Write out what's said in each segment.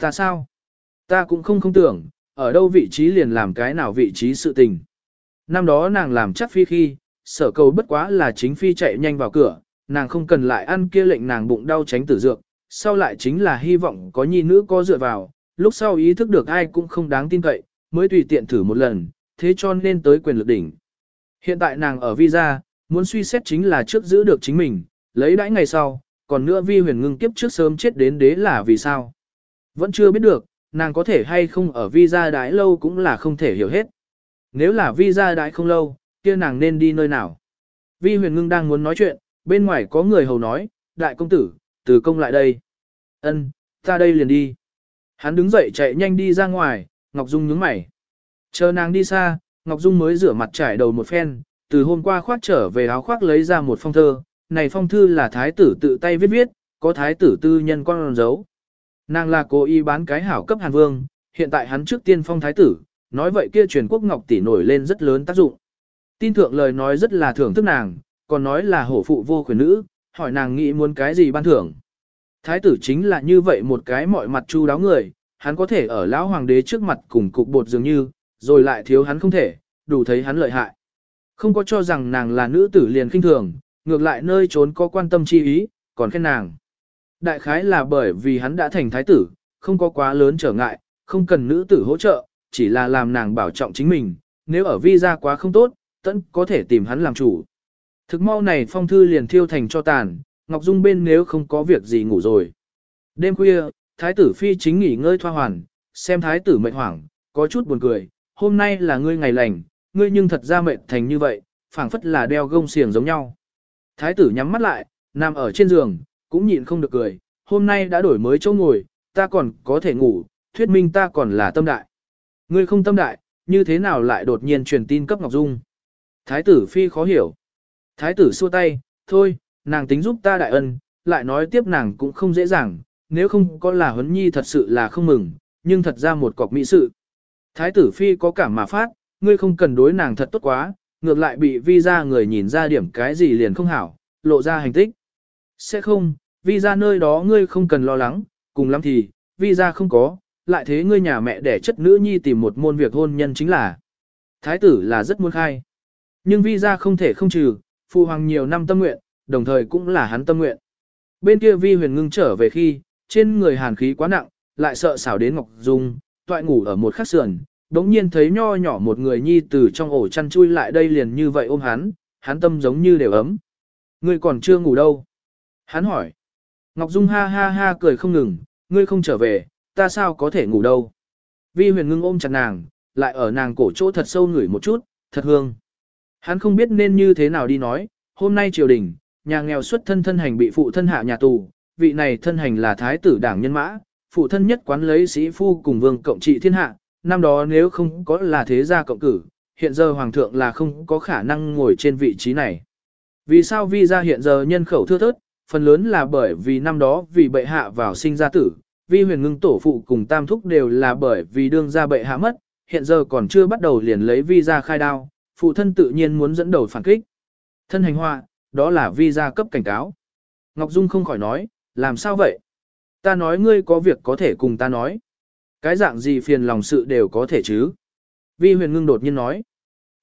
Ta sao? Ta cũng không không tưởng, ở đâu vị trí liền làm cái nào vị trí sự tình. Năm đó nàng làm chắc phi khi, sở cầu bất quá là chính phi chạy nhanh vào cửa, nàng không cần lại ăn kia lệnh nàng bụng đau tránh tử dược, sau lại chính là hy vọng có nhi nữ có dựa vào, lúc sau ý thức được ai cũng không đáng tin cậy, mới tùy tiện thử một lần, thế cho nên tới quyền lực đỉnh. Hiện tại nàng ở visa, muốn suy xét chính là trước giữ được chính mình, lấy đãi ngày sau, còn nữa vi huyền ngưng kiếp trước sớm chết đến đế là vì sao. Vẫn chưa biết được, nàng có thể hay không ở visa đái lâu cũng là không thể hiểu hết. Nếu là visa đái không lâu, kia nàng nên đi nơi nào. Vi huyền ngưng đang muốn nói chuyện, bên ngoài có người hầu nói, đại công tử, từ công lại đây. Ân, ta đây liền đi. Hắn đứng dậy chạy nhanh đi ra ngoài, Ngọc Dung nhướng mày. Chờ nàng đi xa, Ngọc Dung mới rửa mặt trải đầu một phen, từ hôm qua khoác trở về áo khoác lấy ra một phong thơ. Này phong thư là thái tử tự tay viết viết, có thái tử tư nhân con dấu. Nàng là cố ý bán cái hảo cấp Hàn Vương, hiện tại hắn trước tiên phong thái tử, nói vậy kia truyền quốc ngọc tỷ nổi lên rất lớn tác dụng. Tin thượng lời nói rất là thưởng thức nàng, còn nói là hổ phụ vô quyền nữ, hỏi nàng nghĩ muốn cái gì ban thưởng. Thái tử chính là như vậy một cái mọi mặt chu đáo người, hắn có thể ở lão hoàng đế trước mặt cùng cục bột dường như, rồi lại thiếu hắn không thể, đủ thấy hắn lợi hại. Không có cho rằng nàng là nữ tử liền khinh thường, ngược lại nơi trốn có quan tâm chi ý, còn khen nàng. Đại khái là bởi vì hắn đã thành thái tử, không có quá lớn trở ngại, không cần nữ tử hỗ trợ, chỉ là làm nàng bảo trọng chính mình, nếu ở vi ra quá không tốt, tẫn có thể tìm hắn làm chủ. Thực mau này phong thư liền thiêu thành cho tàn, Ngọc Dung bên nếu không có việc gì ngủ rồi. Đêm khuya, thái tử phi chính nghỉ ngơi thoa hoàn, xem thái tử mệt hoảng, có chút buồn cười, hôm nay là ngươi ngày lành, ngươi nhưng thật ra mệt thành như vậy, phảng phất là đeo gông xiềng giống nhau. Thái tử nhắm mắt lại, nằm ở trên giường, cũng nhịn không được cười, hôm nay đã đổi mới chỗ ngồi, ta còn có thể ngủ, thuyết minh ta còn là tâm đại. Ngươi không tâm đại, như thế nào lại đột nhiên truyền tin cấp Ngọc Dung? Thái tử phi khó hiểu. Thái tử xua tay, thôi, nàng tính giúp ta đại ân, lại nói tiếp nàng cũng không dễ dàng, nếu không có là huấn nhi thật sự là không mừng, nhưng thật ra một cọc mỹ sự. Thái tử phi có cảm mà phát, ngươi không cần đối nàng thật tốt quá, ngược lại bị vi ra người nhìn ra điểm cái gì liền không hảo, lộ ra hành tích. Sẽ không, vi ra nơi đó ngươi không cần lo lắng, cùng lắm thì, vi ra không có, lại thế ngươi nhà mẹ để chất nữ nhi tìm một môn việc hôn nhân chính là. Thái tử là rất muốn khai. Nhưng vi ra không thể không trừ, phụ hoàng nhiều năm tâm nguyện, đồng thời cũng là hắn tâm nguyện. Bên kia vi huyền ngưng trở về khi, trên người hàn khí quá nặng, lại sợ xảo đến Ngọc Dung, toại ngủ ở một khắc sườn, đống nhiên thấy nho nhỏ một người nhi từ trong ổ chăn chui lại đây liền như vậy ôm hắn, hắn tâm giống như đều ấm. Ngươi còn chưa ngủ đâu? Hắn hỏi. Ngọc Dung ha ha ha cười không ngừng, ngươi không trở về, ta sao có thể ngủ đâu? Vi huyền ngưng ôm chặt nàng, lại ở nàng cổ chỗ thật sâu ngửi một chút, thật hương. Hắn không biết nên như thế nào đi nói, hôm nay triều đình, nhà nghèo xuất thân thân hành bị phụ thân hạ nhà tù, vị này thân hành là thái tử đảng nhân mã, phụ thân nhất quán lấy sĩ phu cùng vương cộng trị thiên hạ, năm đó nếu không có là thế gia cộng cử, hiện giờ hoàng thượng là không có khả năng ngồi trên vị trí này. Vì sao vi gia hiện giờ nhân khẩu thưa thớt, phần lớn là bởi vì năm đó vì bệ hạ vào sinh ra tử, vi huyền ngưng tổ phụ cùng tam thúc đều là bởi vì đương gia bệ hạ mất, hiện giờ còn chưa bắt đầu liền lấy vi gia khai đao, phụ thân tự nhiên muốn dẫn đầu phản kích. Thân hành hoa, đó là vi gia cấp cảnh cáo. Ngọc Dung không khỏi nói, làm sao vậy? Ta nói ngươi có việc có thể cùng ta nói. Cái dạng gì phiền lòng sự đều có thể chứ? Vi huyền ngưng đột nhiên nói.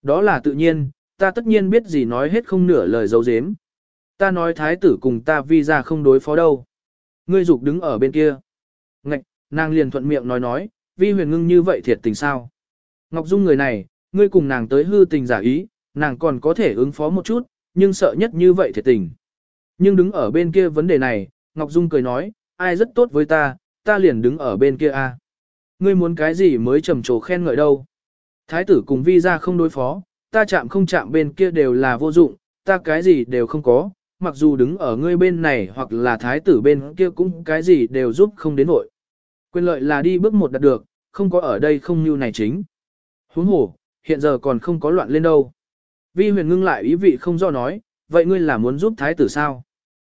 Đó là tự nhiên, ta tất nhiên biết gì nói hết không nửa lời dấu dếm. Ta nói thái tử cùng ta vi ra không đối phó đâu. Ngươi dục đứng ở bên kia. Ngạch, nàng liền thuận miệng nói nói, vi huyền ngưng như vậy thiệt tình sao? Ngọc Dung người này, ngươi cùng nàng tới hư tình giả ý, nàng còn có thể ứng phó một chút, nhưng sợ nhất như vậy thiệt tình. Nhưng đứng ở bên kia vấn đề này, Ngọc Dung cười nói, ai rất tốt với ta, ta liền đứng ở bên kia a. Ngươi muốn cái gì mới trầm trồ khen ngợi đâu. Thái tử cùng vi ra không đối phó, ta chạm không chạm bên kia đều là vô dụng, ta cái gì đều không có, mặc dù đứng ở ngươi bên này hoặc là thái tử bên kia cũng cái gì đều giúp không đến nội. Quyền lợi là đi bước một đạt được, không có ở đây không như này chính. Huống hồ, hiện giờ còn không có loạn lên đâu. Vi huyền ngưng lại ý vị không do nói, vậy ngươi là muốn giúp thái tử sao?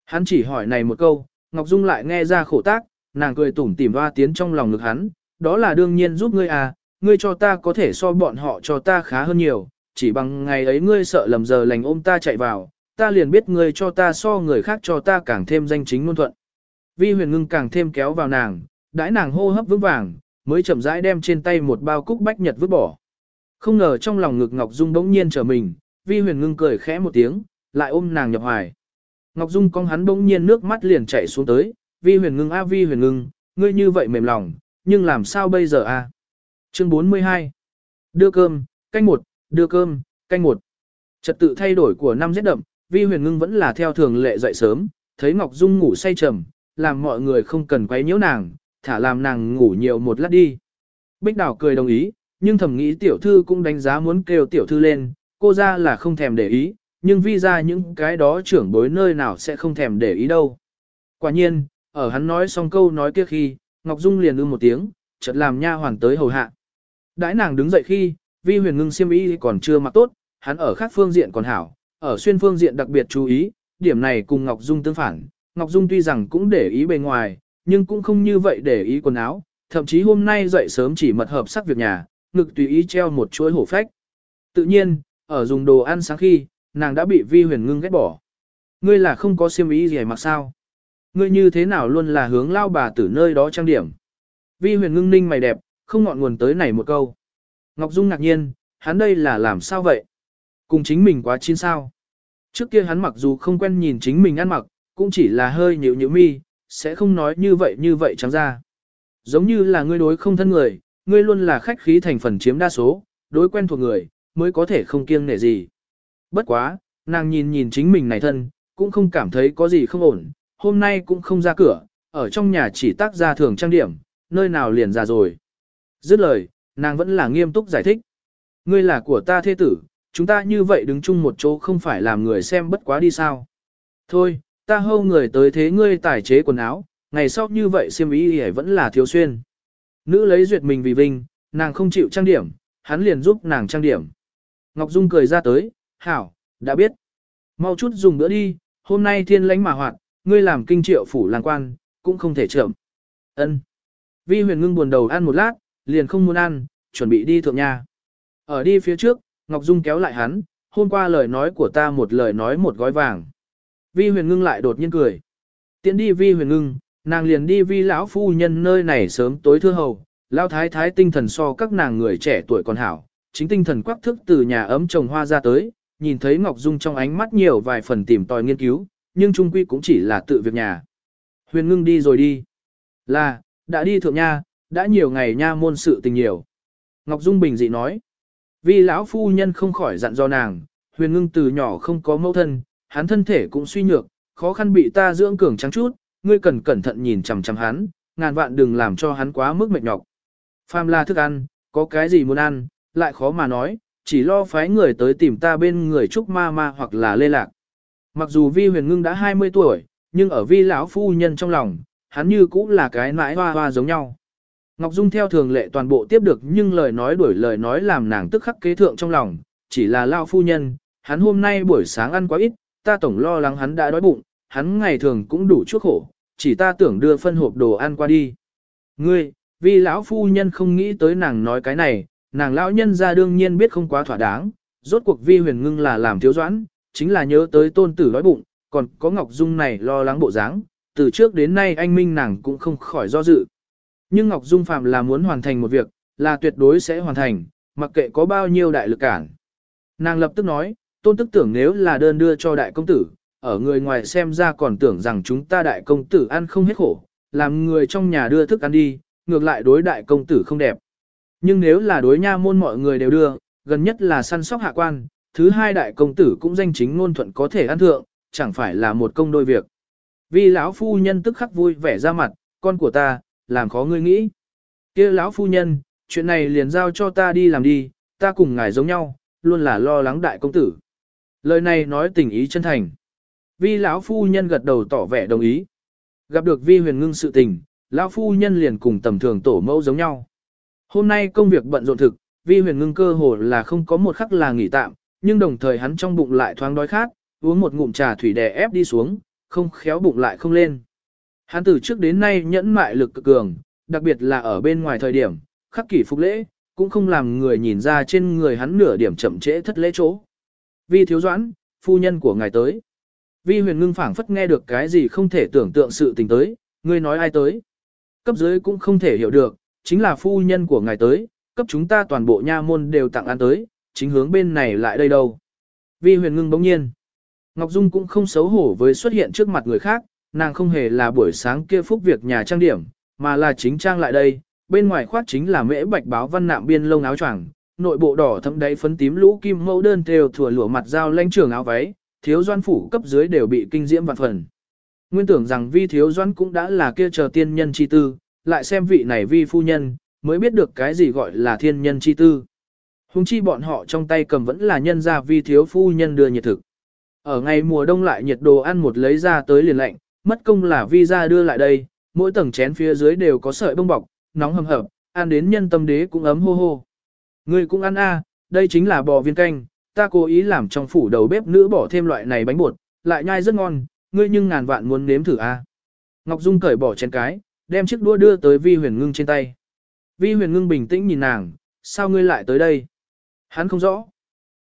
Hắn chỉ hỏi này một câu, Ngọc Dung lại nghe ra khổ tác, nàng cười tủm tỉm hoa tiến trong lòng ngực hắn, đó là đương nhiên giúp ngươi à, ngươi cho ta có thể so bọn họ cho ta khá hơn nhiều, chỉ bằng ngày ấy ngươi sợ lầm giờ lành ôm ta chạy vào, ta liền biết ngươi cho ta so người khác cho ta càng thêm danh chính ngôn thuận. Vi huyền ngưng càng thêm kéo vào nàng, đãi nàng hô hấp vững vàng, mới chậm rãi đem trên tay một bao cúc bách nhật vứt bỏ. Không ngờ trong lòng ngực Ngọc Dung bỗng nhiên trở mình, Vi Huyền Ngưng cười khẽ một tiếng, lại ôm nàng nhập hoài. Ngọc Dung con hắn bỗng nhiên nước mắt liền chảy xuống tới, Vi Huyền Ngưng a Vi Huyền Ngưng, ngươi như vậy mềm lòng, nhưng làm sao bây giờ a? Chương 42. Đưa cơm, canh một, đưa cơm, canh một. Trật tự thay đổi của năm rét đậm, Vi Huyền Ngưng vẫn là theo thường lệ dậy sớm, thấy Ngọc Dung ngủ say trầm, làm mọi người không cần quấy nhiễu nàng, thả làm nàng ngủ nhiều một lát đi. Bích Đào cười đồng ý, nhưng thầm nghĩ tiểu thư cũng đánh giá muốn kêu tiểu thư lên, cô ra là không thèm để ý, nhưng vi ra những cái đó trưởng bối nơi nào sẽ không thèm để ý đâu. Quả nhiên, ở hắn nói xong câu nói kia khi, Ngọc Dung liền ư một tiếng, chợt làm nha hoàn tới hầu hạ. Đãi nàng đứng dậy khi, vi huyền ngưng xiêm y còn chưa mặc tốt, hắn ở khác phương diện còn hảo, ở xuyên phương diện đặc biệt chú ý, điểm này cùng Ngọc Dung tương phản. Ngọc Dung tuy rằng cũng để ý bề ngoài, nhưng cũng không như vậy để ý quần áo, thậm chí hôm nay dậy sớm chỉ mật hợp sắc việc nhà, ngực tùy ý treo một chuỗi hổ phách. Tự nhiên, ở dùng đồ ăn sáng khi, nàng đã bị vi huyền ngưng ghét bỏ. Ngươi là không có xiêm ý gì mặc sao? Ngươi như thế nào luôn là hướng lao bà tử nơi đó trang điểm? Vi huyền ngưng ninh mày đẹp, không ngọn nguồn tới này một câu. Ngọc Dung ngạc nhiên, hắn đây là làm sao vậy? Cùng chính mình quá chín sao? Trước kia hắn mặc dù không quen nhìn chính mình ăn mặc, cũng chỉ là hơi nhịu nhịu mi, sẽ không nói như vậy như vậy trắng ra. Giống như là ngươi đối không thân người, ngươi luôn là khách khí thành phần chiếm đa số, đối quen thuộc người, mới có thể không kiêng nể gì. Bất quá, nàng nhìn nhìn chính mình này thân, cũng không cảm thấy có gì không ổn, hôm nay cũng không ra cửa, ở trong nhà chỉ tác ra thường trang điểm, nơi nào liền ra rồi. Dứt lời, nàng vẫn là nghiêm túc giải thích. Ngươi là của ta thế tử, chúng ta như vậy đứng chung một chỗ không phải làm người xem bất quá đi sao. Thôi, ta hâu người tới thế ngươi tài chế quần áo, ngày sau như vậy xiêm ý vẫn là thiếu xuyên. Nữ lấy duyệt mình vì vinh, nàng không chịu trang điểm, hắn liền giúp nàng trang điểm. Ngọc Dung cười ra tới, hảo, đã biết. Mau chút dùng bữa đi, hôm nay thiên lãnh mà hoạt, ngươi làm kinh triệu phủ làng quan, cũng không thể chậm. Ân. Vi huyền ngưng buồn đầu ăn một lát, liền không muốn ăn, chuẩn bị đi thượng nhà. Ở đi phía trước, Ngọc Dung kéo lại hắn, hôm qua lời nói của ta một lời nói một gói vàng. Vi huyền ngưng lại đột nhiên cười. Tiến đi vi huyền ngưng, nàng liền đi vi lão phu nhân nơi này sớm tối thưa hầu, Lão thái thái tinh thần so các nàng người trẻ tuổi còn hảo, chính tinh thần quắc thức từ nhà ấm trồng hoa ra tới, nhìn thấy Ngọc Dung trong ánh mắt nhiều vài phần tìm tòi nghiên cứu, nhưng trung quy cũng chỉ là tự việc nhà. Huyền ngưng đi rồi đi. Là, đã đi thượng nha, đã nhiều ngày nha môn sự tình nhiều. Ngọc Dung bình dị nói. Vì lão phu nhân không khỏi dặn do nàng, huyền ngưng từ nhỏ không có mẫu thân, hắn thân thể cũng suy nhược, khó khăn bị ta dưỡng cường trắng chút, ngươi cần cẩn thận nhìn chằm chằm hắn, ngàn vạn đừng làm cho hắn quá mức mệt nhọc. Phàm là thức ăn, có cái gì muốn ăn, lại khó mà nói, chỉ lo phái người tới tìm ta bên người trúc ma ma hoặc là lê lạc. Mặc dù vi huyền ngưng đã 20 tuổi, nhưng ở vi lão phu nhân trong lòng, hắn như cũng là cái nãi hoa hoa giống nhau. Ngọc Dung theo thường lệ toàn bộ tiếp được nhưng lời nói đuổi lời nói làm nàng tức khắc kế thượng trong lòng, chỉ là lão phu nhân, hắn hôm nay buổi sáng ăn quá ít, ta tổng lo lắng hắn đã đói bụng, hắn ngày thường cũng đủ chuốc khổ, chỉ ta tưởng đưa phân hộp đồ ăn qua đi. Ngươi, vì lão phu nhân không nghĩ tới nàng nói cái này, nàng lão nhân ra đương nhiên biết không quá thỏa đáng, rốt cuộc vi huyền ngưng là làm thiếu doãn, chính là nhớ tới tôn tử đói bụng, còn có Ngọc Dung này lo lắng bộ dáng, từ trước đến nay anh Minh nàng cũng không khỏi do dự. Nhưng Ngọc Dung phạm là muốn hoàn thành một việc, là tuyệt đối sẽ hoàn thành, mặc kệ có bao nhiêu đại lực cản. Nàng lập tức nói, tôn tức tưởng nếu là đơn đưa cho đại công tử, ở người ngoài xem ra còn tưởng rằng chúng ta đại công tử ăn không hết khổ, làm người trong nhà đưa thức ăn đi, ngược lại đối đại công tử không đẹp. Nhưng nếu là đối nha môn mọi người đều đưa, gần nhất là săn sóc hạ quan, thứ hai đại công tử cũng danh chính ngôn thuận có thể ăn thượng, chẳng phải là một công đôi việc. Vì lão phu nhân tức khắc vui vẻ ra mặt, con của ta, làm khó ngươi nghĩ. kia lão phu nhân, chuyện này liền giao cho ta đi làm đi, ta cùng ngài giống nhau, luôn là lo lắng đại công tử. Lời này nói tình ý chân thành. Vi lão phu nhân gật đầu tỏ vẻ đồng ý. Gặp được Vi huyền ngưng sự tình, lão phu nhân liền cùng tầm thường tổ mẫu giống nhau. Hôm nay công việc bận rộn thực, Vi huyền ngưng cơ hồ là không có một khắc là nghỉ tạm, nhưng đồng thời hắn trong bụng lại thoáng đói khát, uống một ngụm trà thủy đè ép đi xuống, không khéo bụng lại không lên. Hắn từ trước đến nay nhẫn mại lực cực cường, đặc biệt là ở bên ngoài thời điểm, khắc kỷ phục lễ, cũng không làm người nhìn ra trên người hắn nửa điểm chậm trễ thất lễ chỗ. Vi thiếu doãn, phu nhân của ngài tới. Vi huyền ngưng phảng phất nghe được cái gì không thể tưởng tượng sự tình tới, ngươi nói ai tới. cấp dưới cũng không thể hiểu được, chính là phu nhân của ngài tới, cấp chúng ta toàn bộ nha môn đều tặng ăn tới, chính hướng bên này lại đây đâu. Vi huyền ngưng bỗng nhiên. Ngọc Dung cũng không xấu hổ với xuất hiện trước mặt người khác, nàng không hề là buổi sáng kia phúc việc nhà trang điểm, mà là chính trang lại đây, bên ngoài khoác chính là mễ bạch báo văn nạm biên lông áo choàng, nội bộ đỏ thẫm đáy phấn tím lũ kim mẫu đơn thêu thừa lụa mặt dao lanh trường áo váy, thiếu doan phủ cấp dưới đều bị kinh diễm vạn phần. Nguyên tưởng rằng vi thiếu doan cũng đã là kia chờ tiên nhân chi tư, lại xem vị này vi phu nhân, mới biết được cái gì gọi là thiên nhân chi tư. Hùng chi bọn họ trong tay cầm vẫn là nhân gia vi thiếu phu nhân đưa nhiệt thực. Ở ngày mùa đông lại nhiệt đồ ăn một lấy ra tới liền lạnh, mất công là vi đưa lại đây, mỗi tầng chén phía dưới đều có sợi bông bọc, nóng hầm hập, ăn đến nhân tâm đế cũng ấm hô hô. Người cũng ăn a, đây chính là bò viên canh, ta cố ý làm trong phủ đầu bếp nữ bỏ thêm loại này bánh bột, lại nhai rất ngon, ngươi nhưng ngàn vạn muốn nếm thử a. Ngọc Dung cởi bỏ chén cái, đem chiếc đũa đưa tới Vi Huyền Ngưng trên tay. Vi Huyền Ngưng bình tĩnh nhìn nàng, sao ngươi lại tới đây? Hắn không rõ.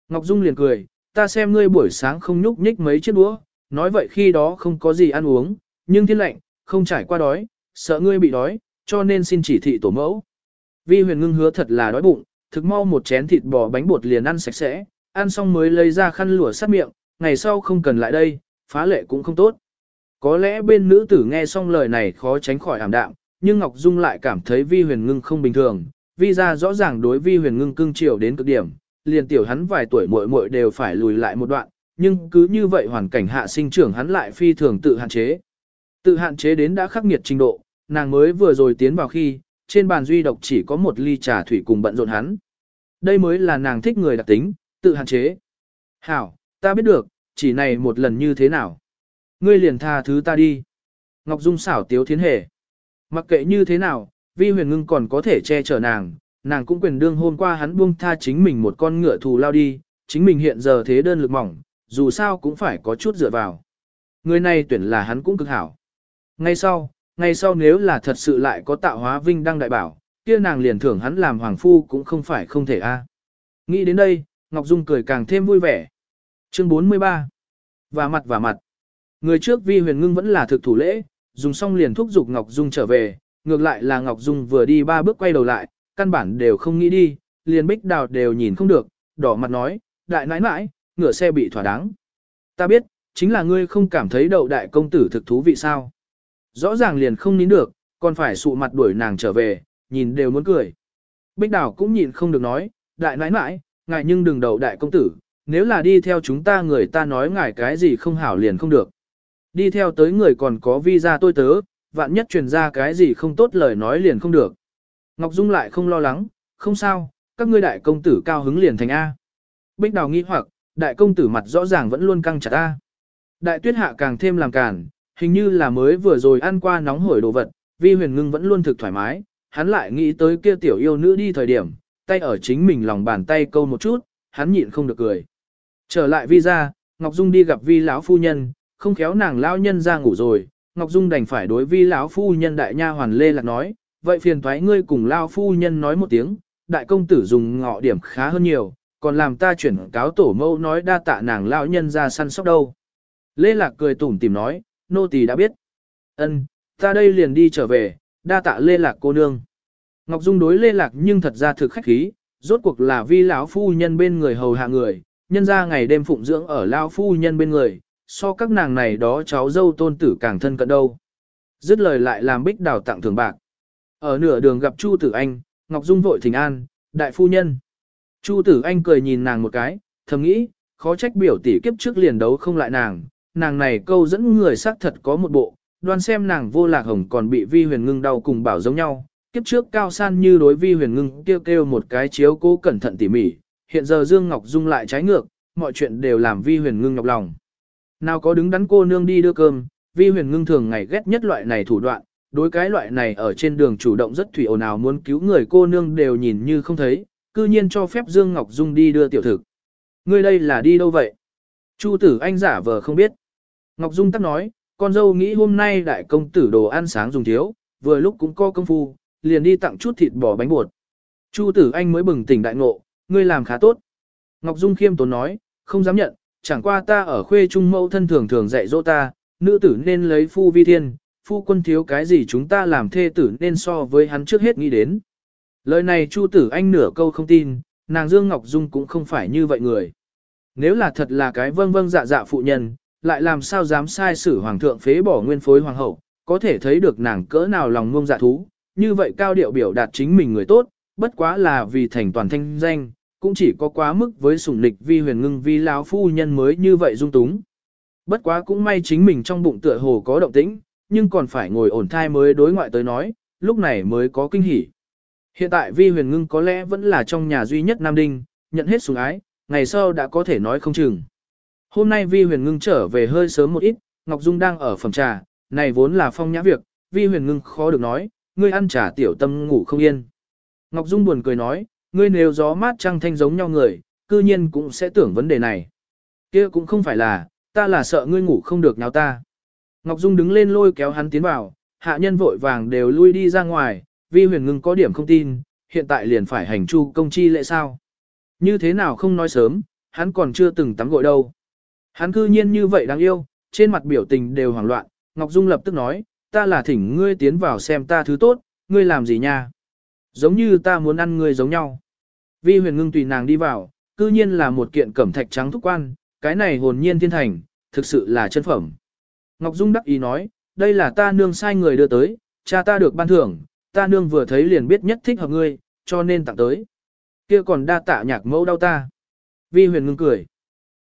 Ngọc Dung liền cười, ta xem ngươi buổi sáng không nhúc nhích mấy chiếc đũa, nói vậy khi đó không có gì ăn uống, nhưng thiên lệnh, không trải qua đói, sợ ngươi bị đói, cho nên xin chỉ thị tổ mẫu. Vi huyền ngưng hứa thật là đói bụng, thực mau một chén thịt bò bánh bột liền ăn sạch sẽ, ăn xong mới lấy ra khăn lụa sát miệng, ngày sau không cần lại đây, phá lệ cũng không tốt. Có lẽ bên nữ tử nghe xong lời này khó tránh khỏi ảm đạm, nhưng Ngọc Dung lại cảm thấy vi huyền ngưng không bình thường, vi ra rõ ràng đối vi huyền ngưng cưng chiều đến cực điểm, liền tiểu hắn vài tuổi muội muội đều phải lùi lại một đoạn, nhưng cứ như vậy hoàn cảnh hạ sinh trưởng hắn lại phi thường tự hạn chế. Tự hạn chế đến đã khắc nghiệt trình độ, nàng mới vừa rồi tiến vào khi, trên bàn duy độc chỉ có một ly trà thủy cùng bận rộn hắn. Đây mới là nàng thích người đặc tính, tự hạn chế. Hảo, ta biết được, chỉ này một lần như thế nào. Ngươi liền tha thứ ta đi. Ngọc Dung xảo tiếu thiến hề. Mặc kệ như thế nào, vi huyền ngưng còn có thể che chở nàng, nàng cũng quyền đương hôm qua hắn buông tha chính mình một con ngựa thù lao đi, chính mình hiện giờ thế đơn lực mỏng, dù sao cũng phải có chút dựa vào. Người này tuyển là hắn cũng cực hảo. Ngay sau, ngay sau nếu là thật sự lại có tạo hóa vinh đăng đại bảo, kia nàng liền thưởng hắn làm hoàng phu cũng không phải không thể a. Nghĩ đến đây, Ngọc Dung cười càng thêm vui vẻ. Chương 43 Và mặt và mặt Người trước vi huyền ngưng vẫn là thực thủ lễ, dùng xong liền thúc giục Ngọc Dung trở về, ngược lại là Ngọc Dung vừa đi ba bước quay đầu lại, căn bản đều không nghĩ đi, liền bích đào đều nhìn không được, đỏ mặt nói, đại nãi nãi, ngựa xe bị thỏa đáng. Ta biết, chính là ngươi không cảm thấy đậu đại công tử thực thú vị sao. Rõ ràng liền không nín được, còn phải sụ mặt đuổi nàng trở về, nhìn đều muốn cười. Bích đào cũng nhìn không được nói, đại nãi nãi, ngài nhưng đừng đậu đại công tử, nếu là đi theo chúng ta người ta nói ngài cái gì không hảo liền không được. Đi theo tới người còn có visa tôi tớ, vạn nhất truyền ra cái gì không tốt lời nói liền không được. Ngọc Dung lại không lo lắng, không sao, các ngươi đại công tử cao hứng liền thành A. Bích đào nghi hoặc, đại công tử mặt rõ ràng vẫn luôn căng chặt A. Đại tuyết hạ càng thêm làm cản, hình như là mới vừa rồi ăn qua nóng hổi đồ vật, vi huyền ngưng vẫn luôn thực thoải mái, hắn lại nghĩ tới kia tiểu yêu nữ đi thời điểm, tay ở chính mình lòng bàn tay câu một chút, hắn nhịn không được cười. Trở lại vi ra, Ngọc Dung đi gặp vi lão phu nhân, không khéo nàng lão nhân ra ngủ rồi, Ngọc Dung đành phải đối vi lão phu nhân đại nha hoàn lê lạc nói, vậy phiền thoái ngươi cùng lão phu nhân nói một tiếng, đại công tử dùng ngọ điểm khá hơn nhiều, còn làm ta chuyển cáo tổ mẫu nói đa tạ nàng lão nhân ra săn sóc đâu. Lê Lạc cười tủm tìm nói, nô tỳ đã biết. Ân, ta đây liền đi trở về, đa tạ Lê Lạc cô nương. Ngọc Dung đối Lê Lạc nhưng thật ra thực khách khí, rốt cuộc là vi lão phu nhân bên người hầu hạ người, nhân ra ngày đêm phụng dưỡng ở lão phu nhân bên người, so các nàng này đó cháu dâu tôn tử càng thân cận đâu. Dứt lời lại làm bích đào tặng thường bạc. Ở nửa đường gặp Chu Tử Anh, Ngọc Dung vội thỉnh an, đại phu nhân. Chu Tử Anh cười nhìn nàng một cái, thầm nghĩ, khó trách biểu tỷ kiếp trước liền đấu không lại nàng, nàng này câu dẫn người xác thật có một bộ, đoan xem nàng vô lạc hồng còn bị vi huyền ngưng đau cùng bảo giống nhau. Kiếp trước cao san như đối vi huyền ngưng kêu kêu một cái chiếu cố cẩn thận tỉ mỉ, hiện giờ Dương Ngọc Dung lại trái ngược, mọi chuyện đều làm vi huyền ngưng nhọc lòng. Nào có đứng đắn cô nương đi đưa cơm, vi huyền ngưng thường ngày ghét nhất loại này thủ đoạn, đối cái loại này ở trên đường chủ động rất thủy ồn ào muốn cứu người cô nương đều nhìn như không thấy, cư nhiên cho phép Dương Ngọc Dung đi đưa tiểu thực. Ngươi đây là đi đâu vậy? Chu tử anh giả vờ không biết. Ngọc Dung tắc nói, con dâu nghĩ hôm nay đại công tử đồ ăn sáng dùng thiếu, vừa lúc cũng có công phu, liền đi tặng chút thịt bò bánh bột. Chu tử anh mới bừng tỉnh đại ngộ, ngươi làm khá tốt. Ngọc Dung khiêm tốn nói, không dám nhận, chẳng qua ta ở khuê trung mẫu thân thường thường dạy dỗ ta, nữ tử nên lấy phu vi thiên, phu quân thiếu cái gì chúng ta làm thê tử nên so với hắn trước hết nghĩ đến. Lời này Chu Tử Anh nửa câu không tin, nàng Dương Ngọc Dung cũng không phải như vậy người. Nếu là thật là cái vâng vâng dạ dạ phụ nhân, lại làm sao dám sai xử hoàng thượng phế bỏ nguyên phối hoàng hậu, có thể thấy được nàng cỡ nào lòng ngông dạ thú, như vậy cao điệu biểu đạt chính mình người tốt, bất quá là vì thành toàn thanh danh, cũng chỉ có quá mức với sủng lịch vi huyền ngưng vi lão phu nhân mới như vậy dung túng. Bất quá cũng may chính mình trong bụng tựa hồ có động tĩnh, nhưng còn phải ngồi ổn thai mới đối ngoại tới nói, lúc này mới có kinh hỉ. Hiện tại vi huyền ngưng có lẽ vẫn là trong nhà duy nhất Nam Đinh, nhận hết sủng ái, ngày sau đã có thể nói không chừng. Hôm nay vi huyền ngưng trở về hơi sớm một ít, Ngọc Dung đang ở phòng trà, này vốn là phong nhã việc, vi huyền ngưng khó được nói, ngươi ăn trà tiểu tâm ngủ không yên. Ngọc Dung buồn cười nói, ngươi nếu gió mát trăng thanh giống nhau người, cư nhiên cũng sẽ tưởng vấn đề này. kia cũng không phải là, ta là sợ ngươi ngủ không được nào ta. Ngọc Dung đứng lên lôi kéo hắn tiến vào, hạ nhân vội vàng đều lui đi ra ngoài, vi huyền ngưng có điểm không tin, hiện tại liền phải hành chu công chi lệ sao. Như thế nào không nói sớm, hắn còn chưa từng tắm gội đâu. Hắn cư nhiên như vậy đáng yêu, trên mặt biểu tình đều hoảng loạn, Ngọc Dung lập tức nói, ta là thỉnh ngươi tiến vào xem ta thứ tốt, ngươi làm gì nha. Giống như ta muốn ăn ngươi giống nhau. Vi huyền ngưng tùy nàng đi vào, cư nhiên là một kiện cẩm thạch trắng thúc quan, cái này hồn nhiên thiên thành, thực sự là chân phẩm. Ngọc Dung đắc ý nói, đây là ta nương sai người đưa tới, cha ta được ban thưởng, ta nương vừa thấy liền biết nhất thích hợp ngươi, cho nên tặng tới. Kia còn đa tạ nhạc mẫu đau ta. Vi huyền ngưng cười.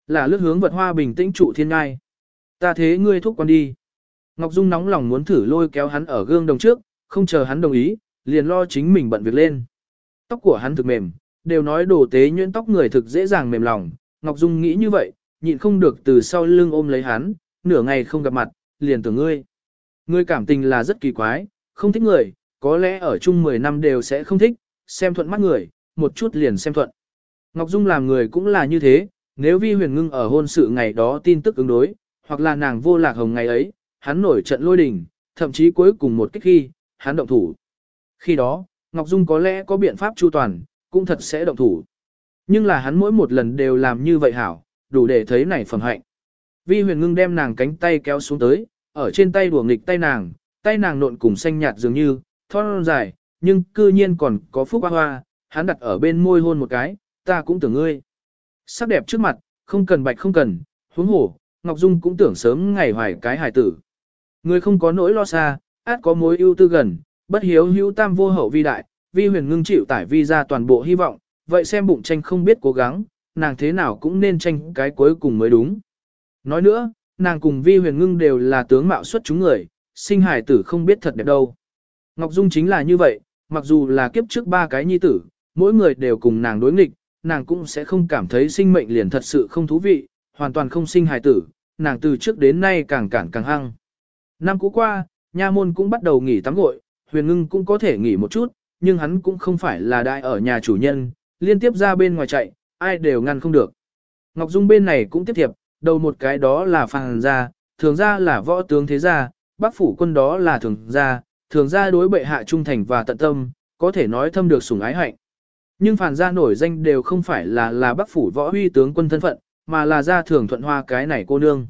Là lướt hướng vật hoa bình tĩnh trụ thiên ngai. Ta thế ngươi thúc quan đi. Ngọc Dung nóng lòng muốn thử lôi kéo hắn ở gương đồng trước, không chờ hắn đồng ý, liền lo chính mình bận việc lên. Tóc của hắn thực mềm, đều nói đồ tế nhuyễn tóc người thực dễ dàng mềm lòng. Ngọc Dung nghĩ như vậy, nhịn không được từ sau lưng ôm lấy hắn, nửa ngày không gặp mặt, liền tưởng ngươi. Ngươi cảm tình là rất kỳ quái, không thích người, có lẽ ở chung 10 năm đều sẽ không thích, xem thuận mắt người, một chút liền xem thuận. Ngọc Dung làm người cũng là như thế, nếu vi huyền ngưng ở hôn sự ngày đó tin tức ứng đối, hoặc là nàng vô lạc hồng ngày ấy, hắn nổi trận lôi đình, thậm chí cuối cùng một cách khi, hắn động thủ. Khi đó, Ngọc Dung có lẽ có biện pháp chu toàn, cũng thật sẽ động thủ. Nhưng là hắn mỗi một lần đều làm như vậy hảo, đủ để thấy này phẩm hạnh. Vi huyền ngưng đem nàng cánh tay kéo xuống tới, ở trên tay đùa nghịch tay nàng, tay nàng nộn cùng xanh nhạt dường như, thon dài, nhưng cư nhiên còn có phúc hoa hoa, hắn đặt ở bên môi hôn một cái, ta cũng tưởng ngươi. Sắc đẹp trước mặt, không cần bạch không cần, huống hổ, Ngọc Dung cũng tưởng sớm ngày hoài cái hài tử. Người không có nỗi lo xa, át có mối ưu tư gần, bất hiếu hữu tam vô hậu vi đại, vi huyền ngưng chịu tải vi ra toàn bộ hy vọng, vậy xem bụng tranh không biết cố gắng, nàng thế nào cũng nên tranh cái cuối cùng mới đúng. Nói nữa, nàng cùng vi huyền ngưng đều là tướng mạo xuất chúng người, sinh hài tử không biết thật đẹp đâu. Ngọc Dung chính là như vậy, mặc dù là kiếp trước ba cái nhi tử, mỗi người đều cùng nàng đối nghịch, nàng cũng sẽ không cảm thấy sinh mệnh liền thật sự không thú vị, hoàn toàn không sinh hài tử, nàng từ trước đến nay càng cản càng hăng. Năm cũ qua, nha môn cũng bắt đầu nghỉ tắm gội, huyền ngưng cũng có thể nghỉ một chút, nhưng hắn cũng không phải là đại ở nhà chủ nhân, liên tiếp ra bên ngoài chạy, ai đều ngăn không được. Ngọc Dung bên này cũng tiếp thiệp, đầu một cái đó là phàng gia, thường gia là võ tướng thế gia, bác phủ quân đó là thường gia, thường gia đối bệ hạ trung thành và tận tâm, có thể nói thâm được sủng ái hạnh. Nhưng phàn gia nổi danh đều không phải là là bác phủ võ huy tướng quân thân phận, mà là gia thường thuận hoa cái này cô nương.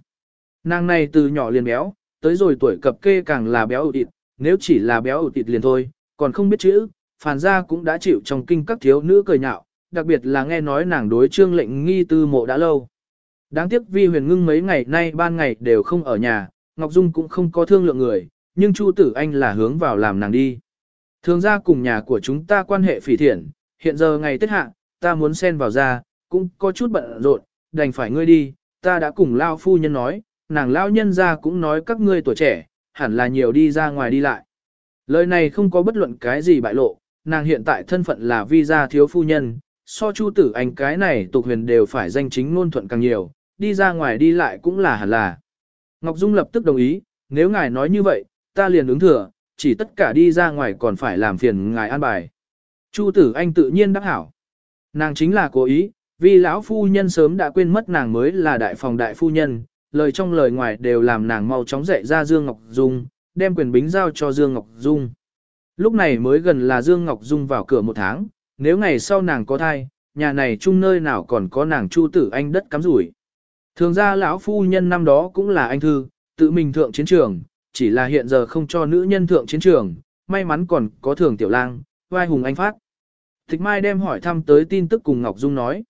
Nàng này từ nhỏ liền béo, tới rồi tuổi cập kê càng là béo ụt ịt, nếu chỉ là béo ụt ịt liền thôi, còn không biết chữ, phàn gia cũng đã chịu trong kinh các thiếu nữ cười nhạo, đặc biệt là nghe nói nàng đối trương lệnh nghi tư mộ đã lâu. Đáng tiếc vi huyền ngưng mấy ngày nay ban ngày đều không ở nhà, Ngọc Dung cũng không có thương lượng người, nhưng Chu Tử Anh là hướng vào làm nàng đi. Thường ra cùng nhà của chúng ta quan hệ phỉ thiện, hiện giờ ngày Tết hạ, ta muốn xen vào ra, cũng có chút bận rộn, đành phải ngươi đi, ta đã cùng Lao phu nhân nói, nàng Lao nhân ra cũng nói các ngươi tuổi trẻ, hẳn là nhiều đi ra ngoài đi lại. Lời này không có bất luận cái gì bại lộ, nàng hiện tại thân phận là vi gia thiếu phu nhân, so Chu Tử Anh cái này tục huyền đều phải danh chính ngôn thuận càng nhiều, đi ra ngoài đi lại cũng là hẳn là. Ngọc Dung lập tức đồng ý, nếu ngài nói như vậy, ta liền ứng thừa, chỉ tất cả đi ra ngoài còn phải làm phiền ngài an bài. Chu tử anh tự nhiên đáp hảo. Nàng chính là cố ý, vì lão phu nhân sớm đã quên mất nàng mới là đại phòng đại phu nhân, lời trong lời ngoài đều làm nàng mau chóng dạy ra Dương Ngọc Dung, đem quyền bính giao cho Dương Ngọc Dung. Lúc này mới gần là Dương Ngọc Dung vào cửa một tháng, nếu ngày sau nàng có thai, nhà này chung nơi nào còn có nàng Chu tử anh đất cắm rủi. Thường ra lão phu nhân năm đó cũng là anh thư, tự mình thượng chiến trường, chỉ là hiện giờ không cho nữ nhân thượng chiến trường, may mắn còn có thường tiểu lang, vai hùng anh phát. Thích Mai đem hỏi thăm tới tin tức cùng Ngọc Dung nói.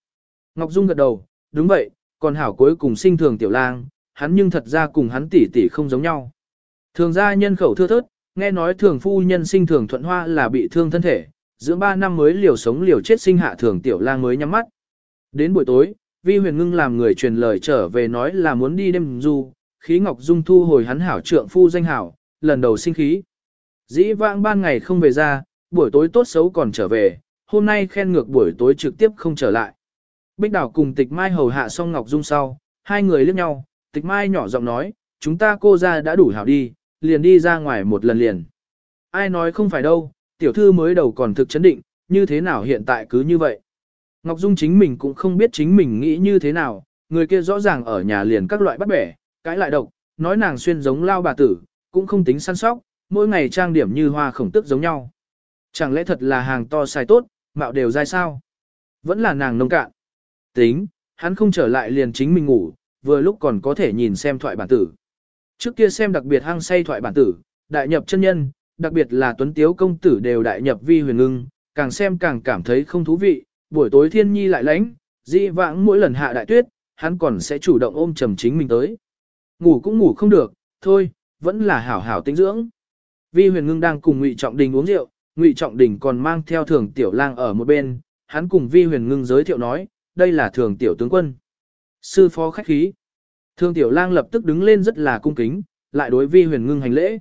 Ngọc Dung gật đầu, đúng vậy, còn hảo cuối cùng sinh thường tiểu lang, hắn nhưng thật ra cùng hắn tỷ tỷ không giống nhau. Thường gia nhân khẩu thưa thớt, nghe nói thường phu nhân sinh thường thuận hoa là bị thương thân thể, dưỡng 3 năm mới liều sống liều chết sinh hạ thường tiểu lang mới nhắm mắt. Đến buổi tối, Vi Huyền Ngưng làm người truyền lời trở về nói là muốn đi đêm du, khí Ngọc Dung thu hồi hắn hảo trượng phu danh hảo, lần đầu sinh khí. Dĩ vãng ban ngày không về ra, buổi tối tốt xấu còn trở về, hôm nay khen ngược buổi tối trực tiếp không trở lại. Bích Đảo cùng Tịch Mai hầu hạ xong Ngọc Dung sau, hai người liếc nhau, Tịch Mai nhỏ giọng nói, chúng ta cô ra đã đủ hảo đi, liền đi ra ngoài một lần liền. Ai nói không phải đâu, tiểu thư mới đầu còn thực chấn định, như thế nào hiện tại cứ như vậy. Ngọc Dung chính mình cũng không biết chính mình nghĩ như thế nào, người kia rõ ràng ở nhà liền các loại bắt bẻ, cãi lại độc, nói nàng xuyên giống lao bà tử, cũng không tính săn sóc, mỗi ngày trang điểm như hoa khổng tức giống nhau. Chẳng lẽ thật là hàng to xài tốt, mạo đều dai sao? Vẫn là nàng nông cạn. Tính, hắn không trở lại liền chính mình ngủ, vừa lúc còn có thể nhìn xem thoại bản tử. Trước kia xem đặc biệt hăng say thoại bản tử, đại nhập chân nhân, đặc biệt là tuấn tiếu công tử đều đại nhập vi huyền ngưng, càng xem càng cảm thấy không thú vị, buổi tối thiên nhi lại lánh, dị vãng mỗi lần hạ đại tuyết, hắn còn sẽ chủ động ôm trầm chính mình tới. Ngủ cũng ngủ không được, thôi, vẫn là hảo hảo tinh dưỡng. Vi huyền ngưng đang cùng Ngụy Trọng Đình uống rượu, Ngụy Trọng Đình còn mang theo thường tiểu lang ở một bên, hắn cùng Vi huyền ngưng giới thiệu nói, đây là thường tiểu tướng quân. Sư phó khách khí. Thường tiểu lang lập tức đứng lên rất là cung kính, lại đối Vi huyền ngưng hành lễ.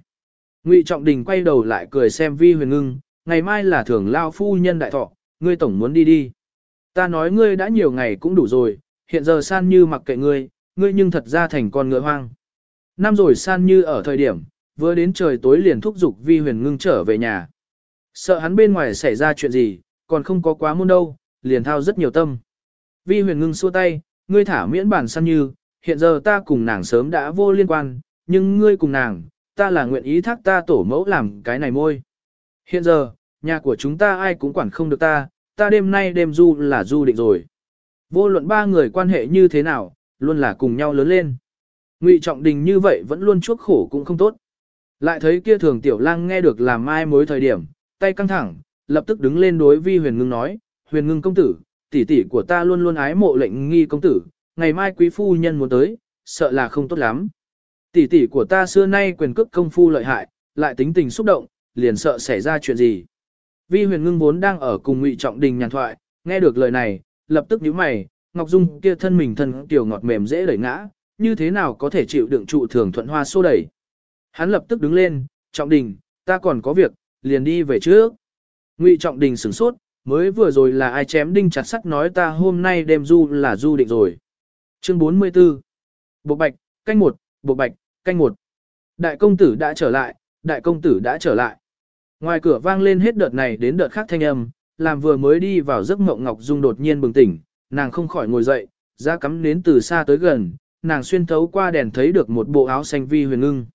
Ngụy Trọng Đình quay đầu lại cười xem Vi huyền ngưng, ngày mai là thường lao phu nhân đại thọ, ngươi tổng muốn đi đi. Ta nói ngươi đã nhiều ngày cũng đủ rồi, hiện giờ san như mặc kệ ngươi, ngươi nhưng thật ra thành con ngựa hoang. Năm rồi san như ở thời điểm, vừa đến trời tối liền thúc giục vi huyền ngưng trở về nhà. Sợ hắn bên ngoài xảy ra chuyện gì, còn không có quá muôn đâu, liền thao rất nhiều tâm. Vi huyền ngưng xua tay, ngươi thả miễn bản san như, hiện giờ ta cùng nàng sớm đã vô liên quan, nhưng ngươi cùng nàng, ta là nguyện ý thác ta tổ mẫu làm cái này môi. Hiện giờ, nhà của chúng ta ai cũng quản không được ta, ta đêm nay đêm du là du định rồi. Vô luận ba người quan hệ như thế nào, luôn là cùng nhau lớn lên. Ngụy Trọng Đình như vậy vẫn luôn chuốc khổ cũng không tốt. Lại thấy kia thường tiểu lang nghe được làm mai mối thời điểm, tay căng thẳng, lập tức đứng lên đối vi huyền ngưng nói, huyền ngưng công tử, tỷ tỷ của ta luôn luôn ái mộ lệnh nghi công tử, ngày mai quý phu nhân muốn tới, sợ là không tốt lắm. Tỷ tỷ của ta xưa nay quyền cước công phu lợi hại, lại tính tình xúc động, liền sợ xảy ra chuyện gì. Vi huyền ngưng vốn đang ở cùng Ngụy Trọng Đình nhàn thoại, nghe được lời này, lập tức nhíu mày, Ngọc Dung kia thân mình thân tiểu ngọt mềm dễ đẩy ngã, như thế nào có thể chịu đựng trụ thường thuận hoa xô đẩy. Hắn lập tức đứng lên, Trọng Đình, ta còn có việc, liền đi về trước. Ngụy Trọng Đình sửng sốt, mới vừa rồi là ai chém đinh chặt sắt nói ta hôm nay đem du là du định rồi. Chương 44 Bộ Bạch, canh một, Bộ Bạch, canh một. Đại công tử đã trở lại, đại công tử đã trở lại. Ngoài cửa vang lên hết đợt này đến đợt khác thanh âm, làm vừa mới đi vào giấc mộng Ngọc Dung đột nhiên bừng tỉnh, nàng không khỏi ngồi dậy, ra cắm nến từ xa tới gần, nàng xuyên thấu qua đèn thấy được một bộ áo xanh vi huyền ngưng.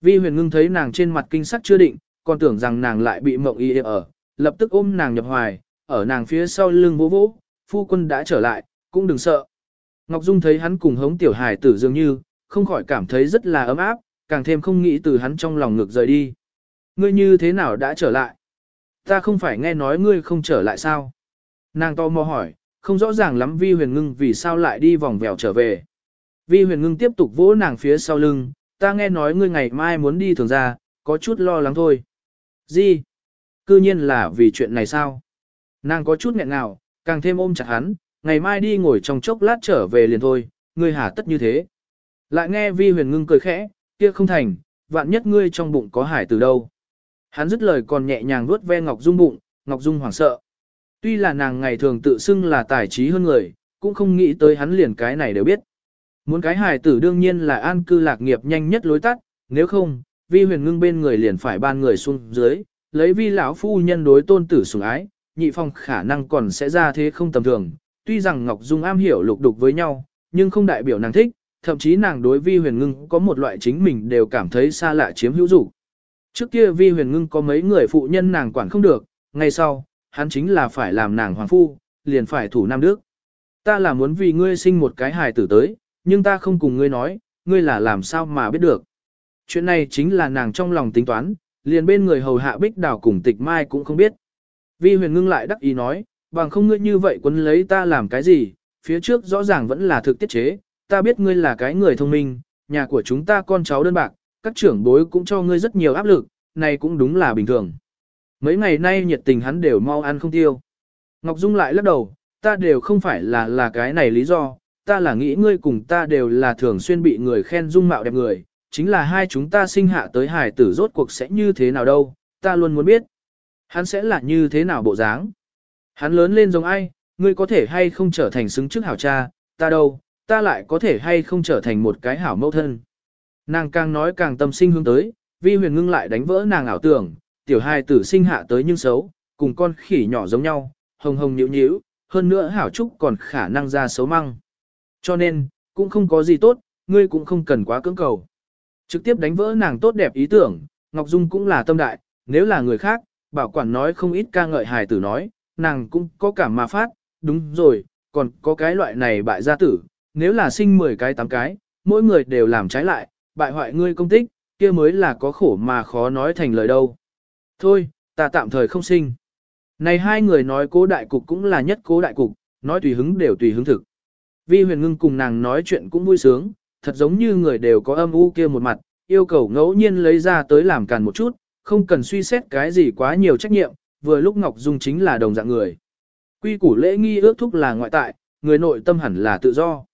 Vi huyền ngưng thấy nàng trên mặt kinh sắc chưa định, còn tưởng rằng nàng lại bị mộng y ở, lập tức ôm nàng nhập hoài, ở nàng phía sau lưng vỗ vỗ, phu quân đã trở lại, cũng đừng sợ. Ngọc Dung thấy hắn cùng hống tiểu hài tử dường như, không khỏi cảm thấy rất là ấm áp, càng thêm không nghĩ từ hắn trong lòng ngược rời đi. Ngươi như thế nào đã trở lại? Ta không phải nghe nói ngươi không trở lại sao? Nàng to mò hỏi, không rõ ràng lắm Vi huyền ngưng vì sao lại đi vòng vèo trở về. Vi huyền ngưng tiếp tục vỗ nàng phía sau lưng, ta nghe nói ngươi ngày mai muốn đi thường ra, có chút lo lắng thôi. Gì? Cư nhiên là vì chuyện này sao? Nàng có chút nghẹn ngào, càng thêm ôm chặt hắn, ngày mai đi ngồi trong chốc lát trở về liền thôi, ngươi hả tất như thế. Lại nghe vi huyền ngưng cười khẽ, kia không thành, vạn nhất ngươi trong bụng có hải từ đâu. Hắn dứt lời còn nhẹ nhàng vuốt ve Ngọc Dung bụng, Ngọc Dung hoảng sợ. Tuy là nàng ngày thường tự xưng là tài trí hơn người, cũng không nghĩ tới hắn liền cái này đều biết. Muốn cái hài tử đương nhiên là an cư lạc nghiệp nhanh nhất lối tắt, nếu không, vi huyền ngưng bên người liền phải ban người xuống dưới, lấy vi lão phu nhân đối tôn tử sủng ái, nhị phong khả năng còn sẽ ra thế không tầm thường. Tuy rằng Ngọc Dung am hiểu lục đục với nhau, nhưng không đại biểu nàng thích, thậm chí nàng đối vi huyền ngưng có một loại chính mình đều cảm thấy xa lạ chiếm hữu dục Trước kia vi huyền ngưng có mấy người phụ nhân nàng quản không được, ngay sau, hắn chính là phải làm nàng hoàng phu, liền phải thủ Nam Đức. Ta là muốn vì ngươi sinh một cái hài tử tới, nhưng ta không cùng ngươi nói, ngươi là làm sao mà biết được. chuyện này chính là nàng trong lòng tính toán, liền bên người hầu hạ bích đảo cùng tịch mai cũng không biết. Vi huyền ngưng lại đắc ý nói, bằng không ngươi như vậy quấn lấy ta làm cái gì, phía trước rõ ràng vẫn là thực tiết chế, ta biết ngươi là cái người thông minh, nhà của chúng ta con cháu đơn bạc, các trưởng bối cũng cho ngươi rất nhiều áp lực, này cũng đúng là bình thường. Mấy ngày nay nhiệt tình hắn đều mau ăn không tiêu. Ngọc Dung lại lắc đầu, ta đều không phải là là cái này lý do, ta là nghĩ ngươi cùng ta đều là thường xuyên bị người khen dung mạo đẹp người, chính là hai chúng ta sinh hạ tới hài tử rốt cuộc sẽ như thế nào đâu, ta luôn muốn biết. Hắn sẽ là như thế nào bộ dáng. Hắn lớn lên giống ai, ngươi có thể hay không trở thành xứng trước hảo cha, ta đâu, ta lại có thể hay không trở thành một cái hảo mẫu thân. Nàng càng nói càng tâm sinh hướng tới, vi huyền ngưng lại đánh vỡ nàng ảo tưởng, tiểu hài tử sinh hạ tới nhưng xấu, cùng con khỉ nhỏ giống nhau, hồng hồng nhíu nhíu, hơn nữa hảo trúc còn khả năng ra xấu măng. Cho nên, cũng không có gì tốt, ngươi cũng không cần quá cưỡng cầu. Trực tiếp đánh vỡ nàng tốt đẹp ý tưởng, Ngọc Dung cũng là tâm đại, nếu là người khác, bảo quản nói không ít ca ngợi hài tử nói, nàng cũng có cảm mà phát, đúng rồi, còn có cái loại này bại gia tử, nếu là sinh 10 cái 8 cái, mỗi người đều làm trái lại, bại hoại ngươi công tích, kia mới là có khổ mà khó nói thành lời đâu. Thôi, ta tạm thời không sinh. Này hai người nói cố đại cục cũng là nhất cố đại cục, nói tùy hứng đều tùy hứng thực. Vi huyền ngưng cùng nàng nói chuyện cũng vui sướng, thật giống như người đều có âm u kia một mặt, yêu cầu ngẫu nhiên lấy ra tới làm càn một chút, không cần suy xét cái gì quá nhiều trách nhiệm, vừa lúc Ngọc Dung chính là đồng dạng người. Quy củ lễ nghi ước thúc là ngoại tại, người nội tâm hẳn là tự do.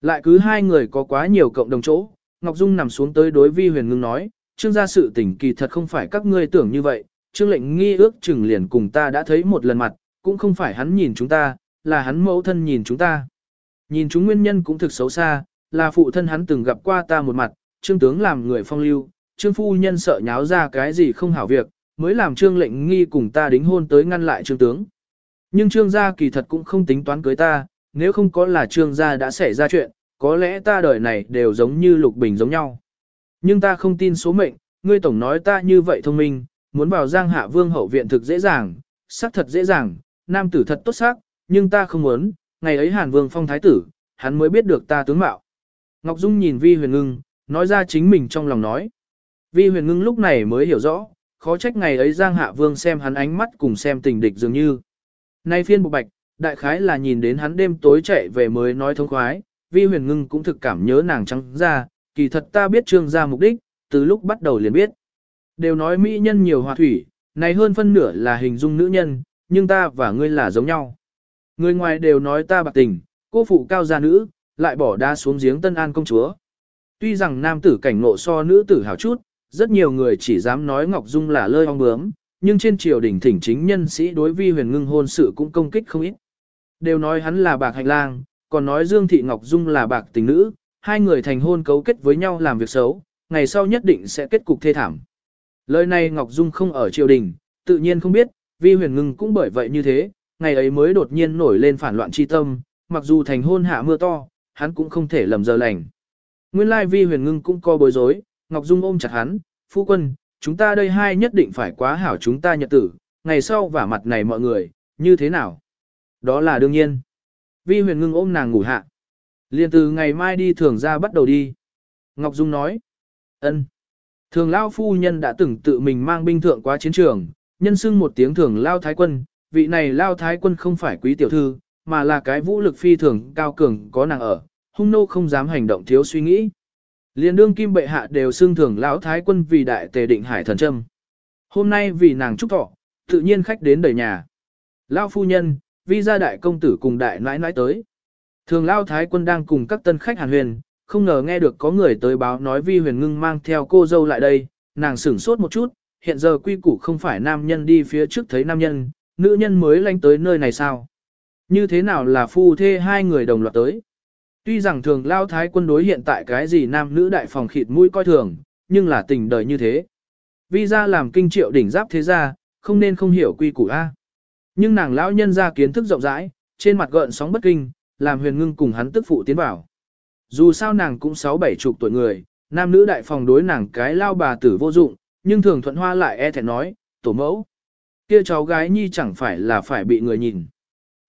Lại cứ hai người có quá nhiều cộng đồng chỗ, Ngọc Dung nằm xuống tới đối vi huyền ngưng nói, trương gia sự tình kỳ thật không phải các ngươi tưởng như vậy, trương lệnh nghi ước chừng liền cùng ta đã thấy một lần mặt, cũng không phải hắn nhìn chúng ta, là hắn mẫu thân nhìn chúng ta. Nhìn chúng nguyên nhân cũng thực xấu xa, là phụ thân hắn từng gặp qua ta một mặt, trương tướng làm người phong lưu, trương phu nhân sợ nháo ra cái gì không hảo việc, mới làm trương lệnh nghi cùng ta đính hôn tới ngăn lại trương tướng. Nhưng trương gia kỳ thật cũng không tính toán cưới ta, nếu không có là trương gia đã xảy ra chuyện, có lẽ ta đời này đều giống như lục bình giống nhau. Nhưng ta không tin số mệnh, ngươi tổng nói ta như vậy thông minh, muốn vào giang hạ vương hậu viện thực dễ dàng, sắc thật dễ dàng, nam tử thật tốt sắc, nhưng ta không muốn, ngày ấy hàn vương phong thái tử, hắn mới biết được ta tướng mạo. Ngọc Dung nhìn vi huyền ngưng, nói ra chính mình trong lòng nói. Vi huyền ngưng lúc này mới hiểu rõ, khó trách ngày ấy giang hạ vương xem hắn ánh mắt cùng xem tình địch dường như. Nay phiên bộ bạch, đại khái là nhìn đến hắn đêm tối chạy về mới nói thông khoái, vi huyền ngưng cũng thực cảm nhớ nàng trắng ra, kỳ thật ta biết trương gia mục đích, từ lúc bắt đầu liền biết. Đều nói mỹ nhân nhiều hòa thủy, này hơn phân nửa là hình dung nữ nhân, nhưng ta và ngươi là giống nhau. Người ngoài đều nói ta bạc tình, cô phụ cao gia nữ, lại bỏ đá xuống giếng tân an công chúa. Tuy rằng nam tử cảnh ngộ so nữ tử hào chút, rất nhiều người chỉ dám nói Ngọc Dung là lơi ong bướm, nhưng trên triều đình thỉnh chính nhân sĩ đối vi huyền ngưng hôn sự cũng công kích không ít. Đều nói hắn là bạc hành lang, còn nói Dương Thị Ngọc Dung là bạc tình nữ, hai người thành hôn cấu kết với nhau làm việc xấu, ngày sau nhất định sẽ kết cục thê thảm. Lời này Ngọc Dung không ở triều đình, tự nhiên không biết, vi huyền ngưng cũng bởi vậy như thế, ngày ấy mới đột nhiên nổi lên phản loạn chi tâm, mặc dù thành hôn hạ mưa to, hắn cũng không thể lầm giờ lành. Nguyên lai vi huyền ngưng cũng co bối rối, Ngọc Dung ôm chặt hắn, phu quân, chúng ta đây hai nhất định phải quá hảo chúng ta nhật tử, ngày sau vả mặt này mọi người, như thế nào? Đó là đương nhiên. Vi huyền ngưng ôm nàng ngủ hạ. Liên từ ngày mai đi thường ra bắt đầu đi. Ngọc Dung nói. ân. Thường Lao phu nhân đã từng tự mình mang binh thượng qua chiến trường, nhân xưng một tiếng thường Lao Thái quân, vị này Lao Thái quân không phải quý tiểu thư, mà là cái vũ lực phi thường cao cường có nàng ở, hung nô không dám hành động thiếu suy nghĩ. Liên đương kim bệ hạ đều xưng thường lão thái quân vì đại tề định hải thần trâm. Hôm nay vì nàng chúc thọ, tự nhiên khách đến đầy nhà. lao phu nhân, vi gia đại công tử cùng đại nãi nãi tới. Thường lão thái quân đang cùng các tân khách hàn huyền, không ngờ nghe được có người tới báo nói vi huyền ngưng mang theo cô dâu lại đây, nàng sửng sốt một chút, hiện giờ quy củ không phải nam nhân đi phía trước thấy nam nhân, nữ nhân mới lanh tới nơi này sao. Như thế nào là phu thê hai người đồng loạt tới? Tuy rằng thường lao thái quân đối hiện tại cái gì nam nữ đại phòng khịt mũi coi thường, nhưng là tình đời như thế. Vi ra làm kinh triệu đỉnh giáp thế gia, không nên không hiểu quy củ A. Nhưng nàng lão nhân ra kiến thức rộng rãi, trên mặt gợn sóng bất kinh, làm huyền ngưng cùng hắn tức phụ tiến vào. Dù sao nàng cũng sáu bảy chục tuổi người, nam nữ đại phòng đối nàng cái lao bà tử vô dụng, nhưng thường thuận hoa lại e thẹn nói, tổ mẫu. Kia cháu gái nhi chẳng phải là phải bị người nhìn.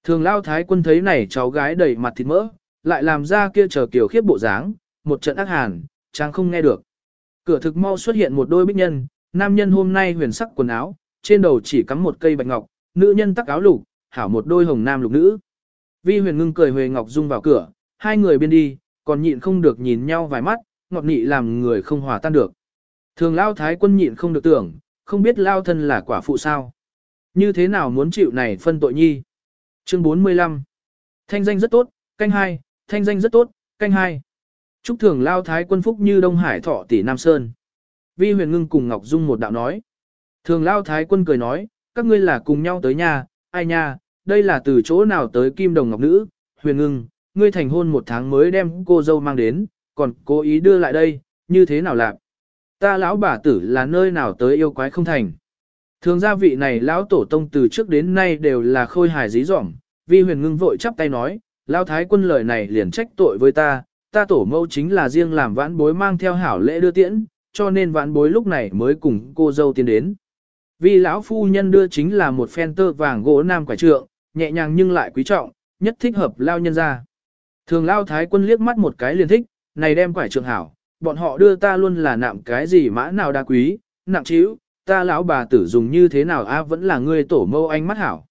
Thường lao thái quân thấy này cháu gái đầy mặt thịt mỡ, lại làm ra kia chờ kiểu khiếp bộ dáng, một trận ác hàn, chàng không nghe được. Cửa thực mau xuất hiện một đôi bích nhân, nam nhân hôm nay huyền sắc quần áo, trên đầu chỉ cắm một cây bạch ngọc, nữ nhân tắc áo lục, hảo một đôi hồng nam lục nữ. Vi huyền ngưng cười Huệ Ngọc Dung vào cửa, hai người bên đi, còn nhịn không được nhìn nhau vài mắt, ngọt nị làm người không hòa tan được. Thường lao thái quân nhịn không được tưởng, không biết lao thân là quả phụ sao. Như thế nào muốn chịu này phân tội nhi. Chương 45 Thanh danh rất tốt, canh hai, thanh danh rất tốt, canh hai. Chúc thường lao thái quân phúc như Đông Hải thọ tỷ Nam Sơn. Vi huyền ngưng cùng Ngọc Dung một đạo nói. Thường lao thái quân cười nói, các ngươi là cùng nhau tới nhà, ai nha, đây là từ chỗ nào tới kim đồng ngọc nữ, huyền ngưng, ngươi thành hôn một tháng mới đem cô dâu mang đến, còn cố ý đưa lại đây, như thế nào làm? Ta lão bà tử là nơi nào tới yêu quái không thành. Thường gia vị này lão tổ tông từ trước đến nay đều là khôi hài dí dỏm, vi huyền ngưng vội chắp tay nói, lão thái quân lời này liền trách tội với ta, ta tổ mẫu chính là riêng làm vãn bối mang theo hảo lễ đưa tiễn, cho nên vãn bối lúc này mới cùng cô dâu tiến đến. Vì lão phu nhân đưa chính là một phen tơ vàng gỗ nam quả trượng, nhẹ nhàng nhưng lại quý trọng, nhất thích hợp lao nhân ra. Thường lao thái quân liếc mắt một cái liền thích, này đem quải trường hảo, bọn họ đưa ta luôn là nạm cái gì mã nào đa quý, nặng chíu, ta lão bà tử dùng như thế nào a vẫn là ngươi tổ mâu anh mắt hảo.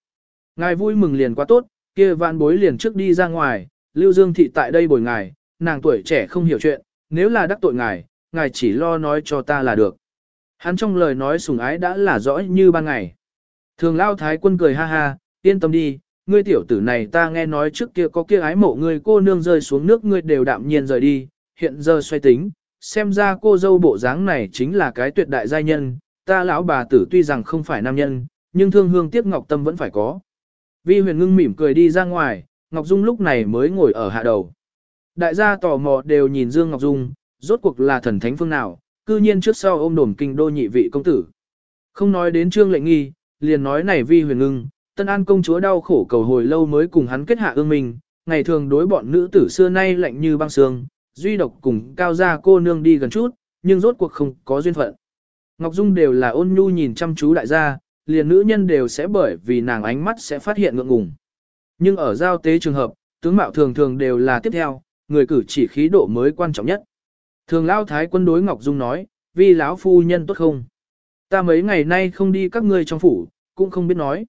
Ngài vui mừng liền quá tốt, kia vạn bối liền trước đi ra ngoài, lưu dương thị tại đây bồi ngài, nàng tuổi trẻ không hiểu chuyện, nếu là đắc tội ngài, ngài chỉ lo nói cho ta là được. Hắn trong lời nói sùng ái đã là rõ như ban ngày. Thường lao thái quân cười ha ha, yên tâm đi, ngươi tiểu tử này ta nghe nói trước kia có kia ái mộ ngươi cô nương rơi xuống nước ngươi đều đạm nhiên rời đi, hiện giờ xoay tính, xem ra cô dâu bộ dáng này chính là cái tuyệt đại giai nhân, ta lão bà tử tuy rằng không phải nam nhân, nhưng thương hương tiếc ngọc tâm vẫn phải có. Vi huyền ngưng mỉm cười đi ra ngoài, Ngọc Dung lúc này mới ngồi ở hạ đầu. Đại gia tò mò đều nhìn Dương Ngọc Dung, rốt cuộc là thần thánh phương nào, cư nhiên trước sau ôm đồm kinh đô nhị vị công tử. Không nói đến trương lệnh nghi, liền nói này vi huyền ngưng, tân an công chúa đau khổ cầu hồi lâu mới cùng hắn kết hạ ương mình. ngày thường đối bọn nữ tử xưa nay lạnh như băng sương, duy độc cùng cao gia cô nương đi gần chút, nhưng rốt cuộc không có duyên phận. Ngọc Dung đều là ôn nhu nhìn chăm chú đại gia, liền nữ nhân đều sẽ bởi vì nàng ánh mắt sẽ phát hiện ngượng ngùng. Nhưng ở giao tế trường hợp, tướng mạo thường thường đều là tiếp theo, người cử chỉ khí độ mới quan trọng nhất. Thường lao thái quân đối Ngọc Dung nói, vì lão phu nhân tốt không? Ta mấy ngày nay không đi các ngươi trong phủ, cũng không biết nói.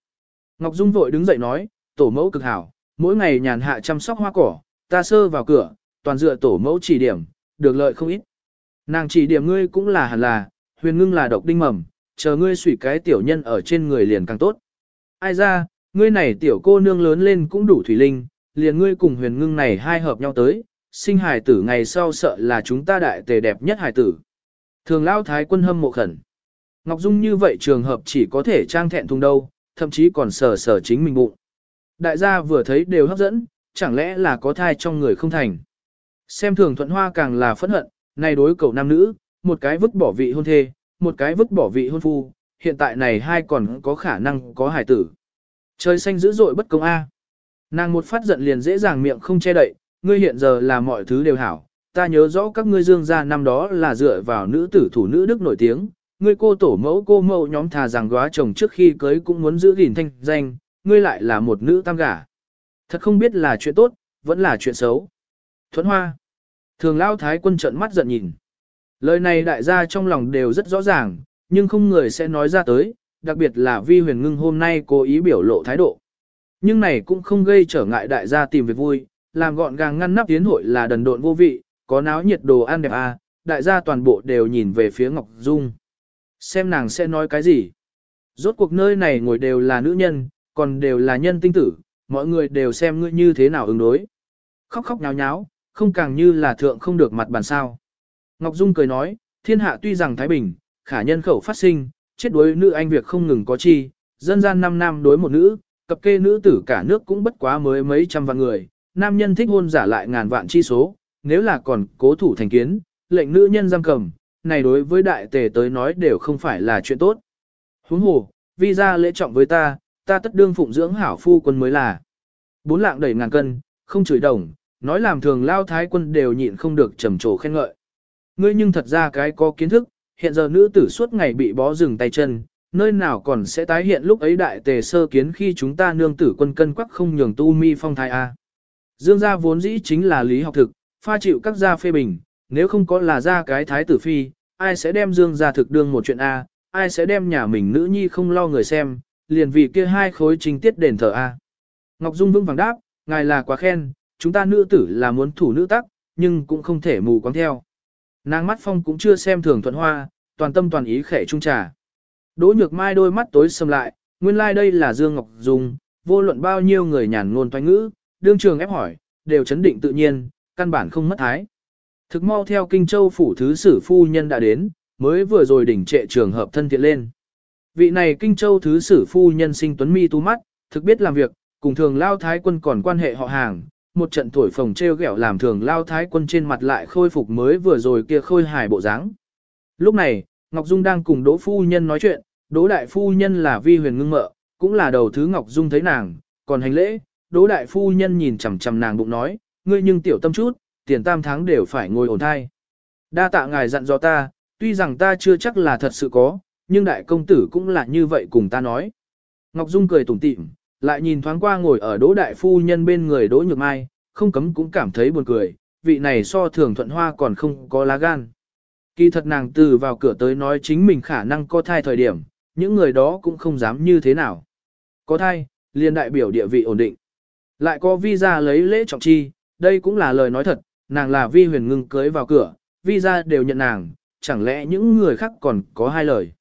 Ngọc Dung vội đứng dậy nói, tổ mẫu cực hảo, mỗi ngày nhàn hạ chăm sóc hoa cỏ, ta sơ vào cửa, toàn dựa tổ mẫu chỉ điểm, được lợi không ít. Nàng chỉ điểm ngươi cũng là hẳn là, huyền ngưng là độc đinh mầm, chờ ngươi sủy cái tiểu nhân ở trên người liền càng tốt. Ai ra, ngươi này tiểu cô nương lớn lên cũng đủ thủy linh, liền ngươi cùng huyền ngưng này hai hợp nhau tới, sinh hài tử ngày sau sợ là chúng ta đại tề đẹp nhất hài tử. Thường lao thái quân hâm mộ khẩn. Ngọc Dung như vậy trường hợp chỉ có thể trang thẹn thùng đâu, thậm chí còn sờ sờ chính mình bụng. Đại gia vừa thấy đều hấp dẫn, chẳng lẽ là có thai trong người không thành. Xem thường thuận hoa càng là phẫn hận, này đối cầu nam nữ, một cái vứt bỏ vị hôn thê, một cái vứt bỏ vị hôn phu, hiện tại này hai còn có khả năng có hải tử. Trời xanh dữ dội bất công A. Nàng một phát giận liền dễ dàng miệng không che đậy, ngươi hiện giờ là mọi thứ đều hảo, ta nhớ rõ các ngươi dương gia năm đó là dựa vào nữ tử thủ nữ đức nổi tiếng, ngươi cô tổ mẫu cô mẫu nhóm thà rằng góa chồng trước khi cưới cũng muốn giữ gìn thanh danh, ngươi lại là một nữ tam gả. Thật không biết là chuyện tốt, vẫn là chuyện xấu. Thuấn hoa. Thường lao thái quân trợn mắt giận nhìn. Lời này đại gia trong lòng đều rất rõ ràng, nhưng không người sẽ nói ra tới, đặc biệt là vi huyền ngưng hôm nay cố ý biểu lộ thái độ. Nhưng này cũng không gây trở ngại đại gia tìm việc vui, làm gọn gàng ngăn nắp tiến hội là đần độn vô vị, có náo nhiệt đồ ăn đẹp à, đại gia toàn bộ đều nhìn về phía Ngọc Dung. Xem nàng sẽ nói cái gì. Rốt cuộc nơi này ngồi đều là nữ nhân, còn đều là nhân tinh tử, mọi người đều xem ngươi như thế nào ứng đối. Khóc khóc nháo nháo, không càng như là thượng không được mặt bàn sao. Ngọc Dung cười nói, thiên hạ tuy rằng Thái Bình, khả nhân khẩu phát sinh, chết đối nữ anh việc không ngừng có chi, dân gian năm nam đối một nữ, cập kê nữ tử cả nước cũng bất quá mới mấy trăm vạn người, nam nhân thích hôn giả lại ngàn vạn chi số, nếu là còn cố thủ thành kiến, lệnh nữ nhân giam cầm, này đối với đại tề tới nói đều không phải là chuyện tốt. Huống hồ, vi ra lễ trọng với ta, ta tất đương phụng dưỡng hảo phu quân mới là. Bốn lạng đẩy ngàn cân, không chửi đồng, nói làm thường lao thái quân đều nhịn không được trầm trồ khen ngợi. Ngươi nhưng thật ra cái có kiến thức, hiện giờ nữ tử suốt ngày bị bó rừng tay chân, nơi nào còn sẽ tái hiện lúc ấy đại tề sơ kiến khi chúng ta nương tử quân cân quắc không nhường tu mi phong thái a. Dương gia vốn dĩ chính là lý học thực, pha chịu các gia phê bình, nếu không có là ra cái thái tử phi, ai sẽ đem Dương ra thực đương một chuyện A, ai sẽ đem nhà mình nữ nhi không lo người xem, liền vì kia hai khối chính tiết đền thờ A. Ngọc Dung vững vàng đáp, ngài là quá khen, chúng ta nữ tử là muốn thủ nữ tắc, nhưng cũng không thể mù quáng theo. Nàng mắt phong cũng chưa xem thường thuận hoa, toàn tâm toàn ý khẽ trung trà. Đỗ nhược mai đôi mắt tối sầm lại, nguyên lai like đây là Dương Ngọc Dung, vô luận bao nhiêu người nhàn ngôn toanh ngữ, đương trường ép hỏi, đều chấn định tự nhiên, căn bản không mất thái. Thực mau theo Kinh Châu phủ thứ sử phu nhân đã đến, mới vừa rồi đỉnh trệ trường hợp thân thiện lên. Vị này Kinh Châu thứ sử phu nhân sinh tuấn mi tu mắt, thực biết làm việc, cùng thường lao thái quân còn quan hệ họ hàng, một trận tuổi phồng treo gẹo làm thường lao thái quân trên mặt lại khôi phục mới vừa rồi kia khôi hài bộ dáng. Lúc này, Ngọc Dung đang cùng Đỗ phu nhân nói chuyện, Đỗ đại phu nhân là vi huyền ngưng mợ, cũng là đầu thứ Ngọc Dung thấy nàng, còn hành lễ, Đỗ đại phu nhân nhìn chằm chằm nàng bụng nói, ngươi nhưng tiểu tâm chút, tiền tam tháng đều phải ngồi ổn thai. Đa tạ ngài dặn dò ta, tuy rằng ta chưa chắc là thật sự có, nhưng đại công tử cũng là như vậy cùng ta nói. Ngọc Dung cười tủm tỉm, lại nhìn thoáng qua ngồi ở đỗ đại phu nhân bên người đỗ nhược mai, không cấm cũng cảm thấy buồn cười, vị này so thường thuận hoa còn không có lá gan. Kỳ thật nàng từ vào cửa tới nói chính mình khả năng có thai thời điểm, những người đó cũng không dám như thế nào. Có thai, liền đại biểu địa vị ổn định. Lại có visa lấy lễ trọng chi, đây cũng là lời nói thật, nàng là vi huyền ngưng cưới vào cửa, vi ra đều nhận nàng, chẳng lẽ những người khác còn có hai lời.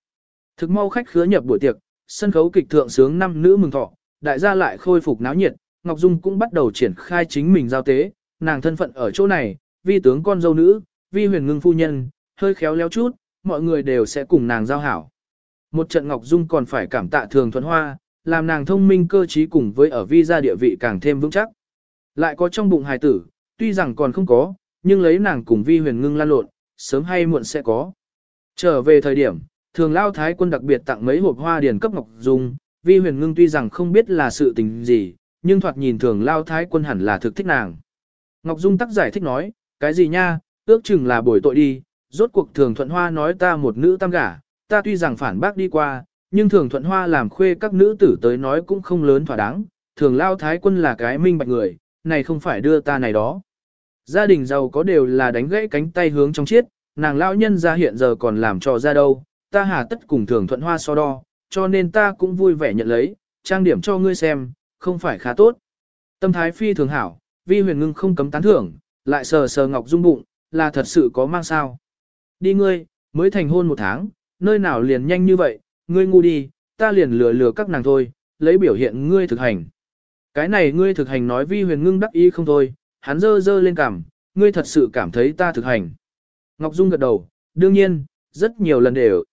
Thực mau khách khứa nhập buổi tiệc, sân khấu kịch thượng sướng năm nữ mừng thọ, đại gia lại khôi phục náo nhiệt, Ngọc Dung cũng bắt đầu triển khai chính mình giao tế, nàng thân phận ở chỗ này, vi tướng con dâu nữ, vi huyền ngưng phu nhân, hơi khéo léo chút, mọi người đều sẽ cùng nàng giao hảo. Một trận Ngọc Dung còn phải cảm tạ thường thuận hoa, làm nàng thông minh cơ trí cùng với ở vi gia địa vị càng thêm vững chắc. Lại có trong bụng hài tử, tuy rằng còn không có, nhưng lấy nàng cùng vi huyền ngưng lan lộn, sớm hay muộn sẽ có. Trở về thời điểm, thường lao thái quân đặc biệt tặng mấy hộp hoa điền cấp Ngọc Dung, vi huyền ngưng tuy rằng không biết là sự tình gì, nhưng thoạt nhìn thường lao thái quân hẳn là thực thích nàng. Ngọc Dung tắc giải thích nói, cái gì nha, ước chừng là bồi tội đi, rốt cuộc thường thuận hoa nói ta một nữ tam gả, ta tuy rằng phản bác đi qua, nhưng thường thuận hoa làm khuê các nữ tử tới nói cũng không lớn thỏa đáng, thường lao thái quân là cái minh bạch người, này không phải đưa ta này đó. Gia đình giàu có đều là đánh gãy cánh tay hướng trong chiết, nàng lão nhân ra hiện giờ còn làm cho ra đâu, ta hà tất cùng thường thuận hoa so đo, cho nên ta cũng vui vẻ nhận lấy, trang điểm cho ngươi xem, không phải khá tốt. Tâm thái phi thường hảo, vi huyền ngưng không cấm tán thưởng, lại sờ sờ ngọc dung bụng, là thật sự có mang sao. Đi ngươi, mới thành hôn một tháng, nơi nào liền nhanh như vậy, ngươi ngu đi, ta liền lừa lừa các nàng thôi, lấy biểu hiện ngươi thực hành. Cái này ngươi thực hành nói vi huyền ngưng đắc ý không thôi, hắn dơ dơ lên cảm, ngươi thật sự cảm thấy ta thực hành. Ngọc Dung gật đầu, đương nhiên, rất nhiều lần đều.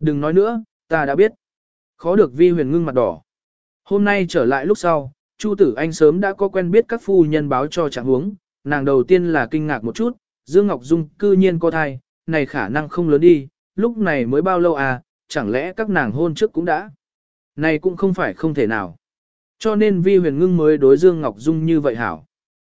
Đừng nói nữa, ta đã biết. Khó được vi huyền ngưng mặt đỏ. Hôm nay trở lại lúc sau, Chu tử anh sớm đã có quen biết các phu nhân báo cho trạng huống, nàng đầu tiên là kinh ngạc một chút, Dương Ngọc Dung cư nhiên có thai, này khả năng không lớn đi, lúc này mới bao lâu à, chẳng lẽ các nàng hôn trước cũng đã. Này cũng không phải không thể nào. Cho nên vi huyền ngưng mới đối Dương Ngọc Dung như vậy hảo.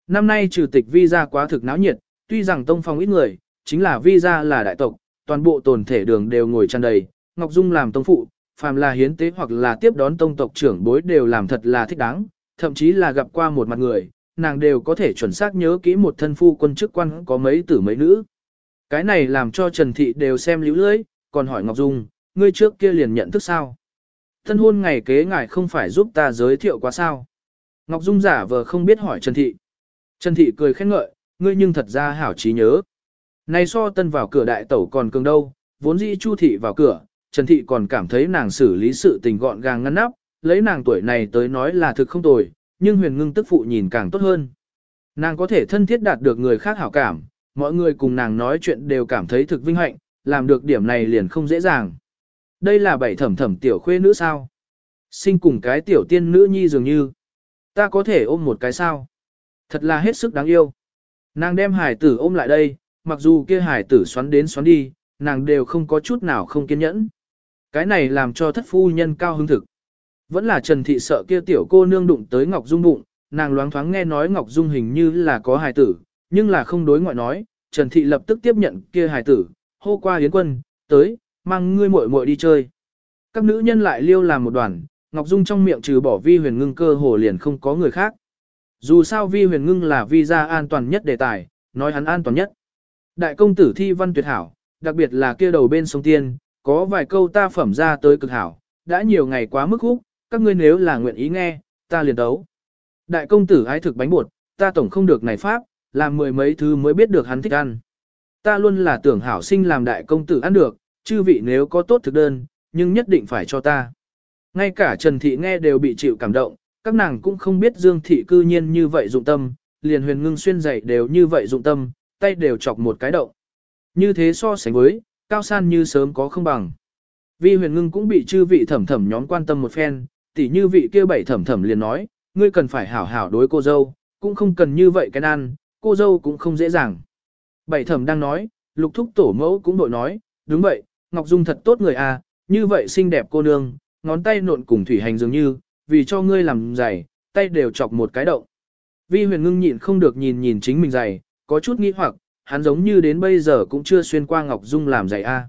Năm nay trừ tịch vi ra quá thực náo nhiệt, tuy rằng tông phong ít người, chính là vi ra là đại tộc, toàn bộ tồn thể đường đều ngồi tràn đầy, Ngọc Dung làm tông phụ, phàm là hiến tế hoặc là tiếp đón tông tộc trưởng bối đều làm thật là thích đáng, thậm chí là gặp qua một mặt người, nàng đều có thể chuẩn xác nhớ kỹ một thân phu quân chức quan có mấy tử mấy nữ. Cái này làm cho Trần Thị đều xem lưu lưỡi, còn hỏi Ngọc Dung, ngươi trước kia liền nhận thức sao? Thân hôn ngày kế ngài không phải giúp ta giới thiệu quá sao? Ngọc Dung giả vờ không biết hỏi Trần Thị. Trần Thị cười khen ngợi, ngươi nhưng thật ra hảo trí nhớ. Này so tân vào cửa đại tẩu còn cường đâu, vốn dĩ Chu Thị vào cửa, Trần Thị còn cảm thấy nàng xử lý sự tình gọn gàng ngăn nắp, lấy nàng tuổi này tới nói là thực không tồi, nhưng huyền ngưng tức phụ nhìn càng tốt hơn. Nàng có thể thân thiết đạt được người khác hảo cảm, mọi người cùng nàng nói chuyện đều cảm thấy thực vinh hạnh, làm được điểm này liền không dễ dàng. Đây là bảy thẩm thẩm tiểu khuê nữ sao? Sinh cùng cái tiểu tiên nữ nhi dường như. Ta có thể ôm một cái sao? Thật là hết sức đáng yêu. Nàng đem hải tử ôm lại đây, mặc dù kia hải tử xoắn đến xoắn đi, nàng đều không có chút nào không kiên nhẫn. Cái này làm cho thất phu nhân cao hứng thực. Vẫn là Trần Thị sợ kia tiểu cô nương đụng tới Ngọc Dung bụng, nàng loáng thoáng nghe nói Ngọc Dung hình như là có hài tử, nhưng là không đối ngoại nói, Trần Thị lập tức tiếp nhận kia hài tử, hô qua Yến Quân, tới, mang ngươi muội muội đi chơi. Các nữ nhân lại liêu làm một đoàn, Ngọc Dung trong miệng trừ bỏ vi huyền ngưng cơ hồ liền không có người khác. Dù sao vi huyền ngưng là vi gia an toàn nhất đề tài, nói hắn an toàn nhất. Đại công tử thi văn tuyệt hảo, đặc biệt là kia đầu bên sông Tiên, có vài câu ta phẩm ra tới cực hảo, đã nhiều ngày quá mức khúc, các ngươi nếu là nguyện ý nghe, ta liền đấu. Đại công tử ái thực bánh bột, ta tổng không được này pháp, làm mười mấy thứ mới biết được hắn thích ăn. Ta luôn là tưởng hảo sinh làm đại công tử ăn được, chư vị nếu có tốt thực đơn, nhưng nhất định phải cho ta. Ngay cả Trần Thị nghe đều bị chịu cảm động, các nàng cũng không biết Dương Thị cư nhiên như vậy dụng tâm, liền huyền ngưng xuyên dậy đều như vậy dụng tâm, tay đều chọc một cái động. Như thế so sánh với, cao san như sớm có không bằng. Vi huyền ngưng cũng bị chư vị thẩm thẩm nhóm quan tâm một phen, tỉ như vị kia bảy thẩm thẩm liền nói, ngươi cần phải hảo hảo đối cô dâu, cũng không cần như vậy cái ăn, cô dâu cũng không dễ dàng. Bảy thẩm đang nói, lục thúc tổ mẫu cũng đội nói, đúng vậy, Ngọc Dung thật tốt người à, như vậy xinh đẹp cô nương, ngón tay nộn cùng thủy hành dường như, vì cho ngươi làm giày, tay đều chọc một cái động. Vi huyền ngưng nhịn không được nhìn nhìn chính mình giày, có chút nghi hoặc, hắn giống như đến bây giờ cũng chưa xuyên qua Ngọc Dung làm giày a.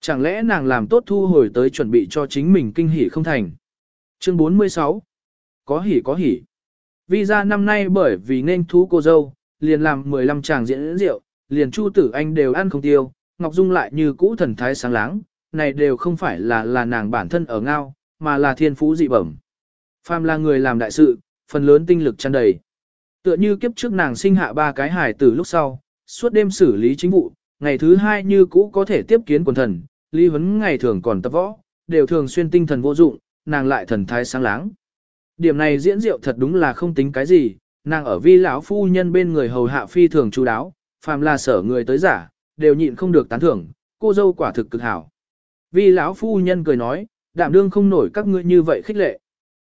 Chẳng lẽ nàng làm tốt thu hồi tới chuẩn bị cho chính mình kinh hỉ không thành. Chương 46 Có hỉ có hỉ. Vi ra năm nay bởi vì nên thú cô dâu, liền làm 15 chàng diễn rượu, liền Chu Tử Anh đều ăn không tiêu, Ngọc Dung lại như cũ thần thái sáng láng, này đều không phải là là nàng bản thân ở ngao, mà là thiên phú dị bẩm. Phàm là người làm đại sự, phần lớn tinh lực tràn đầy. Tựa như kiếp trước nàng sinh hạ ba cái hài tử lúc sau, suốt đêm xử lý chính vụ, ngày thứ hai như cũ có thể tiếp kiến quần thần, Lý huấn ngày thường còn tập võ, đều thường xuyên tinh thần vô dụng, nàng lại thần thái sáng láng. Điểm này diễn diệu thật đúng là không tính cái gì, nàng ở vi lão phu nhân bên người hầu hạ phi thường chú đáo, phàm là sở người tới giả, đều nhịn không được tán thưởng, cô dâu quả thực cực hảo. Vi lão phu nhân cười nói, đảm đương không nổi các ngươi như vậy khích lệ.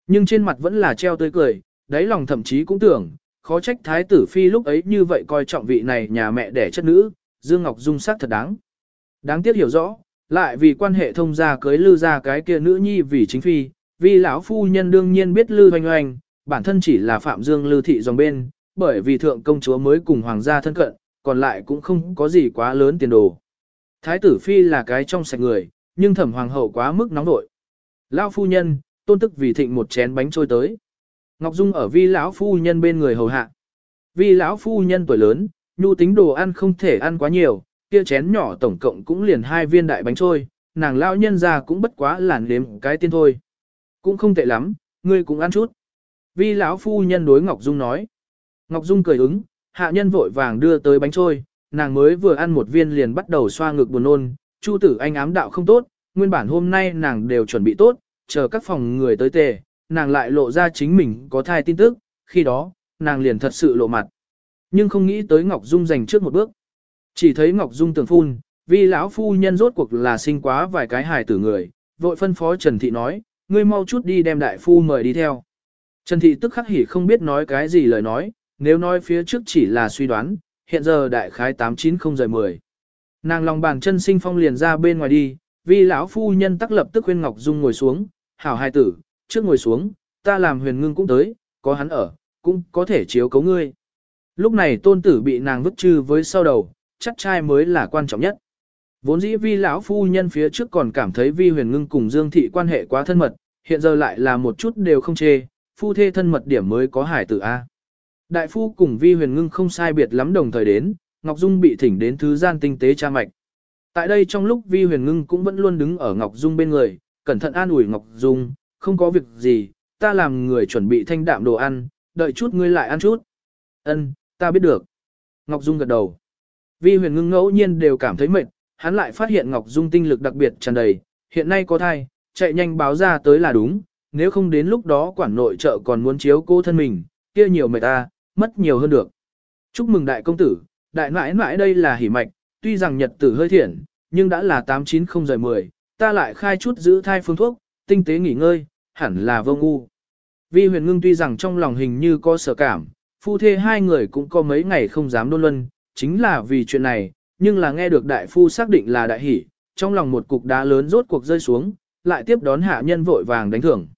Nhưng trên mặt vẫn là treo tươi cười, đáy lòng thậm chí cũng tưởng, khó trách thái tử phi lúc ấy như vậy coi trọng vị này nhà mẹ đẻ chất nữ, Dương Ngọc Dung sắc thật đáng. Đáng tiếc hiểu rõ, lại vì quan hệ thông gia cưới lư ra cái kia nữ nhi vì chính phi, vì lão phu nhân đương nhiên biết lư hoành hoành, bản thân chỉ là phạm dương lư thị dòng bên, bởi vì thượng công chúa mới cùng hoàng gia thân cận, còn lại cũng không có gì quá lớn tiền đồ. Thái tử phi là cái trong sạch người, nhưng thẩm hoàng hậu quá mức nóng nội. Lão phu nhân, tôn tức vì thịnh một chén bánh trôi tới. Ngọc Dung ở vi lão phu nhân bên người hầu hạ. Vi lão phu nhân tuổi lớn, nhu tính đồ ăn không thể ăn quá nhiều, kia chén nhỏ tổng cộng cũng liền hai viên đại bánh trôi, nàng lão nhân ra cũng bất quá làn liếm cái tiên thôi. Cũng không tệ lắm, ngươi cũng ăn chút. Vi lão phu nhân đối Ngọc Dung nói. Ngọc Dung cười ứng, hạ nhân vội vàng đưa tới bánh trôi, nàng mới vừa ăn một viên liền bắt đầu xoa ngực buồn nôn, Chu tử anh ám đạo không tốt, nguyên bản hôm nay nàng đều chuẩn bị tốt, chờ các phòng người tới tề, nàng lại lộ ra chính mình có thai tin tức, khi đó, nàng liền thật sự lộ mặt. Nhưng không nghĩ tới Ngọc Dung giành trước một bước. Chỉ thấy Ngọc Dung tưởng phun, vì lão phu nhân rốt cuộc là sinh quá vài cái hài tử người, vội phân phó Trần Thị nói, ngươi mau chút đi đem đại phu mời đi theo. Trần Thị tức khắc hỉ không biết nói cái gì lời nói, nếu nói phía trước chỉ là suy đoán, hiện giờ đại khái 890 giờ 10. Nàng lòng bàn chân sinh phong liền ra bên ngoài đi, vì lão phu nhân tắc lập tức khuyên Ngọc Dung ngồi xuống, hảo hai tử, trước ngồi xuống, ta làm huyền ngưng cũng tới, có hắn ở, cũng có thể chiếu cấu ngươi. Lúc này tôn tử bị nàng vứt trừ với sau đầu, chắc trai mới là quan trọng nhất. Vốn dĩ vi lão phu nhân phía trước còn cảm thấy vi huyền ngưng cùng Dương Thị quan hệ quá thân mật, hiện giờ lại là một chút đều không chê, phu thê thân mật điểm mới có hải tử A. Đại phu cùng vi huyền ngưng không sai biệt lắm đồng thời đến, Ngọc Dung bị thỉnh đến thứ gian tinh tế cha mạch. Tại đây trong lúc vi huyền ngưng cũng vẫn luôn đứng ở Ngọc Dung bên người, cẩn thận an ủi Ngọc Dung, không có việc gì, ta làm người chuẩn bị thanh đạm đồ ăn, đợi chút ngươi lại ăn chút. Ân, ta biết được. Ngọc Dung gật đầu. Vi huyền ngưng ngẫu nhiên đều cảm thấy mệt, hắn lại phát hiện Ngọc Dung tinh lực đặc biệt tràn đầy, hiện nay có thai, chạy nhanh báo ra tới là đúng, nếu không đến lúc đó quản nội trợ còn muốn chiếu cô thân mình, kia nhiều mệt ta, mất nhiều hơn được. Chúc mừng đại công tử, đại nãi nãi đây là hỉ mạch, tuy rằng nhật tử hơi thiện, nhưng đã là 890 giờ 10, ta lại khai chút giữ thai phương thuốc, tinh tế nghỉ ngơi, hẳn là vô ngu. Vi huyền ngưng tuy rằng trong lòng hình như có sở cảm, phu thê hai người cũng có mấy ngày không dám đôn luân, chính là vì chuyện này, nhưng là nghe được đại phu xác định là đại hỷ, trong lòng một cục đá lớn rốt cuộc rơi xuống, lại tiếp đón hạ nhân vội vàng đánh thưởng.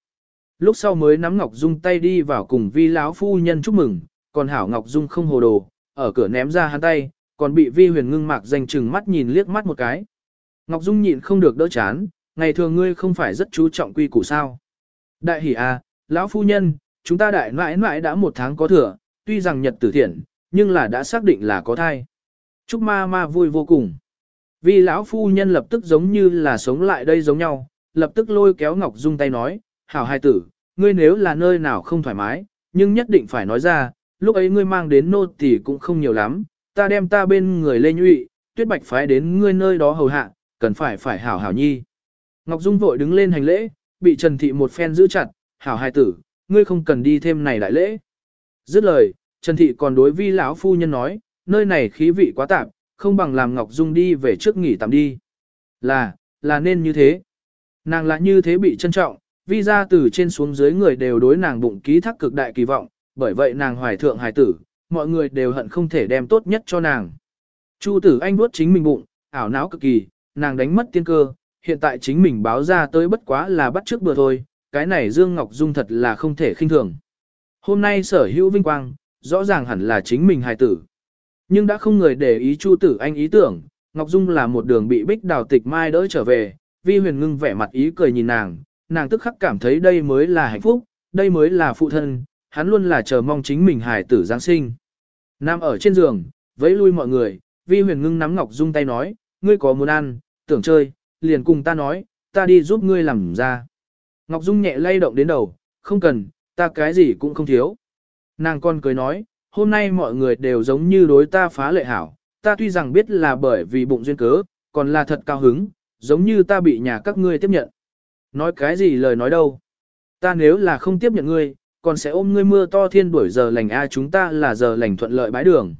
Lúc sau mới nắm Ngọc Dung tay đi vào cùng vi lão phu nhân chúc mừng, còn hảo Ngọc Dung không hồ đồ, ở cửa ném ra hắn tay, còn bị vi huyền ngưng mạc danh chừng mắt nhìn liếc mắt một cái. Ngọc Dung nhịn không được đỡ chán, ngày thường ngươi không phải rất chú trọng quy củ sao. Đại hỉ à, lão phu nhân, chúng ta đại mãi mãi đã một tháng có thừa, tuy rằng nhật tử thiện, nhưng là đã xác định là có thai. Trúc ma ma vui vô cùng. Vì lão phu nhân lập tức giống như là sống lại đây giống nhau, lập tức lôi kéo Ngọc Dung tay nói, hảo hai tử, ngươi nếu là nơi nào không thoải mái, nhưng nhất định phải nói ra, lúc ấy ngươi mang đến nô tỳ cũng không nhiều lắm, ta đem ta bên người lê nhụy, tuyết bạch phái đến ngươi nơi đó hầu hạ, cần phải phải hảo hảo nhi. Ngọc Dung vội đứng lên hành lễ, bị Trần Thị một phen giữ chặt, hảo hai tử, ngươi không cần đi thêm này đại lễ. Dứt lời, Trần Thị còn đối vi lão phu nhân nói, nơi này khí vị quá tạp, không bằng làm Ngọc Dung đi về trước nghỉ tạm đi. Là, là nên như thế. Nàng lại như thế bị trân trọng, vi ra từ trên xuống dưới người đều đối nàng bụng ký thác cực đại kỳ vọng, bởi vậy nàng hoài thượng hài tử, mọi người đều hận không thể đem tốt nhất cho nàng. Chu tử anh nuốt chính mình bụng, ảo não cực kỳ, nàng đánh mất tiên cơ, hiện tại chính mình báo ra tới bất quá là bắt trước bừa thôi, cái này Dương Ngọc Dung thật là không thể khinh thường. Hôm nay sở hữu vinh quang, rõ ràng hẳn là chính mình hài tử. Nhưng đã không người để ý Chu tử anh ý tưởng, Ngọc Dung là một đường bị bích đào tịch mai đỡ trở về, vi huyền ngưng vẻ mặt ý cười nhìn nàng, nàng tức khắc cảm thấy đây mới là hạnh phúc, đây mới là phụ thân, hắn luôn là chờ mong chính mình hài tử Giáng sinh. Nam ở trên giường, vẫy lui mọi người, vi huyền ngưng nắm Ngọc Dung tay nói, ngươi có muốn ăn, tưởng chơi, liền cùng ta nói, ta đi giúp ngươi làm ra. Ngọc Dung nhẹ lay động đến đầu, không cần, ta cái gì cũng không thiếu. Nàng con cười nói, hôm nay mọi người đều giống như đối ta phá lệ hảo, ta tuy rằng biết là bởi vì bụng duyên cớ, còn là thật cao hứng, giống như ta bị nhà các ngươi tiếp nhận. Nói cái gì lời nói đâu. Ta nếu là không tiếp nhận ngươi, còn sẽ ôm ngươi mưa to thiên đuổi giờ lành a chúng ta là giờ lành thuận lợi bãi đường.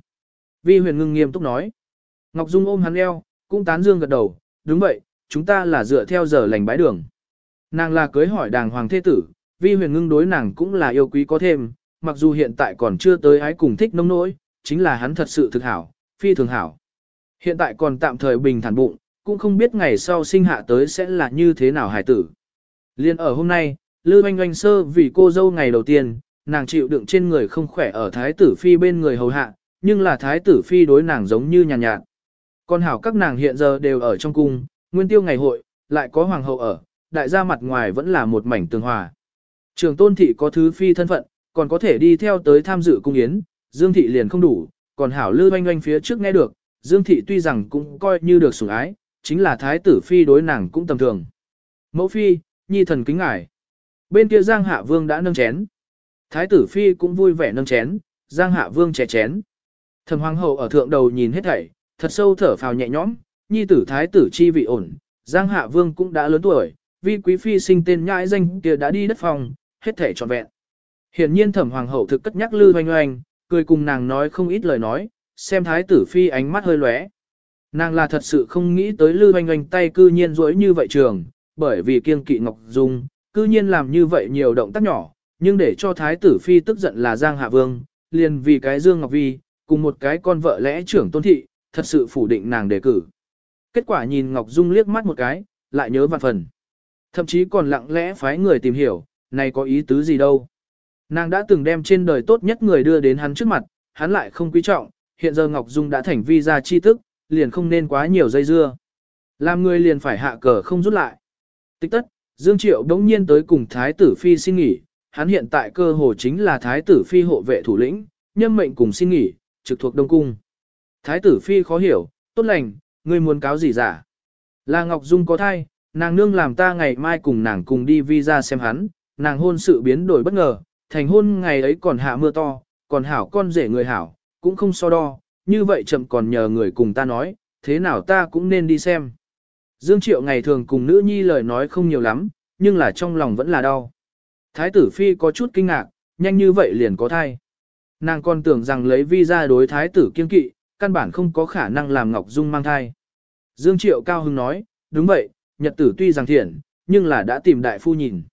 Vi huyền ngưng nghiêm túc nói. Ngọc Dung ôm hắn eo, cũng tán dương gật đầu, đúng vậy, chúng ta là dựa theo giờ lành bãi đường. Nàng là cưới hỏi đàng hoàng thế tử, vi huyền ngưng đối nàng cũng là yêu quý có thêm, mặc dù hiện tại còn chưa tới ái cùng thích nông nỗi, chính là hắn thật sự thực hảo, phi thường hảo. Hiện tại còn tạm thời bình thản bụng, cũng không biết ngày sau sinh hạ tới sẽ là như thế nào hải tử. Liên ở hôm nay, Lư Oanh Oanh sơ vì cô dâu ngày đầu tiên, nàng chịu đựng trên người không khỏe ở thái tử phi bên người hầu hạ, nhưng là thái tử phi đối nàng giống như nhàn nhạt, nhạt. Còn hảo các nàng hiện giờ đều ở trong cung, nguyên tiêu ngày hội, lại có hoàng hậu ở, đại gia mặt ngoài vẫn là một mảnh tường hòa. Trường tôn thị có thứ phi thân phận, còn có thể đi theo tới tham dự cung yến, Dương thị liền không đủ, còn hảo lư oanh oanh phía trước nghe được, Dương thị tuy rằng cũng coi như được sủng ái, chính là thái tử phi đối nàng cũng tầm thường. Mẫu phi, nhi thần kính ngài. Bên kia Giang Hạ Vương đã nâng chén. Thái tử phi cũng vui vẻ nâng chén, Giang Hạ Vương chè chén. Thẩm hoàng hậu ở thượng đầu nhìn hết thảy, thật sâu thở phào nhẹ nhõm, nhi tử thái tử chi vị ổn, Giang Hạ Vương cũng đã lớn tuổi, vi quý phi sinh tên nhãi danh kia đã đi đất phòng, hết thảy trọn vẹn. Hiển nhiên thẩm hoàng hậu thực cất nhắc lư oanh oanh, cười cùng nàng nói không ít lời nói, xem thái tử phi ánh mắt hơi lóe. Nàng là thật sự không nghĩ tới lư oanh oanh tay cư nhiên rỗi như vậy trường, bởi vì kiêng kỵ Ngọc Dung, cư nhiên làm như vậy nhiều động tác nhỏ, nhưng để cho thái tử phi tức giận là Giang Hạ Vương, liền vì cái Dương Ngọc Vi, cùng một cái con vợ lẽ trưởng tôn thị, thật sự phủ định nàng đề cử. Kết quả nhìn Ngọc Dung liếc mắt một cái, lại nhớ vạn phần. Thậm chí còn lặng lẽ phái người tìm hiểu, này có ý tứ gì đâu. Nàng đã từng đem trên đời tốt nhất người đưa đến hắn trước mặt, hắn lại không quý trọng, hiện giờ Ngọc Dung đã thành vi ra chi thức, liền không nên quá nhiều dây dưa. Làm người liền phải hạ cờ không rút lại. Tích tất, Dương Triệu đống nhiên tới cùng Thái tử Phi xin nghỉ, hắn hiện tại cơ hồ chính là Thái tử Phi hộ vệ thủ lĩnh, nhâm mệnh cùng xin nghỉ, trực thuộc Đông Cung. Thái tử Phi khó hiểu, tốt lành, ngươi muốn cáo gì giả. Là Ngọc Dung có thai, nàng nương làm ta ngày mai cùng nàng cùng đi vi ra xem hắn, nàng hôn sự biến đổi bất ngờ, thành hôn ngày ấy còn hạ mưa to, còn hảo con rể người hảo, cũng không so đo, như vậy chậm còn nhờ người cùng ta nói, thế nào ta cũng nên đi xem. Dương Triệu ngày thường cùng nữ nhi lời nói không nhiều lắm, nhưng là trong lòng vẫn là đau. Thái tử Phi có chút kinh ngạc, nhanh như vậy liền có thai. Nàng còn tưởng rằng lấy vi đối thái tử kiên kỵ, căn bản không có khả năng làm Ngọc Dung mang thai. Dương Triệu cao hứng nói, đúng vậy, nhật tử tuy rằng thiện, nhưng là đã tìm đại phu nhìn.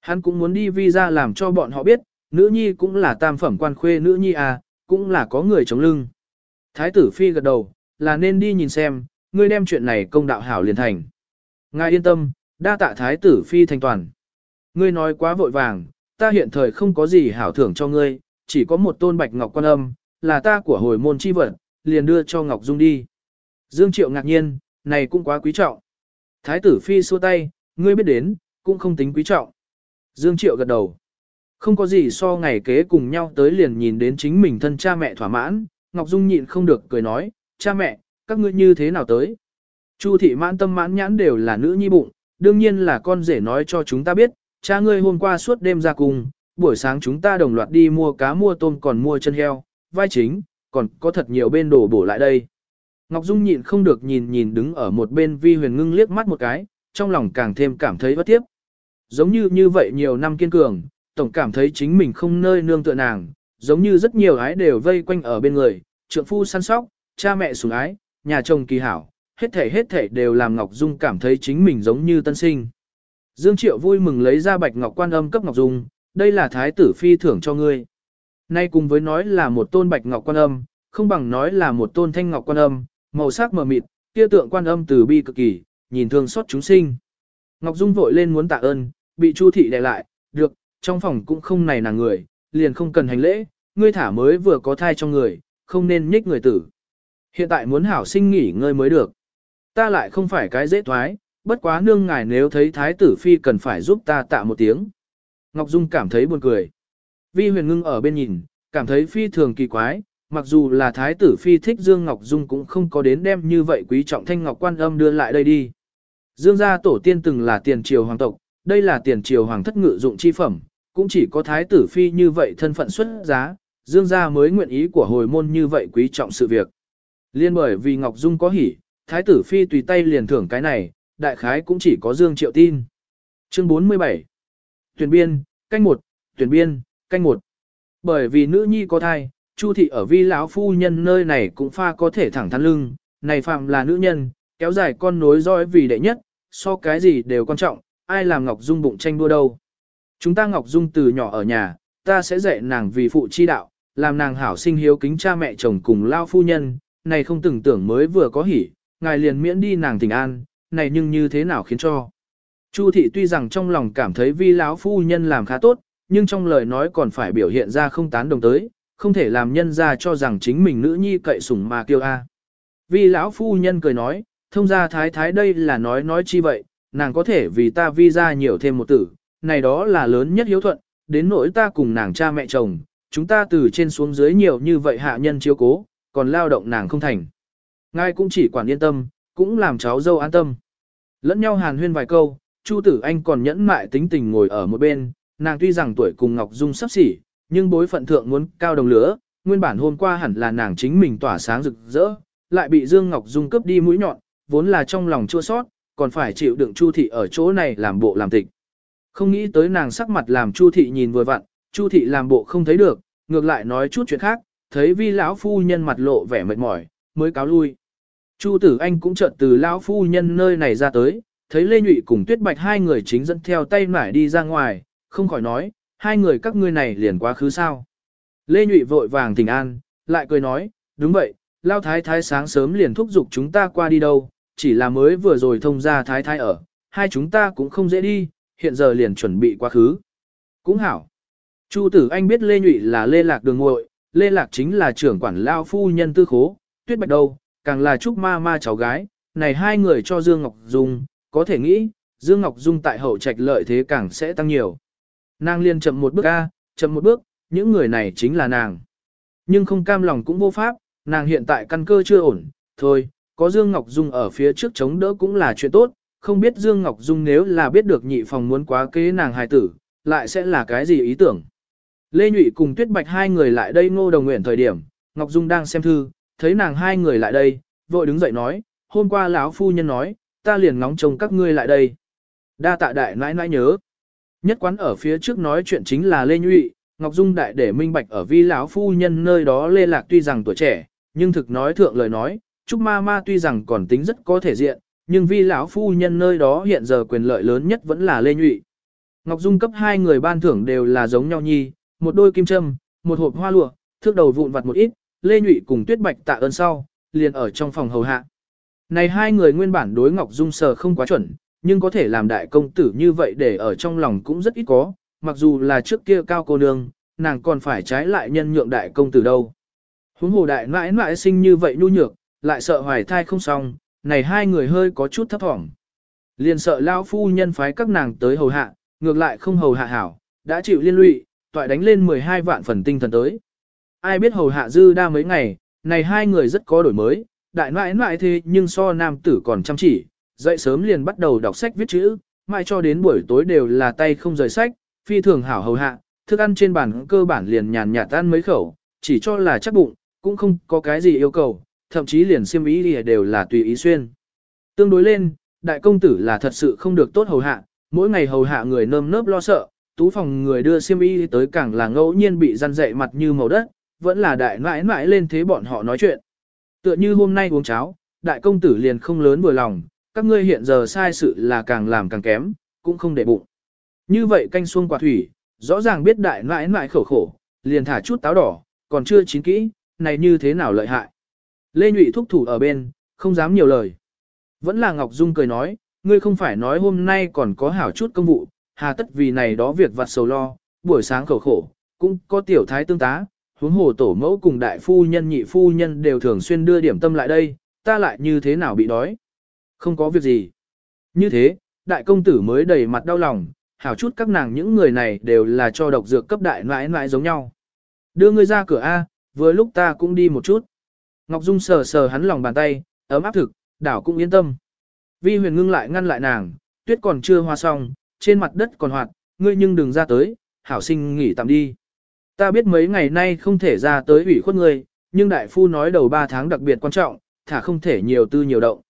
Hắn cũng muốn đi vi làm cho bọn họ biết, nữ nhi cũng là tam phẩm quan khuê nữ nhi à, cũng là có người chống lưng. Thái tử Phi gật đầu, là nên đi nhìn xem, ngươi đem chuyện này công đạo hảo liền thành. Ngài yên tâm, đa tạ thái tử phi thành toàn. Ngươi nói quá vội vàng, ta hiện thời không có gì hảo thưởng cho ngươi, chỉ có một tôn bạch ngọc quan âm, là ta của hồi môn chi vật, liền đưa cho Ngọc Dung đi. Dương Triệu ngạc nhiên, này cũng quá quý trọng. Thái tử phi xua tay, ngươi biết đến, cũng không tính quý trọng. Dương Triệu gật đầu. Không có gì so ngày kế cùng nhau tới liền nhìn đến chính mình thân cha mẹ thỏa mãn, Ngọc Dung nhịn không được cười nói, cha mẹ, các ngươi như thế nào tới? Chu thị mãn tâm mãn nhãn đều là nữ nhi bụng, đương nhiên là con rể nói cho chúng ta biết, cha ngươi hôm qua suốt đêm ra cùng, buổi sáng chúng ta đồng loạt đi mua cá mua tôm còn mua chân heo, vai chính, còn có thật nhiều bên đổ bổ lại đây. Ngọc Dung nhịn không được nhìn nhìn đứng ở một bên vi huyền ngưng liếc mắt một cái, trong lòng càng thêm cảm thấy bất tiếp. Giống như như vậy nhiều năm kiên cường, tổng cảm thấy chính mình không nơi nương tựa nàng, giống như rất nhiều ái đều vây quanh ở bên người, trượng phu săn sóc, cha mẹ sủng ái, nhà chồng kỳ hảo, hết thể hết thể đều làm Ngọc Dung cảm thấy chính mình giống như tân sinh. Dương Triệu vui mừng lấy ra bạch ngọc quan âm cấp Ngọc Dung, đây là thái tử phi thưởng cho ngươi. Nay cùng với nói là một tôn bạch ngọc quan âm, không bằng nói là một tôn thanh ngọc quan âm, màu sắc mờ mịt, kia tượng quan âm từ bi cực kỳ, nhìn thương xót chúng sinh. Ngọc Dung vội lên muốn tạ ơn, bị Chu thị đè lại, được, trong phòng cũng không này nàng người, liền không cần hành lễ, ngươi thả mới vừa có thai trong người, không nên nhích người tử. Hiện tại muốn hảo sinh nghỉ ngơi mới được. Ta lại không phải cái dễ thoái, bất quá nương ngài nếu thấy thái tử phi cần phải giúp ta tạ một tiếng. Ngọc Dung cảm thấy buồn cười. Vi huyền ngưng ở bên nhìn, cảm thấy phi thường kỳ quái, mặc dù là thái tử phi thích Dương Ngọc Dung cũng không có đến đem như vậy quý trọng thanh ngọc quan âm đưa lại đây đi. Dương gia tổ tiên từng là tiền triều hoàng tộc, đây là tiền triều hoàng thất ngự dụng chi phẩm, cũng chỉ có thái tử phi như vậy thân phận xuất giá, Dương gia mới nguyện ý của hồi môn như vậy quý trọng sự việc. Liên bởi vì Ngọc Dung có hỉ, thái tử phi tùy tay liền thưởng cái này, đại khái cũng chỉ có Dương Triệu tin. Chương 47 Tuyển biên, canh một, tuyển biên, canh một. Bởi vì nữ nhi có thai, Chu thị ở vi lão phu nhân nơi này cũng pha có thể thẳng thắn lưng, này phạm là nữ nhân, kéo dài con nối dõi vì đệ nhất, so cái gì đều quan trọng, ai làm Ngọc Dung bụng tranh đua đâu. Chúng ta Ngọc Dung từ nhỏ ở nhà, ta sẽ dạy nàng vì phụ chi đạo, làm nàng hảo sinh hiếu kính cha mẹ chồng cùng lao phu nhân, này không từng tưởng mới vừa có hỉ, ngài liền miễn đi nàng tình an, này nhưng như thế nào khiến cho. Chu thị tuy rằng trong lòng cảm thấy vi lão phu nhân làm khá tốt, nhưng trong lời nói còn phải biểu hiện ra không tán đồng tới, không thể làm nhân ra cho rằng chính mình nữ nhi cậy sủng mà kêu a. Vi lão phu nhân cười nói, thông ra thái thái đây là nói nói chi vậy, nàng có thể vì ta vi ra nhiều thêm một tử, này đó là lớn nhất hiếu thuận, đến nỗi ta cùng nàng cha mẹ chồng, chúng ta từ trên xuống dưới nhiều như vậy hạ nhân chiếu cố, còn lao động nàng không thành. Ngài cũng chỉ quản yên tâm, cũng làm cháu dâu an tâm. Lẫn nhau hàn huyên vài câu, Chu Tử Anh còn nhẫn mại tính tình ngồi ở một bên, nàng tuy rằng tuổi cùng Ngọc Dung sắp xỉ, nhưng bối phận thượng muốn cao đồng lửa, nguyên bản hôm qua hẳn là nàng chính mình tỏa sáng rực rỡ, lại bị Dương Ngọc Dung cướp đi mũi nhọn, vốn là trong lòng chua sót, còn phải chịu đựng Chu thị ở chỗ này làm bộ làm tịch. Không nghĩ tới nàng sắc mặt làm Chu thị nhìn vừa vặn, Chu thị làm bộ không thấy được, ngược lại nói chút chuyện khác, thấy vi lão phu nhân mặt lộ vẻ mệt mỏi, mới cáo lui. Chu Tử Anh cũng chợt từ lão phu nhân nơi này ra tới, thấy Lê Nhụy cùng Tuyết Bạch hai người chính dẫn theo tay mải đi ra ngoài, không khỏi nói, hai người các ngươi này liền quá khứ sao. Lê Nhụy vội vàng thỉnh an, lại cười nói, đúng vậy, Lao Thái Thái sáng sớm liền thúc giục chúng ta qua đi đâu, chỉ là mới vừa rồi thông ra Thái Thái ở, hai chúng ta cũng không dễ đi, hiện giờ liền chuẩn bị quá khứ. Cũng hảo. Chu tử anh biết Lê Nhụy là Lê Lạc đường ngội, Lê Lạc chính là trưởng quản Lao Phu Nhân Tư Khố, Tuyết Bạch đâu, càng là Trúc Ma Ma cháu gái, này hai người cho Dương Ngọc Dung, có thể nghĩ, Dương Ngọc Dung tại hậu trạch lợi thế càng sẽ tăng nhiều. Nàng liên chậm một bước A, chậm một bước, những người này chính là nàng. Nhưng không cam lòng cũng vô pháp, nàng hiện tại căn cơ chưa ổn, thôi, có Dương Ngọc Dung ở phía trước chống đỡ cũng là chuyện tốt, không biết Dương Ngọc Dung nếu là biết được nhị phòng muốn quá kế nàng hài tử, lại sẽ là cái gì ý tưởng. Lê Nhụy cùng Tuyết Bạch hai người lại đây ngô đồng nguyện thời điểm, Ngọc Dung đang xem thư, thấy nàng hai người lại đây, vội đứng dậy nói, hôm qua lão phu nhân nói, ta liền ngóng trông các ngươi lại đây. Đa tạ đại nãi nãi nhớ. Nhất quán ở phía trước nói chuyện chính là Lê Nhụy, Ngọc Dung đại để minh bạch ở vi lão phu nhân nơi đó Lê Lạc tuy rằng tuổi trẻ, nhưng thực nói thượng lời nói, Trúc Ma Ma tuy rằng còn tính rất có thể diện, nhưng vi lão phu nhân nơi đó hiện giờ quyền lợi lớn nhất vẫn là Lê Nhụy. Ngọc Dung cấp hai người ban thưởng đều là giống nhau nhi, một đôi kim châm, một hộp hoa lụa, thước đầu vụn vặt một ít, Lê Nhụy cùng Tuyết Bạch tạ ơn sau, liền ở trong phòng hầu hạ. Này hai người nguyên bản đối Ngọc Dung sờ không quá chuẩn, nhưng có thể làm đại công tử như vậy để ở trong lòng cũng rất ít có, mặc dù là trước kia cao cô nương, nàng còn phải trái lại nhân nhượng đại công tử đâu. Huống hồ đại mãi mãi sinh như vậy nhu nhược, lại sợ hoài thai không xong, này hai người hơi có chút thấp thỏm. Liền sợ lão phu nhân phái các nàng tới hầu hạ, ngược lại không hầu hạ hảo, đã chịu liên lụy, toại đánh lên 12 vạn phần tinh thần tới. Ai biết hầu hạ dư đa mấy ngày, này hai người rất có đổi mới, đại nãi nãi thế nhưng so nam tử còn chăm chỉ, dậy sớm liền bắt đầu đọc sách viết chữ, mãi cho đến buổi tối đều là tay không rời sách, phi thường hảo hầu hạ, thức ăn trên bàn cơ bản liền nhàn nhạt ăn mấy khẩu, chỉ cho là chắc bụng, cũng không có cái gì yêu cầu, thậm chí liền xiêm ý đều là tùy ý xuyên. Tương đối lên, đại công tử là thật sự không được tốt hầu hạ, mỗi ngày hầu hạ người nơm nớp lo sợ, tú phòng người đưa xiêm y tới càng là ngẫu nhiên bị răn dậy mặt như màu đất, vẫn là đại mãi mãi lên thế bọn họ nói chuyện. Tựa như hôm nay uống cháo, đại công tử liền không lớn vừa lòng, các ngươi hiện giờ sai sự là càng làm càng kém, cũng không để bụng. Như vậy canh xuông quả thủy, rõ ràng biết đại mãi mãi khổ khổ, liền thả chút táo đỏ, còn chưa chín kỹ, này như thế nào lợi hại. Lê Nhụy thúc thủ ở bên, không dám nhiều lời. Vẫn là Ngọc Dung cười nói, ngươi không phải nói hôm nay còn có hảo chút công vụ, hà tất vì này đó việc vặt sầu lo, buổi sáng khổ khổ, cũng có tiểu thái tương tá, huống hồ tổ mẫu cùng đại phu nhân nhị phu nhân đều thường xuyên đưa điểm tâm lại đây, ta lại như thế nào bị đói. Không có việc gì. Như thế, đại công tử mới đầy mặt đau lòng, hảo chút các nàng những người này đều là cho độc dược cấp đại mãi mãi giống nhau. Đưa ngươi ra cửa A, vừa lúc ta cũng đi một chút. Ngọc Dung sờ sờ hắn lòng bàn tay, ấm áp thực, đảo cũng yên tâm. Vi huyền ngưng lại ngăn lại nàng, tuyết còn chưa hoa xong, trên mặt đất còn hoạt, ngươi nhưng đừng ra tới, hảo sinh nghỉ tạm đi. Ta biết mấy ngày nay không thể ra tới ủy khuất ngươi, nhưng đại phu nói đầu 3 tháng đặc biệt quan trọng, thả không thể nhiều tư nhiều động.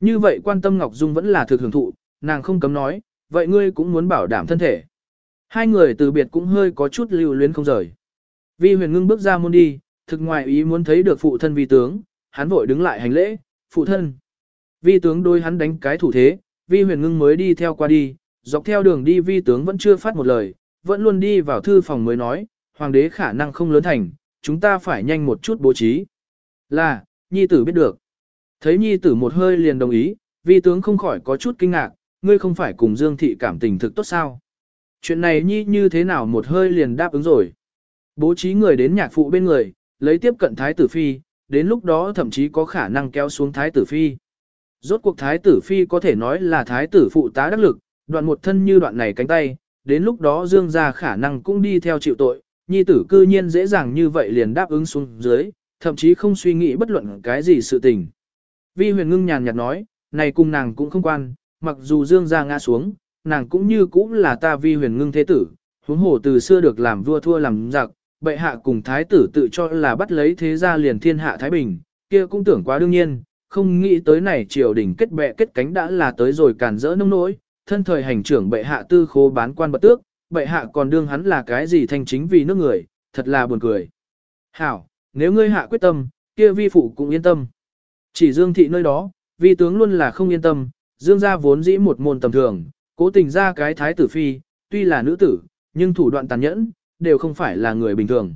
Như vậy quan tâm Ngọc Dung vẫn là thực hưởng thụ, nàng không cấm nói, vậy ngươi cũng muốn bảo đảm thân thể. Hai người từ biệt cũng hơi có chút lưu luyến không rời. Vi huyền ngưng bước ra môn đi, thực ngoài ý muốn thấy được phụ thân vi tướng, hắn vội đứng lại hành lễ, phụ thân. Vi tướng đôi hắn đánh cái thủ thế, vi huyền ngưng mới đi theo qua đi, dọc theo đường đi vi tướng vẫn chưa phát một lời, vẫn luôn đi vào thư phòng mới nói, hoàng đế khả năng không lớn thành, chúng ta phải nhanh một chút bố trí. Là, nhi tử biết được. Thấy nhi tử một hơi liền đồng ý, vi tướng không khỏi có chút kinh ngạc, ngươi không phải cùng Dương Thị cảm tình thực tốt sao. Chuyện này nhi như thế nào một hơi liền đáp ứng rồi. Bố trí người đến nhạc phụ bên người, lấy tiếp cận thái tử phi, đến lúc đó thậm chí có khả năng kéo xuống thái tử phi. Rốt cuộc thái tử phi có thể nói là thái tử phụ tá đắc lực, đoạn một thân như đoạn này cánh tay, đến lúc đó dương gia khả năng cũng đi theo chịu tội, nhi tử cư nhiên dễ dàng như vậy liền đáp ứng xuống dưới, thậm chí không suy nghĩ bất luận cái gì sự tình. Vi huyền ngưng nhàn nhạt nói, này cùng nàng cũng không quan, mặc dù dương gia ngã xuống, nàng cũng như cũng là ta vi huyền ngưng thế tử, huống hồ từ xưa được làm vua thua làm giặc, bệ hạ cùng thái tử tự cho là bắt lấy thế gia liền thiên hạ Thái Bình, kia cũng tưởng quá đương nhiên, không nghĩ tới này triều đình kết bè kết cánh đã là tới rồi càn rỡ nông nỗi, thân thời hành trưởng bệ hạ tư khố bán quan bật tước, bệ hạ còn đương hắn là cái gì thành chính vì nước người, thật là buồn cười. Hảo, nếu ngươi hạ quyết tâm, kia vi phụ cũng yên tâm. Chỉ dương thị nơi đó, vi tướng luôn là không yên tâm, dương gia vốn dĩ một môn tầm thường, cố tình ra cái thái tử phi, tuy là nữ tử, nhưng thủ đoạn tàn nhẫn, đều không phải là người bình thường.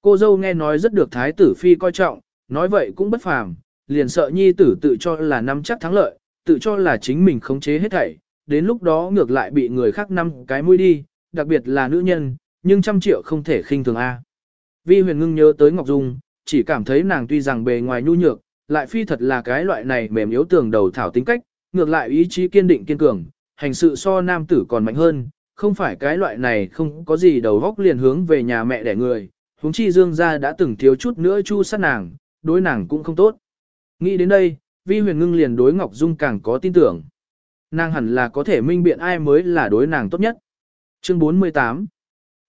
Cô dâu nghe nói rất được thái tử phi coi trọng, nói vậy cũng bất phàm, liền sợ nhi tử tự cho là nắm chắc thắng lợi, tự cho là chính mình khống chế hết thảy, đến lúc đó ngược lại bị người khác năm cái mũi đi, đặc biệt là nữ nhân, nhưng trăm triệu không thể khinh thường A. Vi huyền ngưng nhớ tới Ngọc Dung, chỉ cảm thấy nàng tuy rằng bề ngoài nhu nhược, lại phi thật là cái loại này mềm yếu tường đầu thảo tính cách, ngược lại ý chí kiên định kiên cường, hành sự so nam tử còn mạnh hơn, không phải cái loại này không có gì đầu góc liền hướng về nhà mẹ đẻ người, huống chi dương gia đã từng thiếu chút nữa chu sát nàng, đối nàng cũng không tốt. Nghĩ đến đây, vi huyền ngưng liền đối Ngọc Dung càng có tin tưởng. Nàng hẳn là có thể minh biện ai mới là đối nàng tốt nhất. Chương 48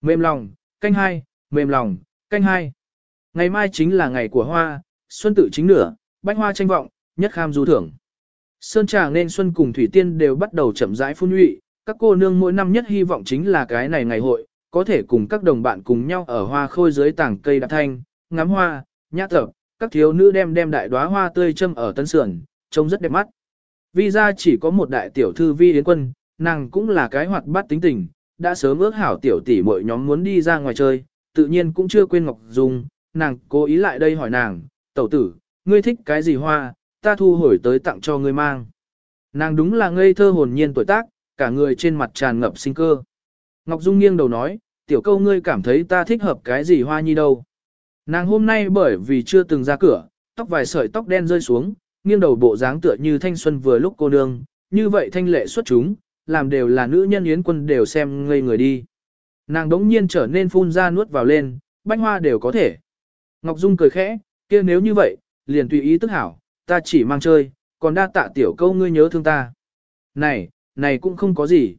Mềm lòng, canh hai, mềm lòng, canh hai. Ngày mai chính là ngày của hoa, xuân tự chính nửa, bách hoa tranh vọng, nhất kham du thưởng. Sơn trà nên xuân cùng thủy tiên đều bắt đầu chậm rãi phun nhụy, các cô nương mỗi năm nhất hy vọng chính là cái này ngày hội, có thể cùng các đồng bạn cùng nhau ở hoa khôi dưới tảng cây đạp thanh, ngắm hoa, nhã tập, các thiếu nữ đem đem đại đóa hoa tươi châm ở tân sườn, trông rất đẹp mắt. Vi ra chỉ có một đại tiểu thư vi yến quân, nàng cũng là cái hoạt bát tính tình, đã sớm ước hảo tiểu tỷ mọi nhóm muốn đi ra ngoài chơi, tự nhiên cũng chưa quên Ngọc Dung, nàng cố ý lại đây hỏi nàng, tẩu tử, ngươi thích cái gì hoa, ta thu hồi tới tặng cho ngươi mang. Nàng đúng là ngây thơ hồn nhiên tuổi tác, cả người trên mặt tràn ngập sinh cơ. Ngọc Dung nghiêng đầu nói, tiểu câu ngươi cảm thấy ta thích hợp cái gì hoa nhi đâu. Nàng hôm nay bởi vì chưa từng ra cửa, tóc vài sợi tóc đen rơi xuống, nghiêng đầu bộ dáng tựa như thanh xuân vừa lúc cô nương, như vậy thanh lệ xuất chúng, làm đều là nữ nhân yến quân đều xem ngây người đi. Nàng đống nhiên trở nên phun ra nuốt vào lên, bánh hoa đều có thể. Ngọc Dung cười khẽ, kia nếu như vậy, liền tùy ý tức hảo, ta chỉ mang chơi, còn đa tạ tiểu câu ngươi nhớ thương ta. Này, này cũng không có gì.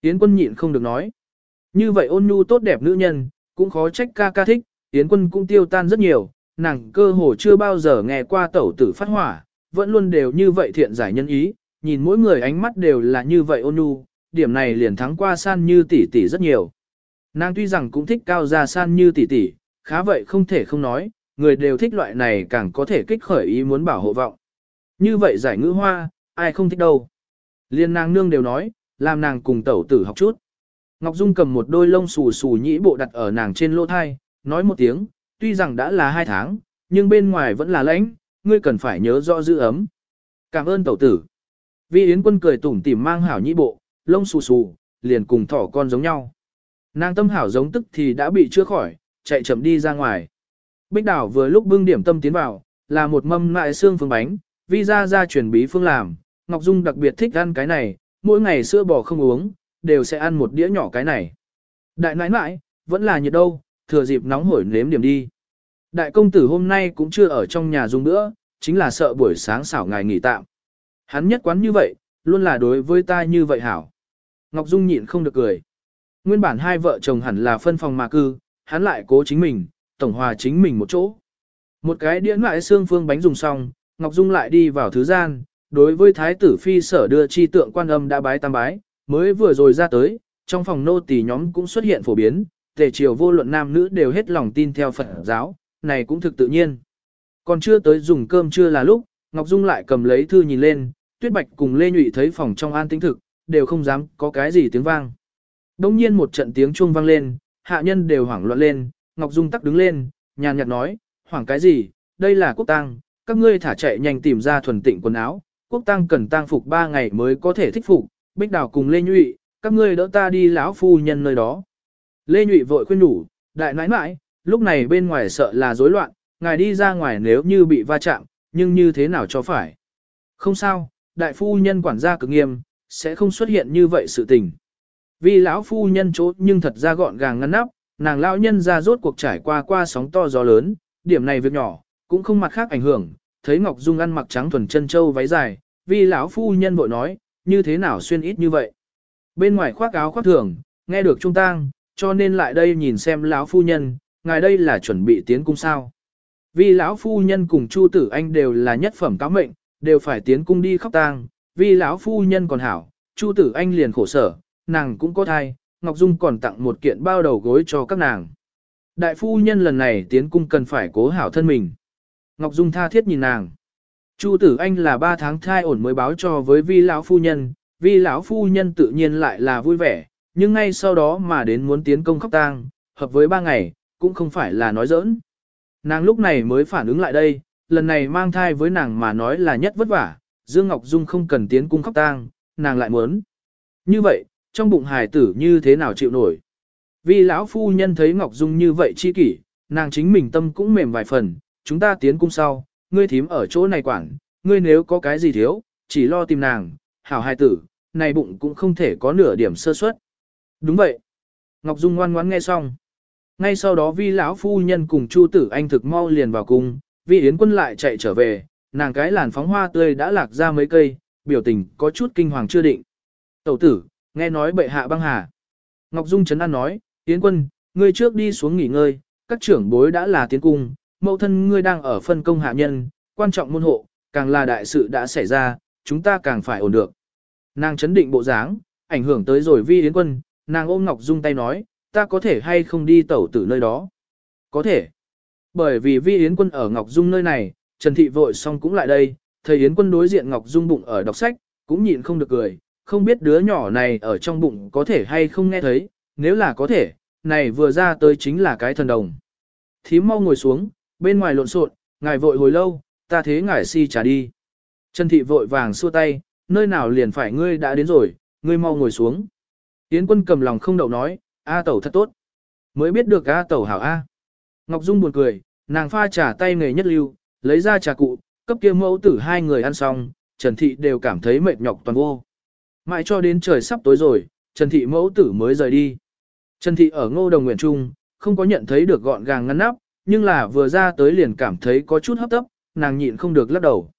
Yến quân nhịn không được nói. Như vậy ôn nhu tốt đẹp nữ nhân, cũng khó trách ca ca thích, Yến quân cũng tiêu tan rất nhiều, nàng cơ hồ chưa bao giờ nghe qua tẩu tử phát hỏa, vẫn luôn đều như vậy thiện giải nhân ý, nhìn mỗi người ánh mắt đều là như vậy ôn nhu, điểm này liền thắng qua san như tỷ tỷ rất nhiều. Nàng tuy rằng cũng thích cao gia san như tỷ tỷ, khá vậy không thể không nói, người đều thích loại này càng có thể kích khởi ý muốn bảo hộ vọng. Như vậy giải ngữ hoa, ai không thích đâu. Liên nàng nương đều nói, làm nàng cùng tẩu tử học chút. Ngọc Dung cầm một đôi lông xù xù nhĩ bộ đặt ở nàng trên lỗ thai, nói một tiếng, tuy rằng đã là hai tháng, nhưng bên ngoài vẫn là lãnh, ngươi cần phải nhớ rõ giữ ấm. Cảm ơn tẩu tử. Vi Yến quân cười tủm tỉm mang hảo nhĩ bộ, lông xù xù, liền cùng thỏ con giống nhau. Nàng tâm hảo giống tức thì đã bị chữa khỏi, chạy chậm đi ra ngoài. Bích đảo vừa lúc bưng điểm tâm tiến vào, là một mâm lại xương phương bánh, vi ra ra chuyển bí phương làm, Ngọc Dung đặc biệt thích ăn cái này, mỗi ngày sữa bò không uống, đều sẽ ăn một đĩa nhỏ cái này. Đại nãi nãi, vẫn là nhiệt đâu, thừa dịp nóng hổi nếm điểm đi. Đại công tử hôm nay cũng chưa ở trong nhà dùng nữa, chính là sợ buổi sáng xảo ngài nghỉ tạm. Hắn nhất quán như vậy, luôn là đối với ta như vậy hảo. Ngọc Dung nhịn không được cười. Nguyên bản hai vợ chồng hẳn là phân phòng mà cư, hắn lại cố chính mình, tổng hòa chính mình một chỗ. Một cái đĩa lại xương phương bánh dùng xong, Ngọc Dung lại đi vào thứ gian, đối với thái tử phi sở đưa chi tượng quan âm đã bái tam bái, mới vừa rồi ra tới, trong phòng nô tỳ nhóm cũng xuất hiện phổ biến, tề triều vô luận nam nữ đều hết lòng tin theo Phật giáo, này cũng thực tự nhiên. Còn chưa tới dùng cơm chưa là lúc, Ngọc Dung lại cầm lấy thư nhìn lên, Tuyết Bạch cùng Lê Nhụy thấy phòng trong an tĩnh thực, đều không dám có cái gì tiếng vang. Đông nhiên một trận tiếng chuông vang lên, hạ nhân đều hoảng loạn lên, Ngọc Dung tắc đứng lên, nhàn nhạt nói, hoảng cái gì, đây là quốc tang, các ngươi thả chạy nhanh tìm ra thuần tịnh quần áo, quốc tang cần tang phục 3 ngày mới có thể thích phục, Bích Đào cùng Lê Nhụy, các ngươi đỡ ta đi lão phu nhân nơi đó. Lê Nhụy vội khuyên nhủ, đại nãi nãi, lúc này bên ngoài sợ là rối loạn, ngài đi ra ngoài nếu như bị va chạm, nhưng như thế nào cho phải. Không sao, đại phu nhân quản gia cực nghiêm, sẽ không xuất hiện như vậy sự tình. Vì lão phu nhân chốt nhưng thật ra gọn gàng ngăn nắp, nàng lão nhân ra rốt cuộc trải qua qua sóng to gió lớn, điểm này việc nhỏ, cũng không mặt khác ảnh hưởng, thấy Ngọc Dung ăn mặc trắng thuần chân châu váy dài, vì lão phu nhân bội nói, như thế nào xuyên ít như vậy. Bên ngoài khoác áo khoác thường, nghe được trung tang, cho nên lại đây nhìn xem lão phu nhân, ngài đây là chuẩn bị tiến cung sao. Vì lão phu nhân cùng Chu Tử Anh đều là nhất phẩm cáo mệnh, đều phải tiến cung đi khóc tang, vì lão phu nhân còn hảo, Chu Tử Anh liền khổ sở, nàng cũng có thai, Ngọc Dung còn tặng một kiện bao đầu gối cho các nàng. Đại phu nhân lần này tiến cung cần phải cố hảo thân mình. Ngọc Dung tha thiết nhìn nàng. Chu Tử Anh là ba tháng thai ổn mới báo cho với vi lão phu nhân, vi lão phu nhân tự nhiên lại là vui vẻ, nhưng ngay sau đó mà đến muốn tiến công khóc tang, hợp với ba ngày, cũng không phải là nói giỡn. Nàng lúc này mới phản ứng lại đây, lần này mang thai với nàng mà nói là nhất vất vả, Dương Ngọc Dung không cần tiến cung khóc tang, nàng lại muốn. Như vậy, trong bụng hài tử như thế nào chịu nổi. Vì lão phu nhân thấy Ngọc Dung như vậy chi kỷ, nàng chính mình tâm cũng mềm vài phần, chúng ta tiến cung sau, ngươi thím ở chỗ này quản, ngươi nếu có cái gì thiếu, chỉ lo tìm nàng, hảo hài tử, này bụng cũng không thể có nửa điểm sơ suất. Đúng vậy. Ngọc Dung ngoan ngoãn nghe xong. Ngay sau đó vi lão phu nhân cùng Chu Tử Anh thực mau liền vào cung, vi Yến quân lại chạy trở về, nàng cái làn phóng hoa tươi đã lạc ra mấy cây, biểu tình có chút kinh hoàng chưa định. Tẩu tử, nghe nói bệ hạ băng hà. Ngọc Dung Trấn An nói, Yến quân, ngươi trước đi xuống nghỉ ngơi, các trưởng bối đã là tiến cung, mẫu thân ngươi đang ở phân công hạ nhân, quan trọng môn hộ, càng là đại sự đã xảy ra, chúng ta càng phải ổn được. Nàng chấn định bộ dáng, ảnh hưởng tới rồi vi yến quân, nàng ôm Ngọc Dung tay nói, ta có thể hay không đi tẩu tử nơi đó. Có thể. Bởi vì vi yến quân ở Ngọc Dung nơi này, Trần Thị vội xong cũng lại đây, thầy yến quân đối diện Ngọc Dung bụng ở đọc sách, cũng nhịn không được cười, không biết đứa nhỏ này ở trong bụng có thể hay không nghe thấy, nếu là có thể, này vừa ra tới chính là cái thần đồng. Thím mau ngồi xuống, bên ngoài lộn xộn, ngài vội hồi lâu, ta thế ngài si trả đi. Trần Thị vội vàng xua tay, nơi nào liền phải ngươi đã đến rồi, ngươi mau ngồi xuống. Yến quân cầm lòng không đậu nói, A tẩu thật tốt. Mới biết được A tẩu hảo A. Ngọc Dung buồn cười, nàng pha trà tay nghề nhất lưu, lấy ra trà cụ, cấp kia mẫu tử hai người ăn xong, Trần Thị đều cảm thấy mệt nhọc toàn vô. Mãi cho đến trời sắp tối rồi, Trần Thị mẫu tử mới rời đi. Trần Thị ở ngô đồng nguyện trung, không có nhận thấy được gọn gàng ngăn nắp, nhưng là vừa ra tới liền cảm thấy có chút hấp tấp, nàng nhịn không được lắc đầu.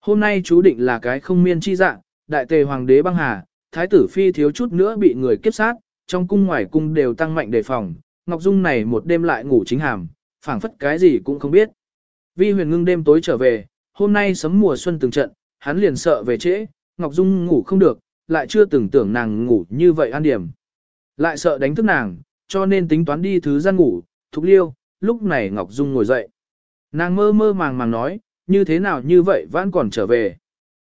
Hôm nay chú định là cái không miên chi dạng, đại tề hoàng đế băng hà, thái tử phi thiếu chút nữa bị người kiếp sát, trong cung ngoài cung đều tăng mạnh đề phòng, Ngọc Dung này một đêm lại ngủ chính hàm, phảng phất cái gì cũng không biết. Vi huyền ngưng đêm tối trở về, hôm nay sấm mùa xuân từng trận, hắn liền sợ về trễ, Ngọc Dung ngủ không được, lại chưa từng tưởng nàng ngủ như vậy an điểm. Lại sợ đánh thức nàng, cho nên tính toán đi thứ gian ngủ, thúc liêu, lúc này Ngọc Dung ngồi dậy. Nàng mơ mơ màng màng nói, như thế nào như vậy vẫn còn trở về.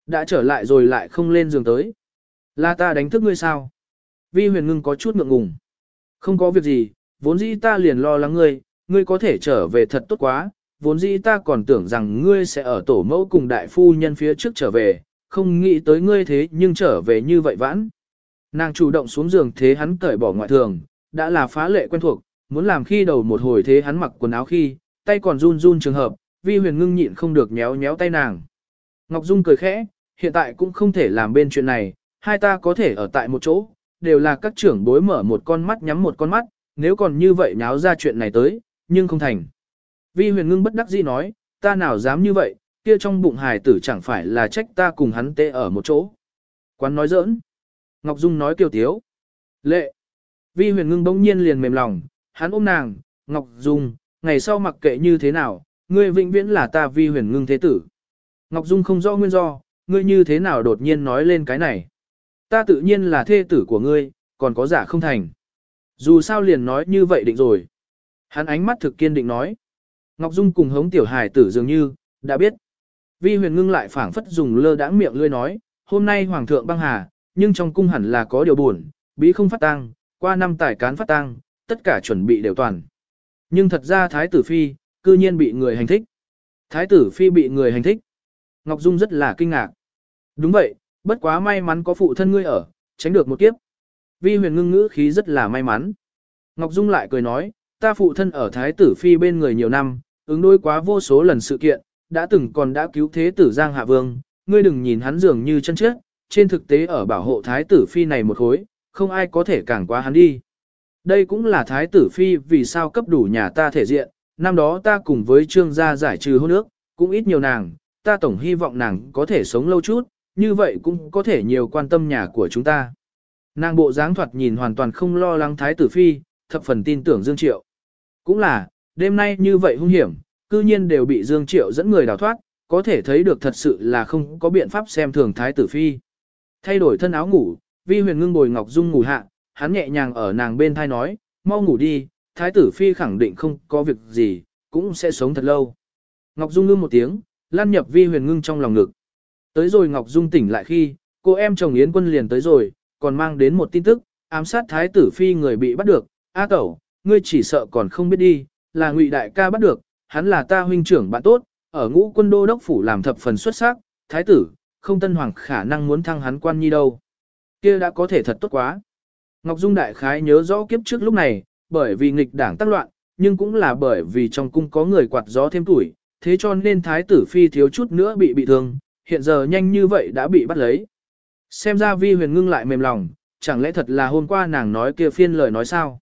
Đã trở lại rồi lại không lên giường tới. Là ta đánh thức ngươi sao? Vi huyền ngưng có chút ngượng ngùng. Không có việc gì, vốn dĩ ta liền lo lắng ngươi, ngươi có thể trở về thật tốt quá, vốn dĩ ta còn tưởng rằng ngươi sẽ ở tổ mẫu cùng đại phu nhân phía trước trở về, không nghĩ tới ngươi thế nhưng trở về như vậy vãn. Nàng chủ động xuống giường thế hắn cởi bỏ ngoại thường, đã là phá lệ quen thuộc, muốn làm khi đầu một hồi thế hắn mặc quần áo khi, tay còn run run trường hợp, vi huyền ngưng nhịn không được nhéo nhéo tay nàng. Ngọc Dung cười khẽ, hiện tại cũng không thể làm bên chuyện này, hai ta có thể ở tại một chỗ, đều là các trưởng bối mở một con mắt nhắm một con mắt, nếu còn như vậy nháo ra chuyện này tới, nhưng không thành. Vi huyền ngưng bất đắc dĩ nói, ta nào dám như vậy, kia trong bụng hài tử chẳng phải là trách ta cùng hắn tê ở một chỗ. Quán nói giỡn. Ngọc Dung nói kiều tiếu. Lệ. Vi huyền ngưng bỗng nhiên liền mềm lòng, hắn ôm nàng, Ngọc Dung, ngày sau mặc kệ như thế nào, ngươi vĩnh viễn là ta vi huyền ngưng thế tử. Ngọc Dung không rõ nguyên do, ngươi như thế nào đột nhiên nói lên cái này. Ta tự nhiên là thê tử của ngươi, còn có giả không thành. Dù sao liền nói như vậy định rồi. Hắn ánh mắt thực kiên định nói. Ngọc Dung cùng hống tiểu hài tử dường như, đã biết. Vi huyền ngưng lại phảng phất dùng lơ đãng miệng lươi nói, hôm nay hoàng thượng băng hà, nhưng trong cung hẳn là có điều buồn, bí không phát tang, qua năm tài cán phát tang, tất cả chuẩn bị đều toàn. Nhưng thật ra thái tử phi, cư nhiên bị người hành thích. Thái tử phi bị người hành thích. Ngọc Dung rất là kinh ngạc. Đúng vậy, bất quá may mắn có phụ thân ngươi ở, tránh được một kiếp. Vi huyền ngưng ngữ khí rất là may mắn. Ngọc Dung lại cười nói, ta phụ thân ở thái tử phi bên người nhiều năm, ứng đối quá vô số lần sự kiện, đã từng còn đã cứu thế tử Giang Hạ Vương, ngươi đừng nhìn hắn dường như chân chết, trên thực tế ở bảo hộ thái tử phi này một khối, không ai có thể cản quá hắn đi. Đây cũng là thái tử phi vì sao cấp đủ nhà ta thể diện, năm đó ta cùng với trương gia giải trừ hôn ước, cũng ít nhiều nàng, ta tổng hy vọng nàng có thể sống lâu chút, như vậy cũng có thể nhiều quan tâm nhà của chúng ta. Nàng bộ dáng thoạt nhìn hoàn toàn không lo lắng thái tử phi, thập phần tin tưởng Dương Triệu. Cũng là, đêm nay như vậy hung hiểm, cư nhiên đều bị Dương Triệu dẫn người đào thoát, có thể thấy được thật sự là không có biện pháp xem thường thái tử phi. Thay đổi thân áo ngủ, vi huyền ngưng bồi Ngọc Dung ngủ hạ, hắn nhẹ nhàng ở nàng bên thai nói, mau ngủ đi, thái tử phi khẳng định không có việc gì, cũng sẽ sống thật lâu. Ngọc Dung ngưng một tiếng, lan nhập vi huyền ngưng trong lòng ngực. Tới rồi Ngọc Dung tỉnh lại khi, cô em chồng Yến quân liền tới rồi, còn mang đến một tin tức, ám sát thái tử phi người bị bắt được, A tẩu, ngươi chỉ sợ còn không biết đi, là ngụy đại ca bắt được, hắn là ta huynh trưởng bạn tốt, ở ngũ quân đô đốc phủ làm thập phần xuất sắc, thái tử, không tân hoàng khả năng muốn thăng hắn quan nhi đâu. kia đã có thể thật tốt quá. Ngọc Dung đại khái nhớ rõ kiếp trước lúc này, bởi vì nghịch đảng tác loạn, nhưng cũng là bởi vì trong cung có người quạt gió thêm tuổi, thế cho nên thái tử phi thiếu chút nữa bị bị thương, hiện giờ nhanh như vậy đã bị bắt lấy. Xem ra vi huyền ngưng lại mềm lòng, chẳng lẽ thật là hôm qua nàng nói kia phiên lời nói sao?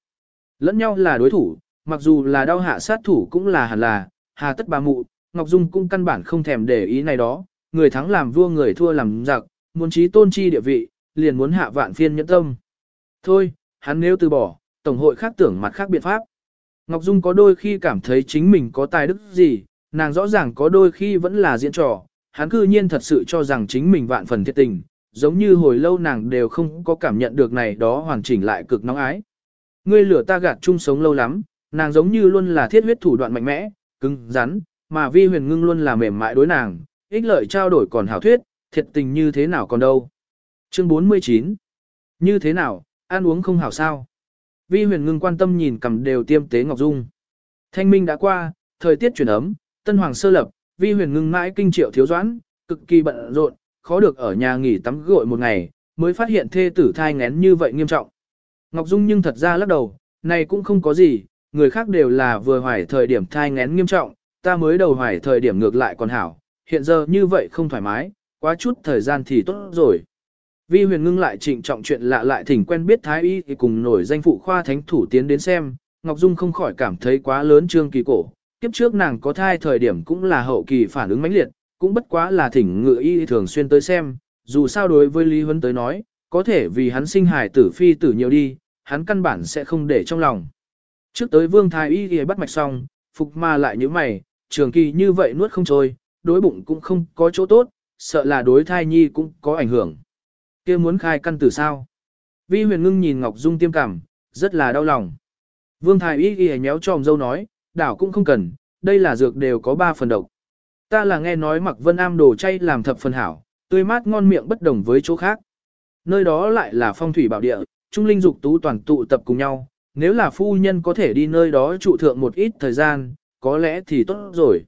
Lẫn nhau là đối thủ, mặc dù là đau hạ sát thủ cũng là hẳn là, hà tất bà mụ, Ngọc Dung cũng căn bản không thèm để ý này đó, người thắng làm vua người thua làm giặc, muốn trí tôn chi địa vị, liền muốn hạ vạn phiên nhẫn tâm. Thôi, hắn nếu từ bỏ, Tổng hội khác tưởng mặt khác biện pháp. Ngọc Dung có đôi khi cảm thấy chính mình có tài đức gì, nàng rõ ràng có đôi khi vẫn là diễn trò, hắn cư nhiên thật sự cho rằng chính mình vạn phần thiệt tình, giống như hồi lâu nàng đều không có cảm nhận được này đó hoàn chỉnh lại cực nóng ái. Ngươi lửa ta gạt chung sống lâu lắm, nàng giống như luôn là thiết huyết thủ đoạn mạnh mẽ, cứng, rắn, mà vi huyền ngưng luôn là mềm mại đối nàng, ích lợi trao đổi còn hảo thuyết, thiệt tình như thế nào còn đâu. Chương 49 Như thế nào, ăn uống không hảo sao? Vi huyền ngưng quan tâm nhìn cầm đều tiêm tế Ngọc Dung. Thanh minh đã qua, thời tiết chuyển ấm, tân hoàng sơ lập, vi huyền ngưng mãi kinh triệu thiếu doãn, cực kỳ bận rộn, khó được ở nhà nghỉ tắm gội một ngày, mới phát hiện thê tử thai ngén như vậy nghiêm trọng. Ngọc Dung nhưng thật ra lắc đầu, này cũng không có gì, người khác đều là vừa hoài thời điểm thai ngén nghiêm trọng, ta mới đầu hoài thời điểm ngược lại còn hảo, hiện giờ như vậy không thoải mái, quá chút thời gian thì tốt rồi. Vi huyền ngưng lại trịnh trọng chuyện lạ lại thỉnh quen biết Thái Y thì cùng nổi danh phụ khoa thánh thủ tiến đến xem, Ngọc Dung không khỏi cảm thấy quá lớn trương kỳ cổ. Kiếp trước nàng có thai thời điểm cũng là hậu kỳ phản ứng mãnh liệt, cũng bất quá là thỉnh ngự y thường xuyên tới xem, dù sao đối với Lý Huấn tới nói, có thể vì hắn sinh hài tử phi tử nhiều đi, hắn căn bản sẽ không để trong lòng. Trước tới vương thái y y bắt mạch xong, phục ma lại như mày, trường kỳ như vậy nuốt không trôi, đối bụng cũng không có chỗ tốt, sợ là đối thai nhi cũng có ảnh hưởng. kia muốn khai căn tử sao? Vi huyền ngưng nhìn Ngọc Dung tiêm cảm, rất là đau lòng. Vương thái y y nhéo tròm dâu nói, đảo cũng không cần, đây là dược đều có 3 phần độc. Ta là nghe nói mặc vân am đồ chay làm thập phần hảo, tươi mát ngon miệng bất đồng với chỗ khác. Nơi đó lại là phong thủy bảo địa, trung linh dục tú toàn tụ tập cùng nhau, nếu là phu nhân có thể đi nơi đó trụ thượng một ít thời gian, có lẽ thì tốt rồi.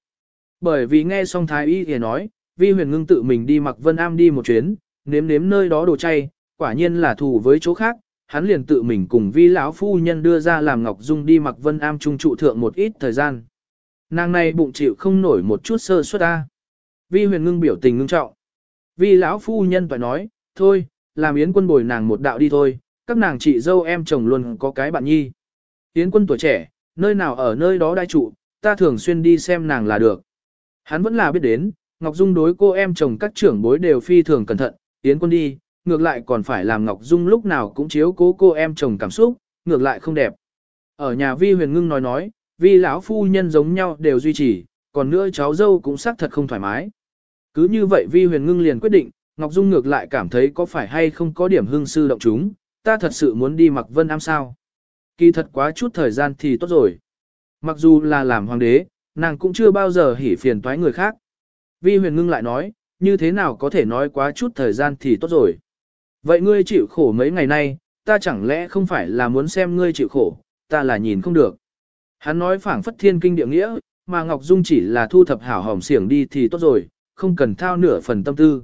Bởi vì nghe xong thái y thì nói, vi huyền ngưng tự mình đi mặc vân am đi một chuyến, nếm nếm nơi đó đồ chay, quả nhiên là thù với chỗ khác, hắn liền tự mình cùng vi lão phu nhân đưa ra làm ngọc dung đi mặc vân am trung trụ thượng một ít thời gian. Nàng này bụng chịu không nổi một chút sơ suất ta. Vi huyền ngưng biểu tình ngưng trọng. Vi lão phu nhân phải nói, thôi, làm yến quân bồi nàng một đạo đi thôi, các nàng chị dâu em chồng luôn có cái bạn nhi. Yến quân tuổi trẻ, nơi nào ở nơi đó đai trụ, ta thường xuyên đi xem nàng là được. Hắn vẫn là biết đến, Ngọc Dung đối cô em chồng các trưởng bối đều phi thường cẩn thận, Yến quân đi, ngược lại còn phải làm Ngọc Dung lúc nào cũng chiếu cố cô em chồng cảm xúc, ngược lại không đẹp. Ở nhà Vi Huyền Ngưng nói nói, Vi lão phu nhân giống nhau đều duy trì, còn nữa cháu dâu cũng xác thật không thoải mái. Cứ như vậy Vi Huyền Ngưng liền quyết định, Ngọc Dung ngược lại cảm thấy có phải hay không có điểm hưng sư động chúng, ta thật sự muốn đi mặc vân am sao. Kỳ thật quá chút thời gian thì tốt rồi. Mặc dù là làm hoàng đế, nàng cũng chưa bao giờ hỉ phiền toái người khác. Vi huyền ngưng lại nói, như thế nào có thể nói quá chút thời gian thì tốt rồi. Vậy ngươi chịu khổ mấy ngày nay, ta chẳng lẽ không phải là muốn xem ngươi chịu khổ, ta là nhìn không được. Hắn nói phảng phất thiên kinh địa nghĩa, mà Ngọc Dung chỉ là thu thập hảo hỏng xiển đi thì tốt rồi, không cần thao nửa phần tâm tư.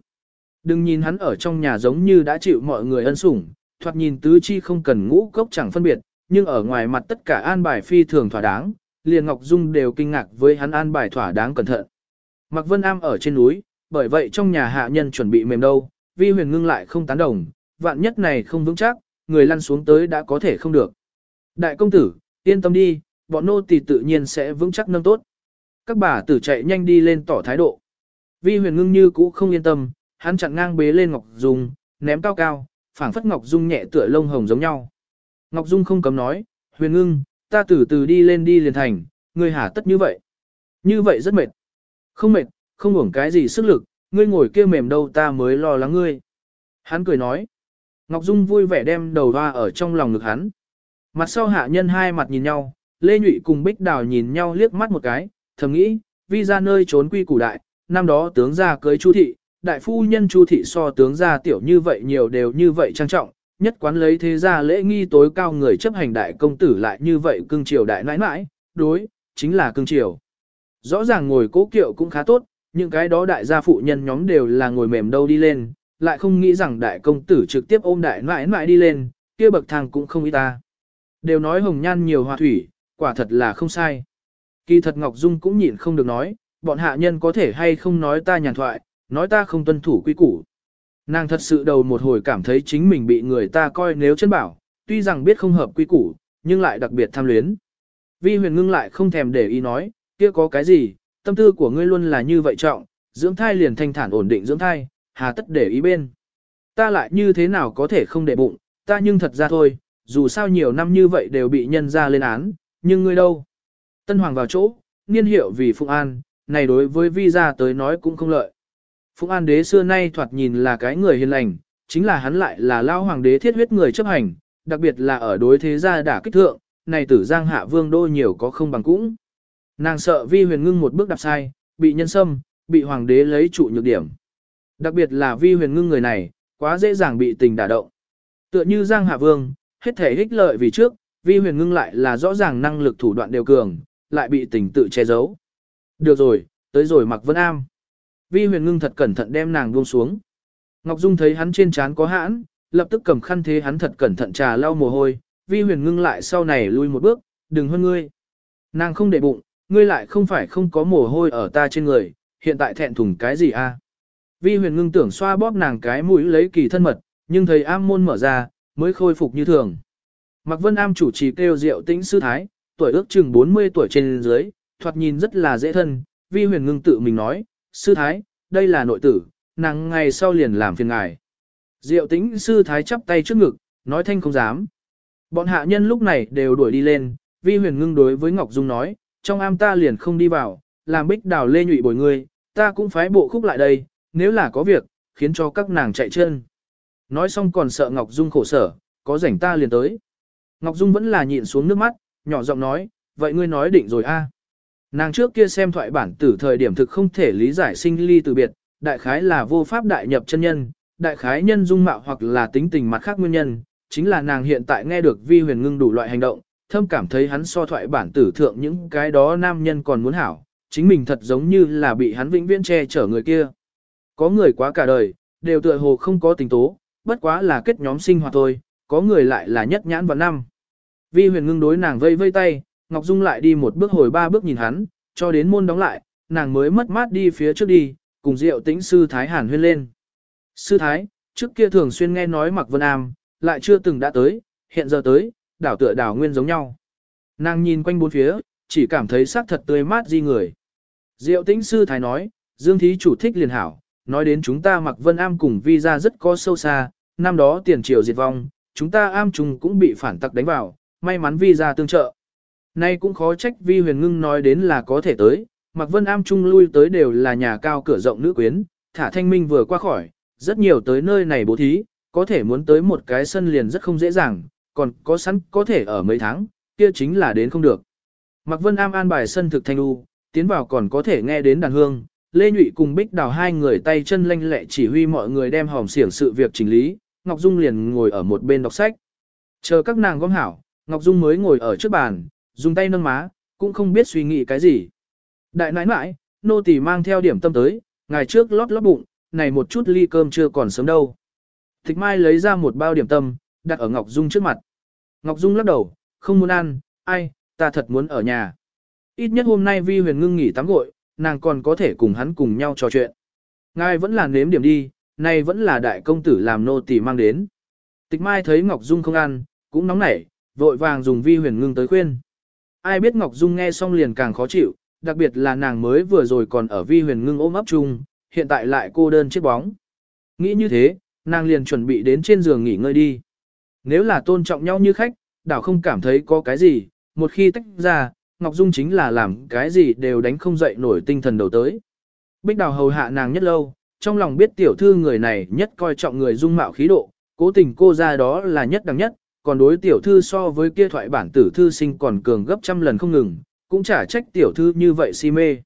Đừng nhìn hắn ở trong nhà giống như đã chịu mọi người ân sủng, thoạt nhìn tứ chi không cần ngũ cốc chẳng phân biệt, nhưng ở ngoài mặt tất cả an bài phi thường thỏa đáng, liền Ngọc Dung đều kinh ngạc với hắn an bài thỏa đáng cẩn thận. Mạc Vân Am ở trên núi, bởi vậy trong nhà hạ nhân chuẩn bị mềm đâu, vi huyền ngưng lại không tán đồng, vạn nhất này không vững chắc, người lăn xuống tới đã có thể không được. Đại công tử, yên tâm đi, bọn nô tỳ tự nhiên sẽ vững chắc nâng tốt. Các bà tử chạy nhanh đi lên tỏ thái độ. Vi huyền ngưng như cũ không yên tâm, hắn chặn ngang bế lên Ngọc Dung, ném cao cao, phảng phất Ngọc Dung nhẹ tựa lông hồng giống nhau. Ngọc Dung không cấm nói, huyền ngưng, ta từ từ đi lên đi liền thành, người hả tất như vậy. Như vậy rất mệt. Không mệt, không hưởng cái gì sức lực, ngươi ngồi kia mềm đâu ta mới lo lắng ngươi. Hắn cười nói. Ngọc Dung vui vẻ đem đầu hoa ở trong lòng ngực hắn. Mặt sau hạ nhân hai mặt nhìn nhau, Lê Nhụy cùng Bích Đào nhìn nhau liếc mắt một cái, thầm nghĩ, vi ra nơi trốn quy củ đại, năm đó tướng gia cưới Chu thị, đại phu nhân Chu thị so tướng gia tiểu như vậy nhiều đều như vậy trang trọng, nhất quán lấy thế gia lễ nghi tối cao người chấp hành đại công tử lại như vậy cưng triều đại nãi nãi, đối, chính là cưng triều. Rõ ràng ngồi cố kiệu cũng khá tốt, những cái đó đại gia phụ nhân nhóm đều là ngồi mềm đâu đi lên, lại không nghĩ rằng đại công tử trực tiếp ôm đại nãi nãi đi lên, kia bậc thang cũng không ý ta. Đều nói hồng nhan nhiều hòa thủy, quả thật là không sai. Kỳ thật Ngọc Dung cũng nhịn không được nói, bọn hạ nhân có thể hay không nói ta nhàn thoại, nói ta không tuân thủ quy củ. Nàng thật sự đầu một hồi cảm thấy chính mình bị người ta coi nếu chân bảo, tuy rằng biết không hợp quy củ, nhưng lại đặc biệt tham luyến. Vi huyền ngưng lại không thèm để ý nói, kia có cái gì, tâm tư của ngươi luôn là như vậy trọng, dưỡng thai liền thanh thản ổn định dưỡng thai, hà tất để ý bên. Ta lại như thế nào có thể không để bụng, ta nhưng thật ra thôi, dù sao nhiều năm như vậy đều bị nhân ra lên án, nhưng ngươi đâu? Tân Hoàng vào chỗ, niên hiệu vì Phụng An, này đối với vi gia tới nói cũng không lợi. Phụng An đế xưa nay thoạt nhìn là cái người hiền lành, chính là hắn lại là lao hoàng đế thiết huyết người chấp hành, đặc biệt là ở đối thế gia đả kích thượng, này tử giang hạ vương đô nhiều có không bằng cũng. Nàng sợ vi huyền ngưng một bước đạp sai, bị nhân xâm, bị hoàng đế lấy trụ nhược điểm. Đặc biệt là vi huyền ngưng người này, quá dễ dàng bị tình đả động. Tựa như giang hạ vương, hết thể ích lợi vì trước, vi huyền ngưng lại là rõ ràng năng lực thủ đoạn đều cường, lại bị tình tự che giấu. Được rồi, tới rồi mặc vân am. Vi huyền ngưng thật cẩn thận đem nàng buông xuống. Ngọc Dung thấy hắn trên trán có hãn, lập tức cầm khăn thế hắn thật cẩn thận trà lau mồ hôi, vi huyền ngưng lại sau này lui một bước, đừng hơn ngươi. Nàng không để bụng, ngươi lại không phải không có mồ hôi ở ta trên người, hiện tại thẹn thùng cái gì a? Vi huyền ngưng tưởng xoa bóp nàng cái mũi lấy kỳ thân mật, nhưng thấy am môn mở ra, mới khôi phục như thường. Mạc Vân Am chủ trì kêu rượu tĩnh sư thái, tuổi ước chừng 40 tuổi trên dưới, thoạt nhìn rất là dễ thân, vi huyền ngưng tự mình nói, sư thái, đây là nội tử, nàng ngày sau liền làm phiền ngài. Diệu tĩnh sư thái chắp tay trước ngực, nói thanh không dám. Bọn hạ nhân lúc này đều đuổi đi lên, vi huyền ngưng đối với Ngọc Dung nói, trong am ta liền không đi vào, làm bích đào lê nhụy bồi người, ta cũng phái bộ khúc lại đây, nếu là có việc, khiến cho các nàng chạy chân. Nói xong còn sợ Ngọc Dung khổ sở, có rảnh ta liền tới. Ngọc Dung vẫn là nhịn xuống nước mắt, nhỏ giọng nói, vậy ngươi nói định rồi a? Nàng trước kia xem thoại bản tử thời điểm thực không thể lý giải sinh ly từ biệt, đại khái là vô pháp đại nhập chân nhân, đại khái nhân dung mạo hoặc là tính tình mặt khác nguyên nhân, chính là nàng hiện tại nghe được vi huyền ngưng đủ loại hành động, thâm cảm thấy hắn so thoại bản tử thượng những cái đó nam nhân còn muốn hảo, chính mình thật giống như là bị hắn vĩnh viễn che chở người kia. Có người quá cả đời, đều tựa hồ không có tình tố, bất quá là kết nhóm sinh hoạt thôi, có người lại là nhất nhãn vào năm. Vi huyền ngưng đối nàng vây vây tay, Ngọc Dung lại đi một bước hồi ba bước nhìn hắn, cho đến môn đóng lại, nàng mới mất mát đi phía trước đi, cùng Diệu Tĩnh sư thái Hàn huyên lên. Sư thái, trước kia thường xuyên nghe nói Mạc Vân Am, lại chưa từng đã tới, hiện giờ tới, đảo tựa đảo nguyên giống nhau. Nàng nhìn quanh bốn phía, chỉ cảm thấy sắc thật tươi mát di người. Diệu Tĩnh sư thái nói, Dương thí chủ thích liền hảo, nói đến chúng ta Mặc Vân Am cùng vi ra rất có sâu xa, năm đó tiền triều diệt vong, chúng ta am trùng cũng bị phản tặc đánh vào, may mắn vi ra tương trợ. Nay cũng khó trách vi huyền ngưng nói đến là có thể tới, Mặc Vân Am Trung lui tới đều là nhà cao cửa rộng nữ quyến, thả thanh minh vừa qua khỏi, rất nhiều tới nơi này bố thí, có thể muốn tới một cái sân liền rất không dễ dàng, còn có sẵn có thể ở mấy tháng, kia chính là đến không được. Mạc Vân Am an bài sân thực thanh u, tiến vào còn có thể nghe đến đàn hương, Lê Nhụy cùng Bích Đào hai người tay chân lanh lẹ chỉ huy mọi người đem hòm xiển sự việc chỉnh lý, Ngọc Dung liền ngồi ở một bên đọc sách. Chờ các nàng gom hảo, Ngọc Dung mới ngồi ở trước bàn, dùng tay nâng má, cũng không biết suy nghĩ cái gì. Đại nãi nãi, nô tỳ mang theo điểm tâm tới, ngày trước lót lót bụng, này một chút ly cơm chưa còn sớm đâu. Thích Mai lấy ra một bao điểm tâm, đặt ở Ngọc Dung trước mặt. Ngọc Dung lắc đầu, không muốn ăn, ai, ta thật muốn ở nhà. Ít nhất hôm nay Vi Huyền ngưng nghỉ tắm gội, nàng còn có thể cùng hắn cùng nhau trò chuyện. Ngài vẫn là nếm điểm đi, nay vẫn là đại công tử làm nô tỳ mang đến. Tịch Mai thấy Ngọc Dung không ăn, cũng nóng nảy, vội vàng dùng Vi Huyền ngưng tới khuyên. Ai biết Ngọc Dung nghe xong liền càng khó chịu, đặc biệt là nàng mới vừa rồi còn ở Vi Huyền ngưng ôm ấp chung, hiện tại lại cô đơn chết bóng. Nghĩ như thế, nàng liền chuẩn bị đến trên giường nghỉ ngơi đi. Nếu là tôn trọng nhau như khách, đảo không cảm thấy có cái gì, một khi tách ra, Ngọc Dung chính là làm cái gì đều đánh không dậy nổi tinh thần đầu tới. Bích đào hầu hạ nàng nhất lâu, trong lòng biết tiểu thư người này nhất coi trọng người dung mạo khí độ, cố tình cô ra đó là nhất đẳng nhất, còn đối tiểu thư so với kia thoại bản tử thư sinh còn cường gấp trăm lần không ngừng, cũng chả trách tiểu thư như vậy si mê.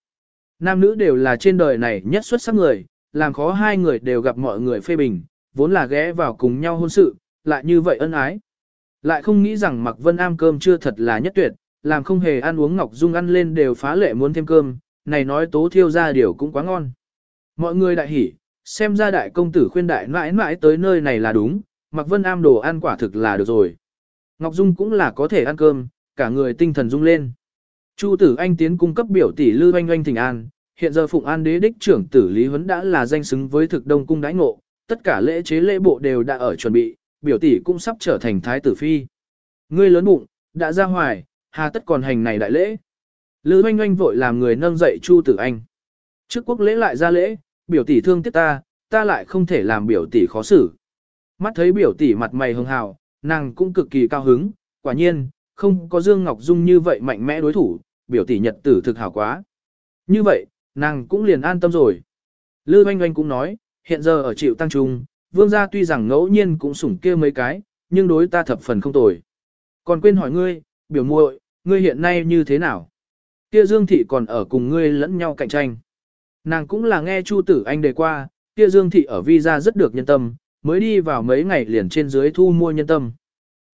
Nam nữ đều là trên đời này nhất xuất sắc người, làm khó hai người đều gặp mọi người phê bình, vốn là ghé vào cùng nhau hôn sự, lại như vậy ân ái. Lại không nghĩ rằng Mạc Vân Am cơm chưa thật là nhất tuyệt, làm không hề ăn uống Ngọc Dung ăn lên đều phá lệ muốn thêm cơm, này nói tố thiêu ra điều cũng quá ngon. Mọi người đại hỉ, xem ra đại công tử khuyên đại mãi mãi tới nơi này là đúng, Mạc Vân Am đồ ăn quả thực là được rồi. Ngọc Dung cũng là có thể ăn cơm, cả người tinh thần rung lên. Chu tử anh tiến cung cấp biểu tỷ Lư Oanh Oanh Thịnh An, hiện giờ Phụng An đế đích trưởng tử Lý Huấn đã là danh xứng với thực đông cung đãi ngộ, tất cả lễ chế lễ bộ đều đã ở chuẩn bị, biểu tỷ cũng sắp trở thành thái tử phi. Ngươi lớn bụng, đã ra hoài, hà tất còn hành này đại lễ. Lư Oanh Oanh vội làm người nâng dậy Chu tử anh. Trước quốc lễ lại ra lễ, biểu tỷ thương tiếc ta, ta lại không thể làm biểu tỷ khó xử. Mắt thấy biểu tỷ mặt mày hưng hào, nàng cũng cực kỳ cao hứng, quả nhiên, không có Dương Ngọc Dung như vậy mạnh mẽ đối thủ, biểu tỷ nhật tử thực hảo quá. Như vậy, nàng cũng liền an tâm rồi. Lư Oanh Oanh cũng nói, hiện giờ ở chịu tăng trung, vương gia tuy rằng ngẫu nhiên cũng sủng kia mấy cái, nhưng đối ta thập phần không tồi. Còn quên hỏi ngươi, biểu muội, ngươi hiện nay như thế nào? Kia Dương Thị còn ở cùng ngươi lẫn nhau cạnh tranh. Nàng cũng là nghe Chu Tử Anh đề qua, kia Dương Thị ở visa rất được nhân tâm, mới đi vào mấy ngày liền trên dưới thu mua nhân tâm.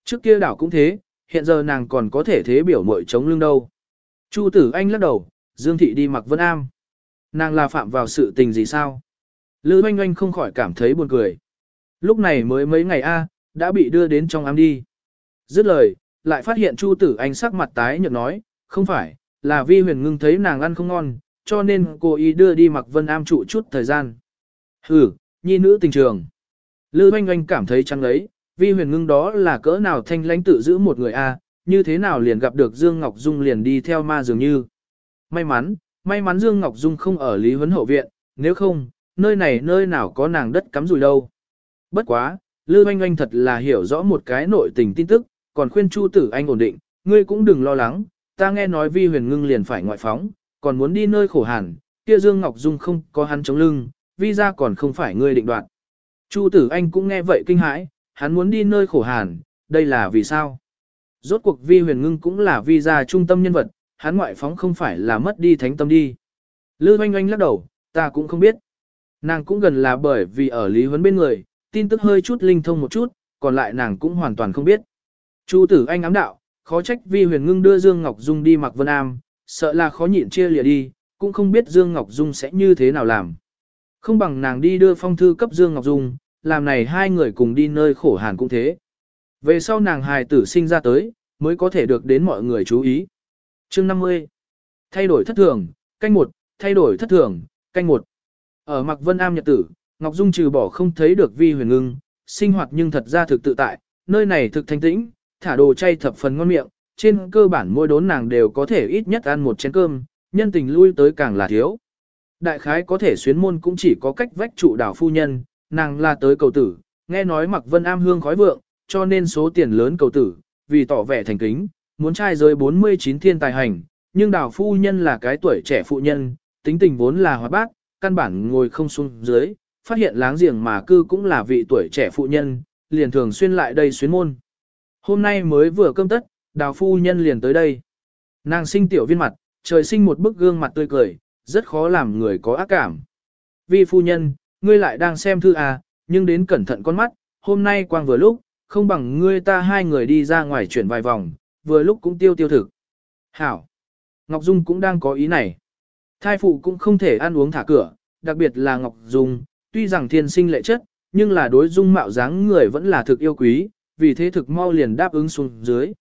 Trước kia đảo cũng thế, hiện giờ nàng còn có thể thế biểu muội chống lưng đâu. Chu tử anh lắc đầu, Dương Thị đi mặc vân am. Nàng là phạm vào sự tình gì sao? Lư oanh oanh không khỏi cảm thấy buồn cười. Lúc này mới mấy ngày a, đã bị đưa đến trong am đi. Dứt lời, lại phát hiện Chu tử anh sắc mặt tái nhợt nói, không phải, là vi huyền ngưng thấy nàng ăn không ngon, cho nên cô ý đưa đi mặc vân am trụ chút thời gian. Hừ, nhi nữ tình trường. Lư oanh oanh cảm thấy chăng lấy, vi huyền ngưng đó là cỡ nào thanh lãnh tự giữ một người a, như thế nào liền gặp được Dương Ngọc Dung liền đi theo ma dường như. May mắn, may mắn Dương Ngọc Dung không ở Lý Huấn Hậu Viện, nếu không, nơi này nơi nào có nàng đất cắm rùi đâu. Bất quá, Lư Oanh Oanh thật là hiểu rõ một cái nội tình tin tức, còn khuyên Chu Tử Anh ổn định, ngươi cũng đừng lo lắng, ta nghe nói Vi Huyền Ngưng liền phải ngoại phóng, còn muốn đi nơi khổ hàn, kia Dương Ngọc Dung không có hắn chống lưng, vi ra còn không phải ngươi định đoạt. Chu Tử Anh cũng nghe vậy kinh hãi, hắn muốn đi nơi khổ hàn, đây là vì sao? Rốt cuộc Vi Huyền Ngưng cũng là vi ra trung tâm nhân vật, hắn ngoại phóng không phải là mất đi thánh tâm đi. Lư Oanh Oanh lắc đầu, ta cũng không biết. Nàng cũng gần là bởi vì ở Lý Huấn bên người, tin tức hơi chút linh thông một chút, còn lại nàng cũng hoàn toàn không biết. Chu tử anh ám đạo, khó trách vi huyền ngưng đưa Dương Ngọc Dung đi mặc vân am, sợ là khó nhịn chia lìa đi, cũng không biết Dương Ngọc Dung sẽ như thế nào làm. Không bằng nàng đi đưa phong thư cấp Dương Ngọc Dung, làm này hai người cùng đi nơi khổ hàn cũng thế. Về sau nàng hài tử sinh ra tới, mới có thể được đến mọi người chú ý. Chương 50. Thay đổi thất thường, canh một, thay đổi thất thường, canh một. Ở Mạc Vân Am nhật tử, Ngọc Dung trừ bỏ không thấy được vi huyền ngưng, sinh hoạt nhưng thật ra thực tự tại, nơi này thực thanh tĩnh, thả đồ chay thập phần ngon miệng, trên cơ bản mỗi đốn nàng đều có thể ít nhất ăn một chén cơm, nhân tình lui tới càng là thiếu. Đại khái có thể xuyến môn cũng chỉ có cách vách trụ đảo phu nhân, nàng là tới cầu tử, nghe nói mặc Vân Am hương khói vượng, cho nên số tiền lớn cầu tử, vì tỏ vẻ thành kính, muốn trai rơi 49 thiên tài hành, nhưng đảo phu nhân là cái tuổi trẻ phụ nhân, tính tình vốn là hoạt bát, căn bản ngồi không xuống dưới, phát hiện láng giềng mà cư cũng là vị tuổi trẻ phụ nhân, liền thường xuyên lại đây xuyến môn. Hôm nay mới vừa cơm tất, đào phu nhân liền tới đây. Nàng sinh tiểu viên mặt, trời sinh một bức gương mặt tươi cười, rất khó làm người có ác cảm. Vì phu nhân, ngươi lại đang xem thư à, nhưng đến cẩn thận con mắt, hôm nay quang vừa lúc, không bằng ngươi ta hai người đi ra ngoài chuyển vài vòng, vừa lúc cũng tiêu tiêu thực. Hảo! Ngọc Dung cũng đang có ý này. Thai phụ cũng không thể ăn uống thả cửa, đặc biệt là Ngọc Dung, tuy rằng thiên sinh lệ chất, nhưng là đối dung mạo dáng người vẫn là thực yêu quý, vì thế thực mau liền đáp ứng xuống dưới.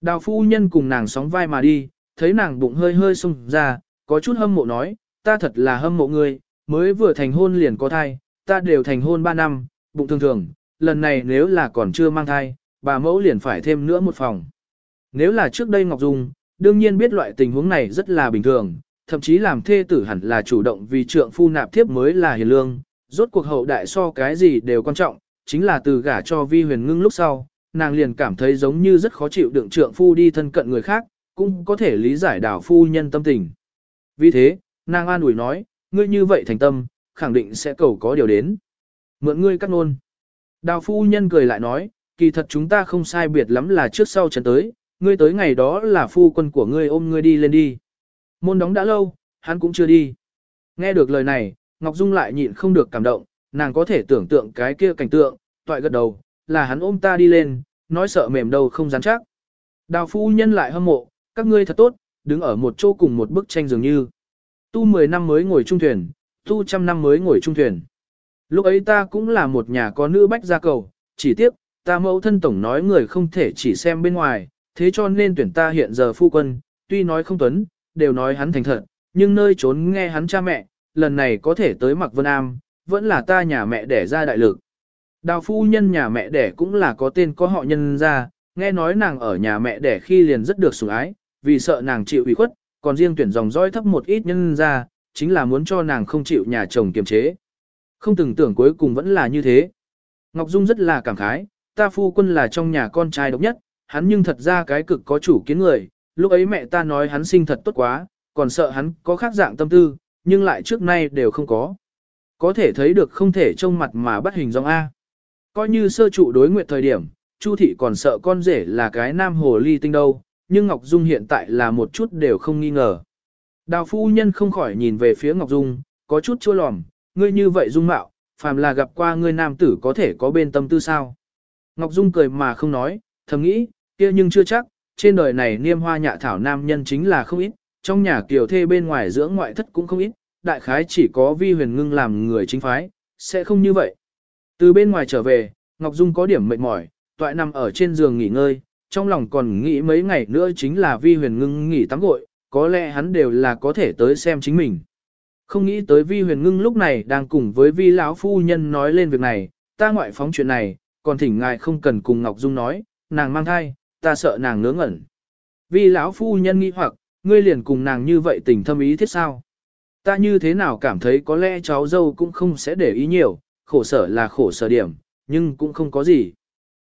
Đào phu nhân cùng nàng sóng vai mà đi, thấy nàng bụng hơi hơi sung ra, có chút hâm mộ nói, ta thật là hâm mộ ngươi, mới vừa thành hôn liền có thai, ta đều thành hôn 3 năm, bụng thường thường, lần này nếu là còn chưa mang thai, bà mẫu liền phải thêm nữa một phòng. Nếu là trước đây Ngọc Dung, đương nhiên biết loại tình huống này rất là bình thường, thậm chí làm thê tử hẳn là chủ động vì trượng phu nạp thiếp mới là hiền lương, rốt cuộc hậu đại so cái gì đều quan trọng, chính là từ gả cho vi huyền ngưng lúc sau, nàng liền cảm thấy giống như rất khó chịu đựng trượng phu đi thân cận người khác, cũng có thể lý giải đảo phu nhân tâm tình. Vì thế, nàng an ủi nói, ngươi như vậy thành tâm, khẳng định sẽ cầu có điều đến. Mượn ngươi cắt nôn. Đào phu nhân cười lại nói, kỳ thật chúng ta không sai biệt lắm là trước sau trận tới, ngươi tới ngày đó là phu quân của ngươi ôm ngươi đi lên đi. Môn đóng đã lâu, hắn cũng chưa đi. Nghe được lời này, Ngọc Dung lại nhịn không được cảm động, nàng có thể tưởng tượng cái kia cảnh tượng, toại gật đầu, là hắn ôm ta đi lên, nói sợ mềm đầu không dám chắc. Đào phu nhân lại hâm mộ, các ngươi thật tốt, đứng ở một chỗ cùng một bức tranh dường như. Tu 10 năm mới ngồi trung thuyền, tu trăm năm mới ngồi trung thuyền. Lúc ấy ta cũng là một nhà có nữ bách gia cầu, chỉ tiếp, ta mẫu thân tổng nói người không thể chỉ xem bên ngoài, thế cho nên tuyển ta hiện giờ phu quân, tuy nói không tuấn, đều nói hắn thành thật, nhưng nơi trốn nghe hắn cha mẹ, lần này có thể tới Mạc Vân Am, vẫn là ta nhà mẹ đẻ ra đại lực. Đào phu nhân nhà mẹ đẻ cũng là có tên có họ nhân ra, nghe nói nàng ở nhà mẹ đẻ khi liền rất được sủng ái, vì sợ nàng chịu ủy khuất, còn riêng tuyển dòng dõi thấp một ít nhân ra, chính là muốn cho nàng không chịu nhà chồng kiềm chế. Không từng tưởng cuối cùng vẫn là như thế. Ngọc Dung rất là cảm khái, ta phu quân là trong nhà con trai độc nhất, hắn nhưng thật ra cái cực có chủ kiến người, lúc ấy mẹ ta nói hắn sinh thật tốt quá, còn sợ hắn có khác dạng tâm tư, nhưng lại trước nay đều không có. Có thể thấy được không thể trông mặt mà bắt hình dong A. Coi như sơ trụ đối nguyện thời điểm, Chu thị còn sợ con rể là cái nam hồ ly tinh đâu, nhưng Ngọc Dung hiện tại là một chút đều không nghi ngờ. Đào phu nhân không khỏi nhìn về phía Ngọc Dung, có chút chua lòm, ngươi như vậy dung mạo, phàm là gặp qua ngươi nam tử có thể có bên tâm tư sao. Ngọc Dung cười mà không nói, thầm nghĩ, kia nhưng chưa chắc, trên đời này niêm hoa nhạ thảo nam nhân chính là không ít, trong nhà kiều thê bên ngoài dưỡng ngoại thất cũng không ít, đại khái chỉ có vi huyền ngưng làm người chính phái, sẽ không như vậy. Từ bên ngoài trở về, Ngọc Dung có điểm mệt mỏi, toại nằm ở trên giường nghỉ ngơi, trong lòng còn nghĩ mấy ngày nữa chính là vi huyền ngưng nghỉ tắm gội, có lẽ hắn đều là có thể tới xem chính mình. Không nghĩ tới vi huyền ngưng lúc này đang cùng với vi lão phu nhân nói lên việc này, ta ngoại phóng chuyện này, còn thỉnh ngài không cần cùng Ngọc Dung nói, nàng mang thai, ta sợ nàng ngớ ngẩn. Vi lão phu nhân nghĩ hoặc, ngươi liền cùng nàng như vậy tình thâm ý thiết sao? Ta như thế nào cảm thấy có lẽ cháu dâu cũng không sẽ để ý nhiều, khổ sở là khổ sở điểm, nhưng cũng không có gì.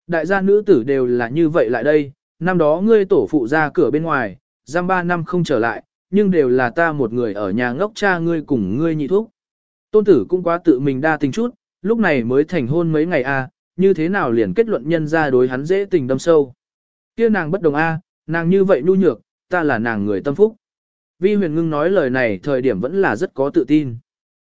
Đại gia nữ tử đều là như vậy lại đây, năm đó ngươi tổ phụ ra cửa bên ngoài, giam ba năm không trở lại, nhưng đều là ta một người ở nhà ngốc cha ngươi cùng ngươi nhị thuốc. Tôn tử cũng quá tự mình đa tình chút, lúc này mới thành hôn mấy ngày a, như thế nào liền kết luận nhân ra đối hắn dễ tình đâm sâu. Kia nàng bất đồng a, nàng như vậy nhu nhược, ta là nàng người tâm phúc. Vi huyền ngưng nói lời này thời điểm vẫn là rất có tự tin.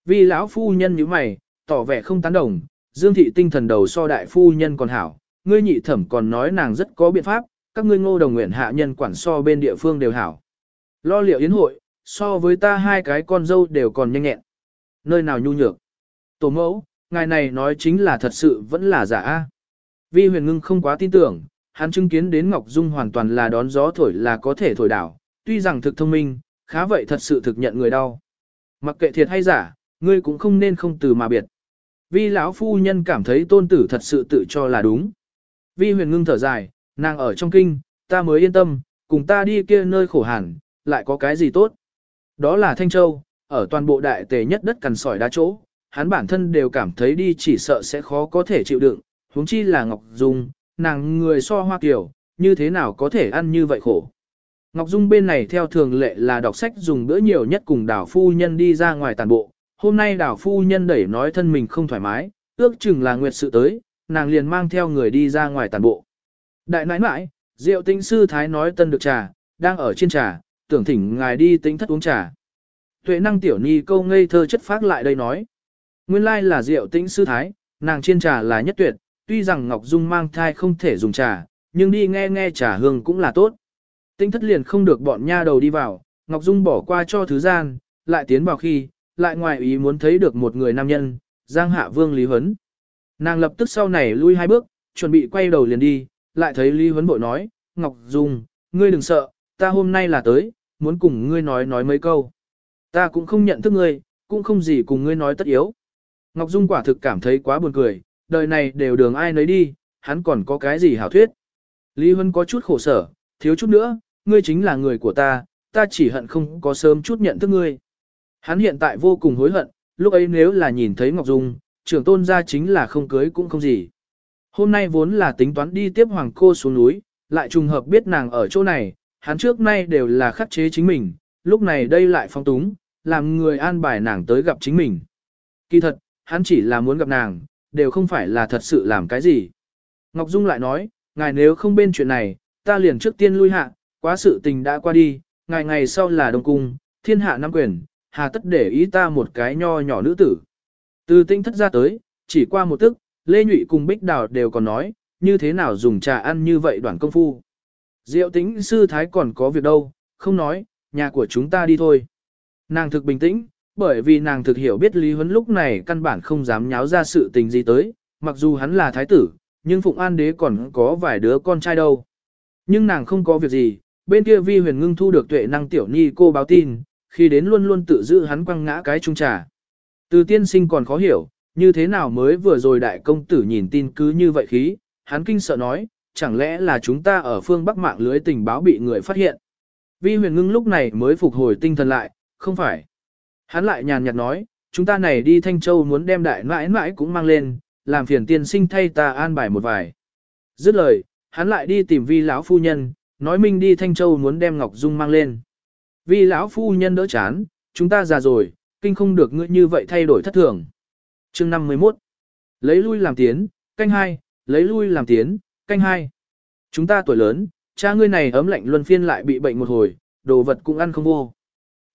Vi lão phu nhân như mày, tỏ vẻ không tán đồng, dương thị tinh thần đầu so đại phu nhân còn hảo, ngươi nhị thẩm còn nói nàng rất có biện pháp, các ngươi ngô đồng nguyện hạ nhân quản so bên địa phương đều hảo. Lo liệu yến hội, so với ta hai cái con dâu đều còn nhanh nhẹn. Nơi nào nhu nhược. Tổ mẫu, ngài này nói chính là thật sự vẫn là giả a. Vi huyền ngưng không quá tin tưởng, hắn chứng kiến đến Ngọc Dung hoàn toàn là đón gió thổi là có thể thổi đảo, tuy rằng thực thông minh, khá vậy thật sự thực nhận người đau. Mặc kệ thiệt hay giả, ngươi cũng không nên không từ mà biệt. Vi lão phu nhân cảm thấy tôn tử thật sự tự cho là đúng. Vi huyền ngưng thở dài, nàng ở trong kinh, ta mới yên tâm, cùng ta đi kia nơi khổ hẳn, lại có cái gì tốt. Đó là Thanh Châu, ở toàn bộ đại tề nhất đất cằn sỏi đá chỗ, hắn bản thân đều cảm thấy đi chỉ sợ sẽ khó có thể chịu đựng, huống chi là Ngọc Dung, nàng người so hoa kiểu, như thế nào có thể ăn như vậy khổ. Ngọc Dung bên này theo thường lệ là đọc sách dùng bữa nhiều nhất cùng đảo phu nhân đi ra ngoài tàn bộ, hôm nay đảo phu nhân đẩy nói thân mình không thoải mái, ước chừng là nguyệt sự tới, nàng liền mang theo người đi ra ngoài tàn bộ. Đại nãi nãi, Diệu tinh sư thái nói tân được trà, đang ở trên trà, tưởng thỉnh ngài đi tính thất uống trà. Tuệ năng tiểu ni câu ngây thơ chất phát lại đây nói. Nguyên lai là Diệu tinh sư thái, nàng trên trà là nhất tuyệt, tuy rằng Ngọc Dung mang thai không thể dùng trà, nhưng đi nghe nghe trà hương cũng là tốt. Tinh thất liền không được bọn nha đầu đi vào, Ngọc Dung bỏ qua cho thứ gian, lại tiến vào khi, lại ngoài ý muốn thấy được một người nam nhân, Giang Hạ Vương Lý Huấn. Nàng lập tức sau này lui hai bước, chuẩn bị quay đầu liền đi, lại thấy Lý Huấn bội nói, Ngọc Dung, ngươi đừng sợ, ta hôm nay là tới, muốn cùng ngươi nói nói mấy câu. Ta cũng không nhận thức ngươi, cũng không gì cùng ngươi nói tất yếu. Ngọc Dung quả thực cảm thấy quá buồn cười, đời này đều đường ai nấy đi, hắn còn có cái gì hảo thuyết. Lý Huân có chút khổ sở, thiếu chút nữa, ngươi chính là người của ta, ta chỉ hận không có sớm chút nhận thức ngươi. Hắn hiện tại vô cùng hối hận, lúc ấy nếu là nhìn thấy Ngọc Dung, trưởng tôn gia chính là không cưới cũng không gì. Hôm nay vốn là tính toán đi tiếp hoàng cô xuống núi, lại trùng hợp biết nàng ở chỗ này, hắn trước nay đều là khắc chế chính mình, lúc này đây lại phong túng, làm người an bài nàng tới gặp chính mình. Kỳ thật, hắn chỉ là muốn gặp nàng, đều không phải là thật sự làm cái gì. Ngọc Dung lại nói, ngài nếu không bên chuyện này, ta liền trước tiên lui hạ, quá sự tình đã qua đi, ngài ngày sau là đông cung, thiên hạ năm quyền, hà tất để ý ta một cái nho nhỏ nữ tử. Từ tinh thất ra tới, chỉ qua một tức, Lê Nhụy cùng Bích Đào đều còn nói, như thế nào dùng trà ăn như vậy đoạn công phu. Diệu tính sư thái còn có việc đâu, không nói, nhà của chúng ta đi thôi. Nàng thực bình tĩnh, bởi vì nàng thực hiểu biết Lý Huấn lúc này căn bản không dám nháo ra sự tình gì tới, mặc dù hắn là thái tử, nhưng Phụng An Đế còn có vài đứa con trai đâu. Nhưng nàng không có việc gì, bên kia vi huyền ngưng thu được tuệ năng tiểu nhi cô báo tin, khi đến luôn luôn tự giữ hắn quăng ngã cái trung trà. Từ tiên sinh còn khó hiểu, như thế nào mới vừa rồi đại công tử nhìn tin cứ như vậy khí, hắn kinh sợ nói, chẳng lẽ là chúng ta ở phương Bắc mạng lưới tình báo bị người phát hiện. Vi huyền ngưng lúc này mới phục hồi tinh thần lại, không phải. Hắn lại nhàn nhạt nói, chúng ta này đi Thanh Châu muốn đem đại mãi mãi cũng mang lên, làm phiền tiên sinh thay ta an bài một vài. Dứt lời, hắn lại đi tìm vi lão phu nhân, nói mình đi Thanh Châu muốn đem Ngọc Dung mang lên. Vi lão phu nhân đỡ chán, chúng ta già rồi, kinh không được ngươi như vậy thay đổi thất thường. Chương 51 Lấy lui làm tiến, canh hai, lấy lui làm tiến, canh hai. Chúng ta tuổi lớn, cha ngươi này ấm lạnh luân phiên lại bị bệnh một hồi, đồ vật cũng ăn không vô.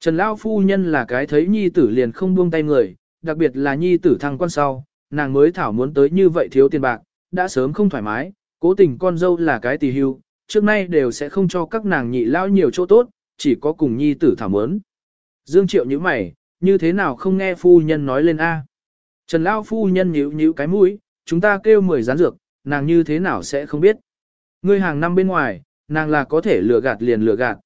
Trần Lão phu nhân là cái thấy nhi tử liền không buông tay người, đặc biệt là nhi tử thăng quan sau, nàng mới thảo muốn tới như vậy thiếu tiền bạc, đã sớm không thoải mái, cố tình con dâu là cái tỳ hưu, trước nay đều sẽ không cho các nàng nhị lao nhiều chỗ tốt, chỉ có cùng nhi tử thảo muốn. Dương Triệu như mày, như thế nào không nghe phu nhân nói lên A. Trần Lão phu nhân nhíu nhíu cái mũi, chúng ta kêu mười gián dược, nàng như thế nào sẽ không biết. Ngươi hàng năm bên ngoài, nàng là có thể lừa gạt liền lừa gạt.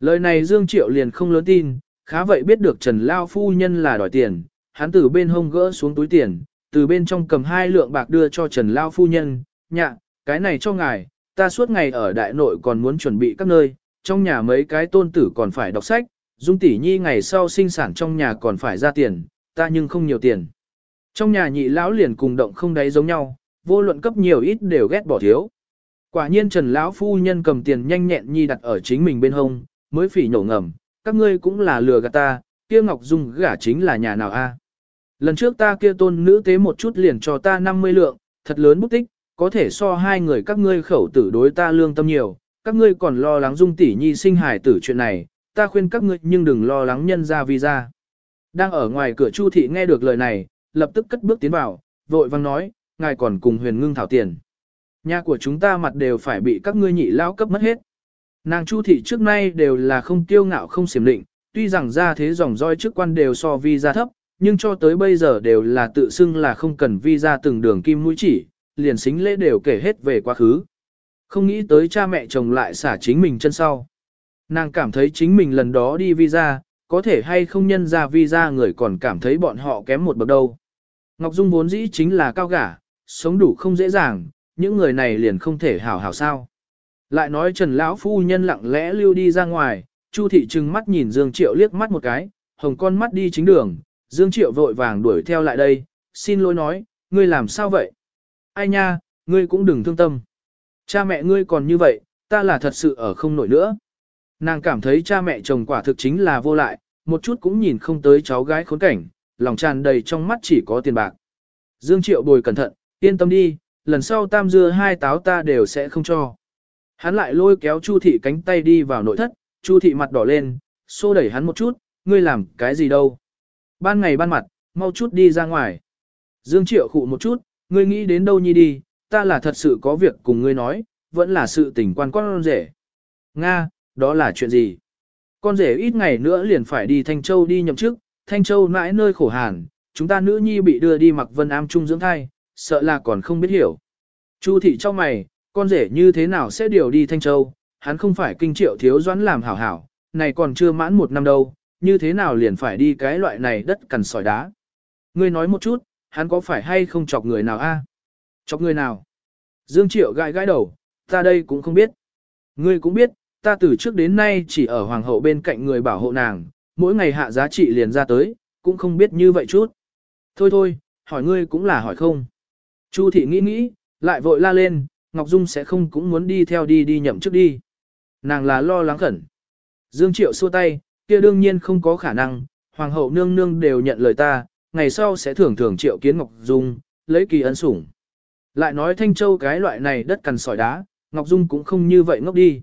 Lời này Dương Triệu liền không lớn tin, khá vậy biết được Trần Lao phu nhân là đòi tiền, hắn từ bên hông gỡ xuống túi tiền, từ bên trong cầm hai lượng bạc đưa cho Trần Lao phu nhân, nhạ, cái này cho ngài, ta suốt ngày ở đại nội còn muốn chuẩn bị các nơi, trong nhà mấy cái tôn tử còn phải đọc sách, Dung tỷ nhi ngày sau sinh sản trong nhà còn phải ra tiền, ta nhưng không nhiều tiền. Trong nhà nhị lão liền cùng động không đáy giống nhau, vô luận cấp nhiều ít đều ghét bỏ thiếu. Quả nhiên Trần lão phu nhân cầm tiền nhanh nhẹn nhi đặt ở chính mình bên hông, mới phỉ nhổ ngầm, các ngươi cũng là lừa gạt ta, kia Ngọc Dung gả chính là nhà nào a? Lần trước ta kia tôn nữ tế một chút liền cho ta 50 lượng, thật lớn bút tích, có thể so hai người các ngươi khẩu tử đối ta lương tâm nhiều, các ngươi còn lo lắng Dung tỷ nhi sinh hài tử chuyện này, ta khuyên các ngươi nhưng đừng lo lắng nhân ra visa. Đang ở ngoài cửa Chu thị nghe được lời này, lập tức cất bước tiến vào, vội vang nói, ngài còn cùng huyền ngưng thảo tiền. Nhà của chúng ta mặt đều phải bị các ngươi nhị lao cấp mất hết. Nàng Chu thị trước nay đều là không tiêu ngạo không xiểm định, tuy rằng ra thế dòng roi chức quan đều so vi ra thấp, nhưng cho tới bây giờ đều là tự xưng là không cần vi ra từng đường kim mũi chỉ, liền xính lễ đều kể hết về quá khứ. Không nghĩ tới cha mẹ chồng lại xả chính mình chân sau. Nàng cảm thấy chính mình lần đó đi visa, có thể hay không nhân ra visa người còn cảm thấy bọn họ kém một bậc đâu. Ngọc Dung vốn dĩ chính là cao gả, sống đủ không dễ dàng, những người này liền không thể hảo hảo sao. Lại nói Trần Lão Phu Nhân lặng lẽ lưu đi ra ngoài, Chu Thị trừng mắt nhìn Dương Triệu liếc mắt một cái, hồng con mắt đi chính đường, Dương Triệu vội vàng đuổi theo lại đây, xin lỗi nói, ngươi làm sao vậy? Ai nha, ngươi cũng đừng thương tâm. Cha mẹ ngươi còn như vậy, ta là thật sự ở không nổi nữa. Nàng cảm thấy cha mẹ chồng quả thực chính là vô lại, một chút cũng nhìn không tới cháu gái khốn cảnh, lòng tràn đầy trong mắt chỉ có tiền bạc. Dương Triệu bồi cẩn thận, yên tâm đi, lần sau tam dưa hai táo ta đều sẽ không cho. Hắn lại lôi kéo Chu thị cánh tay đi vào nội thất, Chu thị mặt đỏ lên, xô đẩy hắn một chút, ngươi làm cái gì đâu. Ban ngày ban mặt, mau chút đi ra ngoài. Dương Triệu khụ một chút, ngươi nghĩ đến đâu nhi đi, ta là thật sự có việc cùng ngươi nói, vẫn là sự tình quan con rể. Nga, đó là chuyện gì? Con rể ít ngày nữa liền phải đi Thanh Châu đi nhậm chức, Thanh Châu mãi nơi khổ hàn, chúng ta nữ nhi bị đưa đi mặc vân am trung dưỡng thai, sợ là còn không biết hiểu. Chu thị cho mày, con rể như thế nào sẽ điều đi Thanh Châu, hắn không phải kinh triệu thiếu doãn làm hảo hảo, này còn chưa mãn một năm đâu, như thế nào liền phải đi cái loại này đất cằn sỏi đá. Ngươi nói một chút, hắn có phải hay không chọc người nào a? Chọc người nào? Dương Triệu gãi gãi đầu, ta đây cũng không biết. Ngươi cũng biết, ta từ trước đến nay chỉ ở hoàng hậu bên cạnh người bảo hộ nàng, mỗi ngày hạ giá trị liền ra tới, cũng không biết như vậy chút. Thôi thôi, hỏi ngươi cũng là hỏi không. Chu thị nghĩ nghĩ, lại vội la lên, Ngọc Dung sẽ không cũng muốn đi theo đi đi nhậm trước đi. Nàng là lo lắng khẩn. Dương Triệu xua tay, kia đương nhiên không có khả năng, Hoàng hậu nương nương đều nhận lời ta, ngày sau sẽ thưởng thưởng Triệu kiến Ngọc Dung, lấy kỳ ân sủng. Lại nói Thanh Châu cái loại này đất cằn sỏi đá, Ngọc Dung cũng không như vậy ngốc đi.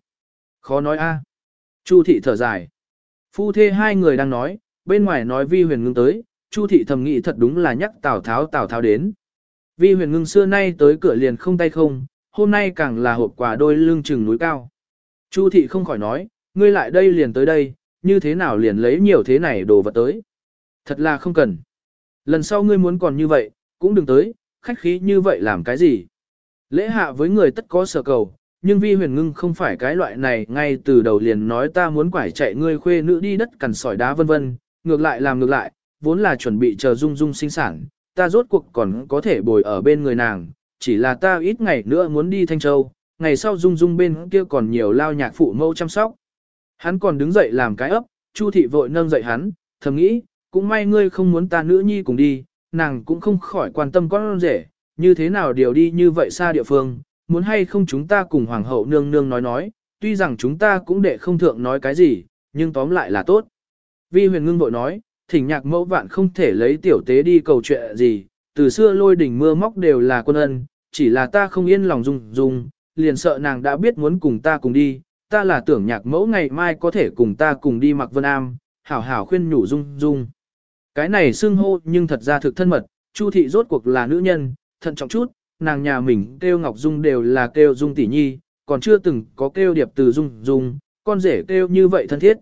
Khó nói a. Chu thị thở dài. Phu thê hai người đang nói, bên ngoài nói vi huyền ngưng tới, Chu thị thầm nghĩ thật đúng là nhắc Tào Tháo Tào Tháo đến. Vi huyền ngưng xưa nay tới cửa liền không tay không, hôm nay càng là hộp quà đôi lưng chừng núi cao. Chu thị không khỏi nói, ngươi lại đây liền tới đây, như thế nào liền lấy nhiều thế này đồ vật tới. Thật là không cần. Lần sau ngươi muốn còn như vậy, cũng đừng tới, khách khí như vậy làm cái gì. Lễ hạ với người tất có sở cầu, nhưng vi huyền ngưng không phải cái loại này ngay từ đầu liền nói ta muốn quải chạy ngươi khuê nữ đi đất cằn sỏi đá vân vân, ngược lại làm ngược lại, vốn là chuẩn bị chờ dung dung sinh sản, ta rốt cuộc còn có thể bồi ở bên người nàng, chỉ là ta ít ngày nữa muốn đi Thanh Châu, ngày sau dung dung bên kia còn nhiều lao nhạc phụ mâu chăm sóc. Hắn còn đứng dậy làm cái ấp, Chu thị vội nâng dậy hắn, thầm nghĩ, cũng may ngươi không muốn ta nữ nhi cùng đi, nàng cũng không khỏi quan tâm con rể, như thế nào điều đi như vậy xa địa phương, muốn hay không chúng ta cùng hoàng hậu nương nương nói nói, tuy rằng chúng ta cũng để không thượng nói cái gì, nhưng tóm lại là tốt. Vi huyền ngưng vội nói, thỉnh nhạc mẫu vạn không thể lấy tiểu tế đi cầu chuyện gì, từ xưa lôi đỉnh mưa móc đều là quân ân, chỉ là ta không yên lòng dung dung, liền sợ nàng đã biết muốn cùng ta cùng đi, ta là tưởng nhạc mẫu ngày mai có thể cùng ta cùng đi mặc vân am, hảo hảo khuyên nhủ dung dung. Cái này xưng hô nhưng thật ra thực thân mật, Chu thị rốt cuộc là nữ nhân, thận trọng chút, nàng nhà mình kêu Ngọc Dung đều là kêu Dung tỷ nhi, còn chưa từng có kêu điệp từ Dung Dung, con rể kêu như vậy thân thiết.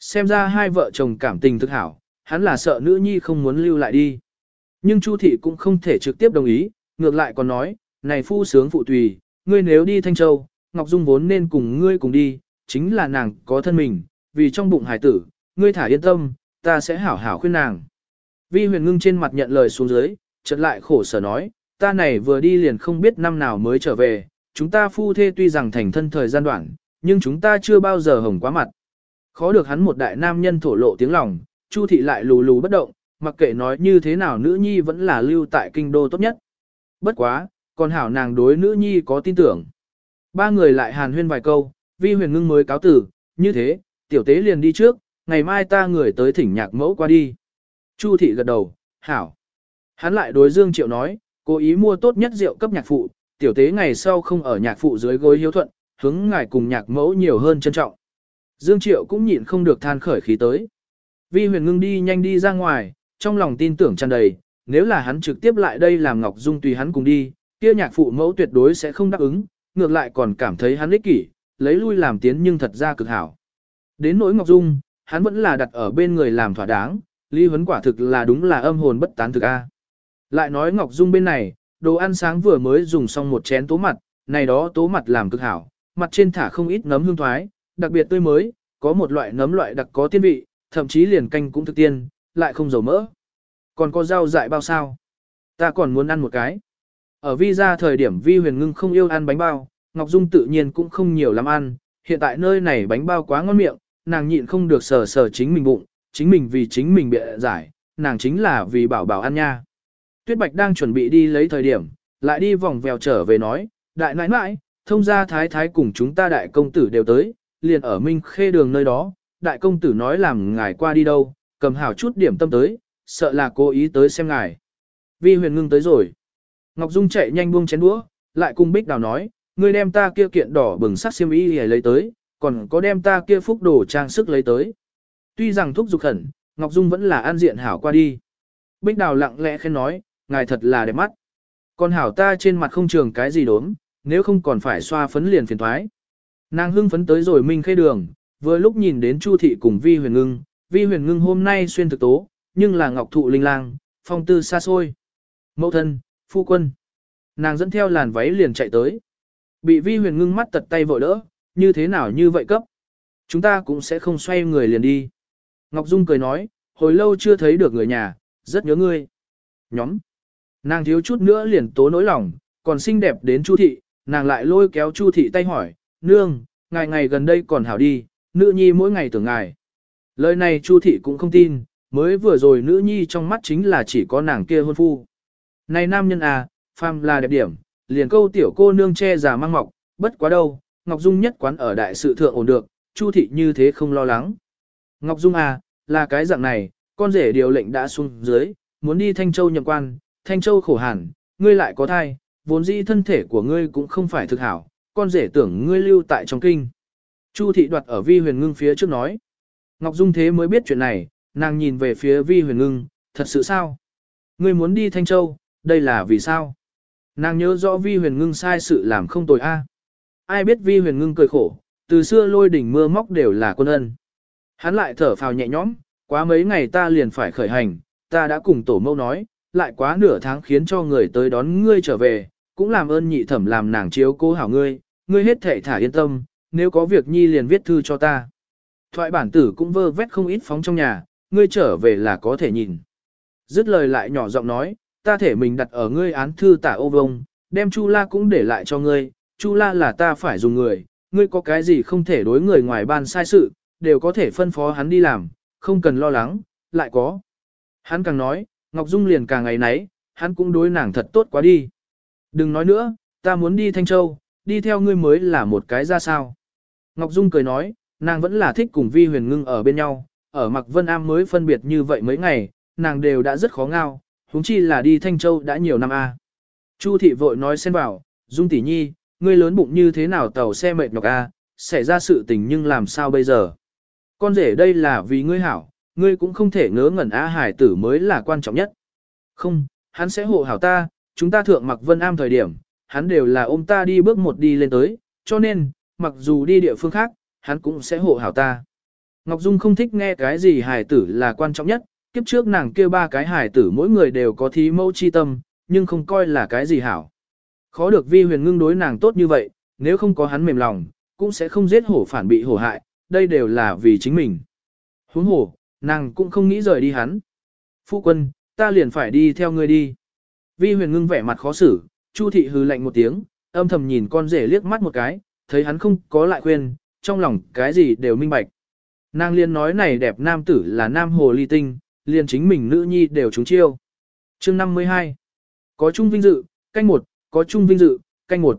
Xem ra hai vợ chồng cảm tình thực hảo, hắn là sợ nữ nhi không muốn lưu lại đi. Nhưng Chu thị cũng không thể trực tiếp đồng ý, ngược lại còn nói, này phu sướng phụ tùy, ngươi nếu đi Thanh Châu, Ngọc Dung vốn nên cùng ngươi cùng đi, chính là nàng có thân mình, vì trong bụng hải tử, ngươi thả yên tâm, ta sẽ hảo hảo khuyên nàng. Vi huyền ngưng trên mặt nhận lời xuống dưới, chợt lại khổ sở nói, ta này vừa đi liền không biết năm nào mới trở về, chúng ta phu thê tuy rằng thành thân thời gian đoạn, nhưng chúng ta chưa bao giờ hồng quá mặt. Khó được hắn một đại nam nhân thổ lộ tiếng lòng, Chu thị lại lù lù bất động, mặc kệ nói như thế nào nữ nhi vẫn là lưu tại kinh đô tốt nhất. Bất quá, còn hảo nàng đối nữ nhi có tin tưởng. Ba người lại hàn huyên vài câu, vi huyền ngưng mới cáo tử, như thế, tiểu tế liền đi trước, ngày mai ta người tới thỉnh nhạc mẫu qua đi. Chu thị gật đầu, hảo. Hắn lại đối Dương Triệu nói, cố ý mua tốt nhất rượu cấp nhạc phụ, tiểu tế ngày sau không ở nhạc phụ dưới gối hiếu thuận, hướng ngài cùng nhạc mẫu nhiều hơn trân trọng. Dương Triệu cũng nhịn không được than khởi khí tới. Vi huyền ngưng đi nhanh đi ra ngoài, trong lòng tin tưởng tràn đầy, nếu là hắn trực tiếp lại đây làm Ngọc Dung tùy hắn cùng đi, kia nhạc phụ mẫu tuyệt đối sẽ không đáp ứng, ngược lại còn cảm thấy hắn ích kỷ, lấy lui làm tiến nhưng thật ra cực hảo. Đến nỗi Ngọc Dung, hắn vẫn là đặt ở bên người làm thỏa đáng, Lý huấn quả thực là đúng là âm hồn bất tán thực a. Lại nói Ngọc Dung bên này, đồ ăn sáng vừa mới dùng xong một chén tố mặt, này đó tố mặt làm cực hảo, mặt trên thả không ít nấm hương thoái, đặc biệt tươi mới, có một loại nấm loại đặc có tiên vị, thậm chí liền canh cũng thực tiên, lại không dầu mỡ. Còn có rau dại bao sao? Ta còn muốn ăn một cái. Ở vi ra thời điểm vi huyền ngưng không yêu ăn bánh bao, Ngọc Dung tự nhiên cũng không nhiều lắm ăn, hiện tại nơi này bánh bao quá ngon miệng, nàng nhịn không được sờ sờ chính mình bụng, chính mình vì chính mình bị giải, nàng chính là vì bảo bảo ăn nha. Tuyết Bạch đang chuẩn bị đi lấy thời điểm, lại đi vòng vèo trở về nói, đại nãi nãi, thông gia thái thái cùng chúng ta đại công tử đều tới, liền ở Minh Khê đường nơi đó, đại công tử nói làm ngài qua đi đâu, cầm hảo chút điểm tâm tới, sợ là cố ý tới xem ngài. Vi huyền ngưng tới rồi. Ngọc Dung chạy nhanh buông chén đũa, lại cùng Bích Đào nói, ngươi đem ta kia kiện đỏ bừng sắc xiêm y lấy tới, còn có đem ta kia phúc đồ trang sức lấy tới. Tuy rằng thúc giục khẩn, Ngọc Dung vẫn là an diện hảo qua đi. Bích Đào lặng lẽ khen nói, ngài thật là đẹp mắt. Còn hảo ta trên mặt không trường cái gì đốm, nếu không còn phải xoa phấn liền phiền thoái. Nàng hưng phấn tới rồi minh khê đường, vừa lúc nhìn đến Chu thị cùng Vi Huyền Ngưng, Vi Huyền Ngưng hôm nay xuyên thực tố, nhưng là ngọc thụ linh lang, phong tư xa xôi. Mẫu thân, phu quân. Nàng dẫn theo làn váy liền chạy tới. Bị Vi Huyền Ngưng mắt tật tay vội đỡ, như thế nào như vậy cấp. Chúng ta cũng sẽ không xoay người liền đi. Ngọc Dung cười nói, hồi lâu chưa thấy được người nhà, rất nhớ ngươi. Nhóm. Nàng thiếu chút nữa liền tố nỗi lòng, còn xinh đẹp đến Chu thị, nàng lại lôi kéo Chu thị tay hỏi, nương, ngày ngày gần đây còn hảo đi, nữ nhi mỗi ngày tưởng ngài. Lời này Chu thị cũng không tin, mới vừa rồi nữ nhi trong mắt chính là chỉ có nàng kia hôn phu. Này nam nhân à, phàm là đẹp điểm, liền câu tiểu cô nương che già mang mọc, bất quá đâu, Ngọc Dung nhất quán ở đại sự thượng ổn được, Chu thị như thế không lo lắng. Ngọc Dung à, là cái dạng này, con rể điều lệnh đã xuống dưới, muốn đi Thanh Châu nhậm quan, Thanh Châu khổ hẳn, ngươi lại có thai, vốn dĩ thân thể của ngươi cũng không phải thực hảo, con rể tưởng ngươi lưu tại trong kinh. Chu thị đoạt ở vi huyền ngưng phía trước nói. Ngọc Dung thế mới biết chuyện này, nàng nhìn về phía vi huyền ngưng, thật sự sao? Ngươi muốn đi Thanh Châu, đây là vì sao? Nàng nhớ rõ vi huyền ngưng sai sự làm không tồi a. Ai biết vi huyền ngưng cười khổ, từ xưa lôi đỉnh mưa móc đều là quân ân. Hắn lại thở phào nhẹ nhõm, quá mấy ngày ta liền phải khởi hành, ta đã cùng tổ mâu nói, lại quá nửa tháng khiến cho người tới đón ngươi trở về, cũng làm ơn nhị thẩm làm nàng chiếu cố hảo ngươi, ngươi hết thể thả yên tâm, nếu có việc nhi liền viết thư cho ta. Thoại bản tử cũng vơ vét không ít phóng trong nhà, ngươi trở về là có thể nhìn. Dứt lời lại nhỏ giọng nói, ta thể mình đặt ở ngươi án thư tả ô vông, đem Chu La cũng để lại cho ngươi, Chu La là ta phải dùng người, ngươi có cái gì không thể đối người ngoài ban sai sự, đều có thể phân phó hắn đi làm, không cần lo lắng, lại có. Hắn càng nói, Ngọc Dung liền càng ngày nấy, hắn cũng đối nàng thật tốt quá đi. Đừng nói nữa, ta muốn đi Thanh Châu, đi theo ngươi mới là một cái ra sao. Ngọc Dung cười nói, nàng vẫn là thích cùng Vi Huyền Ngưng ở bên nhau, ở Mạc Vân Am mới phân biệt như vậy mấy ngày, nàng đều đã rất khó ngao, huống chi là đi Thanh Châu đã nhiều năm a. Chu thị vội nói xen vào, Dung tỷ nhi, ngươi lớn bụng như thế nào tàu xe mệt nhọc a, xảy ra sự tình nhưng làm sao bây giờ? Con rể đây là vì ngươi hảo, ngươi cũng không thể ngớ ngẩn a hải tử mới là quan trọng nhất. Không, hắn sẽ hộ hảo ta, chúng ta thượng mặc vân am thời điểm, hắn đều là ôm ta đi bước một đi lên tới, cho nên, mặc dù đi địa phương khác, hắn cũng sẽ hộ hảo ta. Ngọc Dung không thích nghe cái gì hài tử là quan trọng nhất, kiếp trước nàng kia ba cái hài tử mỗi người đều có thí mẫu chi tâm, nhưng không coi là cái gì hảo. Khó được vi huyền ngưng đối nàng tốt như vậy, nếu không có hắn mềm lòng, cũng sẽ không giết hổ phản bị hổ hại, đây đều là vì chính mình. Huống hổ, nàng cũng không nghĩ rời đi hắn. Phu quân, ta liền phải đi theo ngươi đi. Vi huyền ngưng vẻ mặt khó xử, Chu thị hừ lạnh một tiếng, âm thầm nhìn con rể liếc mắt một cái, thấy hắn không có lại khuyên, trong lòng cái gì đều minh bạch. Nàng liên nói này đẹp nam tử là nam hồ ly tinh, liền chính mình nữ nhi đều trúng chiêu. chương 52. Có chung vinh dự, canh một, có chung vinh dự, canh một.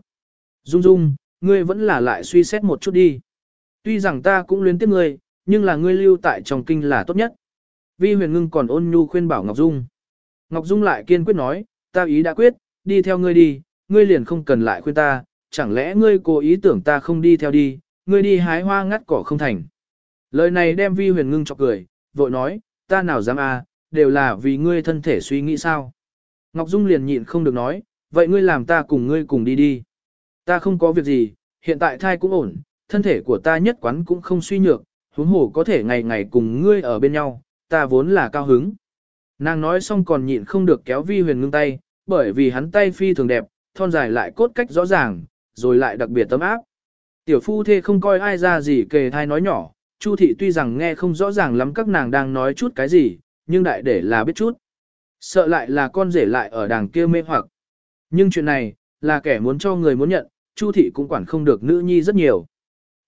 Dung dung, ngươi vẫn là lại suy xét một chút đi. Tuy rằng ta cũng luyến tiếc ngươi, nhưng là ngươi lưu tại trong kinh là tốt nhất. Vi huyền ngưng còn ôn nhu khuyên bảo Ngọc Dung. Ngọc Dung lại kiên quyết nói, ta ý đã quyết, đi theo ngươi đi, ngươi liền không cần lại khuyên ta, chẳng lẽ ngươi cố ý tưởng ta không đi theo đi, ngươi đi hái hoa ngắt cỏ không thành. Lời này đem vi huyền ngưng chọc cười, vội nói, ta nào dám à, đều là vì ngươi thân thể suy nghĩ sao. Ngọc Dung liền nhịn không được nói, vậy ngươi làm ta cùng ngươi cùng đi đi. Ta không có việc gì, hiện tại thai cũng ổn, thân thể của ta nhất quán cũng không suy nhược, huống hồ có thể ngày ngày cùng ngươi ở bên nhau, ta vốn là cao hứng. Nàng nói xong còn nhịn không được kéo vi huyền ngưng tay, bởi vì hắn tay phi thường đẹp, thon dài lại cốt cách rõ ràng, rồi lại đặc biệt tấm áp. Tiểu phu thê không coi ai ra gì kề thai nói nhỏ, Chu thị tuy rằng nghe không rõ ràng lắm các nàng đang nói chút cái gì, nhưng đại để là biết chút. Sợ lại là con rể lại ở đàng kia mê hoặc. Nhưng chuyện này, là kẻ muốn cho người muốn nhận, Chu thị cũng quản không được nữ nhi rất nhiều.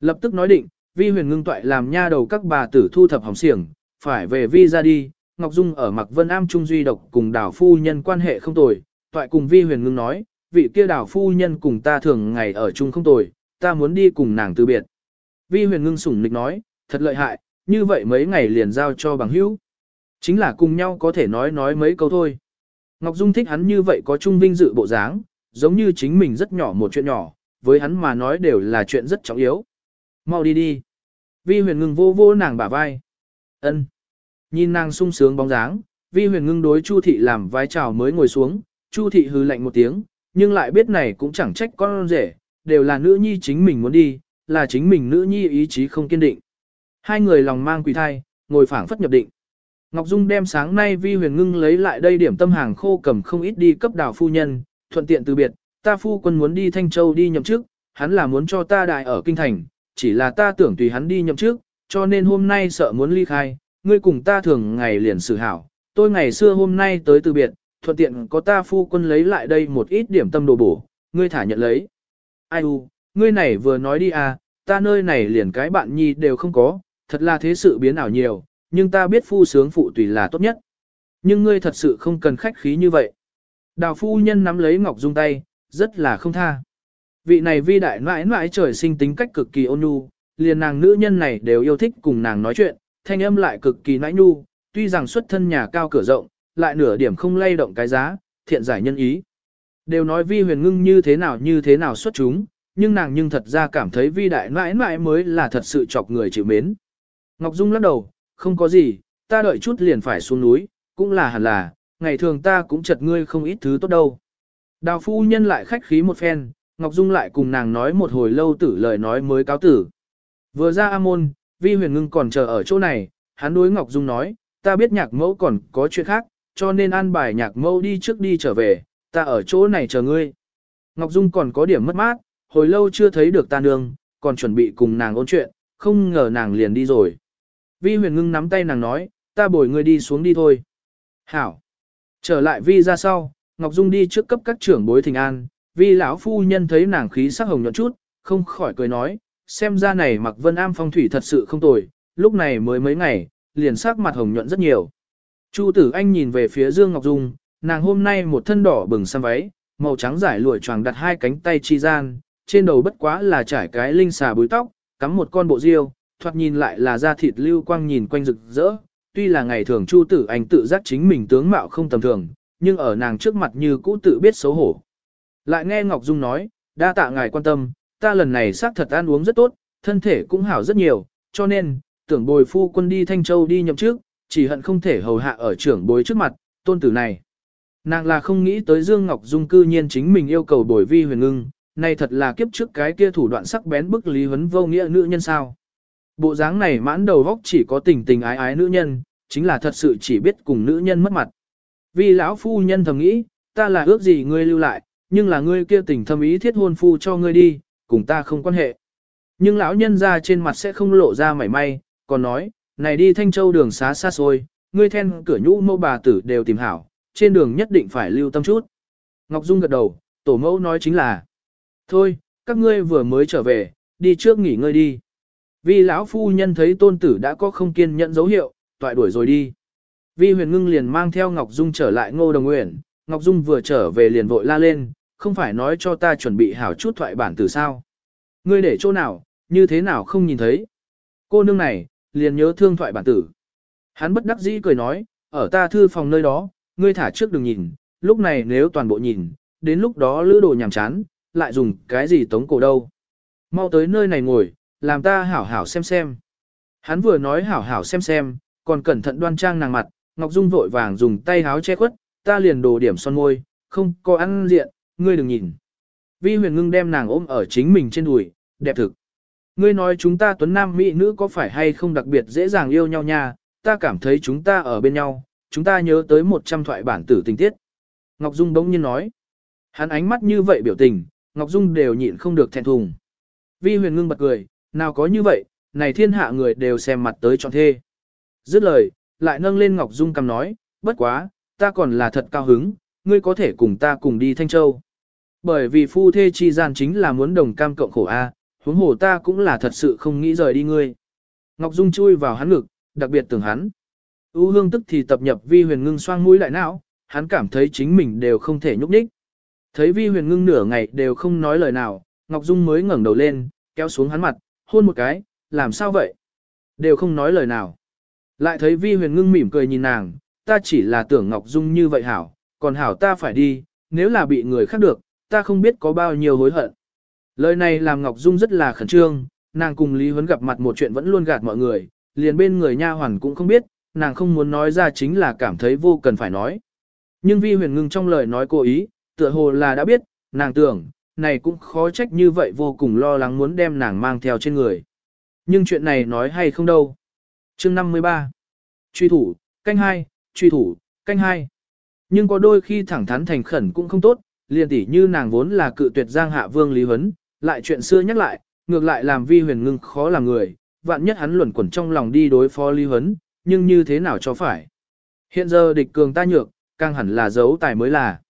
Lập tức nói định, vi huyền ngưng toại làm nha đầu các bà tử thu thập hỏng xiềng, phải về vi ra đi, Ngọc Dung ở Mạc Vân Am Trung Duy độc cùng đảo phu nhân quan hệ không tồi, toại cùng vi huyền ngưng nói, vị kia đảo phu nhân cùng ta thường ngày ở chung không tồi, ta muốn đi cùng nàng từ biệt. Vi huyền ngưng sủng nịch nói, thật lợi hại, như vậy mấy ngày liền giao cho bằng hữu. Chính là cùng nhau có thể nói nói mấy câu thôi. Ngọc Dung thích hắn như vậy có trung vinh dự bộ dáng, giống như chính mình rất nhỏ một chuyện nhỏ, với hắn mà nói đều là chuyện rất trọng yếu. Mau đi đi. Vi huyền ngưng vô vô nàng bả vai. ân Nhìn nàng sung sướng bóng dáng, vi huyền ngưng đối Chu thị làm vai chào mới ngồi xuống, Chu thị hư lạnh một tiếng, nhưng lại biết này cũng chẳng trách con rể, đều là nữ nhi chính mình muốn đi, là chính mình nữ nhi ý chí không kiên định. Hai người lòng mang quỷ thai, ngồi phảng phất nhập định. Ngọc Dung đem sáng nay vi huyền ngưng lấy lại đây điểm tâm hàng khô cầm không ít đi cấp đảo phu nhân, thuận tiện từ biệt, ta phu quân muốn đi Thanh Châu đi nhậm chức, hắn là muốn cho ta đại ở kinh thành, chỉ là ta tưởng tùy hắn đi nhậm chức, cho nên hôm nay sợ muốn ly khai, ngươi cùng ta thường ngày liền xử hảo, tôi ngày xưa hôm nay tới từ biệt, thuận tiện có ta phu quân lấy lại đây một ít điểm tâm đồ bổ, ngươi thả nhận lấy. Ai u, ngươi này vừa nói đi à, ta nơi này liền cái bạn nhi đều không có, thật là thế sự biến ảo nhiều, nhưng ta biết phu sướng phụ tùy là tốt nhất. Nhưng ngươi thật sự không cần khách khí như vậy. Đào phu nhân nắm lấy Ngọc Dung tay, rất là không tha. Vị này vi đại mãi mãi trời sinh tính cách cực kỳ ôn nhu, liền nàng nữ nhân này đều yêu thích cùng nàng nói chuyện, thanh âm lại cực kỳ nãi nhu, tuy rằng xuất thân nhà cao cửa rộng, lại nửa điểm không lay động cái giá, thiện giải nhân ý. Đều nói vi huyền ngưng như thế nào như thế nào xuất chúng, nhưng nàng nhưng thật ra cảm thấy vi đại mãi mãi mới là thật sự chọc người chịu mến. Ngọc Dung lắc đầu, không có gì, ta đợi chút liền phải xuống núi, cũng là hẳn là, ngày thường ta cũng chật ngươi không ít thứ tốt đâu. Đào phu nhân lại khách khí một phen, Ngọc Dung lại cùng nàng nói một hồi lâu tử lời nói mới cáo tử. Vừa ra A môn, vi huyền ngưng còn chờ ở chỗ này, hắn đối Ngọc Dung nói, ta biết nhạc mẫu còn có chuyện khác, cho nên an bài nhạc mẫu đi trước đi trở về, ta ở chỗ này chờ ngươi. Ngọc Dung còn có điểm mất mát, hồi lâu chưa thấy được ta nương, còn chuẩn bị cùng nàng ôn chuyện, không ngờ nàng liền đi rồi. Vi huyền ngưng nắm tay nàng nói, ta bồi ngươi đi xuống đi thôi. Hảo. Trở lại Vi ra sau, Ngọc Dung đi trước cấp các trưởng bối thình an, Vi lão phu nhân thấy nàng khí sắc hồng nhuận chút, không khỏi cười nói, xem ra này mặc vân am phong thủy thật sự không tồi, lúc này mới mấy ngày, liền sắc mặt hồng nhuận rất nhiều. Chu tử anh nhìn về phía Dương Ngọc Dung, nàng hôm nay một thân đỏ bừng xăm váy, màu trắng giải lụa choàng đặt hai cánh tay chi gian, trên đầu bất quá là trải cái linh xà búi tóc, cắm một con bộ diêu, thoạt nhìn lại là da thịt lưu quang nhìn quanh rực rỡ. Tuy là ngày thường Chu Tử Anh tự giác chính mình tướng mạo không tầm thường, nhưng ở nàng trước mặt như cũ tự biết xấu hổ. Lại nghe Ngọc Dung nói, đa tạ ngài quan tâm, ta lần này xác thật ăn uống rất tốt, thân thể cũng hảo rất nhiều, cho nên, tưởng bồi phu quân đi Thanh Châu đi nhậm trước, chỉ hận không thể hầu hạ ở trưởng bối trước mặt, tôn tử này. Nàng là không nghĩ tới Dương Ngọc Dung cư nhiên chính mình yêu cầu bồi vi huyền ngưng, này thật là kiếp trước cái kia thủ đoạn sắc bén bức lý huấn vô nghĩa nữ nhân sao. Bộ dáng này mãn đầu vóc chỉ có tình tình ái ái nữ nhân, chính là thật sự chỉ biết cùng nữ nhân mất mặt. Vì lão phu nhân thầm nghĩ, ta là ước gì ngươi lưu lại, nhưng là ngươi kia tình thâm ý thiết hôn phu cho ngươi đi, cùng ta không quan hệ. Nhưng lão nhân ra trên mặt sẽ không lộ ra mảy may, còn nói, này đi Thanh Châu đường xá xa xôi, ngươi then cửa nhũ mẫu bà tử đều tìm hảo, trên đường nhất định phải lưu tâm chút. Ngọc Dung gật đầu, tổ mẫu nói chính là, thôi, các ngươi vừa mới trở về, đi trước nghỉ ngơi đi. Vi lão phu nhân thấy tôn tử đã có không kiên nhẫn dấu hiệu, toại đuổi rồi đi. Vi huyền ngưng liền mang theo Ngọc Dung trở lại ngô đồng nguyện, Ngọc Dung vừa trở về liền vội la lên, không phải nói cho ta chuẩn bị hảo chút thoại bản từ sao. Ngươi để chỗ nào, như thế nào không nhìn thấy. Cô nương này, liền nhớ thương thoại bản tử. Hắn bất đắc dĩ cười nói, ở ta thư phòng nơi đó, ngươi thả trước đừng nhìn, lúc này nếu toàn bộ nhìn, đến lúc đó lữ đồ nhàm chán, lại dùng cái gì tống cổ đâu. Mau tới nơi này ngồi, làm ta hảo hảo xem xem. Hắn vừa nói hảo hảo xem xem, còn cẩn thận đoan trang nàng mặt, Ngọc Dung vội vàng dùng tay háo che khuất, ta liền đồ điểm son môi, không có ăn diện, ngươi đừng nhìn. Vi huyền ngưng đem nàng ôm ở chính mình trên đùi, đẹp thực. Ngươi nói chúng ta tuấn nam mỹ nữ có phải hay không đặc biệt dễ dàng yêu nhau nha, ta cảm thấy chúng ta ở bên nhau, chúng ta nhớ tới một trăm thoại bản tử tình tiết. Ngọc Dung bỗng nhiên nói. Hắn ánh mắt như vậy biểu tình, Ngọc Dung đều nhịn không được thẹn thùng. Vi huyền ngưng bật cười, nào có như vậy, này thiên hạ người đều xem mặt tới chọn thê. Dứt lời, lại nâng lên Ngọc Dung cầm nói, bất quá, ta còn là thật cao hứng, ngươi có thể cùng ta cùng đi Thanh Châu. Bởi vì phu thê chi gian chính là muốn đồng cam cộng khổ A, huống hồ ta cũng là thật sự không nghĩ rời đi ngươi. Ngọc Dung chui vào hắn ngực, đặc biệt tưởng hắn. U hương tức thì tập nhập vi huyền ngưng xoang mũi lại não, hắn cảm thấy chính mình đều không thể nhúc nhích. Thấy vi huyền ngưng nửa ngày đều không nói lời nào, Ngọc Dung mới ngẩng đầu lên, kéo xuống hắn mặt, hôn một cái, làm sao vậy? Đều không nói lời nào. Lại thấy vi huyền ngưng mỉm cười nhìn nàng, ta chỉ là tưởng Ngọc Dung như vậy hảo, còn hảo ta phải đi, nếu là bị người khác được, ta không biết có bao nhiêu hối hận. Lời này làm Ngọc Dung rất là khẩn trương, nàng cùng Lý Huấn gặp mặt một chuyện vẫn luôn gạt mọi người, liền bên người nha hoàn cũng không biết, nàng không muốn nói ra chính là cảm thấy vô cần phải nói. Nhưng vi huyền ngưng trong lời nói cố ý, tựa hồ là đã biết, nàng tưởng, này cũng khó trách như vậy vô cùng lo lắng muốn đem nàng mang theo trên người. Nhưng chuyện này nói hay không đâu. chương 53 Truy thủ, canh hai, truy thủ, canh hai. Nhưng có đôi khi thẳng thắn thành khẩn cũng không tốt, liền tỉ như nàng vốn là cự tuyệt giang hạ vương Lý Huấn, lại chuyện xưa nhắc lại, ngược lại làm vi huyền ngưng khó làm người, vạn nhất hắn luẩn quẩn trong lòng đi đối phó Lý Huấn, nhưng như thế nào cho phải. Hiện giờ địch cường ta nhược, càng hẳn là giấu tài mới là.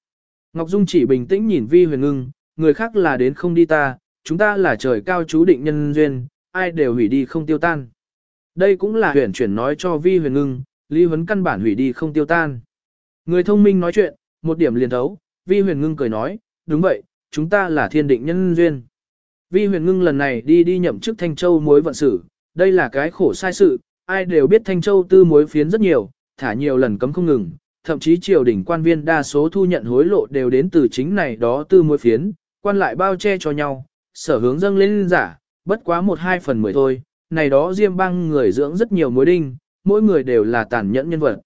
Ngọc Dung chỉ bình tĩnh nhìn vi huyền ngưng, người khác là đến không đi ta, chúng ta là trời cao chú định nhân duyên, ai đều hủy đi không tiêu tan. Đây cũng là huyền chuyển nói cho vi huyền ngưng, Lý Huấn căn bản hủy đi không tiêu tan. Người thông minh nói chuyện, một điểm liền thấu, vi huyền ngưng cười nói, đúng vậy, chúng ta là thiên định nhân duyên. Vi huyền ngưng lần này đi đi nhậm chức Thanh Châu mối vận sự, đây là cái khổ sai sự, ai đều biết Thanh Châu tư mối phiến rất nhiều, thả nhiều lần cấm không ngừng, thậm chí triều đình quan viên đa số thu nhận hối lộ đều đến từ chính này đó tư mối phiến, quan lại bao che cho nhau, sở hướng dâng lên giả, bất quá một hai phần mười thôi, này đó diêm băng người dưỡng rất nhiều mối đinh, mỗi người đều là tàn nhẫn nhân vật.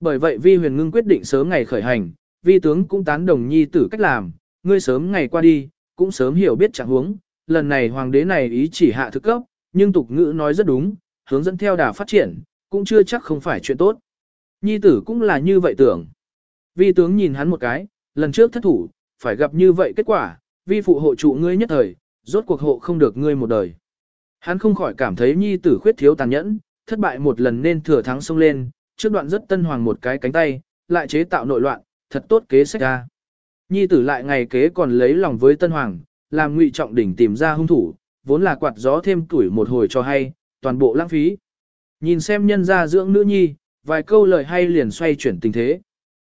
Bởi vậy vi huyền ngưng quyết định sớm ngày khởi hành, vi tướng cũng tán đồng nhi tử cách làm, ngươi sớm ngày qua đi, cũng sớm hiểu biết trạng huống. Lần này hoàng đế này ý chỉ hạ thực cấp, nhưng tục ngữ nói rất đúng, hướng dẫn theo đà phát triển, cũng chưa chắc không phải chuyện tốt. Nhi tử cũng là như vậy tưởng. Vi tướng nhìn hắn một cái, lần trước thất thủ, phải gặp như vậy kết quả, vi phụ hộ trụ ngươi nhất thời, rốt cuộc hộ không được ngươi một đời. Hắn không khỏi cảm thấy nhi tử khuyết thiếu tàn nhẫn, thất bại một lần nên thừa thắng xông lên, trước đoạn rất tân hoàng một cái cánh tay, lại chế tạo nội loạn, thật tốt kế sách ra. Nhi tử lại ngày kế còn lấy lòng với tân hoàng, làm ngụy trọng đỉnh tìm ra hung thủ, vốn là quạt gió thêm tuổi một hồi cho hay, toàn bộ lãng phí. Nhìn xem nhân gia dưỡng nữ nhi, vài câu lời hay liền xoay chuyển tình thế.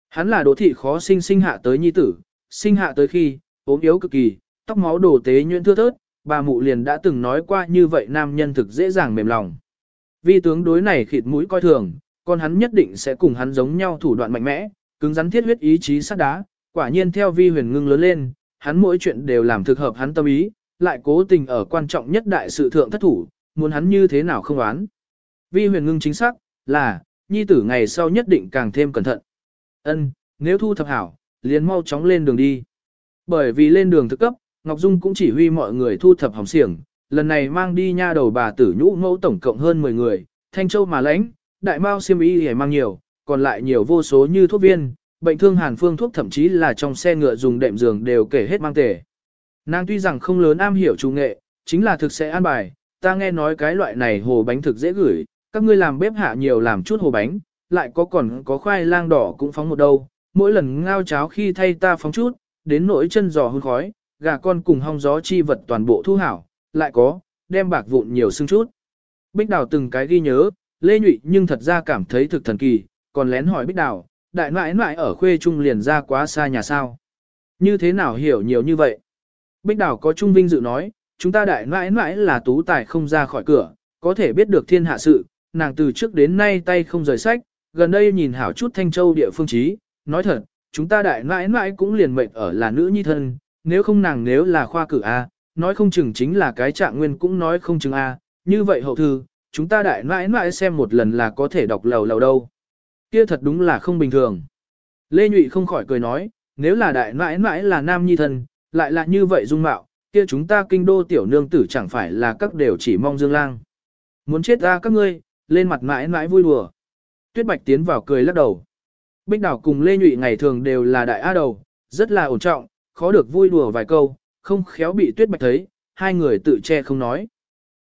Hắn là đỗ thị khó sinh sinh hạ tới nhi tử, sinh hạ tới khi, ốm yếu cực kỳ, tóc máu đổ tế nhuyễn thưa thớt, bà mụ liền đã từng nói qua như vậy nam nhân thực dễ dàng mềm lòng. Vi tướng đối này khịt mũi coi thường, còn hắn nhất định sẽ cùng hắn giống nhau thủ đoạn mạnh mẽ, cứng rắn thiết huyết ý chí sắt đá, quả nhiên theo vi huyền ngưng lớn lên, hắn mỗi chuyện đều làm thực hợp hắn tâm ý, lại cố tình ở quan trọng nhất đại sự thượng thất thủ, muốn hắn như thế nào không oán. Vi huyền ngưng chính xác, là, nhi tử ngày sau nhất định càng thêm cẩn thận. Ân, nếu thu thập hảo, liền mau chóng lên đường đi. Bởi vì lên đường thực cấp, Ngọc Dung cũng chỉ huy mọi người thu thập hỏng xiềng, lần này mang đi nha đầu bà tử nhũ mẫu tổng cộng hơn 10 người, Thanh Châu mà lãnh, đại mao xiêm y hề mang nhiều, còn lại nhiều vô số như thuốc viên, bệnh thương hàn phương thuốc thậm chí là trong xe ngựa dùng đệm giường đều kể hết mang tể. Nàng tuy rằng không lớn am hiểu chủ nghệ, chính là thực sẽ an bài, ta nghe nói cái loại này hồ bánh thực dễ gửi, các ngươi làm bếp hạ nhiều làm chút hồ bánh, lại có còn có khoai lang đỏ cũng phóng một đâu, mỗi lần ngao cháo khi thay ta phóng chút, đến nỗi chân giò hôn khói, gà con cùng hong gió chi vật toàn bộ thu hảo, lại có, đem bạc vụn nhiều xương chút. Bích Đào từng cái ghi nhớ, Lê Nhụy nhưng thật ra cảm thấy thực thần kỳ, còn lén hỏi Bích Đào, đại nãi nãi ở khuê trung liền ra quá xa nhà sao. Như thế nào hiểu nhiều như vậy? Bích Đào có trung vinh dự nói, chúng ta đại nãi nãi là tú tài không ra khỏi cửa, có thể biết được thiên hạ sự, nàng từ trước đến nay tay không rời sách, gần đây nhìn hảo chút thanh châu địa phương trí, nói thật, chúng ta đại mãi mãi cũng liền mệnh ở là nữ nhi thân, nếu không nàng nếu là khoa cử A, nói không chừng chính là cái trạng nguyên cũng nói không chừng A, như vậy hậu thư, chúng ta đại mãi mãi xem một lần là có thể đọc lầu lầu đâu. Kia thật đúng là không bình thường. Lê Nhụy không khỏi cười nói, nếu là đại mãi mãi là nam nhi thân, lại là như vậy dung mạo, kia chúng ta kinh đô tiểu nương tử chẳng phải là các đều chỉ mong dương lang. Muốn chết ra các ngươi, lên mặt mãi mãi vui đùa. Tuyết Bạch tiến vào cười lắc đầu. Bích Đào cùng Lê Nhụy ngày thường đều là đại á đầu, rất là ổn trọng, khó được vui đùa vài câu, không khéo bị Tuyết Bạch thấy, hai người tự che không nói.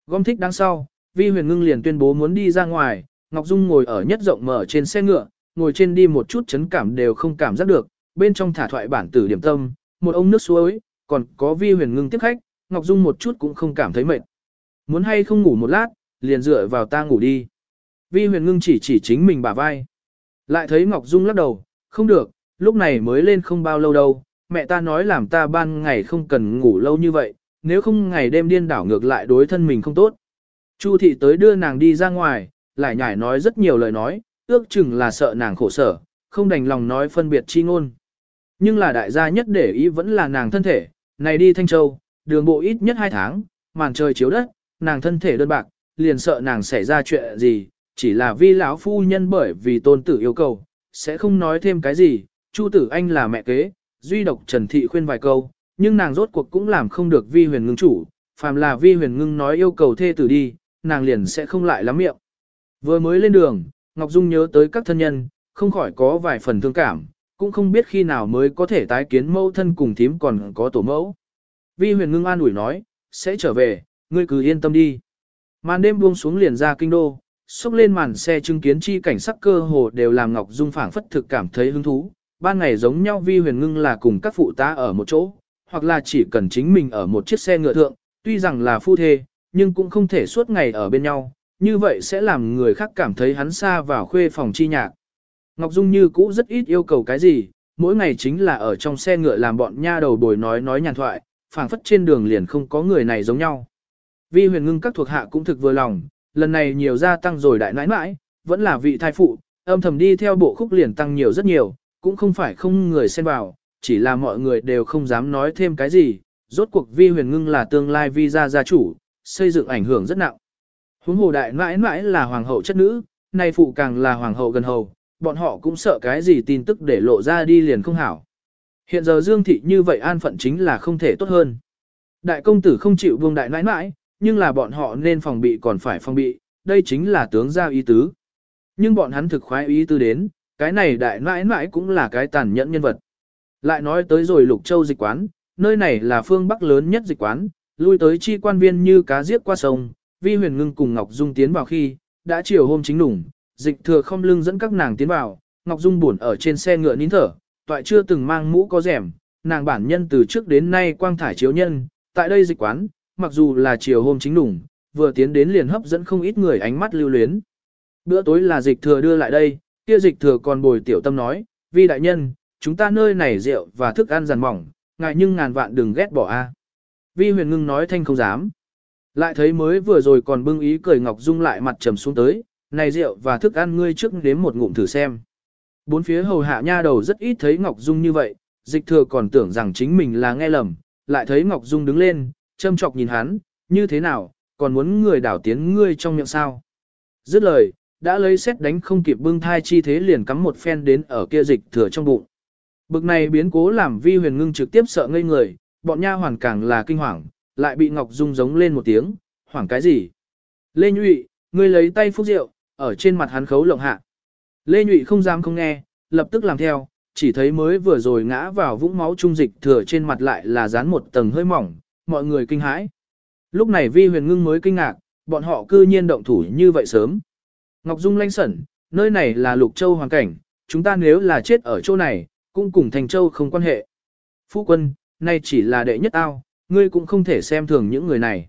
Gom thích đằng sau, Vi Huyền Ngưng liền tuyên bố muốn đi ra ngoài, Ngọc Dung ngồi ở nhất rộng mở trên xe ngựa, ngồi trên đi một chút chấn cảm đều không cảm giác được, bên trong thả thoại bản tử điểm tâm, một ông nước suối, còn có Vi Huyền Ngưng tiếp khách, Ngọc Dung một chút cũng không cảm thấy mệt. Muốn hay không ngủ một lát, liền dựa vào ta ngủ đi. Vi huyền ngưng chỉ chỉ chính mình bả vai. Lại thấy Ngọc Dung lắc đầu, không được, lúc này mới lên không bao lâu đâu, mẹ ta nói làm ta ban ngày không cần ngủ lâu như vậy, nếu không ngày đêm điên đảo ngược lại đối thân mình không tốt. Chu thị tới đưa nàng đi ra ngoài, lại nhải nói rất nhiều lời nói, ước chừng là sợ nàng khổ sở, không đành lòng nói phân biệt chi ngôn. Nhưng là đại gia nhất để ý vẫn là nàng thân thể, này đi Thanh Châu, đường bộ ít nhất 2 tháng, màn trời chiếu đất, nàng thân thể đơn bạc, liền sợ nàng xảy ra chuyện gì, chỉ là vi lão phu nhân bởi vì tôn tử yêu cầu, sẽ không nói thêm cái gì, Chu tử anh là mẹ kế, duy độc Trần Thị khuyên vài câu, nhưng nàng rốt cuộc cũng làm không được vi huyền ngưng chủ, phàm là vi huyền ngưng nói yêu cầu thê tử đi, nàng liền sẽ không lại lắm miệng. Vừa mới lên đường, Ngọc Dung nhớ tới các thân nhân, không khỏi có vài phần thương cảm, cũng không biết khi nào mới có thể tái kiến mẫu thân cùng thím còn có tổ mẫu. Vi huyền ngưng an ủi nói, sẽ trở về, ngươi cứ yên tâm đi. Màn đêm buông xuống liền ra kinh đô, xúc lên màn xe chứng kiến chi cảnh sắc cơ hồ đều làm Ngọc Dung phảng phất thực cảm thấy hứng thú. Ban ngày giống nhau vi huyền ngưng là cùng các phụ tá ở một chỗ, hoặc là chỉ cần chính mình ở một chiếc xe ngựa thượng, tuy rằng là phu thê, nhưng cũng không thể suốt ngày ở bên nhau, như vậy sẽ làm người khác cảm thấy hắn xa vào khuê phòng chi nhạc. Ngọc Dung như cũ rất ít yêu cầu cái gì, mỗi ngày chính là ở trong xe ngựa làm bọn nha đầu bồi nói nói nhàn thoại, phảng phất trên đường liền không có người này giống nhau. Vi huyền ngưng các thuộc hạ cũng thực vừa lòng, lần này nhiều gia tăng rồi đại nãi nãi, vẫn là vị thai phụ, âm thầm đi theo bộ khúc liền tăng nhiều rất nhiều, cũng không phải không người xen vào, chỉ là mọi người đều không dám nói thêm cái gì, rốt cuộc vi huyền ngưng là tương lai vi gia gia chủ, xây dựng ảnh hưởng rất nặng. Huống hồ đại nãi nãi là hoàng hậu chất nữ, nay phụ càng là hoàng hậu gần hầu, bọn họ cũng sợ cái gì tin tức để lộ ra đi liền không hảo. Hiện giờ Dương Thị như vậy an phận chính là không thể tốt hơn. Đại công tử không chịu buông đại nãi nãi, nhưng là bọn họ nên phòng bị còn phải phòng bị, đây chính là tướng gia ý tứ. Nhưng bọn hắn thực khoái ý tứ đến, cái này đại mãi mãi cũng là cái tàn nhẫn nhân vật. Lại nói tới rồi Lục Châu dịch quán, nơi này là phương Bắc lớn nhất dịch quán, lui tới chi quan viên như cá giết qua sông, vi huyền ngưng cùng Ngọc Dung tiến vào khi, đã chiều hôm chính đủng, dịch thừa không lưng dẫn các nàng tiến vào, Ngọc Dung buồn ở trên xe ngựa nín thở, toại chưa từng mang mũ có rèm, nàng bản nhân từ trước đến nay quang thải chiếu nhân, tại đây dịch quán, mặc dù là chiều hôm chính đủng, vừa tiến đến liền hấp dẫn không ít người ánh mắt lưu luyến. Bữa tối là dịch thừa đưa lại đây, kia dịch thừa còn bồi tiểu tâm nói, vì đại nhân, chúng ta nơi này rượu và thức ăn giàn mỏng, ngại nhưng ngàn vạn đừng ghét bỏ a. Vi huyền ngưng nói thanh không dám. Lại thấy mới vừa rồi còn bưng ý cười Ngọc Dung lại mặt trầm xuống tới, này rượu và thức ăn ngươi trước đến một ngụm thử xem. Bốn phía hầu hạ nha đầu rất ít thấy Ngọc Dung như vậy, dịch thừa còn tưởng rằng chính mình là nghe lầm, lại thấy Ngọc Dung đứng lên, châm chọc nhìn hắn, như thế nào, còn muốn người đảo tiến ngươi trong miệng sao. Dứt lời, đã lấy xét đánh không kịp bưng thai chi thế liền cắm một phen đến ở kia dịch thừa trong bụng. Bực này biến cố làm vi huyền ngưng trực tiếp sợ ngây người, bọn nha hoàn càng là kinh hoàng, lại bị Ngọc Dung giống lên một tiếng, hoảng cái gì. Lê Nhụy, ngươi lấy tay phúc rượu, ở trên mặt hắn khấu lộng hạ. Lê Nhụy không dám không nghe, lập tức làm theo, chỉ thấy mới vừa rồi ngã vào vũng máu trung dịch thừa trên mặt lại là dán một tầng hơi mỏng, mọi người kinh hãi. Lúc này Vi Huyền Ngưng mới kinh ngạc, bọn họ cư nhiên động thủ như vậy sớm. Ngọc Dung lanh sẩn, nơi này là Lục Châu hoàn cảnh, chúng ta nếu là chết ở chỗ này, cũng cùng Thành Châu không quan hệ. Phu quân, nay chỉ là đệ nhất ao, ngươi cũng không thể xem thường những người này.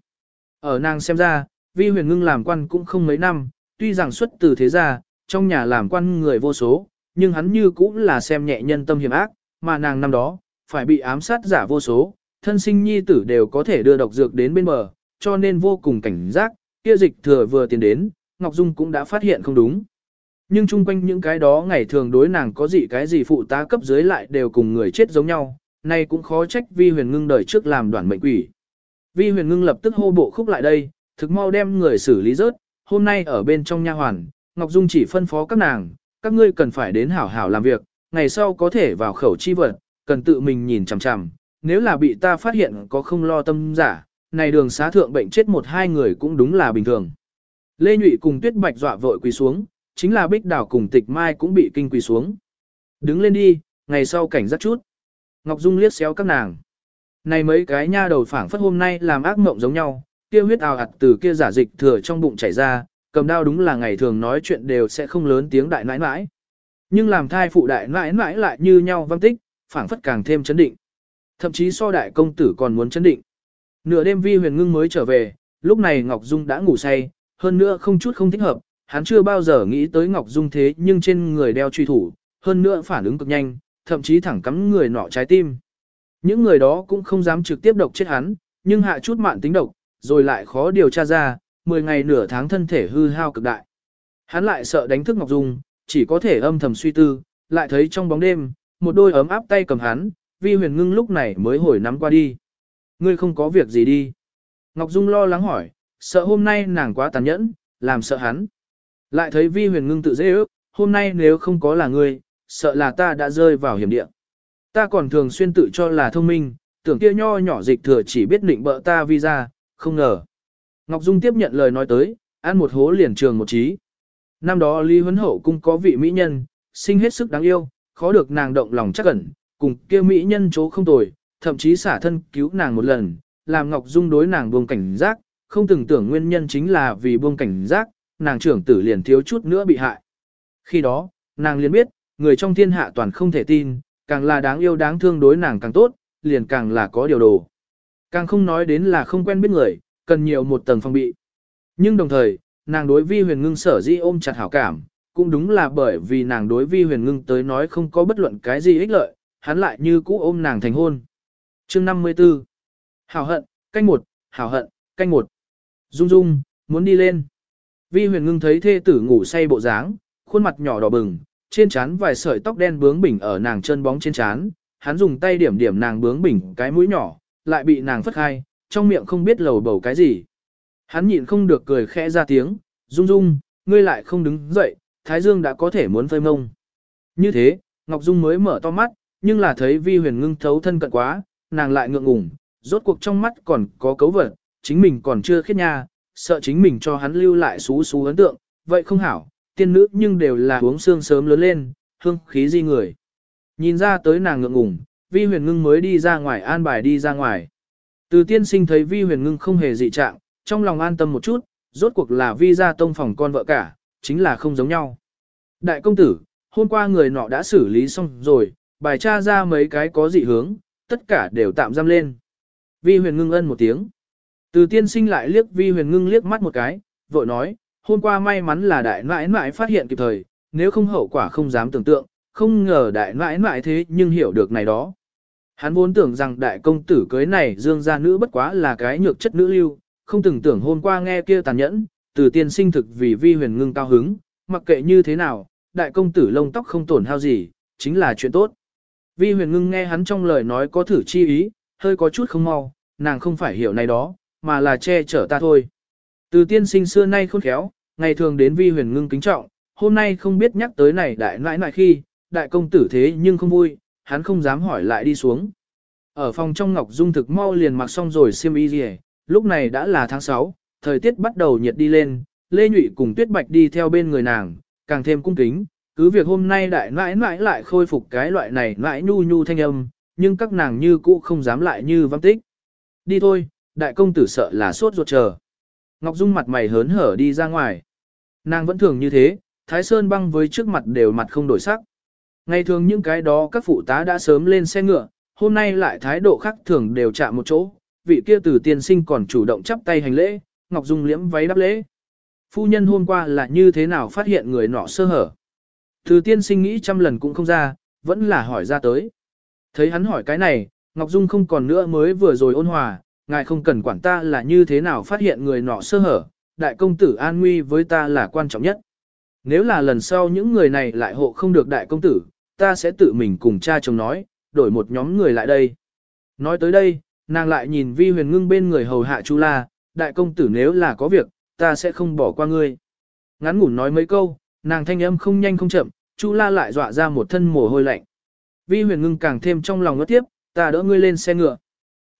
Ở nàng xem ra, vi huyền ngưng làm quan cũng không mấy năm, tuy rằng xuất từ thế gia, trong nhà làm quan người vô số, nhưng hắn như cũng là xem nhẹ nhân tâm hiểm ác, mà nàng năm đó, phải bị ám sát giả vô số, thân sinh nhi tử đều có thể đưa độc dược đến bên bờ, cho nên vô cùng cảnh giác, kia dịch thừa vừa tiến đến, Ngọc Dung cũng đã phát hiện không đúng. Nhưng chung quanh những cái đó ngày thường đối nàng có gì cái gì phụ tá cấp dưới lại đều cùng người chết giống nhau, nay cũng khó trách vi huyền ngưng đời trước làm đoàn mệnh quỷ. Vi huyền ngưng lập tức hô bộ khúc lại đây, thực mau đem người xử lý rớt, hôm nay ở bên trong nha hoàn, Ngọc Dung chỉ phân phó các nàng, các ngươi cần phải đến hảo hảo làm việc, ngày sau có thể vào khẩu chi vật, cần tự mình nhìn chằm chằm, nếu là bị ta phát hiện có không lo tâm giả, này đường xá thượng bệnh chết một hai người cũng đúng là bình thường. Lê Nhụy cùng Tuyết Bạch dọa vội quỳ xuống, chính là Bích Đào cùng Tịch Mai cũng bị kinh quỳ xuống. Đứng lên đi, ngày sau cảnh giác chút. Ngọc Dung liếc xéo các nàng. Này mấy cái nha đầu phảng phất hôm nay làm ác mộng giống nhau, kia huyết ào ạt từ kia giả dịch thừa trong bụng chảy ra, cầm đao đúng là ngày thường nói chuyện đều sẽ không lớn tiếng đại nãi nãi. Nhưng làm thai phụ đại nãi nãi lại như nhau văn tích, phảng phất càng thêm chấn định. Thậm chí so đại công tử còn muốn chấn định. Nửa đêm vi huyền ngưng mới trở về, lúc này Ngọc Dung đã ngủ say, hơn nữa không chút không thích hợp, hắn chưa bao giờ nghĩ tới Ngọc Dung thế nhưng trên người đeo truy thủ, hơn nữa phản ứng cực nhanh, thậm chí thẳng cắm người nọ trái tim. Những người đó cũng không dám trực tiếp độc chết hắn, nhưng hạ chút mạn tính độc, rồi lại khó điều tra ra, 10 ngày nửa tháng thân thể hư hao cực đại. Hắn lại sợ đánh thức Ngọc Dung, chỉ có thể âm thầm suy tư, lại thấy trong bóng đêm, một đôi ấm áp tay cầm hắn, vi huyền ngưng lúc này mới hồi nắm qua đi. Ngươi không có việc gì đi. Ngọc Dung lo lắng hỏi, sợ hôm nay nàng quá tàn nhẫn, làm sợ hắn. Lại thấy vi huyền ngưng tự dễ ước, hôm nay nếu không có là ngươi, sợ là ta đã rơi vào hiểm địa. Ta còn thường xuyên tự cho là thông minh, tưởng kia nho nhỏ dịch thừa chỉ biết định bợ ta vi ra, không ngờ. Ngọc Dung tiếp nhận lời nói tới, ăn một hố liền trường một trí. Năm đó Lý Huấn Hậu cũng có vị mỹ nhân, sinh hết sức đáng yêu, khó được nàng động lòng chắc ẩn, cùng kia mỹ nhân chỗ không tồi, thậm chí xả thân cứu nàng một lần, làm Ngọc Dung đối nàng buông cảnh giác, không từng tưởng nguyên nhân chính là vì buông cảnh giác, nàng trưởng tử liền thiếu chút nữa bị hại. Khi đó, nàng liền biết, người trong thiên hạ toàn không thể tin, càng là đáng yêu đáng thương đối nàng càng tốt, liền càng là có điều đồ. Càng không nói đến là không quen biết người, cần nhiều một tầng phòng bị. Nhưng đồng thời, nàng đối vi huyền ngưng sở di ôm chặt hảo cảm, cũng đúng là bởi vì nàng đối vi huyền ngưng tới nói không có bất luận cái gì ích lợi, hắn lại như cũ ôm nàng thành hôn. Chương 54 Hảo hận, canh một, hảo hận, canh một. Dung dung, muốn đi lên. Vi huyền ngưng thấy thê tử ngủ say bộ dáng, khuôn mặt nhỏ đỏ bừng, trên trán vài sợi tóc đen bướng bỉnh ở nàng chân bóng trên trán, hắn dùng tay điểm điểm nàng bướng bỉnh cái mũi nhỏ, lại bị nàng phất khai, trong miệng không biết lầu bầu cái gì. Hắn nhịn không được cười khẽ ra tiếng, dung dung, ngươi lại không đứng dậy, Thái Dương đã có thể muốn phơi mông. Như thế, Ngọc Dung mới mở to mắt, nhưng là thấy vi huyền ngưng thấu thân cận quá, nàng lại ngượng ngùng, rốt cuộc trong mắt còn có cấu vật, chính mình còn chưa khiết nha, sợ chính mình cho hắn lưu lại xú xú ấn tượng, vậy không hảo, tiên nữ nhưng đều là uống xương sớm lớn lên, hương khí di người. Nhìn ra tới nàng ngượng ngùng, vi huyền ngưng mới đi ra ngoài an bài đi ra ngoài. Từ tiên sinh thấy vi huyền ngưng không hề dị trạng, trong lòng an tâm một chút, rốt cuộc là vi ra tông phòng con vợ cả, chính là không giống nhau. Đại công tử, hôm qua người nọ đã xử lý xong rồi, bài tra ra mấy cái có dị hướng, tất cả đều tạm giam lên. Vi huyền ngưng ân một tiếng. Từ tiên sinh lại liếc vi huyền ngưng liếc mắt một cái, vội nói, hôm qua may mắn là đại nãi nãi phát hiện kịp thời, nếu không hậu quả không dám tưởng tượng, không ngờ đại nãi nãi thế nhưng hiểu được này đó. Hắn vốn tưởng rằng đại công tử cưới này dương gia nữ bất quá là cái nhược chất nữ lưu, không từng tưởng hôm qua nghe kia tàn nhẫn, từ tiên sinh thực vì vi huyền ngưng cao hứng, mặc kệ như thế nào, đại công tử lông tóc không tổn hao gì, chính là chuyện tốt. Vi huyền ngưng nghe hắn trong lời nói có thử chi ý, hơi có chút không mau, nàng không phải hiểu này đó, mà là che chở ta thôi. Từ tiên sinh xưa nay khôn khéo, ngày thường đến vi huyền ngưng kính trọng, hôm nay không biết nhắc tới này đại nãi nãi khi, đại công tử thế nhưng không vui, hắn không dám hỏi lại đi xuống. Ở phòng trong Ngọc Dung thực mau liền mặc xong rồi xiêm y rìa, lúc này đã là tháng 6, thời tiết bắt đầu nhiệt đi lên, Lê Nhụy cùng Tuyết Bạch đi theo bên người nàng, càng thêm cung kính, cứ việc hôm nay đại nãi nãi lại khôi phục cái loại này nãi nhu nhu thanh âm, nhưng các nàng như cũ không dám lại như văn tích. Đi thôi, đại công tử sợ là sốt ruột chờ. Ngọc Dung mặt mày hớn hở đi ra ngoài. Nàng vẫn thường như thế, Thái Sơn băng với trước mặt đều mặt không đổi sắc. Ngày thường những cái đó các phụ tá đã sớm lên xe ngựa, hôm nay lại thái độ khác thường đều chạm một chỗ, vị kia từ tiên sinh còn chủ động chắp tay hành lễ, Ngọc Dung liễm váy đáp lễ. Phu nhân hôm qua là như thế nào phát hiện người nọ sơ hở. Từ tiên sinh nghĩ trăm lần cũng không ra, vẫn là hỏi ra tới. Thấy hắn hỏi cái này, Ngọc Dung không còn nữa mới vừa rồi ôn hòa, ngài không cần quản ta là như thế nào phát hiện người nọ sơ hở, đại công tử an nguy với ta là quan trọng nhất. Nếu là lần sau những người này lại hộ không được đại công tử, ta sẽ tự mình cùng cha chồng nói, đổi một nhóm người lại đây. Nói tới đây, nàng lại nhìn vi huyền ngưng bên người hầu hạ chu la, đại công tử nếu là có việc, ta sẽ không bỏ qua ngươi. Ngắn ngủn nói mấy câu, nàng thanh âm không nhanh không chậm, chu la lại dọa ra một thân mồ hôi lạnh. Vi huyền ngưng càng thêm trong lòng ngất tiếp, ta đỡ ngươi lên xe ngựa.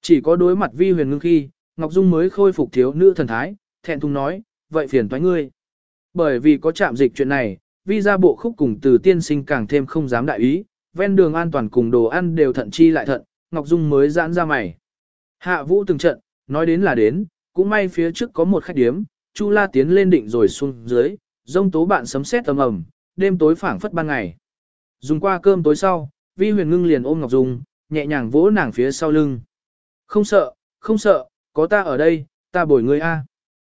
Chỉ có đối mặt vi huyền ngưng khi, Ngọc Dung mới khôi phục thiếu nữ thần thái, thẹn thùng nói, vậy phiền toái ngươi. Bởi vì có chạm dịch chuyện này, vi ra bộ khúc cùng từ tiên sinh càng thêm không dám đại ý, ven đường an toàn cùng đồ ăn đều thận chi lại thận, Ngọc Dung mới giãn ra mày. Hạ vũ từng trận, nói đến là đến, cũng may phía trước có một khách điếm, Chu La tiến lên định rồi xuống dưới, rông tố bạn sấm sét tầm ầm, đêm tối phảng phất ban ngày. Dùng qua cơm tối sau, Vi Huyền Ngưng liền ôm Ngọc Dung, nhẹ nhàng vỗ nàng phía sau lưng. Không sợ, không sợ, có ta ở đây, ta bồi ngươi a.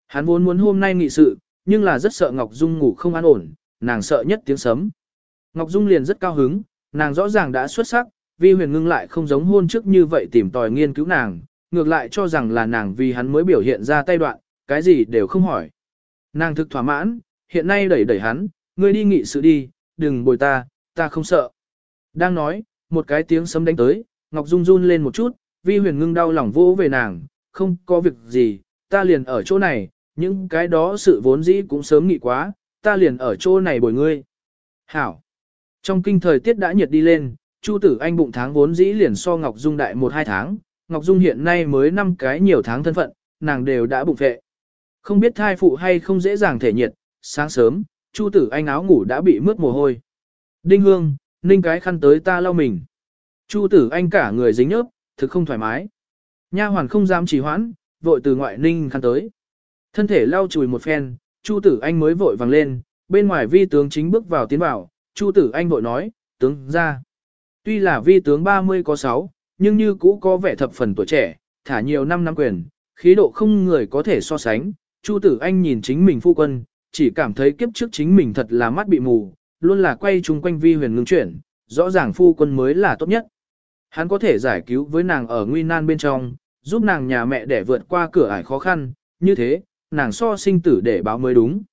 Hắn vốn muốn hôm nay nghị sự, nhưng là rất sợ Ngọc Dung ngủ không an ổn, nàng sợ nhất tiếng sấm. Ngọc Dung liền rất cao hứng, nàng rõ ràng đã xuất sắc, Vi Huyền Ngưng lại không giống hôn trước như vậy tìm tòi nghiên cứu nàng, ngược lại cho rằng là nàng vì hắn mới biểu hiện ra tay đoạn, cái gì đều không hỏi. Nàng thực thỏa mãn, hiện nay đẩy đẩy hắn, ngươi đi nghị sự đi, đừng bồi ta, ta không sợ. Đang nói, một cái tiếng sấm đánh tới, Ngọc Dung run lên một chút, vi huyền ngưng đau lòng vỗ về nàng, không có việc gì, ta liền ở chỗ này, những cái đó sự vốn dĩ cũng sớm nghị quá, ta liền ở chỗ này bồi ngươi. Hảo! Trong kinh thời tiết đã nhiệt đi lên, Chu tử anh bụng tháng vốn dĩ liền so Ngọc Dung đại một hai tháng, Ngọc Dung hiện nay mới năm cái nhiều tháng thân phận, nàng đều đã bụng vệ. Không biết thai phụ hay không dễ dàng thể nhiệt, sáng sớm, Chu tử anh áo ngủ đã bị mướt mồ hôi. Đinh hương, ninh cái khăn tới ta lau mình. Chu tử anh cả người dính nhớp, thực không thoải mái. Nha hoàn không dám trì hoãn, vội từ ngoại ninh khăn tới. Thân thể lau chùi một phen, Chu tử anh mới vội vàng lên, bên ngoài vi tướng chính bước vào tiến vào, Chu tử anh vội nói, tướng ra. Tuy là vi tướng 30 có 6, nhưng như cũ có vẻ thập phần tuổi trẻ, thả nhiều năm năm quyền, khí độ không người có thể so sánh. Chu tử anh nhìn chính mình phu quân, chỉ cảm thấy kiếp trước chính mình thật là mắt bị mù, luôn là quay chung quanh vi huyền ngưng chuyển, rõ ràng phu quân mới là tốt nhất. Hắn có thể giải cứu với nàng ở nguy nan bên trong, giúp nàng nhà mẹ để vượt qua cửa ải khó khăn, như thế, nàng so sinh tử để báo mới đúng.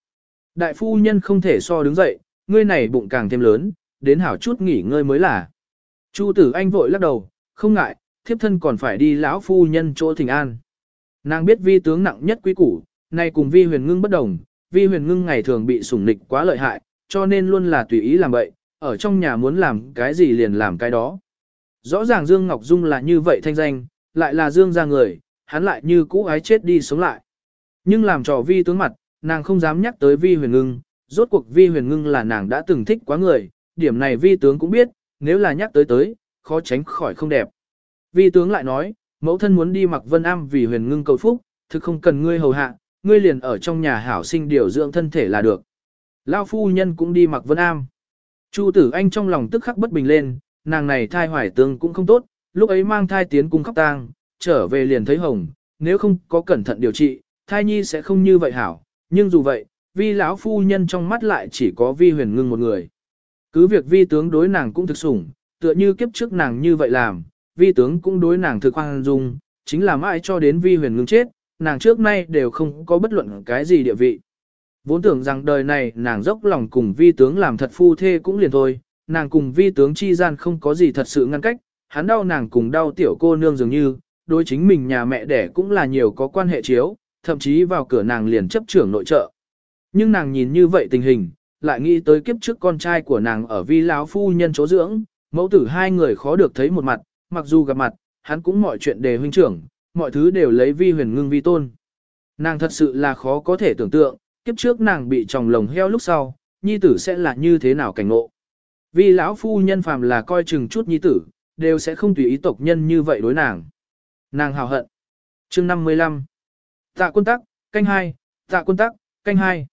Đại phu nhân không thể so đứng dậy, ngươi này bụng càng thêm lớn, đến hảo chút nghỉ ngơi mới là. Chu tử anh vội lắc đầu, không ngại, thiếp thân còn phải đi lão phu nhân chỗ thỉnh an. Nàng biết vi tướng nặng nhất quý củ, nay cùng vi huyền ngưng bất đồng, vi huyền ngưng ngày thường bị sủng nịch quá lợi hại, cho nên luôn là tùy ý làm vậy, ở trong nhà muốn làm cái gì liền làm cái đó. Rõ ràng Dương Ngọc Dung là như vậy thanh danh, lại là Dương ra người, hắn lại như cũ ái chết đi sống lại. Nhưng làm trò vi tướng mặt, nàng không dám nhắc tới vi huyền ngưng, rốt cuộc vi huyền ngưng là nàng đã từng thích quá người, điểm này vi tướng cũng biết, nếu là nhắc tới tới, khó tránh khỏi không đẹp. Vi tướng lại nói, mẫu thân muốn đi mặc vân am vì huyền ngưng cầu phúc, thực không cần ngươi hầu hạ, ngươi liền ở trong nhà hảo sinh điều dưỡng thân thể là được. Lao phu nhân cũng đi mặc vân am. Chu tử anh trong lòng tức khắc bất bình lên, nàng này thai hoài tương cũng không tốt, lúc ấy mang thai tiến cung khóc tang, trở về liền thấy hồng, nếu không có cẩn thận điều trị, thai nhi sẽ không như vậy hảo, nhưng dù vậy, vi lão phu nhân trong mắt lại chỉ có vi huyền ngưng một người. Cứ việc vi tướng đối nàng cũng thực sủng, tựa như kiếp trước nàng như vậy làm, vi tướng cũng đối nàng thực hoang dung, chính là mãi cho đến vi huyền ngưng chết, nàng trước nay đều không có bất luận cái gì địa vị. Vốn tưởng rằng đời này nàng dốc lòng cùng vi tướng làm thật phu thê cũng liền thôi, nàng cùng vi tướng chi gian không có gì thật sự ngăn cách, hắn đau nàng cùng đau tiểu cô nương dường như, đối chính mình nhà mẹ đẻ cũng là nhiều có quan hệ chiếu, thậm chí vào cửa nàng liền chấp trưởng nội trợ. Nhưng nàng nhìn như vậy tình hình, lại nghĩ tới kiếp trước con trai của nàng ở vi lão phu nhân chỗ dưỡng, mẫu tử hai người khó được thấy một mặt, mặc dù gặp mặt, hắn cũng mọi chuyện đề huynh trưởng, mọi thứ đều lấy vi huyền ngưng vi tôn. Nàng thật sự là khó có thể tưởng tượng, kiếp trước nàng bị tròng lồng heo lúc sau, nhi tử sẽ là như thế nào cảnh ngộ. Vì lão phu nhân phàm là coi chừng chút nhi tử, đều sẽ không tùy ý tộc nhân như vậy đối nàng. Nàng hào hận. Chương 55 Tạ quân tắc, canh hai, tạ quân tắc, canh hai.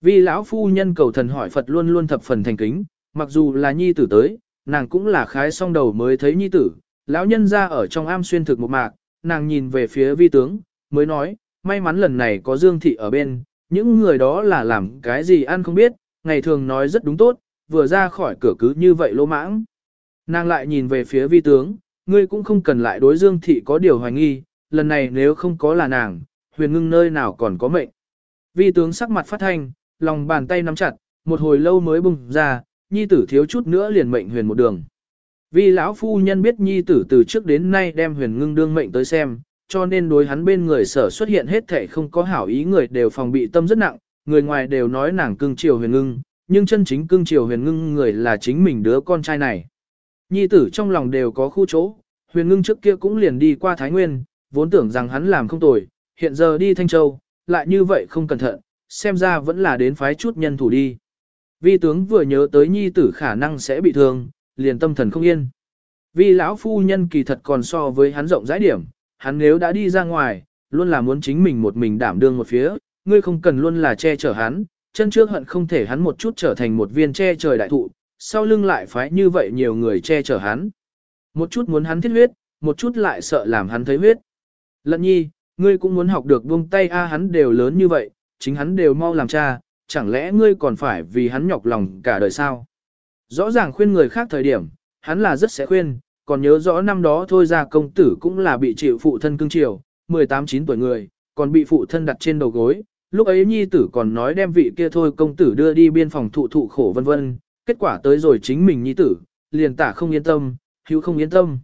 Vì lão phu nhân cầu thần hỏi Phật luôn luôn thập phần thành kính, mặc dù là nhi tử tới, nàng cũng là khái song đầu mới thấy nhi tử, lão nhân ra ở trong am xuyên thực một mạc, nàng nhìn về phía vi tướng, mới nói, may mắn lần này có Dương Thị ở bên, những người đó là làm cái gì ăn không biết, ngày thường nói rất đúng tốt, vừa ra khỏi cửa cứ như vậy lỗ mãng. Nàng lại nhìn về phía vi tướng, ngươi cũng không cần lại đối Dương Thị có điều hoài nghi, lần này nếu không có là nàng, huyền ngưng nơi nào còn có mệnh. Vi tướng sắc mặt phát thanh, lòng bàn tay nắm chặt, một hồi lâu mới bùng ra, nhi tử thiếu chút nữa liền mệnh huyền một đường. Vì lão phu nhân biết nhi tử từ trước đến nay đem huyền ngưng đương mệnh tới xem, cho nên đối hắn bên người sở xuất hiện hết thể không có hảo ý người đều phòng bị tâm rất nặng, người ngoài đều nói nàng cưng chiều huyền ngưng, nhưng chân chính cưng chiều huyền ngưng người là chính mình đứa con trai này. Nhi tử trong lòng đều có khu chỗ, huyền ngưng trước kia cũng liền đi qua Thái Nguyên, vốn tưởng rằng hắn làm không tồi, hiện giờ đi Thanh Châu, lại như vậy không cẩn thận, xem ra vẫn là đến phái chút nhân thủ đi. Vi tướng vừa nhớ tới nhi tử khả năng sẽ bị thương, liền tâm thần không yên. vì lão phu nhân kỳ thật còn so với hắn rộng rãi điểm, hắn nếu đã đi ra ngoài, luôn là muốn chính mình một mình đảm đương một phía, ngươi không cần luôn là che chở hắn, chân trước hận không thể hắn một chút trở thành một viên che trời đại thụ, sau lưng lại phái như vậy nhiều người che chở hắn. Một chút muốn hắn thiết huyết, một chút lại sợ làm hắn thấy huyết. Lận nhi, ngươi cũng muốn học được buông tay a hắn đều lớn như vậy, chính hắn đều mau làm cha, chẳng lẽ ngươi còn phải vì hắn nhọc lòng cả đời sao? Rõ ràng khuyên người khác thời điểm, hắn là rất sẽ khuyên, còn nhớ rõ năm đó thôi ra công tử cũng là bị chịu phụ thân cưng chiều, 18-9 tuổi người, còn bị phụ thân đặt trên đầu gối. Lúc ấy nhi tử còn nói đem vị kia thôi công tử đưa đi biên phòng thụ thụ khổ vân vân, kết quả tới rồi chính mình nhi tử, liền tả không yên tâm, hữu không yên tâm.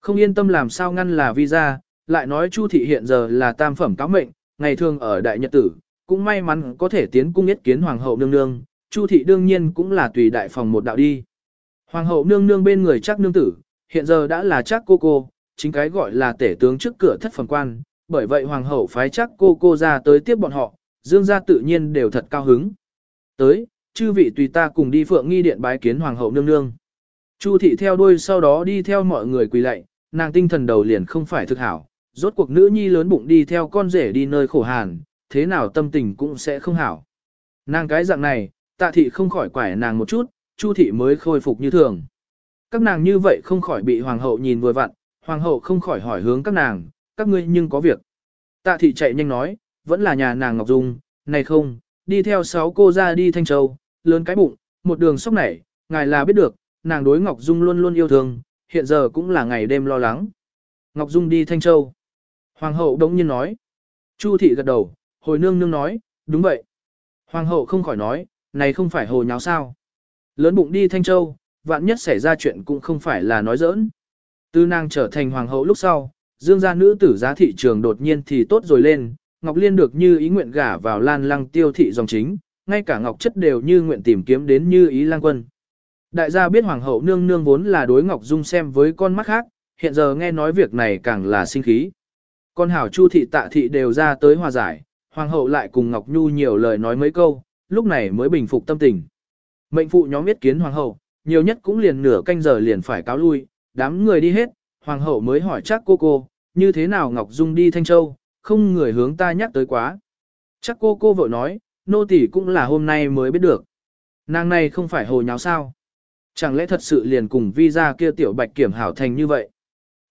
Không yên tâm làm sao ngăn là visa, lại nói Chu thị hiện giờ là tam phẩm cáo mệnh, ngày thường ở đại nhật tử, cũng may mắn có thể tiến cung yết kiến hoàng hậu nương nương, Chu thị đương nhiên cũng là tùy đại phòng một đạo đi. Hoàng hậu nương nương bên người chắc nương tử, hiện giờ đã là chắc cô cô, chính cái gọi là tể tướng trước cửa thất phẩm quan, bởi vậy hoàng hậu phái chắc cô cô ra tới tiếp bọn họ, dương gia tự nhiên đều thật cao hứng. Tới, chư vị tùy ta cùng đi phượng nghi điện bái kiến hoàng hậu nương nương. Chu thị theo đuôi sau đó đi theo mọi người quỳ lạy, nàng tinh thần đầu liền không phải thực hảo, rốt cuộc nữ nhi lớn bụng đi theo con rể đi nơi khổ hàn, thế nào tâm tình cũng sẽ không hảo. Nàng cái dạng này, tạ thị không khỏi quải nàng một chút, chu thị mới khôi phục như thường. Các nàng như vậy không khỏi bị hoàng hậu nhìn vừa vặn, hoàng hậu không khỏi hỏi hướng các nàng, các ngươi nhưng có việc. Tạ thị chạy nhanh nói, vẫn là nhà nàng Ngọc Dung, này không, đi theo sáu cô ra đi Thanh Châu, lớn cái bụng, một đường sốc nảy, ngài là biết được, nàng đối Ngọc Dung luôn luôn yêu thương, hiện giờ cũng là ngày đêm lo lắng. Ngọc Dung đi Thanh Châu. Hoàng hậu đống nhiên nói. Chu thị gật đầu, hồi nương nương nói, đúng vậy. Hoàng hậu không khỏi nói, này không phải hồ nháo sao. Lớn bụng đi Thanh Châu, vạn nhất xảy ra chuyện cũng không phải là nói giỡn. Tư nàng trở thành hoàng hậu lúc sau, dương gia nữ tử giá thị trường đột nhiên thì tốt rồi lên, Ngọc Liên được như ý nguyện gả vào lan lăng tiêu thị dòng chính, ngay cả Ngọc Chất đều như nguyện tìm kiếm đến như ý lang quân. Đại gia biết hoàng hậu nương nương vốn là đối Ngọc Dung xem với con mắt khác, hiện giờ nghe nói việc này càng là sinh khí. Con hảo chu thị tạ thị đều ra tới hòa giải, hoàng hậu lại cùng Ngọc Nhu nhiều lời nói mấy câu, lúc này mới bình phục tâm tình. Mệnh phụ nhóm biết kiến hoàng hậu, nhiều nhất cũng liền nửa canh giờ liền phải cáo lui, đám người đi hết, hoàng hậu mới hỏi chắc cô cô, như thế nào Ngọc Dung đi Thanh Châu, không người hướng ta nhắc tới quá. Chắc cô cô vội nói, nô tỳ cũng là hôm nay mới biết được. Nàng này không phải hồ nháo sao. Chẳng lẽ thật sự liền cùng vi ra kia tiểu bạch kiểm hảo thành như vậy?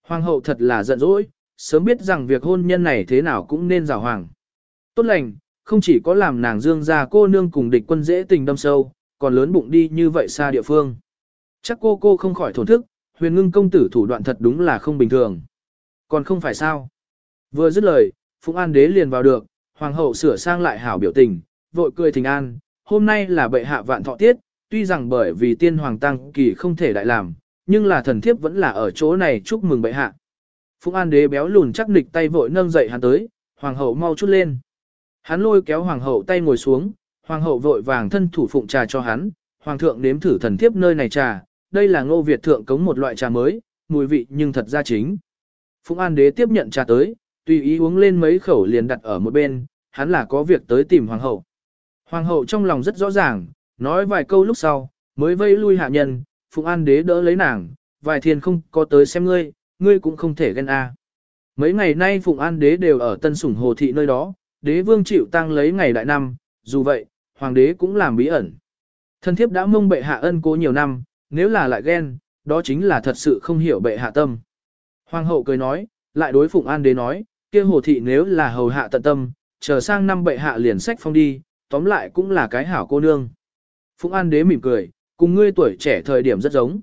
Hoàng hậu thật là giận dỗi, sớm biết rằng việc hôn nhân này thế nào cũng nên rào hoàng. Tốt lành, không chỉ có làm nàng dương ra cô nương cùng địch quân dễ tình đâm sâu, còn lớn bụng đi như vậy xa địa phương. Chắc cô cô không khỏi thổn thức, huyền ngưng công tử thủ đoạn thật đúng là không bình thường. Còn không phải sao. Vừa dứt lời, Phụng An đế liền vào được, hoàng hậu sửa sang lại hảo biểu tình, vội cười thình an, hôm nay là bệ hạ vạn thọ tiết, tuy rằng bởi vì tiên hoàng tăng kỳ không thể đại làm, nhưng là thần thiếp vẫn là ở chỗ này chúc mừng bệ hạ. Phụng An đế béo lùn chắc nịch tay vội nâng dậy hắn tới, hoàng hậu mau chút lên. Hắn lôi kéo hoàng hậu tay ngồi xuống, hoàng hậu vội vàng thân thủ phụng trà cho hắn, hoàng thượng nếm thử thần thiếp nơi này trà, đây là ngô Việt thượng cống một loại trà mới, mùi vị nhưng thật ra chính. Phụng An đế tiếp nhận trà tới, tùy ý uống lên mấy khẩu liền đặt ở một bên, hắn là có việc tới tìm hoàng hậu. Hoàng hậu trong lòng rất rõ ràng, nói vài câu lúc sau, mới vây lui hạ nhân, Phụng An đế đỡ lấy nàng, vài thiên không có tới xem ngươi, ngươi cũng không thể ghen a. Mấy ngày nay Phụng An đế đều ở Tân Sủng Hồ Thị nơi đó, đế vương chịu tăng lấy ngày đại năm, dù vậy, hoàng đế cũng làm bí ẩn. Thân thiếp đã mông bệ hạ ân cố nhiều năm, nếu là lại ghen, đó chính là thật sự không hiểu bệ hạ tâm. Hoàng hậu cười nói, lại đối Phụng An đế nói, kia hồ thị nếu là hầu hạ tận tâm, chờ sang năm bệ hạ liền sách phong đi, tóm lại cũng là cái hảo cô nương. Phụng An đế mỉm cười, cùng ngươi tuổi trẻ thời điểm rất giống.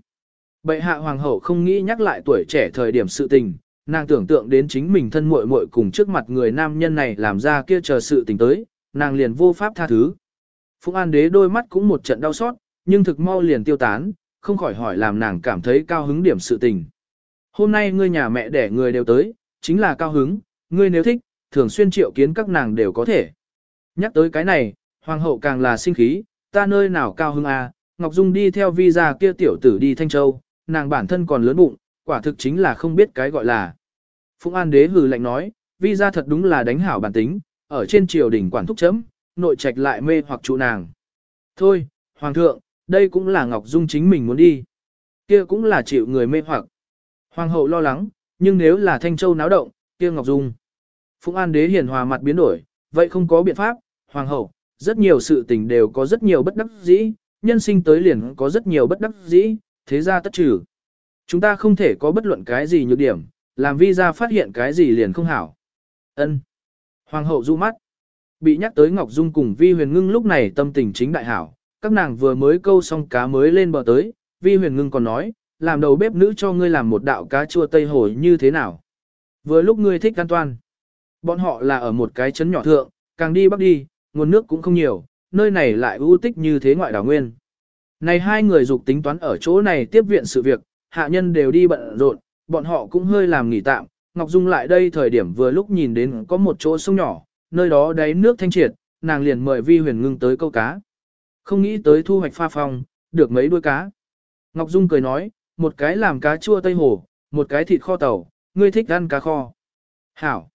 Bệ hạ hoàng hậu không nghĩ nhắc lại tuổi trẻ thời điểm sự tình, nàng tưởng tượng đến chính mình thân muội muội cùng trước mặt người nam nhân này làm ra kia chờ sự tình tới, nàng liền vô pháp tha thứ. Phụng An đế đôi mắt cũng một trận đau xót, nhưng thực mau liền tiêu tán, không khỏi hỏi làm nàng cảm thấy cao hứng điểm sự tình. Hôm nay ngươi nhà mẹ đẻ người đều tới, chính là cao hứng, ngươi nếu thích, thường xuyên triệu kiến các nàng đều có thể. Nhắc tới cái này, hoàng hậu càng là sinh khí, ta nơi nào cao hứng à, Ngọc Dung đi theo vi gia kia tiểu tử đi Thanh Châu, nàng bản thân còn lớn bụng, quả thực chính là không biết cái gọi là. Phụng An đế hừ lạnh nói, vi gia thật đúng là đánh hảo bản tính, ở trên triều đỉnh quản thúc chấm, nội trạch lại mê hoặc trụ nàng. Thôi, Hoàng thượng, đây cũng là Ngọc Dung chính mình muốn đi. Kia cũng là chịu người mê hoặc. Hoàng hậu lo lắng, nhưng nếu là Thanh Châu náo động, kia Ngọc Dung. Phụng An đế hiền hòa mặt biến đổi, vậy không có biện pháp, Hoàng hậu, rất nhiều sự tình đều có rất nhiều bất đắc dĩ, nhân sinh tới liền có rất nhiều bất đắc dĩ, thế ra tất trừ. Chúng ta không thể có bất luận cái gì nhược điểm, làm vi ra phát hiện cái gì liền không hảo. Ân. Hoàng hậu du mắt. Bị nhắc tới Ngọc Dung cùng Vi Huyền Ngưng lúc này tâm tình chính đại hảo, các nàng vừa mới câu xong cá mới lên bờ tới, Vi Huyền Ngưng còn nói, làm đầu bếp nữ cho ngươi làm một đạo cá chua tây hồ như thế nào. Vừa lúc ngươi thích an toàn. Bọn họ là ở một cái trấn nhỏ thượng, càng đi bắc đi, nguồn nước cũng không nhiều, nơi này lại ưu tích như thế ngoại đảo nguyên. Này hai người dục tính toán ở chỗ này tiếp viện sự việc, hạ nhân đều đi bận rộn, bọn họ cũng hơi làm nghỉ tạm. Ngọc Dung lại đây thời điểm vừa lúc nhìn đến có một chỗ sông nhỏ, nơi đó đáy nước thanh triệt, nàng liền mời Vi Huyền Ngưng tới câu cá. Không nghĩ tới thu hoạch pha phong, được mấy đuôi cá. Ngọc Dung cười nói, một cái làm cá chua tây hồ, một cái thịt kho tàu, ngươi thích ăn cá kho. Hảo!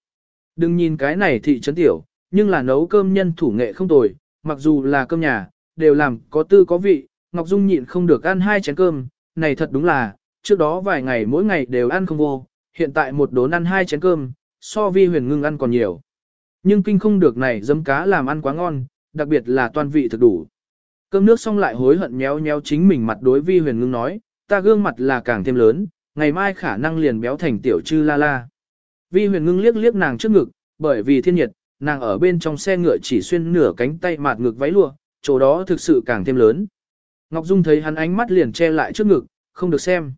Đừng nhìn cái này thị trấn tiểu, nhưng là nấu cơm nhân thủ nghệ không tồi, mặc dù là cơm nhà, đều làm có tư có vị, Ngọc Dung nhịn không được ăn hai chén cơm, này thật đúng là, trước đó vài ngày mỗi ngày đều ăn không vô, hiện tại một đốn ăn hai chén cơm, so vi huyền ngưng ăn còn nhiều. Nhưng kinh không được này dấm cá làm ăn quá ngon, đặc biệt là toàn vị thực đủ. Cơm nước xong lại hối hận nhéo nhéo chính mình mặt đối vi huyền ngưng nói, ta gương mặt là càng thêm lớn, ngày mai khả năng liền béo thành tiểu chư la la. Vi huyền ngưng liếc liếc nàng trước ngực, bởi vì thiên nhiệt, nàng ở bên trong xe ngựa chỉ xuyên nửa cánh tay mạt ngực váy lụa, chỗ đó thực sự càng thêm lớn. Ngọc Dung thấy hắn ánh mắt liền che lại trước ngực, không được xem.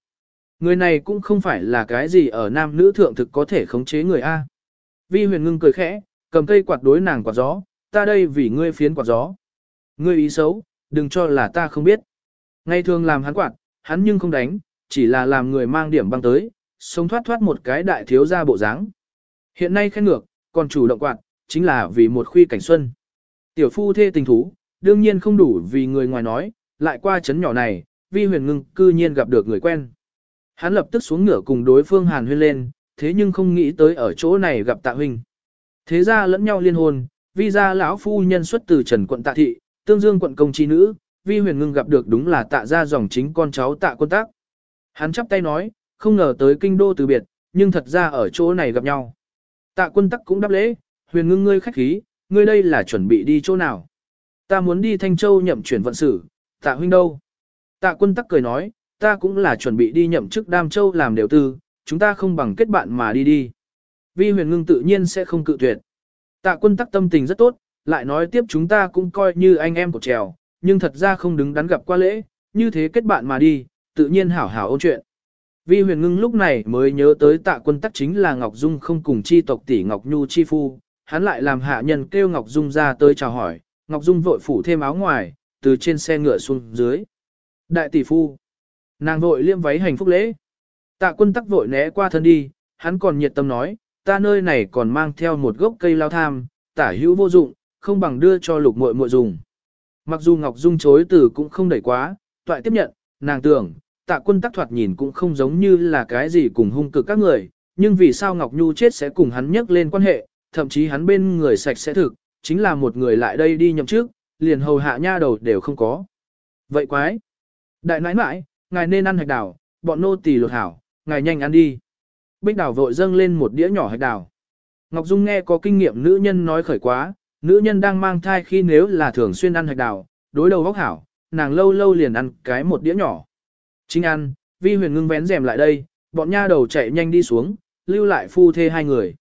Người này cũng không phải là cái gì ở nam nữ thượng thực có thể khống chế người A. Vi huyền ngưng cười khẽ, cầm cây quạt đối nàng quạt gió, ta đây vì ngươi phiến quạt gió. Ngươi ý xấu, đừng cho là ta không biết. Ngày thường làm hắn quạt, hắn nhưng không đánh, chỉ là làm người mang điểm băng tới, sống thoát thoát một cái đại thiếu ra bộ dáng. Hiện nay khen ngược, còn chủ động quạt, chính là vì một khuy cảnh xuân. Tiểu phu thê tình thú, đương nhiên không đủ vì người ngoài nói, lại qua chấn nhỏ này, vi huyền ngưng cư nhiên gặp được người quen. Hắn lập tức xuống ngựa cùng đối phương hàn huyên lên, thế nhưng không nghĩ tới ở chỗ này gặp tạ huynh. Thế ra lẫn nhau liên hôn, vi gia lão phu nhân xuất từ trần quận tạ thị, tương dương quận công chi nữ, vi huyền ngưng gặp được đúng là tạ ra dòng chính con cháu tạ quân tác. Hắn chắp tay nói, không ngờ tới kinh đô từ biệt, nhưng thật ra ở chỗ này gặp nhau. Tạ quân tắc cũng đáp lễ, huyền ngưng ngươi khách khí, ngươi đây là chuẩn bị đi chỗ nào. Ta muốn đi Thanh Châu nhậm chuyển vận sử, tạ huynh đâu. Tạ quân tắc cười nói, ta cũng là chuẩn bị đi nhậm chức Đam Châu làm đều tư, chúng ta không bằng kết bạn mà đi đi. Vi huyền ngưng tự nhiên sẽ không cự tuyệt. Tạ quân tắc tâm tình rất tốt, lại nói tiếp chúng ta cũng coi như anh em của trèo, nhưng thật ra không đứng đắn gặp qua lễ, như thế kết bạn mà đi, tự nhiên hảo hảo ôn chuyện. Vi huyền ngưng lúc này mới nhớ tới tạ quân tắc chính là Ngọc Dung không cùng chi tộc tỷ Ngọc Nhu chi phu, hắn lại làm hạ nhân kêu Ngọc Dung ra tới chào hỏi, Ngọc Dung vội phủ thêm áo ngoài, từ trên xe ngựa xuống dưới. Đại tỷ phu, nàng vội liêm váy hành phúc lễ. Tạ quân tắc vội né qua thân đi, hắn còn nhiệt tâm nói, ta nơi này còn mang theo một gốc cây lao tham, tả hữu vô dụng, không bằng đưa cho lục muội muội dùng. Mặc dù Ngọc Dung chối từ cũng không đẩy quá, toại tiếp nhận, nàng tưởng, tạ quân tắc thoạt nhìn cũng không giống như là cái gì cùng hung cực các người, nhưng vì sao Ngọc Nhu chết sẽ cùng hắn nhắc lên quan hệ, thậm chí hắn bên người sạch sẽ thực, chính là một người lại đây đi nhậm trước, liền hầu hạ nha đầu đều không có. Vậy quái! Đại nãi nãi, ngài nên ăn hạch đào, bọn nô tỳ lột hảo, ngài nhanh ăn đi. Bích đào vội dâng lên một đĩa nhỏ hạch đào. Ngọc Dung nghe có kinh nghiệm nữ nhân nói khởi quá, nữ nhân đang mang thai khi nếu là thường xuyên ăn hạch đào, đối đầu vóc hảo, nàng lâu lâu liền ăn cái một đĩa nhỏ. Chính ăn, vi huyền ngưng vén rèm lại đây, bọn nha đầu chạy nhanh đi xuống, lưu lại phu thê hai người.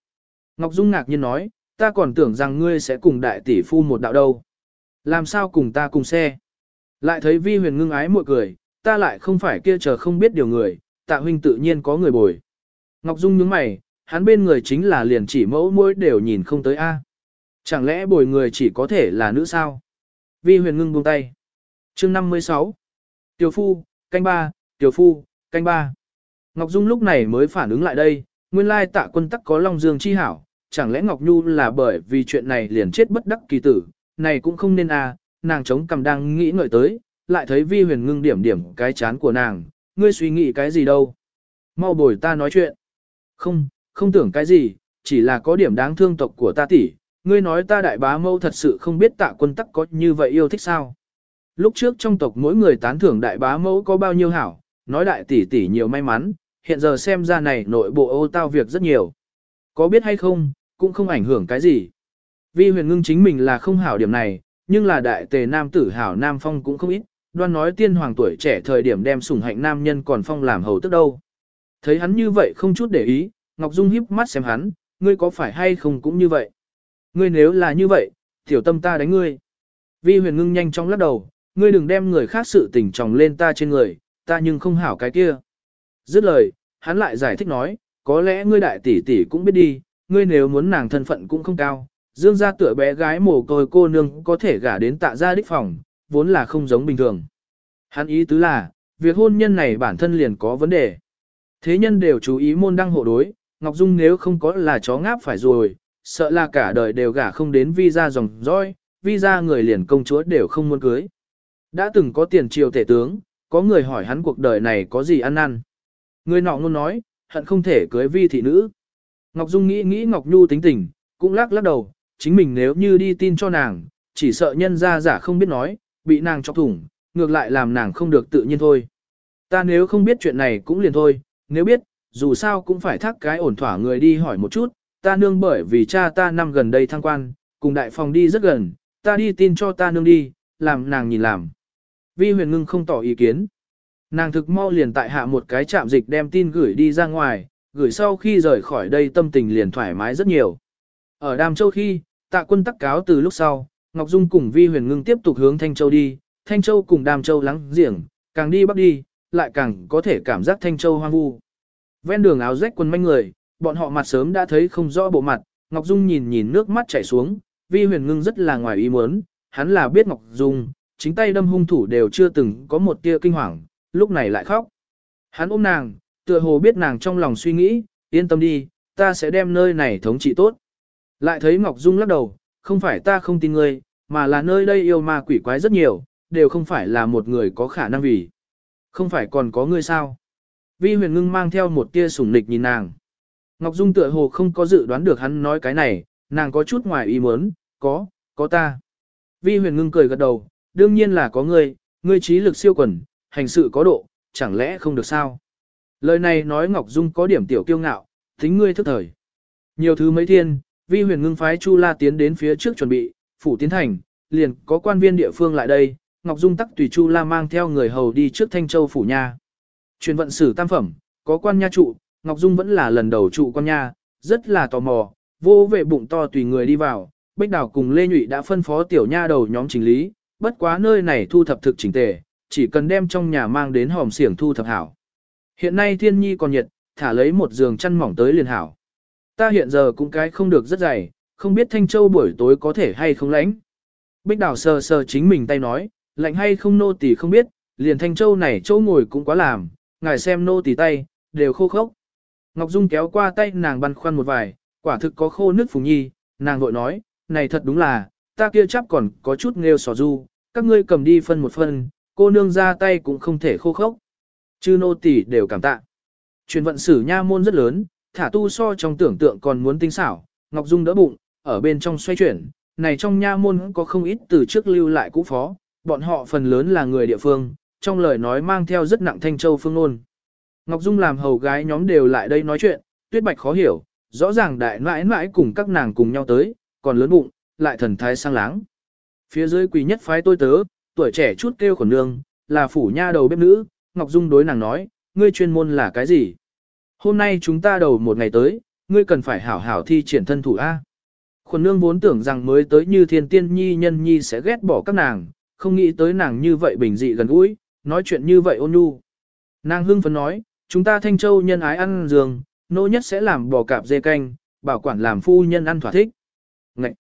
Ngọc Dung ngạc nhiên nói, ta còn tưởng rằng ngươi sẽ cùng đại tỷ phu một đạo đâu. Làm sao cùng ta cùng xe? Lại thấy vi huyền ngưng ái mội cười, ta lại không phải kia chờ không biết điều người, tạ huynh tự nhiên có người bồi. Ngọc Dung nhướng mày, hắn bên người chính là liền chỉ mẫu môi đều nhìn không tới a. Chẳng lẽ bồi người chỉ có thể là nữ sao? Vi huyền ngưng buông tay. chương 56. Tiểu phu, canh ba, tiểu phu, canh ba. Ngọc Dung lúc này mới phản ứng lại đây, nguyên lai tạ quân tắc có Long Dương chi hảo, chẳng lẽ Ngọc Nhu là bởi vì chuyện này liền chết bất đắc kỳ tử, này cũng không nên à, nàng chống cầm đang nghĩ ngợi tới, lại thấy vi huyền ngưng điểm điểm cái chán của nàng, ngươi suy nghĩ cái gì đâu. Mau bồi ta nói chuyện. Không, không tưởng cái gì, chỉ là có điểm đáng thương tộc của ta tỷ, ngươi nói ta đại bá mâu thật sự không biết tạ quân tắc có như vậy yêu thích sao. Lúc trước trong tộc mỗi người tán thưởng đại bá mẫu có bao nhiêu hảo, nói đại tỷ tỷ nhiều may mắn, hiện giờ xem ra này nội bộ ô tao việc rất nhiều. Có biết hay không, cũng không ảnh hưởng cái gì. Vi huyền ngưng chính mình là không hảo điểm này, nhưng là đại tề nam tử hảo nam phong cũng không ít, đoan nói tiên hoàng tuổi trẻ thời điểm đem sủng hạnh nam nhân còn phong làm hầu tức đâu. Thấy hắn như vậy không chút để ý, Ngọc Dung híp mắt xem hắn, ngươi có phải hay không cũng như vậy. Ngươi nếu là như vậy, tiểu tâm ta đánh ngươi. Vi huyền ngưng nhanh chóng lắc đầu, ngươi đừng đem người khác sự tình tròng lên ta trên người, ta nhưng không hảo cái kia. Dứt lời, hắn lại giải thích nói, có lẽ ngươi đại tỷ tỷ cũng biết đi, ngươi nếu muốn nàng thân phận cũng không cao, dương gia tựa bé gái mồ côi cô nương có thể gả đến tạ gia đích phòng, vốn là không giống bình thường. Hắn ý tứ là, việc hôn nhân này bản thân liền có vấn đề. Thế nhân đều chú ý môn đăng hộ đối, Ngọc Dung nếu không có là chó ngáp phải rồi, sợ là cả đời đều gả không đến vi ra dòng dõi, vi ra người liền công chúa đều không muốn cưới. Đã từng có tiền triều tể tướng, có người hỏi hắn cuộc đời này có gì ăn năn. Người nọ luôn nói, hận không thể cưới vi thị nữ. Ngọc Dung nghĩ nghĩ Ngọc Nhu tính tình, cũng lắc lắc đầu, chính mình nếu như đi tin cho nàng, chỉ sợ nhân ra giả không biết nói, bị nàng chọc thủng, ngược lại làm nàng không được tự nhiên thôi. Ta nếu không biết chuyện này cũng liền thôi, nếu biết, dù sao cũng phải thắc cái ổn thỏa người đi hỏi một chút, ta nương bởi vì cha ta năm gần đây thăng quan, cùng đại phòng đi rất gần, ta đi tin cho ta nương đi, làm nàng nhìn làm. Vi huyền ngưng không tỏ ý kiến. Nàng thực mau liền tại hạ một cái chạm dịch đem tin gửi đi ra ngoài, gửi sau khi rời khỏi đây tâm tình liền thoải mái rất nhiều. Ở Đàm Châu khi, tạ quân tắc cáo từ lúc sau, Ngọc Dung cùng Vi huyền ngưng tiếp tục hướng Thanh Châu đi, Thanh Châu cùng Đàm Châu lắng giềng, càng đi bắc đi, lại càng có thể cảm giác Thanh Châu hoang vu. Ven đường áo rách quần manh người, bọn họ mặt sớm đã thấy không rõ bộ mặt, Ngọc Dung nhìn nhìn nước mắt chảy xuống, Vi huyền ngưng rất là ngoài ý muốn, hắn là biết Ngọc Dung, chính tay đâm hung thủ đều chưa từng có một tia kinh hoàng, lúc này lại khóc. Hắn ôm nàng, tựa hồ biết nàng trong lòng suy nghĩ, yên tâm đi, ta sẽ đem nơi này thống trị tốt. Lại thấy Ngọc Dung lắc đầu, không phải ta không tin ngươi, mà là nơi đây yêu ma quỷ quái rất nhiều, đều không phải là một người có khả năng vì. Không phải còn có ngươi sao? Vi huyền ngưng mang theo một tia sủng nịch nhìn nàng. Ngọc Dung tựa hồ không có dự đoán được hắn nói cái này, nàng có chút ngoài ý muốn, có, có ta. Vi huyền ngưng cười gật đầu, đương nhiên là có ngươi, ngươi trí lực siêu quần, hành sự có độ, chẳng lẽ không được sao? Lời này nói Ngọc Dung có điểm tiểu kiêu ngạo, tính ngươi thức thời. Nhiều thứ mấy thiên, vi huyền ngưng phái Chu La tiến đến phía trước chuẩn bị, phủ tiến thành, liền có quan viên địa phương lại đây, Ngọc Dung tắc tùy Chu La mang theo người hầu đi trước Thanh Châu phủ nha. Truyền vận sử tam phẩm, có quan nha trụ, Ngọc Dung vẫn là lần đầu trụ quan nha, rất là tò mò, vô vệ bụng to tùy người đi vào, Bách Đào cùng Lê Nhụy đã phân phó tiểu nha đầu nhóm chỉnh lý, bất quá nơi này thu thập thực chỉnh tề, chỉ cần đem trong nhà mang đến hòm xiển thu thập hảo. Hiện nay thiên nhi còn nhiệt, thả lấy một giường chăn mỏng tới liền hảo. Ta hiện giờ cũng cái không được rất dày, không biết Thanh Châu buổi tối có thể hay không lạnh. Bích đào sờ sờ chính mình tay nói, lạnh hay không nô tỳ không biết, liền Thanh Châu này chỗ ngồi cũng quá làm, ngài xem nô tỳ tay, đều khô khốc. Ngọc Dung kéo qua tay nàng băn khoăn một vài, quả thực có khô nước phùng nhi, nàng vội nói, này thật đúng là, ta kia chắp còn có chút nghêu sò du, các ngươi cầm đi phân một phân, cô nương ra tay cũng không thể khô khốc. Chư nô tỳ đều cảm tạ. Truyền vận sử nha môn rất lớn, thả tu so trong tưởng tượng còn muốn tinh xảo, Ngọc Dung đỡ bụng, ở bên trong xoay chuyển, này trong nha môn có không ít từ trước lưu lại cũ phó, bọn họ phần lớn là người địa phương, trong lời nói mang theo rất nặng thanh châu phương ngôn. Ngọc Dung làm hầu gái nhóm đều lại đây nói chuyện, tuyết bạch khó hiểu, rõ ràng đại mãi mãi cùng các nàng cùng nhau tới, còn lớn bụng, lại thần thái sang láng. Phía dưới quỳ nhất phái tôi tớ, tuổi trẻ chút kêu khổn nương, là phủ nha đầu bếp nữ, Ngọc Dung đối nàng nói, ngươi chuyên môn là cái gì? Hôm nay chúng ta đầu một ngày tới, ngươi cần phải hảo hảo thi triển thân thủ A. Khuẩn nương vốn tưởng rằng mới tới như thiên tiên nhi nhân nhi sẽ ghét bỏ các nàng, không nghĩ tới nàng như vậy bình dị gần gũi, nói chuyện như vậy ôn nhu. Nàng hưng phấn nói, chúng ta thanh châu nhân ái ăn giường, nô nhất sẽ làm bò cạp dê canh, bảo quản làm phu nhân ăn thỏa thích. Ngậy!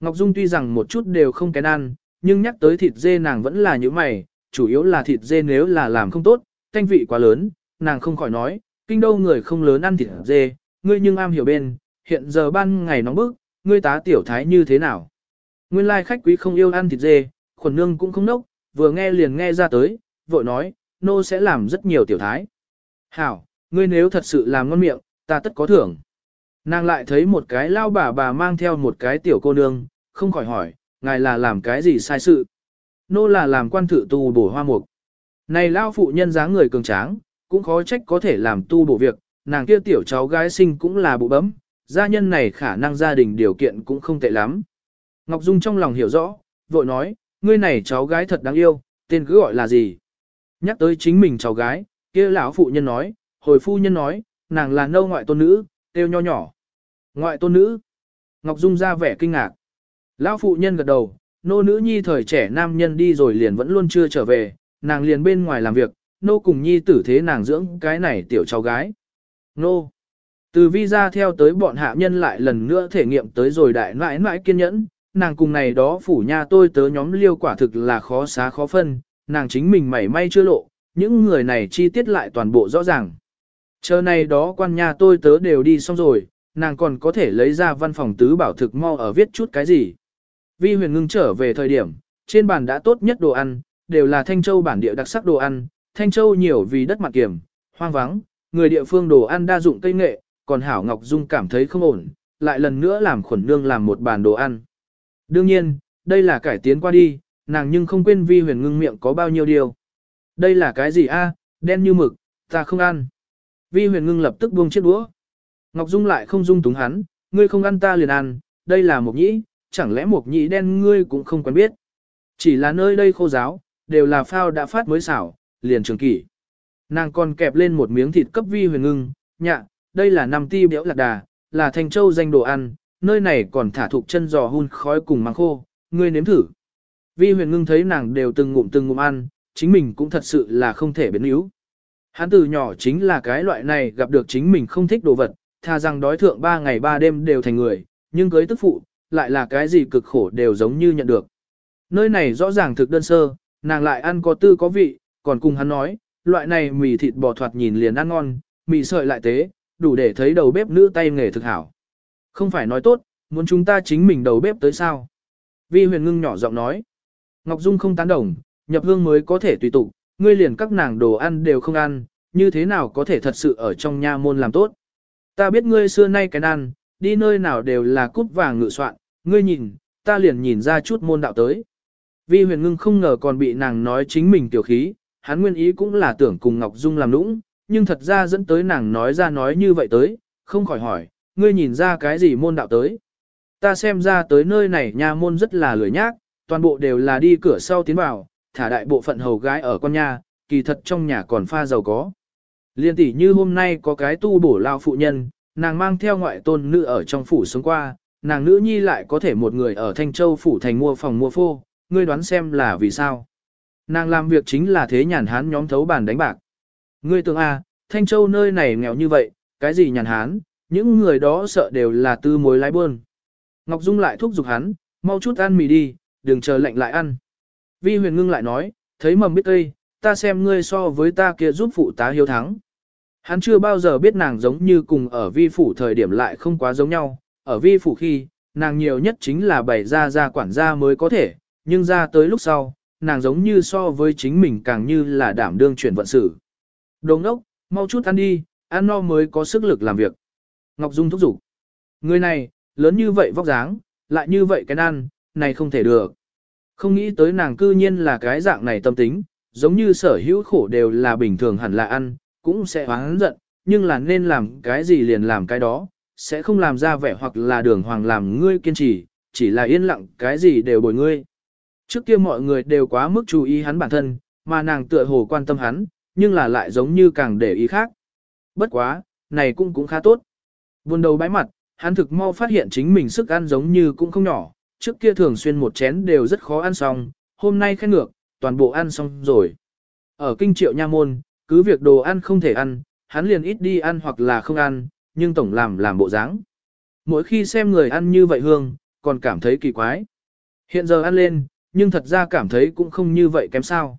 Ngọc Dung tuy rằng một chút đều không kén ăn, nhưng nhắc tới thịt dê nàng vẫn là như mày, chủ yếu là thịt dê nếu là làm không tốt, thanh vị quá lớn, nàng không khỏi nói, kinh đô người không lớn ăn thịt dê, ngươi nhưng am hiểu bên, hiện giờ ban ngày nóng bức, ngươi tá tiểu thái như thế nào. Nguyên lai khách quý không yêu ăn thịt dê, khuẩn nương cũng không nốc, vừa nghe liền nghe ra tới, vội nói, nô sẽ làm rất nhiều tiểu thái. Hảo, ngươi nếu thật sự làm ngon miệng, ta tất có thưởng. Nàng lại thấy một cái lao bà bà mang theo một cái tiểu cô nương, không khỏi hỏi, ngài là làm cái gì sai sự. Nô là làm quan thử tù bổ hoa mục. Này lao phụ nhân dáng người cường tráng, cũng khó trách có thể làm tu bổ việc, nàng kia tiểu cháu gái sinh cũng là bụ bấm, gia nhân này khả năng gia đình điều kiện cũng không tệ lắm. Ngọc Dung trong lòng hiểu rõ, vội nói, ngươi này cháu gái thật đáng yêu, tên cứ gọi là gì? Nhắc tới chính mình cháu gái, kia lão phụ nhân nói, hồi phu nhân nói, nàng là nâu ngoại tôn nữ, têu nho nhỏ. Ngoại tôn nữ. Ngọc Dung ra vẻ kinh ngạc. Lão phụ nhân gật đầu, nô nữ nhi thời trẻ nam nhân đi rồi liền vẫn luôn chưa trở về, nàng liền bên ngoài làm việc, nô cùng nhi tử thế nàng dưỡng cái này tiểu cháu gái. Nô. Từ vi ra theo tới bọn hạ nhân lại lần nữa thể nghiệm tới rồi đại nãi nãi kiên nhẫn, nàng cùng này đó phủ nha tôi tớ nhóm liêu quả thực là khó xá khó phân, nàng chính mình mảy may chưa lộ, những người này chi tiết lại toàn bộ rõ ràng. Chờ này đó quan nha tôi tớ đều đi xong rồi, nàng còn có thể lấy ra văn phòng tứ bảo thực mau ở viết chút cái gì. Vi huyền ngưng trở về thời điểm, trên bàn đã tốt nhất đồ ăn, đều là Thanh Châu bản địa đặc sắc đồ ăn, Thanh Châu nhiều vì đất mặt kiểm, hoang vắng, người địa phương đồ ăn đa dụng cây nghệ, còn Hảo Ngọc Dung cảm thấy không ổn, lại lần nữa làm khuẩn nương làm một bàn đồ ăn. Đương nhiên, đây là cải tiến qua đi, nàng nhưng không quên vi huyền ngưng miệng có bao nhiêu điều. Đây là cái gì a? đen như mực, ta không ăn. Vi huyền ngưng lập tức buông chiếc đũa. Ngọc Dung lại không dung túng hắn, ngươi không ăn ta liền ăn, đây là một nhĩ, chẳng lẽ một nhĩ đen ngươi cũng không quen biết. Chỉ là nơi đây khô giáo, đều là phao đã phát mới xảo, liền trường kỷ. Nàng còn kẹp lên một miếng thịt cấp vi huyền ngưng, nhạ, đây là năm ti béo lạc đà, là thành châu danh đồ ăn, nơi này còn thả thục chân giò hun khói cùng măng khô, ngươi nếm thử. Vi huyền ngưng thấy nàng đều từng ngụm từng ngụm ăn, chính mình cũng thật sự là không thể biến yếu. Hắn từ nhỏ chính là cái loại này gặp được chính mình không thích đồ vật, tha rằng đói thượng ba ngày ba đêm đều thành người, nhưng cưới tức phụ, lại là cái gì cực khổ đều giống như nhận được. Nơi này rõ ràng thực đơn sơ, nàng lại ăn có tư có vị, còn cùng hắn nói, loại này mì thịt bò thoạt nhìn liền ăn ngon, mì sợi lại tế, đủ để thấy đầu bếp nữ tay nghề thực hảo. Không phải nói tốt, muốn chúng ta chính mình đầu bếp tới sao. Vi huyền ngưng nhỏ giọng nói. Ngọc Dung không tán đồng, nhập hương mới có thể tùy tụ, ngươi liền các nàng đồ ăn đều không ăn, như thế nào có thể thật sự ở trong nha môn làm tốt. Ta biết ngươi xưa nay cái ăn, đi nơi nào đều là cút vàng ngự soạn, ngươi nhìn, ta liền nhìn ra chút môn đạo tới. Vi huyền ngưng không ngờ còn bị nàng nói chính mình tiểu khí, hắn nguyên ý cũng là tưởng cùng Ngọc Dung làm lũng, nhưng thật ra dẫn tới nàng nói ra nói như vậy tới, không khỏi hỏi, ngươi nhìn ra cái gì môn đạo tới. Ta xem ra tới nơi này nha môn rất là lười nhác, toàn bộ đều là đi cửa sau tiến vào, thả đại bộ phận hầu gái ở con nhà, kỳ thật trong nhà còn pha giàu có. Liên tỷ như hôm nay có cái tu bổ lao phụ nhân, nàng mang theo ngoại tôn nữ ở trong phủ sống qua, nàng nữ nhi lại có thể một người ở Thanh Châu phủ thành mua phòng mua phô, ngươi đoán xem là vì sao. Nàng làm việc chính là thế nhàn hán nhóm thấu bàn đánh bạc. Ngươi tưởng a, à, Thanh Châu nơi này nghèo như vậy, cái gì nhàn hán, những người đó sợ đều là tư mối lái buôn. Ngọc Dung lại thúc giục hắn, mau chút ăn mì đi, đừng chờ lệnh lại ăn. Vi huyền ngưng lại nói, thấy mầm biết cây, ta xem ngươi so với ta kia giúp phụ tá hiếu thắng. Hắn chưa bao giờ biết nàng giống như cùng ở vi phủ thời điểm lại không quá giống nhau, ở vi phủ khi, nàng nhiều nhất chính là bày ra ra quản gia mới có thể, nhưng ra tới lúc sau, nàng giống như so với chính mình càng như là đảm đương chuyển vận sự. Đồng ốc, mau chút ăn đi, ăn no mới có sức lực làm việc. Ngọc Dung thúc giục. Người này, lớn như vậy vóc dáng, lại như vậy cái ăn, này không thể được. Không nghĩ tới nàng cư nhiên là cái dạng này tâm tính, giống như sở hữu khổ đều là bình thường hẳn là ăn, cũng sẽ hoáng giận, nhưng là nên làm cái gì liền làm cái đó, sẽ không làm ra vẻ hoặc là đường hoàng làm ngươi kiên trì, chỉ là yên lặng cái gì đều bồi ngươi. Trước kia mọi người đều quá mức chú ý hắn bản thân, mà nàng tựa hồ quan tâm hắn, nhưng là lại giống như càng để ý khác. Bất quá, này cũng cũng khá tốt. Buồn đầu bãi mặt, hắn thực mau phát hiện chính mình sức ăn giống như cũng không nhỏ, trước kia thường xuyên một chén đều rất khó ăn xong, hôm nay khen ngược, toàn bộ ăn xong rồi. Ở kinh triệu nha môn, cứ việc đồ ăn không thể ăn, hắn liền ít đi ăn hoặc là không ăn, nhưng tổng làm làm bộ dáng. Mỗi khi xem người ăn như vậy hương, còn cảm thấy kỳ quái. Hiện giờ ăn lên, nhưng thật ra cảm thấy cũng không như vậy kém sao.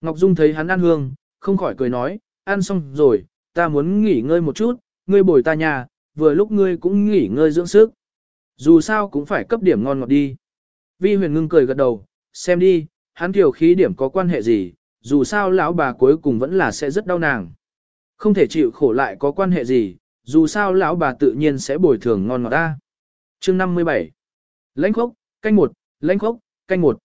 Ngọc Dung thấy hắn ăn hương, không khỏi cười nói, ăn xong rồi, ta muốn nghỉ ngơi một chút, ngươi bồi ta nhà, vừa lúc ngươi cũng nghỉ ngơi dưỡng sức. Dù sao cũng phải cấp điểm ngon ngọt đi. Vi huyền ngưng cười gật đầu, xem đi, hắn tiểu khí điểm có quan hệ gì, dù sao lão bà cuối cùng vẫn là sẽ rất đau nàng. Không thể chịu khổ lại có quan hệ gì, dù sao lão bà tự nhiên sẽ bồi thường ngon ngọt ta. Chương 57 Lãnh khốc, canh một, lãnh khốc, canh một.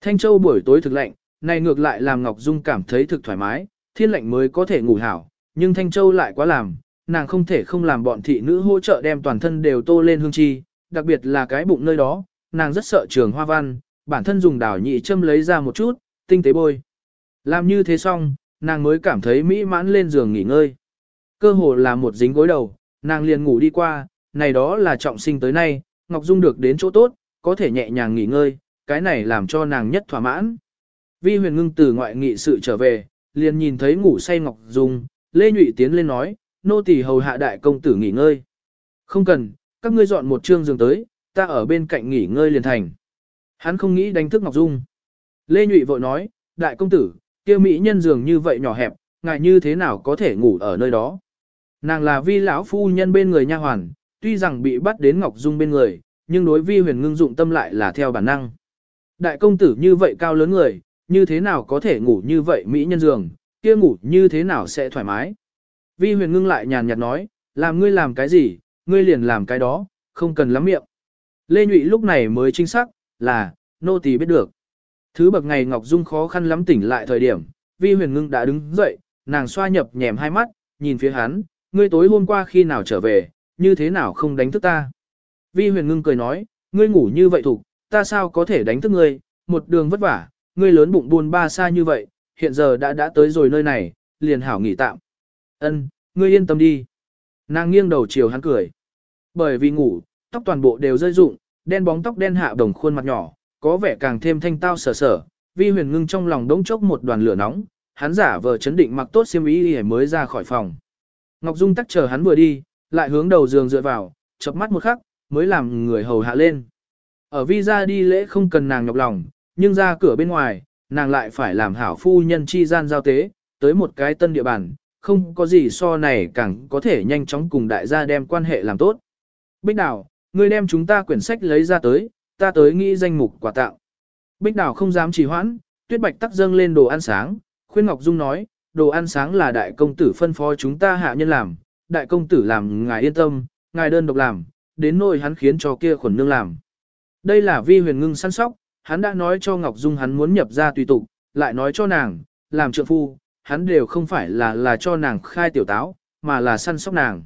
Thanh Châu buổi tối thực lạnh, này ngược lại làm Ngọc Dung cảm thấy thực thoải mái, thiên lạnh mới có thể ngủ hảo, nhưng Thanh Châu lại quá làm, nàng không thể không làm bọn thị nữ hỗ trợ đem toàn thân đều tô lên hương chi, đặc biệt là cái bụng nơi đó, nàng rất sợ trường hoa văn, bản thân dùng đảo nhị châm lấy ra một chút, tinh tế bôi. Làm như thế xong, nàng mới cảm thấy mỹ mãn lên giường nghỉ ngơi. Cơ hồ là một dính gối đầu, nàng liền ngủ đi qua, này đó là trọng sinh tới nay, Ngọc Dung được đến chỗ tốt, có thể nhẹ nhàng nghỉ ngơi, cái này làm cho nàng nhất thỏa mãn. Vi huyền ngưng từ ngoại nghị sự trở về, liền nhìn thấy ngủ say Ngọc Dung, Lê Nhụy tiến lên nói, nô tỳ hầu hạ đại công tử nghỉ ngơi. Không cần, các ngươi dọn một trương giường tới, ta ở bên cạnh nghỉ ngơi liền thành. Hắn không nghĩ đánh thức Ngọc Dung. Lê Nhụy vội nói, đại công tử, kia mỹ nhân giường như vậy nhỏ hẹp, ngài như thế nào có thể ngủ ở nơi đó. Nàng là vi lão phu nhân bên người nha hoàn, tuy rằng bị bắt đến Ngọc Dung bên người, nhưng đối vi huyền ngưng dụng tâm lại là theo bản năng. Đại công tử như vậy cao lớn người, như thế nào có thể ngủ như vậy mỹ nhân giường, kia ngủ như thế nào sẽ thoải mái. Vi huyền ngưng lại nhàn nhạt nói, làm ngươi làm cái gì, ngươi liền làm cái đó, không cần lắm miệng. Lê Nhụy lúc này mới chính xác, là, nô tỳ biết được. Thứ bậc ngày Ngọc Dung khó khăn lắm tỉnh lại thời điểm, Vi huyền ngưng đã đứng dậy, nàng xoa nhập nhèm hai mắt, nhìn phía hắn, ngươi tối hôm qua khi nào trở về, như thế nào không đánh thức ta. Vi huyền ngưng cười nói, ngươi ngủ như vậy thủ, ta sao có thể đánh thức ngươi, một đường vất vả, ngươi lớn bụng buồn ba xa như vậy, hiện giờ đã đã tới rồi nơi này, liền hảo nghỉ tạm. Ân, ngươi yên tâm đi. Nàng nghiêng đầu chiều hắn cười. Bởi vì ngủ, tóc toàn bộ đều rơi rụng, đen bóng tóc đen hạ đồng khuôn mặt nhỏ, có vẻ càng thêm thanh tao sở sở. Vi huyền ngưng trong lòng đống chốc một đoàn lửa nóng, hắn giả vờ chấn định mặc tốt xiêm y để mới ra khỏi phòng. Ngọc Dung tắc chờ hắn vừa đi, lại hướng đầu giường dựa vào, chập mắt một khắc, mới làm người hầu hạ lên. Ở vi đi lễ không cần nàng nhọc lòng, nhưng ra cửa bên ngoài, nàng lại phải làm hảo phu nhân chi gian giao tế, tới một cái tân địa bàn, không có gì so này càng có thể nhanh chóng cùng đại gia đem quan hệ làm tốt. Bích Đào, ngươi đem chúng ta quyển sách lấy ra tới, ta tới nghĩ danh mục quà tặng. Bích Đào không dám trì hoãn, Tuyết Bạch tắc dâng lên đồ ăn sáng, khuyên Ngọc Dung nói, đồ ăn sáng là đại công tử phân phó chúng ta hạ nhân làm, đại công tử làm ngài yên tâm, ngài đơn độc làm, đến nỗi hắn khiến cho kia khuẩn nương làm. Đây là vi huyền ngưng săn sóc, hắn đã nói cho Ngọc Dung hắn muốn nhập ra tùy tục, lại nói cho nàng, làm trượng phu, hắn đều không phải là là cho nàng khai tiểu táo, mà là săn sóc nàng.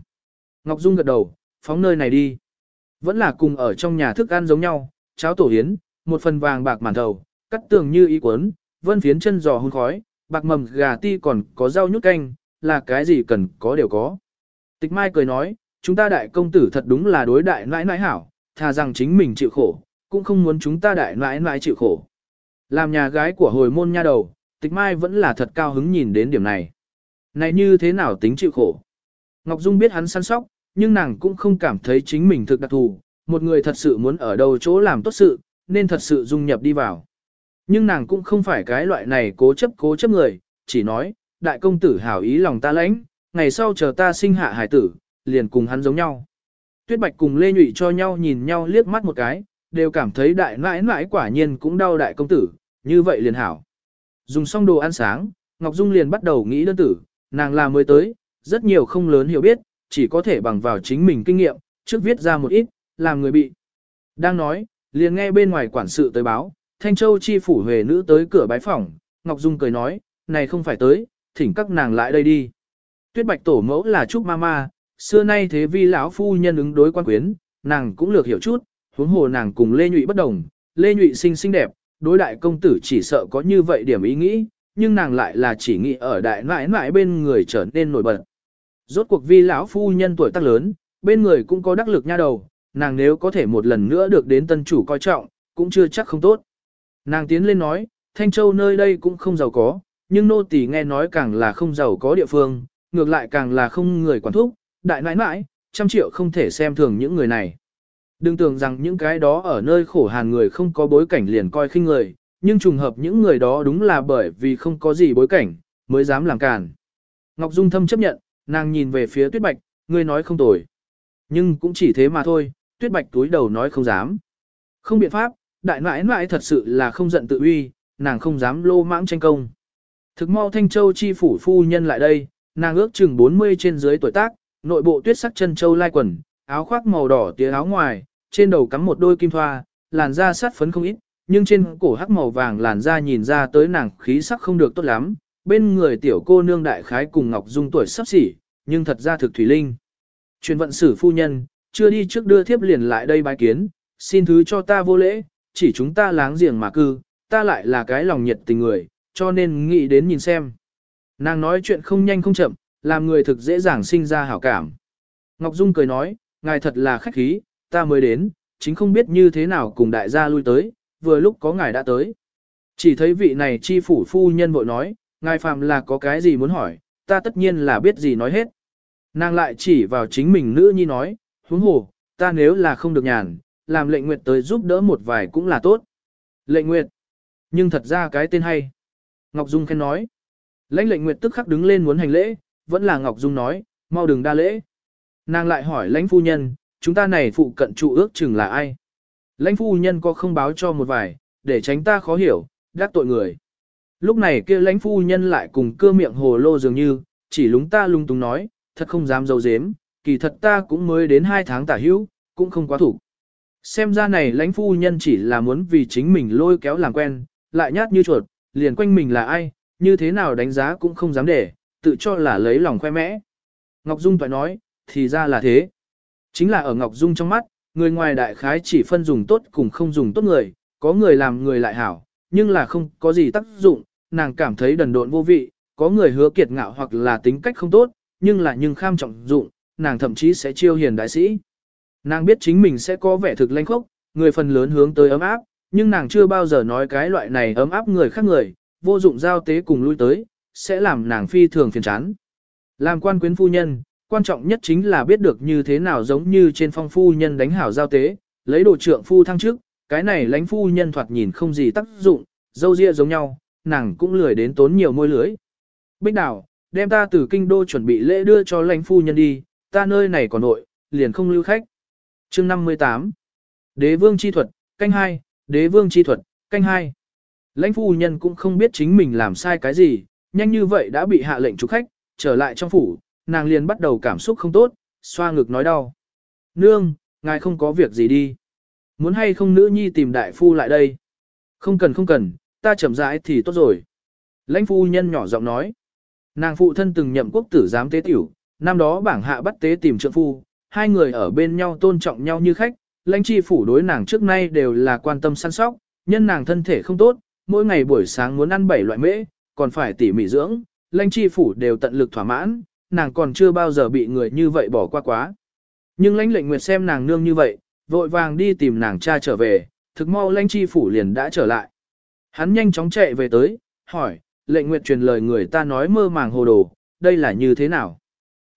Ngọc Dung gật đầu, phóng nơi này đi. Vẫn là cùng ở trong nhà thức ăn giống nhau, cháo tổ hiến, một phần vàng bạc màn thầu, cắt tường như ý quấn, vân phiến chân giò hun khói, bạc mầm gà ti còn có rau nhút canh, là cái gì cần có đều có. Tịch Mai cười nói, chúng ta đại công tử thật đúng là đối đại nãi nãi hảo, thà rằng chính mình chịu khổ, cũng không muốn chúng ta đại nãi nãi chịu khổ. Làm nhà gái của hồi môn nha đầu, tịch mai vẫn là thật cao hứng nhìn đến điểm này. Này như thế nào tính chịu khổ? Ngọc Dung biết hắn săn sóc, nhưng nàng cũng không cảm thấy chính mình thực đặc thù, một người thật sự muốn ở đâu chỗ làm tốt sự, nên thật sự dung nhập đi vào. Nhưng nàng cũng không phải cái loại này cố chấp cố chấp người, chỉ nói, đại công tử hảo ý lòng ta lãnh, ngày sau chờ ta sinh hạ hải tử, liền cùng hắn giống nhau. Tuyết Bạch cùng Lê Nhụy cho nhau nhìn nhau liếc mắt một cái, đều cảm thấy đại nãi nãi quả nhiên cũng đau đại công tử, như vậy liền hảo. Dùng xong đồ ăn sáng, Ngọc Dung liền bắt đầu nghĩ đơn tử, nàng là mới tới, rất nhiều không lớn hiểu biết, chỉ có thể bằng vào chính mình kinh nghiệm, trước viết ra một ít, làm người bị. Đang nói, liền nghe bên ngoài quản sự tới báo, Thanh Châu chi phủ huề nữ tới cửa bái phòng, Ngọc Dung cười nói, này không phải tới, thỉnh các nàng lại đây đi. Tuyết Bạch tổ mẫu là Trúc Mama, xưa nay thế vi lão phu nhân ứng đối quan quyến, nàng cũng lược hiểu chút, huống hồ nàng cùng Lê Nhụy bất đồng, Lê Nhụy xinh xinh đẹp, đối đại công tử chỉ sợ có như vậy điểm ý nghĩ, nhưng nàng lại là chỉ nghĩ ở đại nãi nãi bên người trở nên nổi bật. Rốt cuộc vi lão phu nhân tuổi tác lớn, bên người cũng có đắc lực nha đầu, nàng nếu có thể một lần nữa được đến tân chủ coi trọng, cũng chưa chắc không tốt. Nàng tiến lên nói, Thanh Châu nơi đây cũng không giàu có, nhưng nô tỳ nghe nói càng là không giàu có địa phương, ngược lại càng là không người quản thúc, đại nãi nãi, trăm triệu không thể xem thường những người này. Đừng tưởng rằng những cái đó ở nơi khổ hàn người không có bối cảnh liền coi khinh người, nhưng trùng hợp những người đó đúng là bởi vì không có gì bối cảnh, mới dám làm càn. Ngọc Dung thâm chấp nhận, nàng nhìn về phía Tuyết Bạch, ngươi nói không tồi. Nhưng cũng chỉ thế mà thôi, Tuyết Bạch túi đầu nói không dám. Không biện pháp, đại nãi nãi thật sự là không giận tự uy, nàng không dám lô mãng tranh công. Thực mau Thanh Châu chi phủ phu nhân lại đây, nàng ước chừng 40 trên dưới tuổi tác, nội bộ tuyết sắc chân châu lai quần, áo khoác màu đỏ tía áo ngoài, trên đầu cắm một đôi kim thoa, làn da sát phấn không ít, nhưng trên cổ hắc màu vàng làn da nhìn ra tới nàng khí sắc không được tốt lắm, bên người tiểu cô nương đại khái cùng Ngọc Dung tuổi sắp xỉ, nhưng thật ra thực thủy linh. Truyền vận sử phu nhân, chưa đi trước đưa thiếp liền lại đây bái kiến, xin thứ cho ta vô lễ, chỉ chúng ta láng giềng mà cư, ta lại là cái lòng nhiệt tình người, cho nên nghĩ đến nhìn xem. Nàng nói chuyện không nhanh không chậm, làm người thực dễ dàng sinh ra hảo cảm. Ngọc Dung cười nói, ngài thật là khách khí, ta mới đến, chính không biết như thế nào cùng đại gia lui tới, vừa lúc có ngài đã tới. Chỉ thấy vị này chi phủ phu nhân vội nói, ngài phạm là có cái gì muốn hỏi, ta tất nhiên là biết gì nói hết. Nàng lại chỉ vào chính mình nữ nhi nói, huống hồ, ta nếu là không được nhàn, làm lệnh nguyệt tới giúp đỡ một vài cũng là tốt. Lệnh nguyệt, nhưng thật ra cái tên hay. Ngọc Dung khen nói. Lãnh lệnh nguyệt tức khắc đứng lên muốn hành lễ, vẫn là Ngọc Dung nói, mau đừng đa lễ. Nàng lại hỏi lãnh phu nhân, chúng ta này phụ cận trụ ước chừng là ai? Lãnh phu nhân có không báo cho một vài, để tránh ta khó hiểu, đắc tội người. Lúc này kia lãnh phu nhân lại cùng cưa miệng hồ lô dường như, chỉ lúng ta lung tung nói, thật không dám dâu dếm, kỳ thật ta cũng mới đến hai tháng tả hữu, cũng không quá thủ. Xem ra này lãnh phu nhân chỉ là muốn vì chính mình lôi kéo làm quen, lại nhát như chuột, liền quanh mình là ai, như thế nào đánh giá cũng không dám để, tự cho là lấy lòng khoe mẽ. Ngọc Dung phải nói, thì ra là thế. Chính là ở Ngọc Dung trong mắt, người ngoài đại khái chỉ phân dùng tốt cùng không dùng tốt người, có người làm người lại hảo, nhưng là không có gì tác dụng, nàng cảm thấy đần độn vô vị, có người hứa kiệt ngạo hoặc là tính cách không tốt, nhưng là nhưng kham trọng dụng, nàng thậm chí sẽ chiêu hiền đại sĩ. Nàng biết chính mình sẽ có vẻ thực lanh khốc, người phần lớn hướng tới ấm áp, nhưng nàng chưa bao giờ nói cái loại này ấm áp người khác người, vô dụng giao tế cùng lui tới, sẽ làm nàng phi thường phiền chán. Làm quan quyến phu nhân, quan trọng nhất chính là biết được như thế nào giống như trên phong phu nhân đánh hảo giao tế, lấy đồ trượng phu thăng trước, cái này lãnh phu nhân thoạt nhìn không gì tác dụng, dâu ria giống nhau, nàng cũng lười đến tốn nhiều môi lưới. Bích đảo, đem ta từ kinh đô chuẩn bị lễ đưa cho lãnh phu nhân đi, ta nơi này còn nội, liền không lưu khách. chương 58 Đế vương chi thuật, canh hai đế vương chi thuật, canh hai Lãnh phu nhân cũng không biết chính mình làm sai cái gì, nhanh như vậy đã bị hạ lệnh trục khách, trở lại trong phủ, nàng liền bắt đầu cảm xúc không tốt, xoa ngực nói đau. Nương, ngài không có việc gì đi. Muốn hay không nữ nhi tìm đại phu lại đây? Không cần không cần, ta chậm rãi thì tốt rồi. Lãnh phu nhân nhỏ giọng nói. Nàng phụ thân từng nhậm quốc tử giám tế tiểu, năm đó bảng hạ bắt tế tìm trượng phu, hai người ở bên nhau tôn trọng nhau như khách, lãnh chi phủ đối nàng trước nay đều là quan tâm săn sóc, nhân nàng thân thể không tốt, mỗi ngày buổi sáng muốn ăn bảy loại mễ, còn phải tỉ mỉ dưỡng, lãnh chi phủ đều tận lực thỏa mãn, nàng còn chưa bao giờ bị người như vậy bỏ qua quá. Nhưng lãnh lệnh nguyệt xem nàng nương như vậy, vội vàng đi tìm nàng cha trở về, thực mau lãnh chi phủ liền đã trở lại. Hắn nhanh chóng chạy về tới, hỏi, lệnh nguyệt truyền lời người ta nói mơ màng hồ đồ, đây là như thế nào?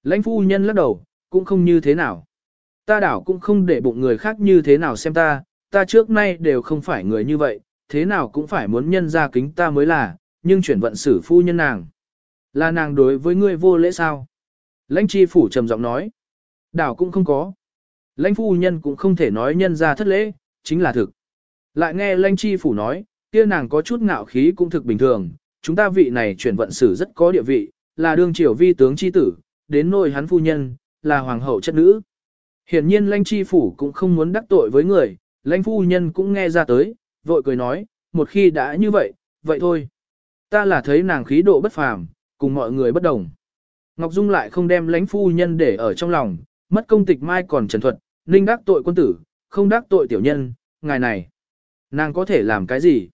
Lãnh phu nhân lắc đầu, cũng không như thế nào. Ta đảo cũng không để bụng người khác như thế nào xem ta, ta trước nay đều không phải người như vậy, thế nào cũng phải muốn nhân ra kính ta mới là, nhưng chuyển vận xử phu nhân nàng. Là nàng đối với ngươi vô lễ sao? Lãnh chi phủ trầm giọng nói. Đảo cũng không có. Lãnh phu nhân cũng không thể nói nhân ra thất lễ, chính là thực. Lại nghe lãnh chi phủ nói, kia nàng có chút ngạo khí cũng thực bình thường, chúng ta vị này chuyển vận sử rất có địa vị, là đương triều vi tướng chi tử, đến nôi hắn phu nhân, là hoàng hậu chất nữ. Hiển nhiên lãnh chi phủ cũng không muốn đắc tội với người, lãnh phu nhân cũng nghe ra tới, vội cười nói, một khi đã như vậy, vậy thôi. Ta là thấy nàng khí độ bất phàm, cùng mọi người bất đồng. Ngọc Dung lại không đem lãnh phu nhân để ở trong lòng, mất công tịch mai còn trần thuật, ninh đắc tội quân tử, không đắc tội tiểu nhân, ngài này. Nàng có thể làm cái gì?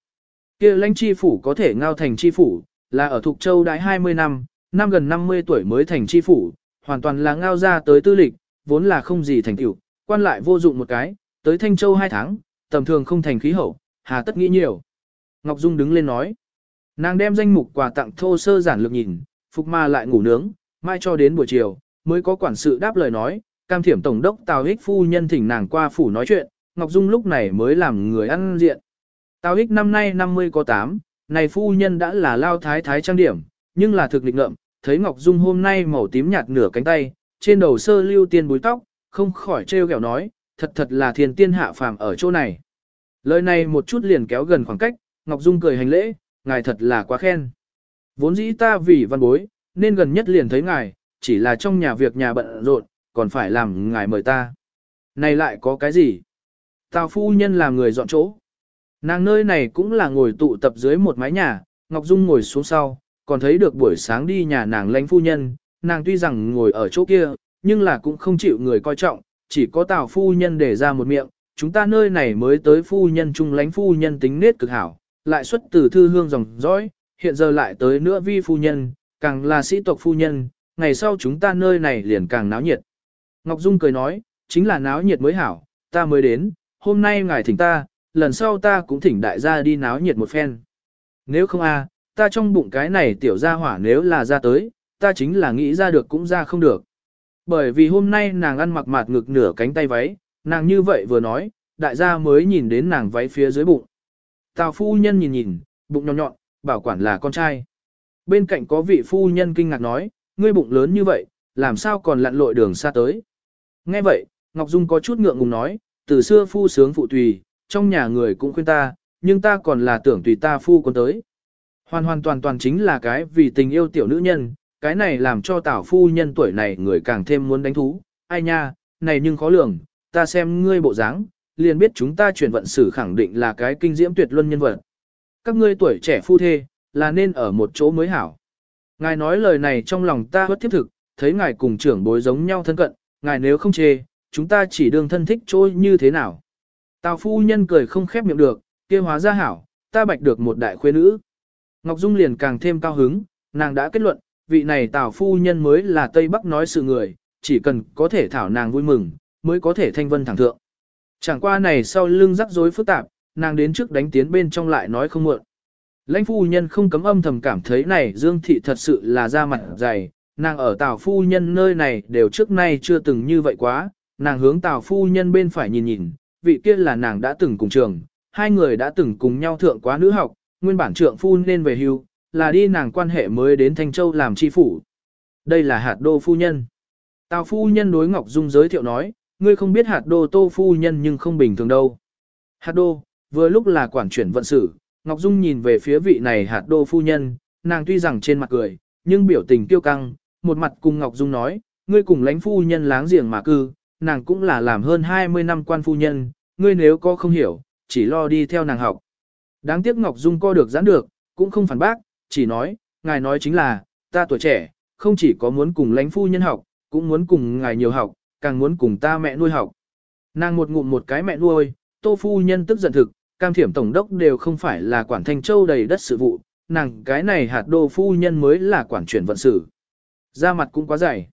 kia lãnh chi phủ có thể ngao thành chi phủ, là ở Thục Châu đãi 20 năm, năm gần 50 tuổi mới thành chi phủ, hoàn toàn là ngao ra tới tư lịch, vốn là không gì thành tiểu, quan lại vô dụng một cái, tới Thanh Châu hai tháng, tầm thường không thành khí hậu, hà tất nghĩ nhiều. Ngọc Dung đứng lên nói. Nàng đem danh mục quà tặng thô sơ giản lược nhìn, phục ma lại ngủ nướng, mai cho đến buổi chiều, mới có quản sự đáp lời nói, cam thiểm tổng đốc Tào Hích phu nhân thỉnh nàng qua phủ nói chuyện, Ngọc Dung lúc này mới làm người ăn diện. Tào Hích năm nay 50 có 8, này phu nhân đã là lao thái thái trang điểm, nhưng là thực lịch ngợm, thấy Ngọc Dung hôm nay màu tím nhạt nửa cánh tay, trên đầu sơ lưu tiên búi tóc, không khỏi trêu ghẹo nói, thật thật là thiên tiên hạ phàm ở chỗ này. Lời này một chút liền kéo gần khoảng cách, Ngọc Dung cười hành lễ, ngài thật là quá khen. Vốn dĩ ta vì văn bối, nên gần nhất liền thấy ngài, chỉ là trong nhà việc nhà bận rộn, còn phải làm ngài mời ta. Này lại có cái gì? Tào phu nhân làm người dọn chỗ. Nàng nơi này cũng là ngồi tụ tập dưới một mái nhà, Ngọc Dung ngồi xuống sau, còn thấy được buổi sáng đi nhà nàng lãnh phu nhân, nàng tuy rằng ngồi ở chỗ kia, nhưng là cũng không chịu người coi trọng, chỉ có Tào phu nhân để ra một miệng, chúng ta nơi này mới tới phu nhân trung lãnh phu nhân tính nết cực hảo, lại xuất từ thư hương dòng dõi, hiện giờ lại tới nữa vi phu nhân, càng là sĩ tộc phu nhân, ngày sau chúng ta nơi này liền càng náo nhiệt. Ngọc Dung cười nói, chính là náo nhiệt mới hảo, ta mới đến, hôm nay ngài thỉnh ta, lần sau ta cũng thỉnh đại gia đi náo nhiệt một phen. Nếu không a, ta trong bụng cái này tiểu gia hỏa nếu là ra tới, ta chính là nghĩ ra được cũng ra không được. Bởi vì hôm nay nàng ăn mặc mạt ngực nửa cánh tay váy, nàng như vậy vừa nói, đại gia mới nhìn đến nàng váy phía dưới bụng. Tào phu nhân nhìn nhìn, bụng nhọn nhọn, bảo quản là con trai. Bên cạnh có vị phu nhân kinh ngạc nói, ngươi bụng lớn như vậy, làm sao còn lặn lội đường xa tới. Nghe vậy, Ngọc Dung có chút ngượng ngùng nói, từ xưa phu sướng phụ tùy, trong nhà người cũng khuyên ta, nhưng ta còn là tưởng tùy ta phu con tới. Hoàn hoàn toàn toàn chính là cái vì tình yêu tiểu nữ nhân, cái này làm cho tảo phu nhân tuổi này người càng thêm muốn đánh thú. Ai nha, này nhưng khó lường, ta xem ngươi bộ dáng, liền biết chúng ta chuyển vận sử khẳng định là cái kinh diễm tuyệt luân nhân vật. Các ngươi tuổi trẻ phu thê, là nên ở một chỗ mới hảo. Ngài nói lời này trong lòng ta bất thiết thực, thấy ngài cùng trưởng bối giống nhau thân cận, ngài nếu không chê, chúng ta chỉ đương thân thích trôi như thế nào. Tào phu nhân cười không khép miệng được, kia hóa ra hảo, ta bạch được một đại khuê nữ. Ngọc Dung liền càng thêm cao hứng, nàng đã kết luận, vị này tào phu nhân mới là Tây Bắc nói sự người, chỉ cần có thể thảo nàng vui mừng, mới có thể thanh vân thẳng thượng. Chẳng qua này sau lưng rắc rối phức tạp, nàng đến trước đánh tiến bên trong lại nói không mượn. Lãnh phu nhân không cấm âm thầm cảm thấy này Dương Thị thật sự là da mặt dày, nàng ở tào phu nhân nơi này đều trước nay chưa từng như vậy quá, nàng hướng tào phu nhân bên phải nhìn nhìn, vị kia là nàng đã từng cùng trường, hai người đã từng cùng nhau thượng quá nữ học, nguyên bản trượng phu nên về hưu, là đi nàng quan hệ mới đến Thanh Châu làm chi phủ. Đây là hạt đô phu nhân. Tào phu nhân đối Ngọc Dung giới thiệu nói, ngươi không biết hạt đô tô phu nhân nhưng không bình thường đâu. Hạt đô, vừa lúc là quản chuyển vận sự, Ngọc Dung nhìn về phía vị này hạt đô phu nhân, nàng tuy rằng trên mặt cười, nhưng biểu tình tiêu căng, một mặt cùng Ngọc Dung nói, ngươi cùng lãnh phu nhân láng giềng mà cư, nàng cũng là làm hơn 20 năm quan phu nhân, ngươi nếu có không hiểu, chỉ lo đi theo nàng học. Đáng tiếc Ngọc Dung co được giãn được, cũng không phản bác, chỉ nói, ngài nói chính là, ta tuổi trẻ, không chỉ có muốn cùng lãnh phu nhân học, cũng muốn cùng ngài nhiều học, càng muốn cùng ta mẹ nuôi học. Nàng một ngụm một cái mẹ nuôi, tô phu nhân tức giận thực, cam thiểm tổng đốc đều không phải là quản thanh châu đầy đất sự vụ, nàng cái này hạt đô phu nhân mới là quản chuyển vận sự. Da mặt cũng quá dày.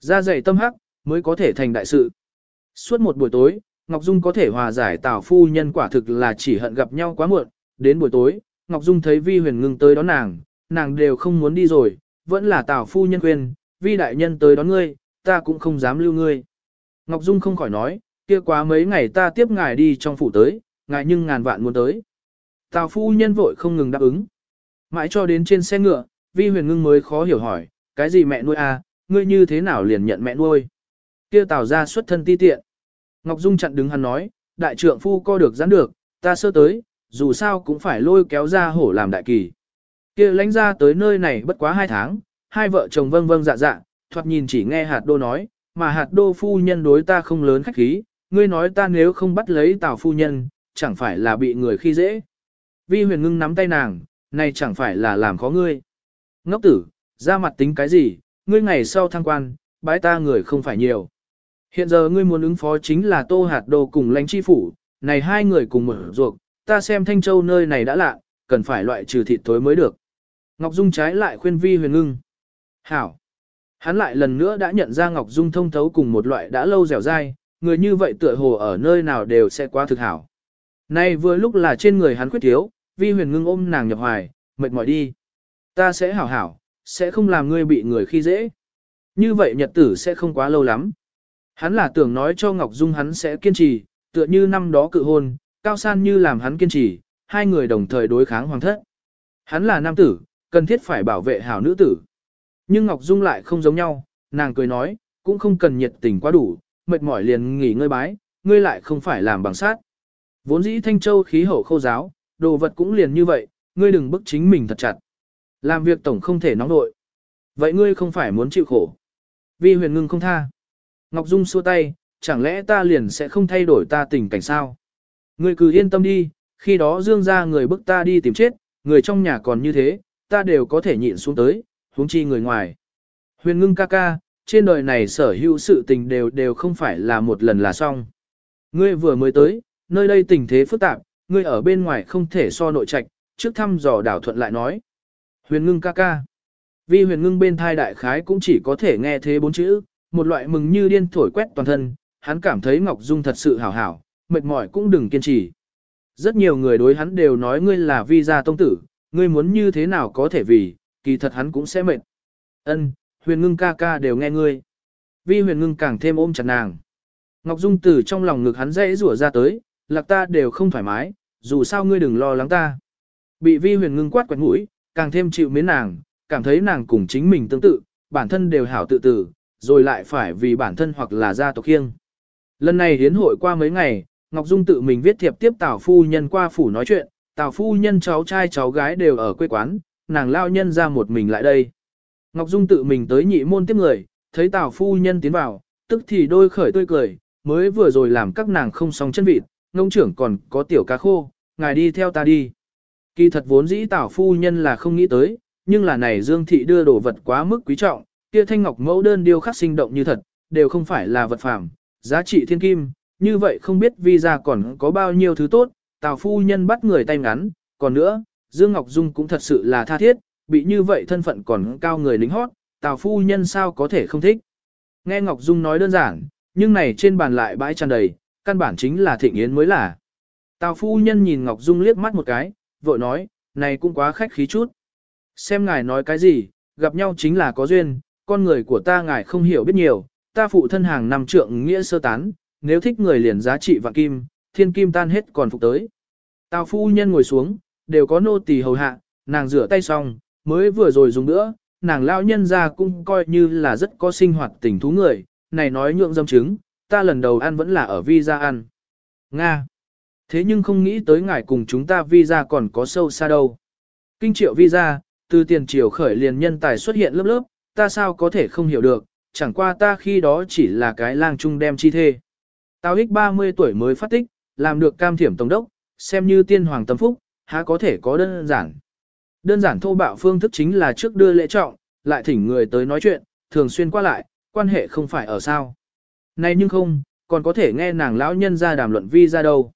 Da dày tâm hắc, mới có thể thành đại sự. Suốt một buổi tối, Ngọc Dung có thể hòa giải Tào phu nhân quả thực là chỉ hận gặp nhau quá muộn, đến buổi tối, Ngọc Dung thấy Vi Huyền Ngưng tới đón nàng, nàng đều không muốn đi rồi, vẫn là Tào phu nhân khuyên, Vi đại nhân tới đón ngươi, ta cũng không dám lưu ngươi. Ngọc Dung không khỏi nói, kia quá mấy ngày ta tiếp ngài đi trong phủ tới, ngài nhưng ngàn vạn muốn tới. Tào phu nhân vội không ngừng đáp ứng. Mãi cho đến trên xe ngựa, Vi Huyền Ngưng mới khó hiểu hỏi, cái gì mẹ nuôi à, ngươi như thế nào liền nhận mẹ nuôi? Kia Tào ra xuất thân ti tiện. Ngọc Dung chặn đứng hắn nói, đại trượng phu co được giãn được, ta sơ tới, dù sao cũng phải lôi kéo ra hổ làm đại kỳ. kia lãnh ra tới nơi này bất quá hai tháng, hai vợ chồng vâng vâng dạ dạ, thoạt nhìn chỉ nghe hạt đô nói, mà hạt đô phu nhân đối ta không lớn khách khí, ngươi nói ta nếu không bắt lấy tào phu nhân, chẳng phải là bị người khi dễ. Vi huyền ngưng nắm tay nàng, này chẳng phải là làm khó ngươi. Ngốc tử, ra mặt tính cái gì, ngươi ngày sau thăng quan, bái ta người không phải nhiều. Hiện giờ ngươi muốn ứng phó chính là Tô Hạt Đô cùng lãnh chi phủ, này hai người cùng mở ruột, ta xem Thanh Châu nơi này đã lạ, cần phải loại trừ thịt tối mới được. Ngọc Dung trái lại khuyên Vi huyền ngưng. Hảo! Hắn lại lần nữa đã nhận ra Ngọc Dung thông thấu cùng một loại đã lâu dẻo dai, người như vậy tựa hồ ở nơi nào đều sẽ quá thực hảo. Nay vừa lúc là trên người hắn khuyết thiếu, vi huyền ngưng ôm nàng nhập hoài, mệt mỏi đi. Ta sẽ hảo hảo, sẽ không làm ngươi bị người khi dễ. Như vậy nhật tử sẽ không quá lâu lắm. Hắn là tưởng nói cho Ngọc Dung hắn sẽ kiên trì, tựa như năm đó cự hôn, cao san như làm hắn kiên trì, hai người đồng thời đối kháng hoàng thất. Hắn là nam tử, cần thiết phải bảo vệ hảo nữ tử. Nhưng Ngọc Dung lại không giống nhau, nàng cười nói, cũng không cần nhiệt tình quá đủ, mệt mỏi liền nghỉ ngơi bái, ngươi lại không phải làm bằng sát. Vốn dĩ Thanh Châu khí hậu khô giáo, đồ vật cũng liền như vậy, ngươi đừng bức chính mình thật chặt. Làm việc tổng không thể nóng nội. Vậy ngươi không phải muốn chịu khổ. Vi huyền ngưng không tha. Ngọc Dung xua tay, chẳng lẽ ta liền sẽ không thay đổi ta tình cảnh sao? Ngươi cứ yên tâm đi, khi đó dương ra người bức ta đi tìm chết, người trong nhà còn như thế, ta đều có thể nhịn xuống tới, huống chi người ngoài. Huyền ngưng ca ca, trên đời này sở hữu sự tình đều đều không phải là một lần là xong. Ngươi vừa mới tới, nơi đây tình thế phức tạp, ngươi ở bên ngoài không thể so nội trạch, trước thăm dò đảo thuận lại nói. Huyền ngưng ca ca. Vì huyền ngưng bên thai đại khái cũng chỉ có thể nghe thế bốn chữ, một loại mừng như điên thổi quét toàn thân, hắn cảm thấy Ngọc Dung thật sự hảo hảo, mệt mỏi cũng đừng kiên trì. Rất nhiều người đối hắn đều nói ngươi là vi gia tông tử, ngươi muốn như thế nào có thể vì, kỳ thật hắn cũng sẽ mệt. Ân, huyền ngưng ca ca đều nghe ngươi. Vi huyền ngưng càng thêm ôm chặt nàng. Ngọc Dung từ trong lòng ngực hắn dễ rủa ra tới, lạc ta đều không thoải mái, dù sao ngươi đừng lo lắng ta. Bị vi huyền ngưng quát quẹt mũi, càng thêm chịu mến nàng, cảm thấy nàng cùng chính mình tương tự, bản thân đều hảo tự tử, rồi lại phải vì bản thân hoặc là gia tộc khiêng. Lần này hiến hội qua mấy ngày, Ngọc Dung tự mình viết thiệp tiếp Tào Phu Nhân qua phủ nói chuyện, Tào Phu Nhân cháu trai cháu gái đều ở quê quán, nàng lao nhân ra một mình lại đây. Ngọc Dung tự mình tới nhị môn tiếp người, thấy Tào Phu Nhân tiến vào, tức thì đôi khởi tươi cười, mới vừa rồi làm các nàng không song chân vịt, ngông trưởng còn có tiểu cá khô, ngài đi theo ta đi. Kỳ thật vốn dĩ Tào Phu Nhân là không nghĩ tới, nhưng là này Dương Thị đưa đồ vật quá mức quý trọng, kia thanh ngọc mẫu đơn điêu khắc sinh động như thật, đều không phải là vật phàm, giá trị thiên kim, như vậy không biết vi gia còn có bao nhiêu thứ tốt, Tào phu nhân bắt người tay ngắn, còn nữa, Dương Ngọc Dung cũng thật sự là tha thiết, bị như vậy thân phận còn cao người lính hót, Tào phu nhân sao có thể không thích. Nghe Ngọc Dung nói đơn giản, nhưng này trên bàn lại bãi tràn đầy, căn bản chính là thịnh yến mới là. Tào phu nhân nhìn Ngọc Dung liếc mắt một cái, vội nói, này cũng quá khách khí chút. Xem ngài nói cái gì, gặp nhau chính là có duyên, con người của ta ngài không hiểu biết nhiều, ta phụ thân hàng năm trượng nghĩa sơ tán, nếu thích người liền giá trị vạn kim, thiên kim tan hết còn phục tới. Tào phu nhân ngồi xuống, đều có nô tỳ hầu hạ, nàng rửa tay xong, mới vừa rồi dùng nữa, nàng lão nhân ra cũng coi như là rất có sinh hoạt tình thú người, này nói nhượng dâm chứng, ta lần đầu ăn vẫn là ở visa ăn. Nga. Thế nhưng không nghĩ tới ngài cùng chúng ta visa còn có sâu xa đâu. Kinh triệu visa, từ tiền triều khởi liền nhân tài xuất hiện lớp lớp, ta sao có thể không hiểu được, chẳng qua ta khi đó chỉ là cái lang trung đem chi thê. Tao ích 30 tuổi mới phát tích, làm được cam thiểm tổng đốc, xem như tiên hoàng tâm phúc, há có thể có đơn giản. Đơn giản thô bạo phương thức chính là trước đưa lễ trọng, lại thỉnh người tới nói chuyện, thường xuyên qua lại, quan hệ không phải ở sao. Này nhưng không, còn có thể nghe nàng lão nhân ra đàm luận vi ra đâu.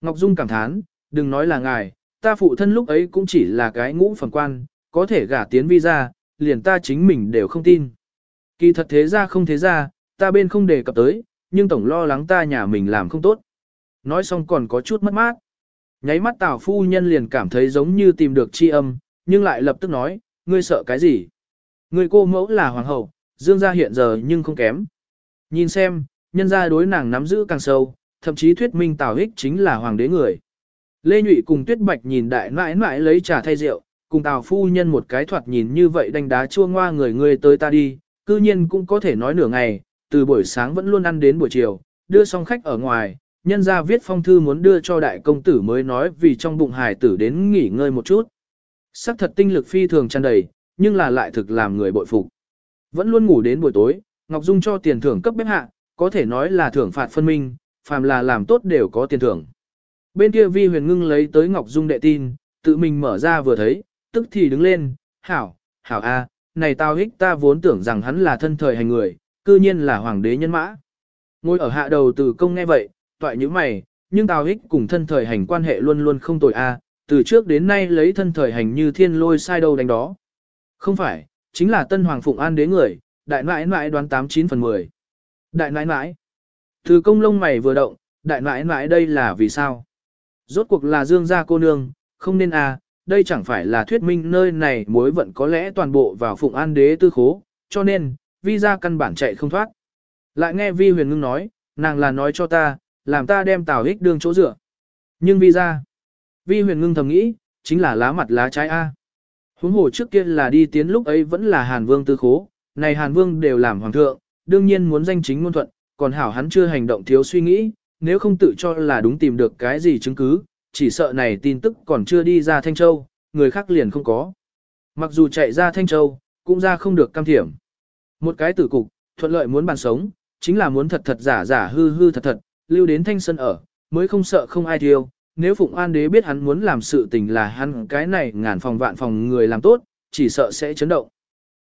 Ngọc Dung cảm thán, đừng nói là ngài, ta phụ thân lúc ấy cũng chỉ là cái ngũ phẩm quan, có thể gả tiến vi ra, liền ta chính mình đều không tin. Kỳ thật thế ra không thế ra, ta bên không đề cập tới, nhưng tổng lo lắng ta nhà mình làm không tốt. Nói xong còn có chút mất mát. Nháy mắt Tào phu nhân liền cảm thấy giống như tìm được chi âm, nhưng lại lập tức nói, ngươi sợ cái gì? Ngươi cô mẫu là hoàng hậu, dương gia hiện giờ nhưng không kém. Nhìn xem, nhân gia đối nàng nắm giữ càng sâu, thậm chí thuyết minh Tào Hích chính là hoàng đế người. Lê Nhụy cùng Tuyết Bạch nhìn đại nãi nãi lấy trà thay rượu, cùng Tào phu nhân một cái thoạt nhìn như vậy đánh đá chua ngoa người người tới ta đi, cư nhiên cũng có thể nói nửa ngày, từ buổi sáng vẫn luôn ăn đến buổi chiều, đưa xong khách ở ngoài, nhân ra viết phong thư muốn đưa cho đại công tử mới nói vì trong bụng hài tử đến nghỉ ngơi một chút. Sắc thật tinh lực phi thường tràn đầy, nhưng là lại thực làm người bội phục. Vẫn luôn ngủ đến buổi tối, Ngọc Dung cho tiền thưởng cấp bếp hạ, có thể nói là thưởng phạt phân minh, phàm là làm tốt đều có tiền thưởng. Bên kia Vi Huyền Ngưng lấy tới Ngọc Dung đệ tin, tự mình mở ra vừa thấy, tức thì đứng lên, hảo, hảo a, này tao hích ta vốn tưởng rằng hắn là thân thời hành người, cư nhiên là hoàng đế nhân mã. Ngồi ở hạ đầu từ công nghe vậy, toại như mày, nhưng tào hích cùng thân thời hành quan hệ luôn luôn không tồi a, từ trước đến nay lấy thân thời hành như thiên lôi sai đâu đánh đó. Không phải, chính là tân hoàng phụng an đế người, đại nãi nãi đoán 89 phần 10. Đại nãi nãi. Từ công lông mày vừa động, đại nãi nãi đây là vì sao? Rốt cuộc là dương gia cô nương, không nên à, đây chẳng phải là thuyết minh nơi này mối vận có lẽ toàn bộ vào phụng an đế tư khố, cho nên, vi ra căn bản chạy không thoát. Lại nghe vi huyền ngưng nói, nàng là nói cho ta, làm ta đem tào ích đương chỗ dựa. Nhưng vi ra, vi huyền ngưng thầm nghĩ, chính là lá mặt lá trái A. Huống hồ trước kia là đi tiến lúc ấy vẫn là Hàn Vương tư khố, này Hàn Vương đều làm hoàng thượng, đương nhiên muốn danh chính ngôn thuận, còn hảo hắn chưa hành động thiếu suy nghĩ, nếu không tự cho là đúng tìm được cái gì chứng cứ, chỉ sợ này tin tức còn chưa đi ra Thanh Châu, người khác liền không có. Mặc dù chạy ra Thanh Châu, cũng ra không được cam thiểm. Một cái tử cục, thuận lợi muốn bàn sống, chính là muốn thật thật giả giả hư hư thật thật, lưu đến Thanh sân ở, mới không sợ không ai thiêu. Nếu Phụng An Đế biết hắn muốn làm sự tình là hắn cái này ngàn phòng vạn phòng người làm tốt, chỉ sợ sẽ chấn động.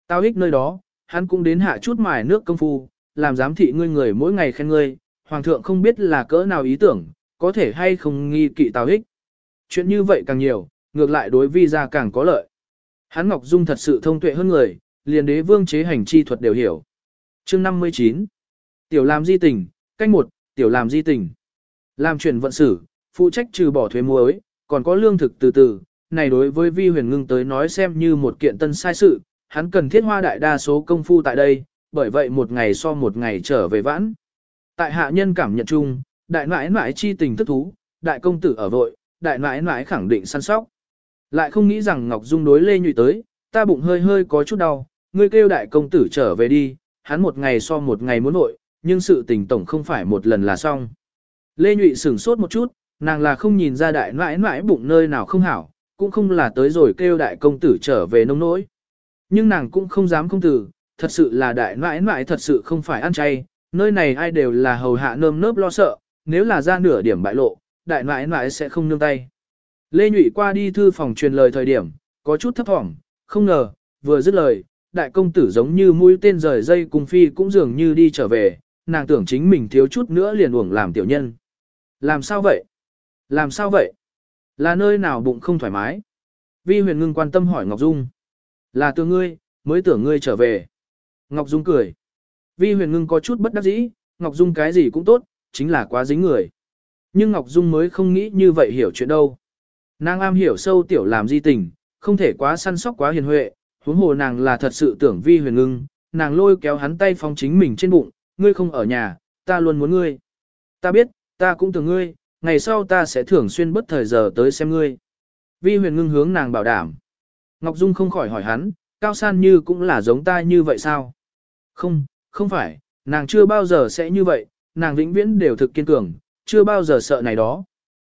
Tao ích nơi đó, hắn cũng đến hạ chút mài nước công phu, làm giám thị ngươi người mỗi ngày khen ngươi, hoàng thượng không biết là cỡ nào ý tưởng, có thể hay không nghi kỵ tào ích. Chuyện như vậy càng nhiều, ngược lại đối vi ra càng có lợi. Hắn Ngọc Dung thật sự thông tuệ hơn người, liền đế vương chế hành chi thuật đều hiểu. Chương 59 Tiểu làm di tình, canh một, tiểu làm di tình. Làm chuyển vận sử, phụ trách trừ bỏ thuế muối, còn có lương thực từ từ, này đối với vi huyền ngưng tới nói xem như một kiện tân sai sự, hắn cần thiết hoa đại đa số công phu tại đây, bởi vậy một ngày so một ngày trở về vãn. Tại hạ nhân cảm nhận chung, đại nãi nãi chi tình thức thú, đại công tử ở vội, đại nãi nãi khẳng định săn sóc. Lại không nghĩ rằng Ngọc Dung đối Lê Nhụy tới, ta bụng hơi hơi có chút đau, ngươi kêu đại công tử trở về đi, hắn một ngày so một ngày muốn vội nhưng sự tình tổng không phải một lần là xong. Lê Nhụy sửng sốt một chút, nàng là không nhìn ra đại nãi nãi bụng nơi nào không hảo, cũng không là tới rồi kêu đại công tử trở về nông nỗi. Nhưng nàng cũng không dám công tử, thật sự là đại nãi nãi thật sự không phải ăn chay, nơi này ai đều là hầu hạ nơm nớp lo sợ, nếu là ra nửa điểm bại lộ, đại nãi nãi sẽ không nương tay. Lê Nhụy qua đi thư phòng truyền lời thời điểm, có chút thấp thỏm, không ngờ, vừa dứt lời, đại công tử giống như mũi tên rời dây cùng phi cũng dường như đi trở về, nàng tưởng chính mình thiếu chút nữa liền uổng làm tiểu nhân. Làm sao vậy? Làm sao vậy? Là nơi nào bụng không thoải mái? Vi huyền ngưng quan tâm hỏi Ngọc Dung. Là từ ngươi, mới tưởng ngươi trở về. Ngọc Dung cười. Vi huyền ngưng có chút bất đắc dĩ, Ngọc Dung cái gì cũng tốt, chính là quá dính người. Nhưng Ngọc Dung mới không nghĩ như vậy hiểu chuyện đâu. Nàng am hiểu sâu tiểu làm di tình, không thể quá săn sóc quá hiền huệ, huống hồ nàng là thật sự tưởng vi huyền ngưng, nàng lôi kéo hắn tay phong chính mình trên bụng, ngươi không ở nhà, ta luôn muốn ngươi. Ta biết, ta cũng tưởng ngươi, ngày sau ta sẽ thường xuyên bất thời giờ tới xem ngươi. Vi huyền ngưng hướng nàng bảo đảm. Ngọc Dung không khỏi hỏi hắn, Cao San Như cũng là giống ta như vậy sao? Không, không phải, nàng chưa bao giờ sẽ như vậy, nàng vĩnh viễn đều thực kiên cường, chưa bao giờ sợ này đó.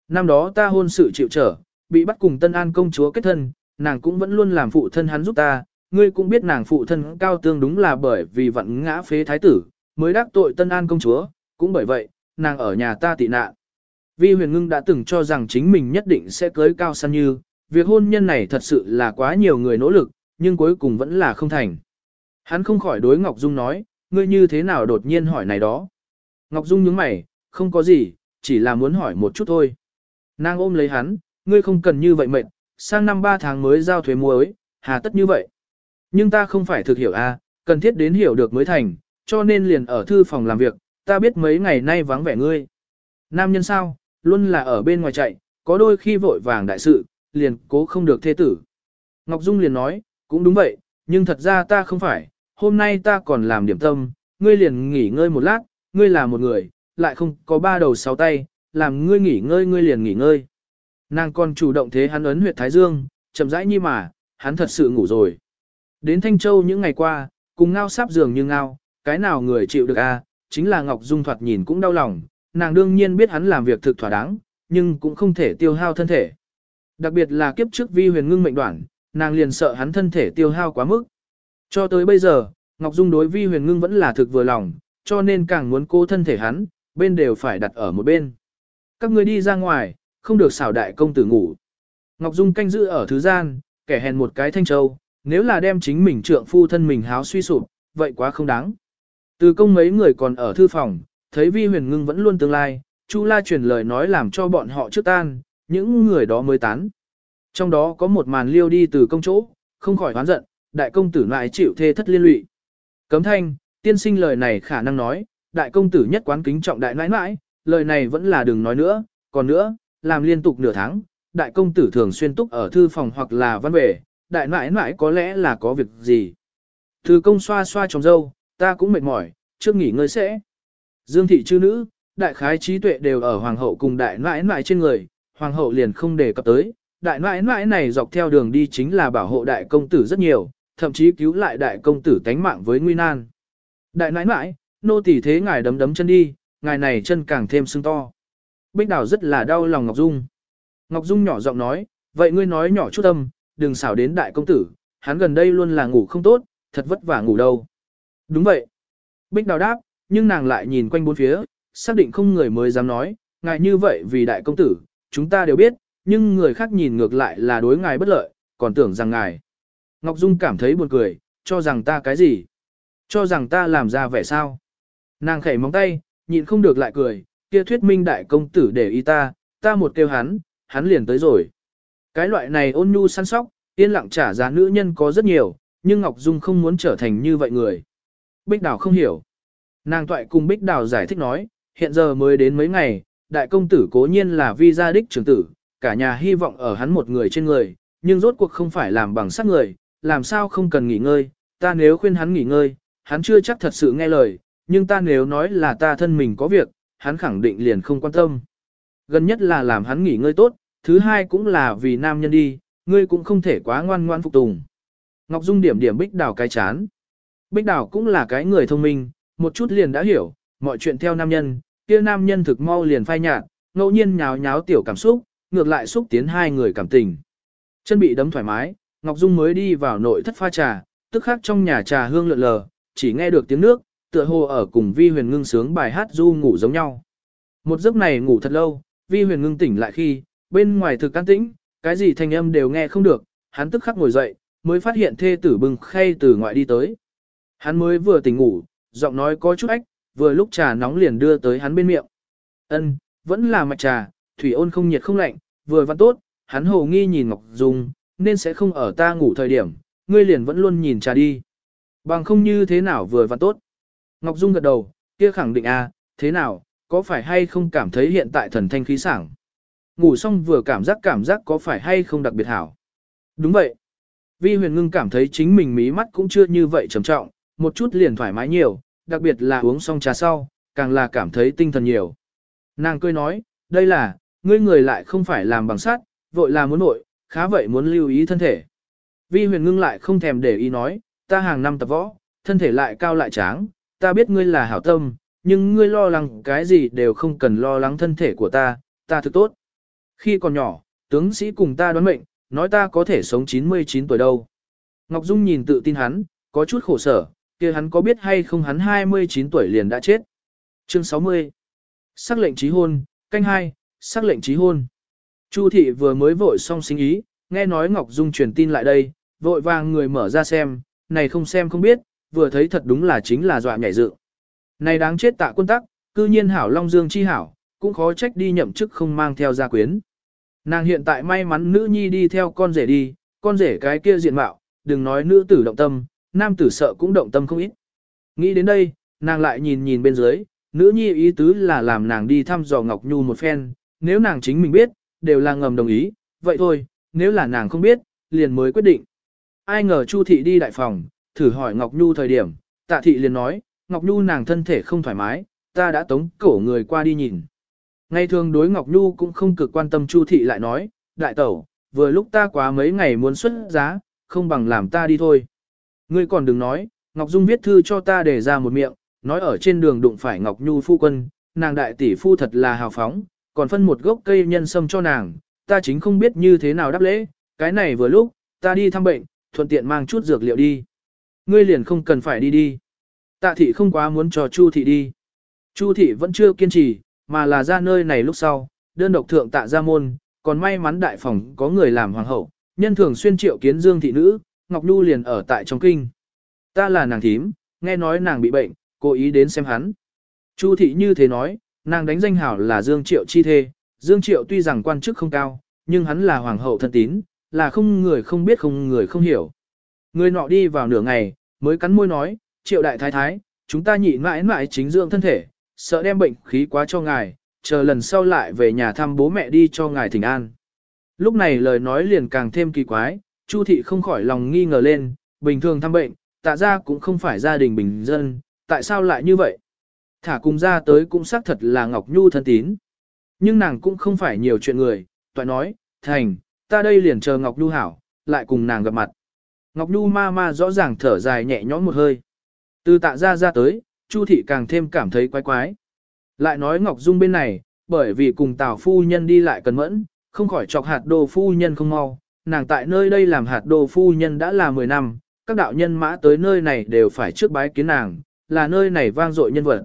Năm đó ta hôn sự chịu trở, bị bắt cùng Tân An công chúa kết thân, nàng cũng vẫn luôn làm phụ thân hắn giúp ta, ngươi cũng biết nàng phụ thân cao tương đúng là bởi vì vận ngã phế thái tử, mới đắc tội Tân An công chúa, cũng bởi vậy, nàng ở nhà ta tị nạn. Vi huyền ngưng đã từng cho rằng chính mình nhất định sẽ cưới cao san như, việc hôn nhân này thật sự là quá nhiều người nỗ lực, nhưng cuối cùng vẫn là không thành. Hắn không khỏi đối Ngọc Dung nói, ngươi như thế nào đột nhiên hỏi này đó. Ngọc Dung nhướng mày, không có gì, chỉ là muốn hỏi một chút thôi. Nàng ôm lấy hắn, ngươi không cần như vậy mệt, sang năm ba tháng mới giao thuế muối, hà tất như vậy. Nhưng ta không phải thực hiểu a, à, cần thiết đến hiểu được mới thành, cho nên liền ở thư phòng làm việc, ta biết mấy ngày nay vắng vẻ ngươi. Nam nhân sao, luôn là ở bên ngoài chạy, có đôi khi vội vàng đại sự, liền cố không được thê tử. Ngọc Dung liền nói, cũng đúng vậy, nhưng thật ra ta không phải, hôm nay ta còn làm điểm tâm, ngươi liền nghỉ ngơi một lát, ngươi là một người, lại không có ba đầu sáu tay, làm ngươi nghỉ ngơi ngươi liền nghỉ ngơi. Nàng còn chủ động thế hắn ấn huyệt Thái Dương, chậm rãi như mà, hắn thật sự ngủ rồi. Đến Thanh Châu những ngày qua, cùng ngao sắp giường như ngao, cái nào người chịu được a? chính là Ngọc Dung thoạt nhìn cũng đau lòng, nàng đương nhiên biết hắn làm việc thực thỏa đáng, nhưng cũng không thể tiêu hao thân thể. Đặc biệt là kiếp trước vi huyền ngưng mệnh đoạn, nàng liền sợ hắn thân thể tiêu hao quá mức. Cho tới bây giờ, Ngọc Dung đối vi huyền ngưng vẫn là thực vừa lòng, cho nên càng muốn cô thân thể hắn, bên đều phải đặt ở một bên. Các người đi ra ngoài, không được xảo đại công tử ngủ. Ngọc Dung canh giữ ở thứ gian, kẻ hèn một cái thanh châu, nếu là đem chính mình trượng phu thân mình háo suy sụp, vậy quá không đáng. Từ công mấy người còn ở thư phòng, thấy vi huyền ngưng vẫn luôn tương lai, Chu La truyền lời nói làm cho bọn họ trước tan, những người đó mới tán. Trong đó có một màn liêu đi từ công chỗ, không khỏi hoán giận, đại công tử lại chịu thê thất liên lụy. Cấm thanh, tiên sinh lời này khả năng nói, đại công tử nhất quán kính trọng đại nãi nãi, lời này vẫn là đừng nói nữa, còn nữa, làm liên tục nửa tháng, đại công tử thường xuyên túc ở thư phòng hoặc là văn bể, đại nãi nãi có lẽ là có việc gì. Từ công xoa xoa trong dâu, ta cũng mệt mỏi, trước nghỉ ngơi sẽ. Dương thị chư nữ, đại khái trí tuệ đều ở hoàng hậu cùng đại nãi nãi trên người, hoàng hậu liền không đề cập tới. Đại nãi nãi này dọc theo đường đi chính là bảo hộ đại công tử rất nhiều, thậm chí cứu lại đại công tử tánh mạng với nguy nan. Đại nãi nãi, nô tỳ thế ngài đấm đấm chân đi, ngài này chân càng thêm sưng to. Bích Đào rất là đau lòng Ngọc Dung. Ngọc Dung nhỏ giọng nói, vậy ngươi nói nhỏ chút âm, đừng xảo đến đại công tử, hắn gần đây luôn là ngủ không tốt, thật vất vả ngủ đâu. Đúng vậy. Bích Đào đáp, nhưng nàng lại nhìn quanh bốn phía, xác định không người mới dám nói, ngài như vậy vì đại công tử, chúng ta đều biết, nhưng người khác nhìn ngược lại là đối ngài bất lợi, còn tưởng rằng ngài. Ngọc Dung cảm thấy buồn cười, cho rằng ta cái gì? Cho rằng ta làm ra vẻ sao? Nàng khẩy móng tay, nhịn không được lại cười, kia thuyết minh đại công tử để ý ta, ta một kêu hắn, hắn liền tới rồi. Cái loại này ôn nhu săn sóc, yên lặng trả giá nữ nhân có rất nhiều, nhưng Ngọc Dung không muốn trở thành như vậy người. Bích Đào không hiểu. Nàng toại cùng Bích Đào giải thích nói, hiện giờ mới đến mấy ngày, đại công tử cố nhiên là vi gia đích trưởng tử, cả nhà hy vọng ở hắn một người trên người, nhưng rốt cuộc không phải làm bằng sắc người, làm sao không cần nghỉ ngơi, ta nếu khuyên hắn nghỉ ngơi, hắn chưa chắc thật sự nghe lời, nhưng ta nếu nói là ta thân mình có việc, hắn khẳng định liền không quan tâm. Gần nhất là làm hắn nghỉ ngơi tốt, thứ hai cũng là vì nam nhân đi, ngươi cũng không thể quá ngoan ngoan phục tùng. Ngọc Dung điểm điểm Bích Đào cái chán. Bích Đào cũng là cái người thông minh, một chút liền đã hiểu, mọi chuyện theo nam nhân, kia nam nhân thực mau liền phai nhạt, ngẫu nhiên nháo nháo tiểu cảm xúc, ngược lại xúc tiến hai người cảm tình. Chân bị đấm thoải mái, Ngọc Dung mới đi vào nội thất pha trà, tức khắc trong nhà trà hương lượn lờ, chỉ nghe được tiếng nước, tựa hồ ở cùng Vi Huyền Ngưng sướng bài hát du ngủ giống nhau. Một giấc này ngủ thật lâu, Vi Huyền Ngưng tỉnh lại khi, bên ngoài thực can tĩnh, cái gì thanh âm đều nghe không được, hắn tức khắc ngồi dậy, mới phát hiện thê tử bưng khay từ ngoại đi tới. Hắn mới vừa tỉnh ngủ, giọng nói có chút ách, vừa lúc trà nóng liền đưa tới hắn bên miệng. Ân, vẫn là mạch trà, thủy ôn không nhiệt không lạnh, vừa văn tốt, hắn hồ nghi nhìn Ngọc Dung, nên sẽ không ở ta ngủ thời điểm, ngươi liền vẫn luôn nhìn trà đi. Bằng không như thế nào vừa văn tốt. Ngọc Dung gật đầu, kia khẳng định a, à, thế nào, có phải hay không cảm thấy hiện tại thần thanh khí sảng. Ngủ xong vừa cảm giác cảm giác có phải hay không đặc biệt hảo. Đúng vậy. Vi huyền ngưng cảm thấy chính mình mí mắt cũng chưa như vậy trầm trọng, một chút liền thoải mái nhiều, đặc biệt là uống xong trà sau, càng là cảm thấy tinh thần nhiều. Nàng cười nói, đây là, ngươi người lại không phải làm bằng sắt, vội là muốn nội, khá vậy muốn lưu ý thân thể. Vi huyền ngưng lại không thèm để ý nói, ta hàng năm tập võ, thân thể lại cao lại tráng, ta biết ngươi là hảo tâm, nhưng ngươi lo lắng cái gì đều không cần lo lắng thân thể của ta, ta thực tốt. Khi còn nhỏ, tướng sĩ cùng ta đoán mệnh, nói ta có thể sống 99 tuổi đâu. Ngọc Dung nhìn tự tin hắn, có chút khổ sở, kia hắn có biết hay không hắn 29 tuổi liền đã chết. Chương 60 Sắc lệnh trí hôn, canh hai, sắc lệnh trí hôn. Chu thị vừa mới vội xong sinh ý, nghe nói Ngọc Dung truyền tin lại đây, vội vàng người mở ra xem, này không xem không biết, vừa thấy thật đúng là chính là dọa nhảy dựng. Này đáng chết tạ quân tắc, cư nhiên hảo Long Dương chi hảo, cũng khó trách đi nhậm chức không mang theo gia quyến. Nàng hiện tại may mắn nữ nhi đi theo con rể đi, con rể cái kia diện mạo, đừng nói nữ tử động tâm, nam tử sợ cũng động tâm không ít. Nghĩ đến đây, nàng lại nhìn nhìn bên dưới, nữ nhi ý tứ là làm nàng đi thăm dò Ngọc Nhu một phen, nếu nàng chính mình biết, đều là ngầm đồng ý, vậy thôi, nếu là nàng không biết, liền mới quyết định. Ai ngờ Chu thị đi đại phòng, thử hỏi Ngọc Nhu thời điểm, tạ thị liền nói, Ngọc Nhu nàng thân thể không thoải mái, ta đã tống cổ người qua đi nhìn. Ngày thường đối Ngọc Nhu cũng không cực quan tâm Chu thị lại nói, đại tẩu, vừa lúc ta quá mấy ngày muốn xuất giá, không bằng làm ta đi thôi. Ngươi còn đừng nói, Ngọc Dung viết thư cho ta để ra một miệng, nói ở trên đường đụng phải Ngọc Nhu phu quân, nàng đại tỷ phu thật là hào phóng, còn phân một gốc cây nhân sâm cho nàng, ta chính không biết như thế nào đáp lễ, cái này vừa lúc, ta đi thăm bệnh, thuận tiện mang chút dược liệu đi. Ngươi liền không cần phải đi đi. Tạ thị không quá muốn cho Chu thị đi. Chu thị vẫn chưa kiên trì, mà là ra nơi này lúc sau, đơn độc thượng tạ ra môn, còn may mắn đại phòng có người làm hoàng hậu, nhân thường xuyên triệu kiến dương thị nữ, Ngọc Nhu liền ở tại trong kinh. Ta là nàng thím, nghe nói nàng bị bệnh, cố ý đến xem hắn. Chu thị như thế nói, nàng đánh danh hảo là Dương Triệu chi thê, Dương Triệu tuy rằng quan chức không cao, nhưng hắn là hoàng hậu thân tín, là không người không biết không người không hiểu. Người nọ đi vào nửa ngày, mới cắn môi nói, triệu đại thái thái, chúng ta nhịn mãi mãi chính dưỡng thân thể, sợ đem bệnh khí quá cho ngài, chờ lần sau lại về nhà thăm bố mẹ đi cho ngài thỉnh an. Lúc này lời nói liền càng thêm kỳ quái, Chu thị không khỏi lòng nghi ngờ lên, bình thường thăm bệnh, tạ ra cũng không phải gia đình bình dân, tại sao lại như vậy? Thả cùng ra tới cũng xác thật là Ngọc Nhu thân tín. Nhưng nàng cũng không phải nhiều chuyện người, toại nói, thành, ta đây liền chờ Ngọc Nhu hảo, lại cùng nàng gặp mặt. Ngọc Nhu ma ma rõ ràng thở dài nhẹ nhõm một hơi. Từ tạ ra ra tới, Chu thị càng thêm cảm thấy quái quái. Lại nói Ngọc Dung bên này, bởi vì cùng Tào phu nhân đi lại cần mẫn, không khỏi chọc hạt đồ phu nhân không mau, nàng tại nơi đây làm hạt đồ phu nhân đã là 10 năm, các đạo nhân mã tới nơi này đều phải trước bái kiến nàng, là nơi này vang dội nhân vật.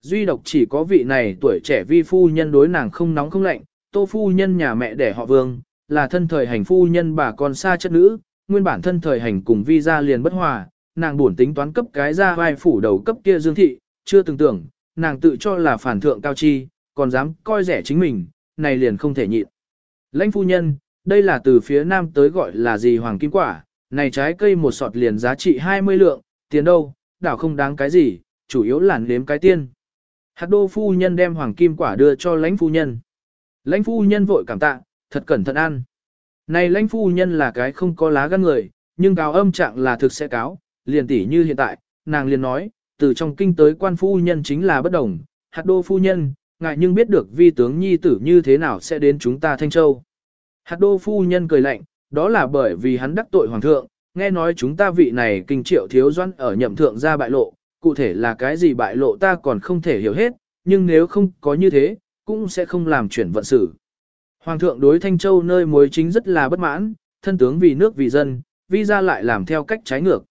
Duy độc chỉ có vị này tuổi trẻ vi phu nhân đối nàng không nóng không lạnh, tô phu nhân nhà mẹ đẻ họ vương, là thân thời hành phu nhân bà con xa chất nữ, nguyên bản thân thời hành cùng vi ra liền bất hòa, nàng buồn tính toán cấp cái ra vai phủ đầu cấp kia dương thị, chưa từng tưởng, nàng tự cho là phản thượng cao chi, còn dám coi rẻ chính mình, này liền không thể nhịn. Lãnh phu nhân, đây là từ phía nam tới gọi là gì hoàng kim quả, này trái cây một sọt liền giá trị 20 lượng, tiền đâu, đảo không đáng cái gì, chủ yếu là nếm cái tiên. Hạt đô phu nhân đem hoàng kim quả đưa cho lãnh phu nhân. Lãnh phu nhân vội cảm tạ, thật cẩn thận ăn. Này lãnh phu nhân là cái không có lá gan người, nhưng cáo âm trạng là thực sẽ cáo, liền tỉ như hiện tại, nàng liền nói, từ trong kinh tới quan phu nhân chính là bất đồng, hạt đô phu nhân, ngại nhưng biết được vi tướng nhi tử như thế nào sẽ đến chúng ta Thanh Châu. Hạt đô phu nhân cười lạnh, đó là bởi vì hắn đắc tội hoàng thượng, nghe nói chúng ta vị này kinh triệu thiếu doan ở nhậm thượng ra bại lộ, cụ thể là cái gì bại lộ ta còn không thể hiểu hết, nhưng nếu không có như thế, cũng sẽ không làm chuyển vận sự. Hoàng thượng đối Thanh Châu nơi mối chính rất là bất mãn, thân tướng vì nước vì dân, vi ra lại làm theo cách trái ngược.